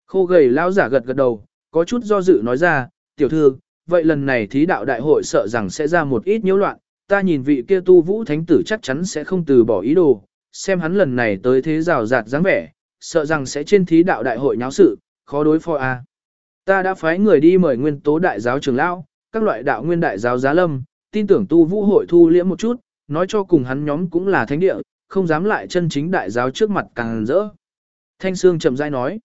Khô gầy lão giả gật gật đầu, có chút do dự nói ra, tiểu thư, vậy lần này thí đạo đại hội sợ rằng sẽ ra một ít nhiễu loạn, ta nhìn vị kia tu vũ thánh tử chắc chắn sẽ không từ bỏ ý đồ, xem hắn lần này tới thế rào rạt dáng vẻ, sợ rằng sẽ trên thí đạo đại hội nháo sự, khó đối phó a. Ta đã phái người đi mời nguyên tố đại giáo trưởng lão, các loại đạo nguyên đại giáo giá lâm, tin tưởng tu vũ hội thu liễm một chút, nói cho cùng hắn nhóm cũng là thánh địa, không dám lại chân chính đại giáo trước mặt càng rỡ. Thanh Sương chậm rãi nói.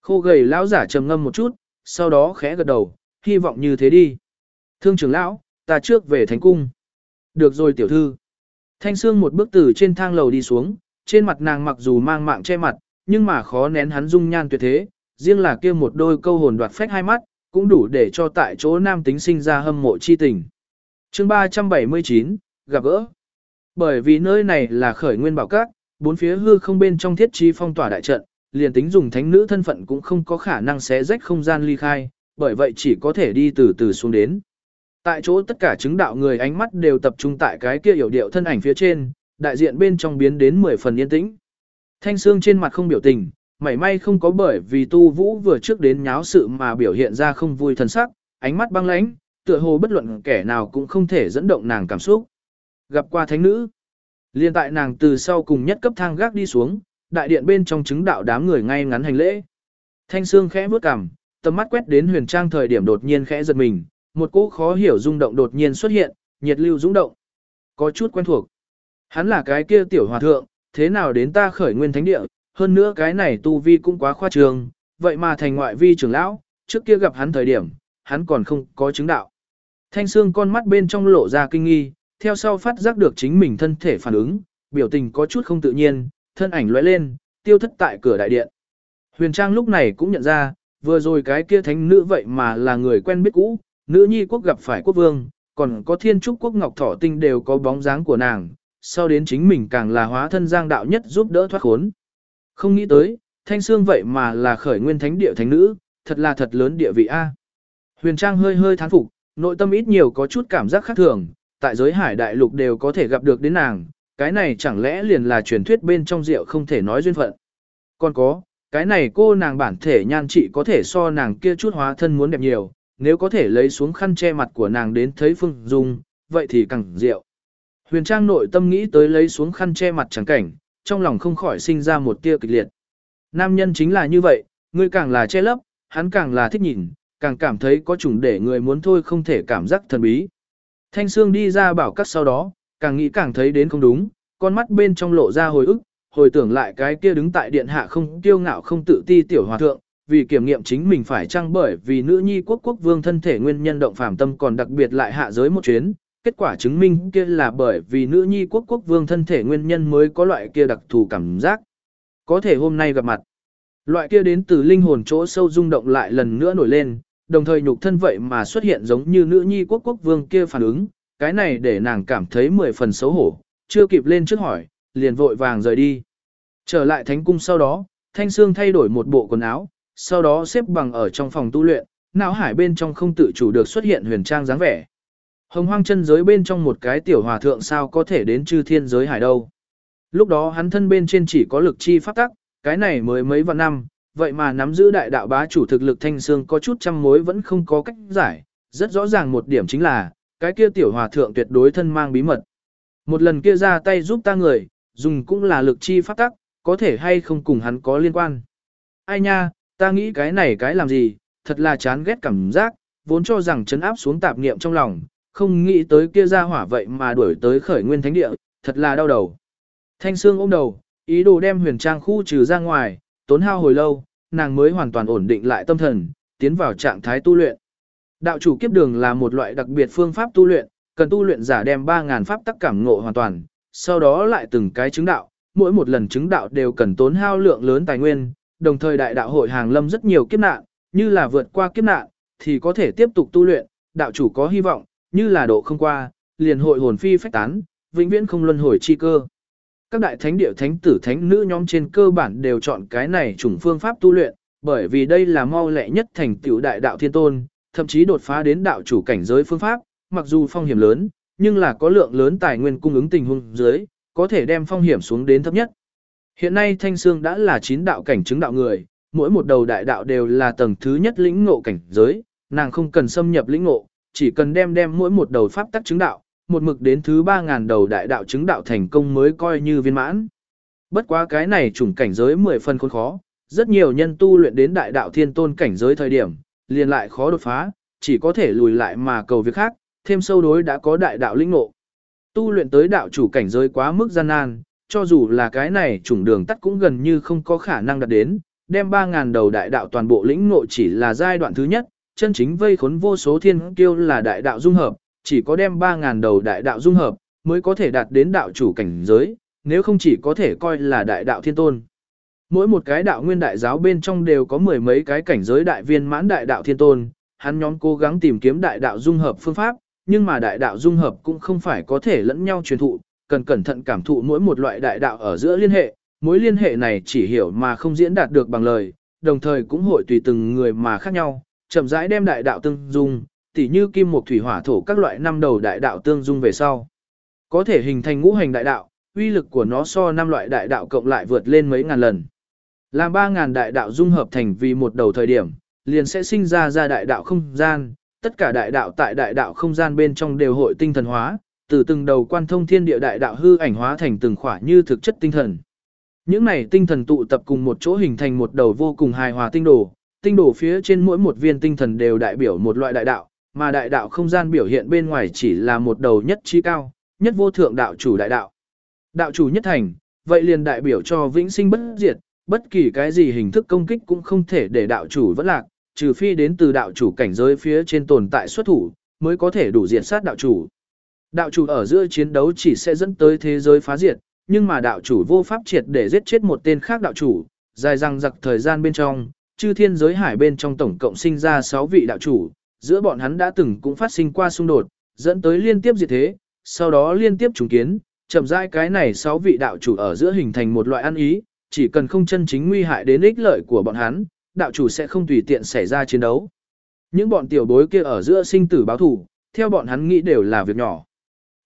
Khô gầy lão giả trầm ngâm một chút, sau đó khẽ gật đầu, hy vọng như thế đi. Thương trưởng lão, ta trước về thánh cung. Được rồi tiểu thư. Thanh Sương một bước từ trên thang lầu đi xuống, trên mặt nàng mặc dù mang mạng che mặt, nhưng mà khó nén hắn dung nhan tuyệt thế, riêng là kia một đôi câu hồn đoạt phách hai mắt, cũng đủ để cho tại chỗ nam tính sinh ra hâm mộ chi tình. chương 379, gặp gỡ. Bởi vì nơi này là khởi nguyên bảo các, bốn phía hư không bên trong thiết trí phong tỏa đại trận, liền tính dùng thánh nữ thân phận cũng không có khả năng xé rách không gian ly khai, bởi vậy chỉ có thể đi từ từ xuống đến. Tại chỗ tất cả chứng đạo người ánh mắt đều tập trung tại cái kia hiểu điệu thân ảnh phía trên, đại diện bên trong biến đến 10 phần yên tĩnh. Thanh xương trên mặt không biểu tình, mảy may không có bởi vì tu vũ vừa trước đến nháo sự mà biểu hiện ra không vui thần sắc, ánh mắt băng lãnh, tựa hồ bất luận kẻ nào cũng không thể dẫn động nàng cảm xúc. Gặp qua thánh nữ, liên tại nàng từ sau cùng nhất cấp thang gác đi xuống, đại điện bên trong chứng đạo đám người ngay ngắn hành lễ. Thanh xương khẽ bước cằm, tầm mắt quét đến huyền trang thời điểm đột nhiên khẽ giật mình, một cỗ khó hiểu rung động đột nhiên xuất hiện, nhiệt lưu rung động. Có chút quen thuộc. Hắn là cái kia tiểu hòa thượng, thế nào đến ta khởi nguyên thánh địa, hơn nữa cái này tu vi cũng quá khoa trường, vậy mà thành ngoại vi trưởng lão, trước kia gặp hắn thời điểm, hắn còn không có chứng đạo. Thanh xương con mắt bên trong lộ ra kinh nghi, theo sau phát giác được chính mình thân thể phản ứng, biểu tình có chút không tự nhiên, thân ảnh lóe lên, tiêu thất tại cửa đại điện. Huyền Trang lúc này cũng nhận ra, vừa rồi cái kia thánh nữ vậy mà là người quen biết cũ, nữ nhi quốc gặp phải quốc vương, còn có thiên trúc quốc ngọc thọ tinh đều có bóng dáng của nàng, sau đến chính mình càng là hóa thân giang đạo nhất giúp đỡ thoát khốn. Không nghĩ tới, thanh xương vậy mà là khởi nguyên thánh địa thánh nữ, thật là thật lớn địa vị A. Huyền Trang hơi hơi thán phục, nội tâm ít nhiều có chút cảm giác khác thường, tại giới hải đại lục đều có thể gặp được đến nàng, cái này chẳng lẽ liền là truyền thuyết bên trong rượu không thể nói duyên phận. Còn có, cái này cô nàng bản thể nhan trị có thể so nàng kia chút hóa thân muốn đẹp nhiều, nếu có thể lấy xuống khăn che mặt của nàng đến thấy Phương Dung, vậy thì càng rượu. Huyền Trang nội tâm nghĩ tới lấy xuống khăn che mặt chẳng cảnh, trong lòng không khỏi sinh ra một tia kịch liệt. Nam nhân chính là như vậy, người càng là che lấp, hắn càng là thích nhìn, càng cảm thấy có chủng để người muốn thôi không thể cảm giác thần bí. Thanh Sương đi ra bảo cắt sau đó, càng nghĩ càng thấy đến không đúng, con mắt bên trong lộ ra hồi ức, hồi tưởng lại cái kia đứng tại điện hạ không tiêu ngạo không tự ti tiểu hòa thượng, vì kiểm nghiệm chính mình phải chăng bởi vì nữ nhi quốc quốc vương thân thể nguyên nhân động phàm tâm còn đặc biệt lại hạ giới một chuyến, kết quả chứng minh kia là bởi vì nữ nhi quốc quốc vương thân thể nguyên nhân mới có loại kia đặc thù cảm giác. Có thể hôm nay gặp mặt, loại kia đến từ linh hồn chỗ sâu rung động lại lần nữa nổi lên, đồng thời nhục thân vậy mà xuất hiện giống như nữ nhi quốc quốc vương kia phản ứng, cái này để nàng cảm thấy mười phần xấu hổ, chưa kịp lên trước hỏi, liền vội vàng rời đi. Trở lại thánh cung sau đó, Thanh Sương thay đổi một bộ quần áo, sau đó xếp bằng ở trong phòng tu luyện, não hải bên trong không tự chủ được xuất hiện huyền trang dáng vẻ. Hồng hoang chân giới bên trong một cái tiểu hòa thượng sao có thể đến chư thiên giới hải đâu. Lúc đó hắn thân bên trên chỉ có lực chi pháp tắc, cái này mới mấy vạn năm, vậy mà nắm giữ đại đạo bá chủ thực lực thanh xương có chút trăm mối vẫn không có cách giải, rất rõ ràng một điểm chính là, cái kia tiểu hòa thượng tuyệt đối thân mang bí mật. Một lần kia ra tay giúp ta người, dùng cũng là lực chi pháp tắc, có thể hay không cùng hắn có liên quan. Ai nha, ta nghĩ cái này cái làm gì, thật là chán ghét cảm giác, vốn cho rằng chấn áp xuống tạp niệm trong lòng, không nghĩ tới kia ra hỏa vậy mà đuổi tới khởi nguyên thánh địa, thật là đau đầu. Thanh Sương ôm đầu, ý đồ đem huyền trang khu trừ ra ngoài, tốn hao hồi lâu, nàng mới hoàn toàn ổn định lại tâm thần, tiến vào trạng thái tu luyện. Đạo chủ kiếp đường là một loại đặc biệt phương pháp tu luyện, cần tu luyện giả đem 3000 pháp tắc cảm ngộ hoàn toàn, sau đó lại từng cái chứng đạo, mỗi một lần chứng đạo đều cần tốn hao lượng lớn tài nguyên, đồng thời đại đạo hội hàng lâm rất nhiều kiếp nạn, như là vượt qua kiếp nạn thì có thể tiếp tục tu luyện, đạo chủ có hy vọng, như là độ không qua, liền hội hồn phi phách tán, vĩnh viễn không luân hồi chi cơ. Các đại thánh địa thánh tử thánh nữ nhóm trên cơ bản đều chọn cái này chủng phương pháp tu luyện, bởi vì đây là mau lẹ nhất thành tựu đại đạo thiên tôn, thậm chí đột phá đến đạo chủ cảnh giới phương pháp, mặc dù phong hiểm lớn, nhưng là có lượng lớn tài nguyên cung ứng tình huống dưới, có thể đem phong hiểm xuống đến thấp nhất. Hiện nay Thanh Sương đã là chín đạo cảnh chứng đạo người, mỗi một đầu đại đạo đều là tầng thứ nhất lĩnh ngộ cảnh giới, nàng không cần xâm nhập lĩnh ngộ, chỉ cần đem đem mỗi một đầu pháp tắc chứng đạo, một mực đến thứ 3000 đầu đại đạo chứng đạo thành công mới coi như viên mãn. Bất quá cái này chủng cảnh giới 10 phần khốn khó, rất nhiều nhân tu luyện đến đại đạo thiên tôn cảnh giới thời điểm, liền lại khó đột phá, chỉ có thể lùi lại mà cầu việc khác, thêm sâu đối đã có đại đạo linh ngộ. Tu luyện tới đạo chủ cảnh giới quá mức gian nan, cho dù là cái này chủng đường tắt cũng gần như không có khả năng đạt đến, đem 3000 đầu đại đạo toàn bộ lĩnh ngộ chỉ là giai đoạn thứ nhất, chân chính vây khốn vô số thiên kiêu là đại đạo dung hợp, chỉ có đem 3.000 đầu đại đạo dung hợp, mới có thể đạt đến đạo chủ cảnh giới, nếu không chỉ có thể coi là đại đạo thiên tôn. Mỗi một cái đạo nguyên đại giáo bên trong đều có mười mấy cái cảnh giới đại viên mãn đại đạo thiên tôn, hắn nhóm cố gắng tìm kiếm đại đạo dung hợp phương pháp, nhưng mà đại đạo dung hợp cũng không phải có thể lẫn nhau truyền thụ, cần cẩn thận cảm thụ mỗi một loại đại đạo ở giữa liên hệ, mối liên hệ này chỉ hiểu mà không diễn đạt được bằng lời, đồng thời cũng hội tùy từng người mà khác nhau, chậm rãi đem đại đạo tương dung, tỉ như kim mộc thủy hỏa thổ các loại năm đầu đại đạo tương dung về sau. Có thể hình thành ngũ hành đại đạo, uy lực của nó so năm loại đại đạo cộng lại vượt lên mấy ngàn lần. Làm ba ngàn đại đạo dung hợp thành vì một đầu thời điểm, liền sẽ sinh ra ra đại đạo không gian, tất cả đại đạo tại đại đạo không gian bên trong đều hội tinh thần hóa, từ từng đầu quan thông thiên địa đại đạo hư ảnh hóa thành từng khỏa như thực chất tinh thần. Những này tinh thần tụ tập cùng một chỗ hình thành một đầu vô cùng hài hòa tinh đồ, tinh đồ phía trên mỗi một viên tinh thần đều đại biểu một loại đại đạo, mà đại đạo không gian biểu hiện bên ngoài chỉ là một đầu nhất trí cao, nhất vô thượng đạo chủ đại đạo. Đạo chủ nhất thành, vậy liền đại biểu cho vĩnh sinh bất diệt, bất kỳ cái gì hình thức công kích cũng không thể để đạo chủ vẫn lạc, trừ phi đến từ đạo chủ cảnh giới phía trên tồn tại xuất thủ, mới có thể đủ diệt sát đạo chủ. Đạo chủ ở giữa chiến đấu chỉ sẽ dẫn tới thế giới phá diệt, nhưng mà đạo chủ vô pháp triệt để giết chết một tên khác đạo chủ, dài răng giặc thời gian bên trong, chư thiên giới hải bên trong tổng cộng sinh ra 6 vị đạo chủ, giữa bọn hắn đã từng cũng phát sinh qua xung đột, dẫn tới liên tiếp diệt thế, sau đó liên tiếp trùng kiến, chậm rãi cái này 6 vị đạo chủ ở giữa hình thành một loại ăn ý, chỉ cần không chân chính nguy hại đến ích lợi của bọn hắn, đạo chủ sẽ không tùy tiện xảy ra chiến đấu. Những bọn tiểu bối kia ở giữa sinh tử báo thủ, theo bọn hắn nghĩ đều là việc nhỏ.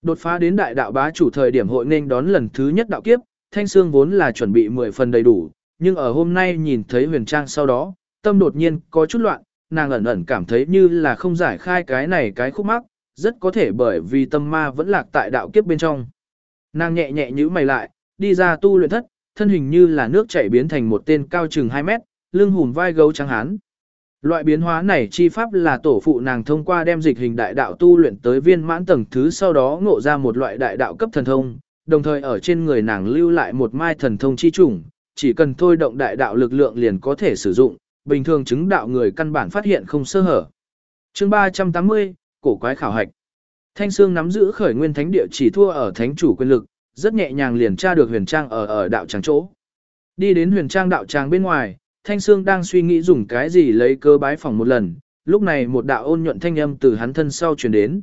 Đột phá đến đại đạo bá chủ thời điểm hội nên đón lần thứ nhất đạo kiếp, Thanh xương vốn là chuẩn bị 10 phần đầy đủ, nhưng ở hôm nay nhìn thấy huyền trang sau đó, tâm đột nhiên có chút loạn, nàng ẩn ẩn cảm thấy như là không giải khai cái này cái khúc mắc, rất có thể bởi vì tâm ma vẫn lạc tại đạo kiếp bên trong. Nàng nhẹ nhẹ nhíu mày lại, đi ra tu luyện thất, thân hình như là nước chảy biến thành một tên cao chừng 2 mét, lưng hùm vai gấu trắng hán. Loại biến hóa này chi pháp là tổ phụ nàng thông qua đem dịch hình đại đạo tu luyện tới viên mãn tầng thứ sau đó ngộ ra một loại đại đạo cấp thần thông, đồng thời ở trên người nàng lưu lại một mai thần thông chi chủng, chỉ cần thôi động đại đạo lực lượng liền có thể sử dụng, bình thường chứng đạo người căn bản phát hiện không sơ hở. Chương 380, cổ quái khảo hạch. Thanh Sương nắm giữ khởi nguyên thánh địa chỉ thua ở thánh chủ quyền lực, rất nhẹ nhàng liền tra được huyền trang ở ở đạo tràng chỗ. Đi đến huyền trang đạo tràng bên ngoài, Thanh Sương đang suy nghĩ dùng cái gì lấy cơ bái phòng một lần, lúc này một đạo ôn nhuận thanh âm từ hắn thân sau truyền đến.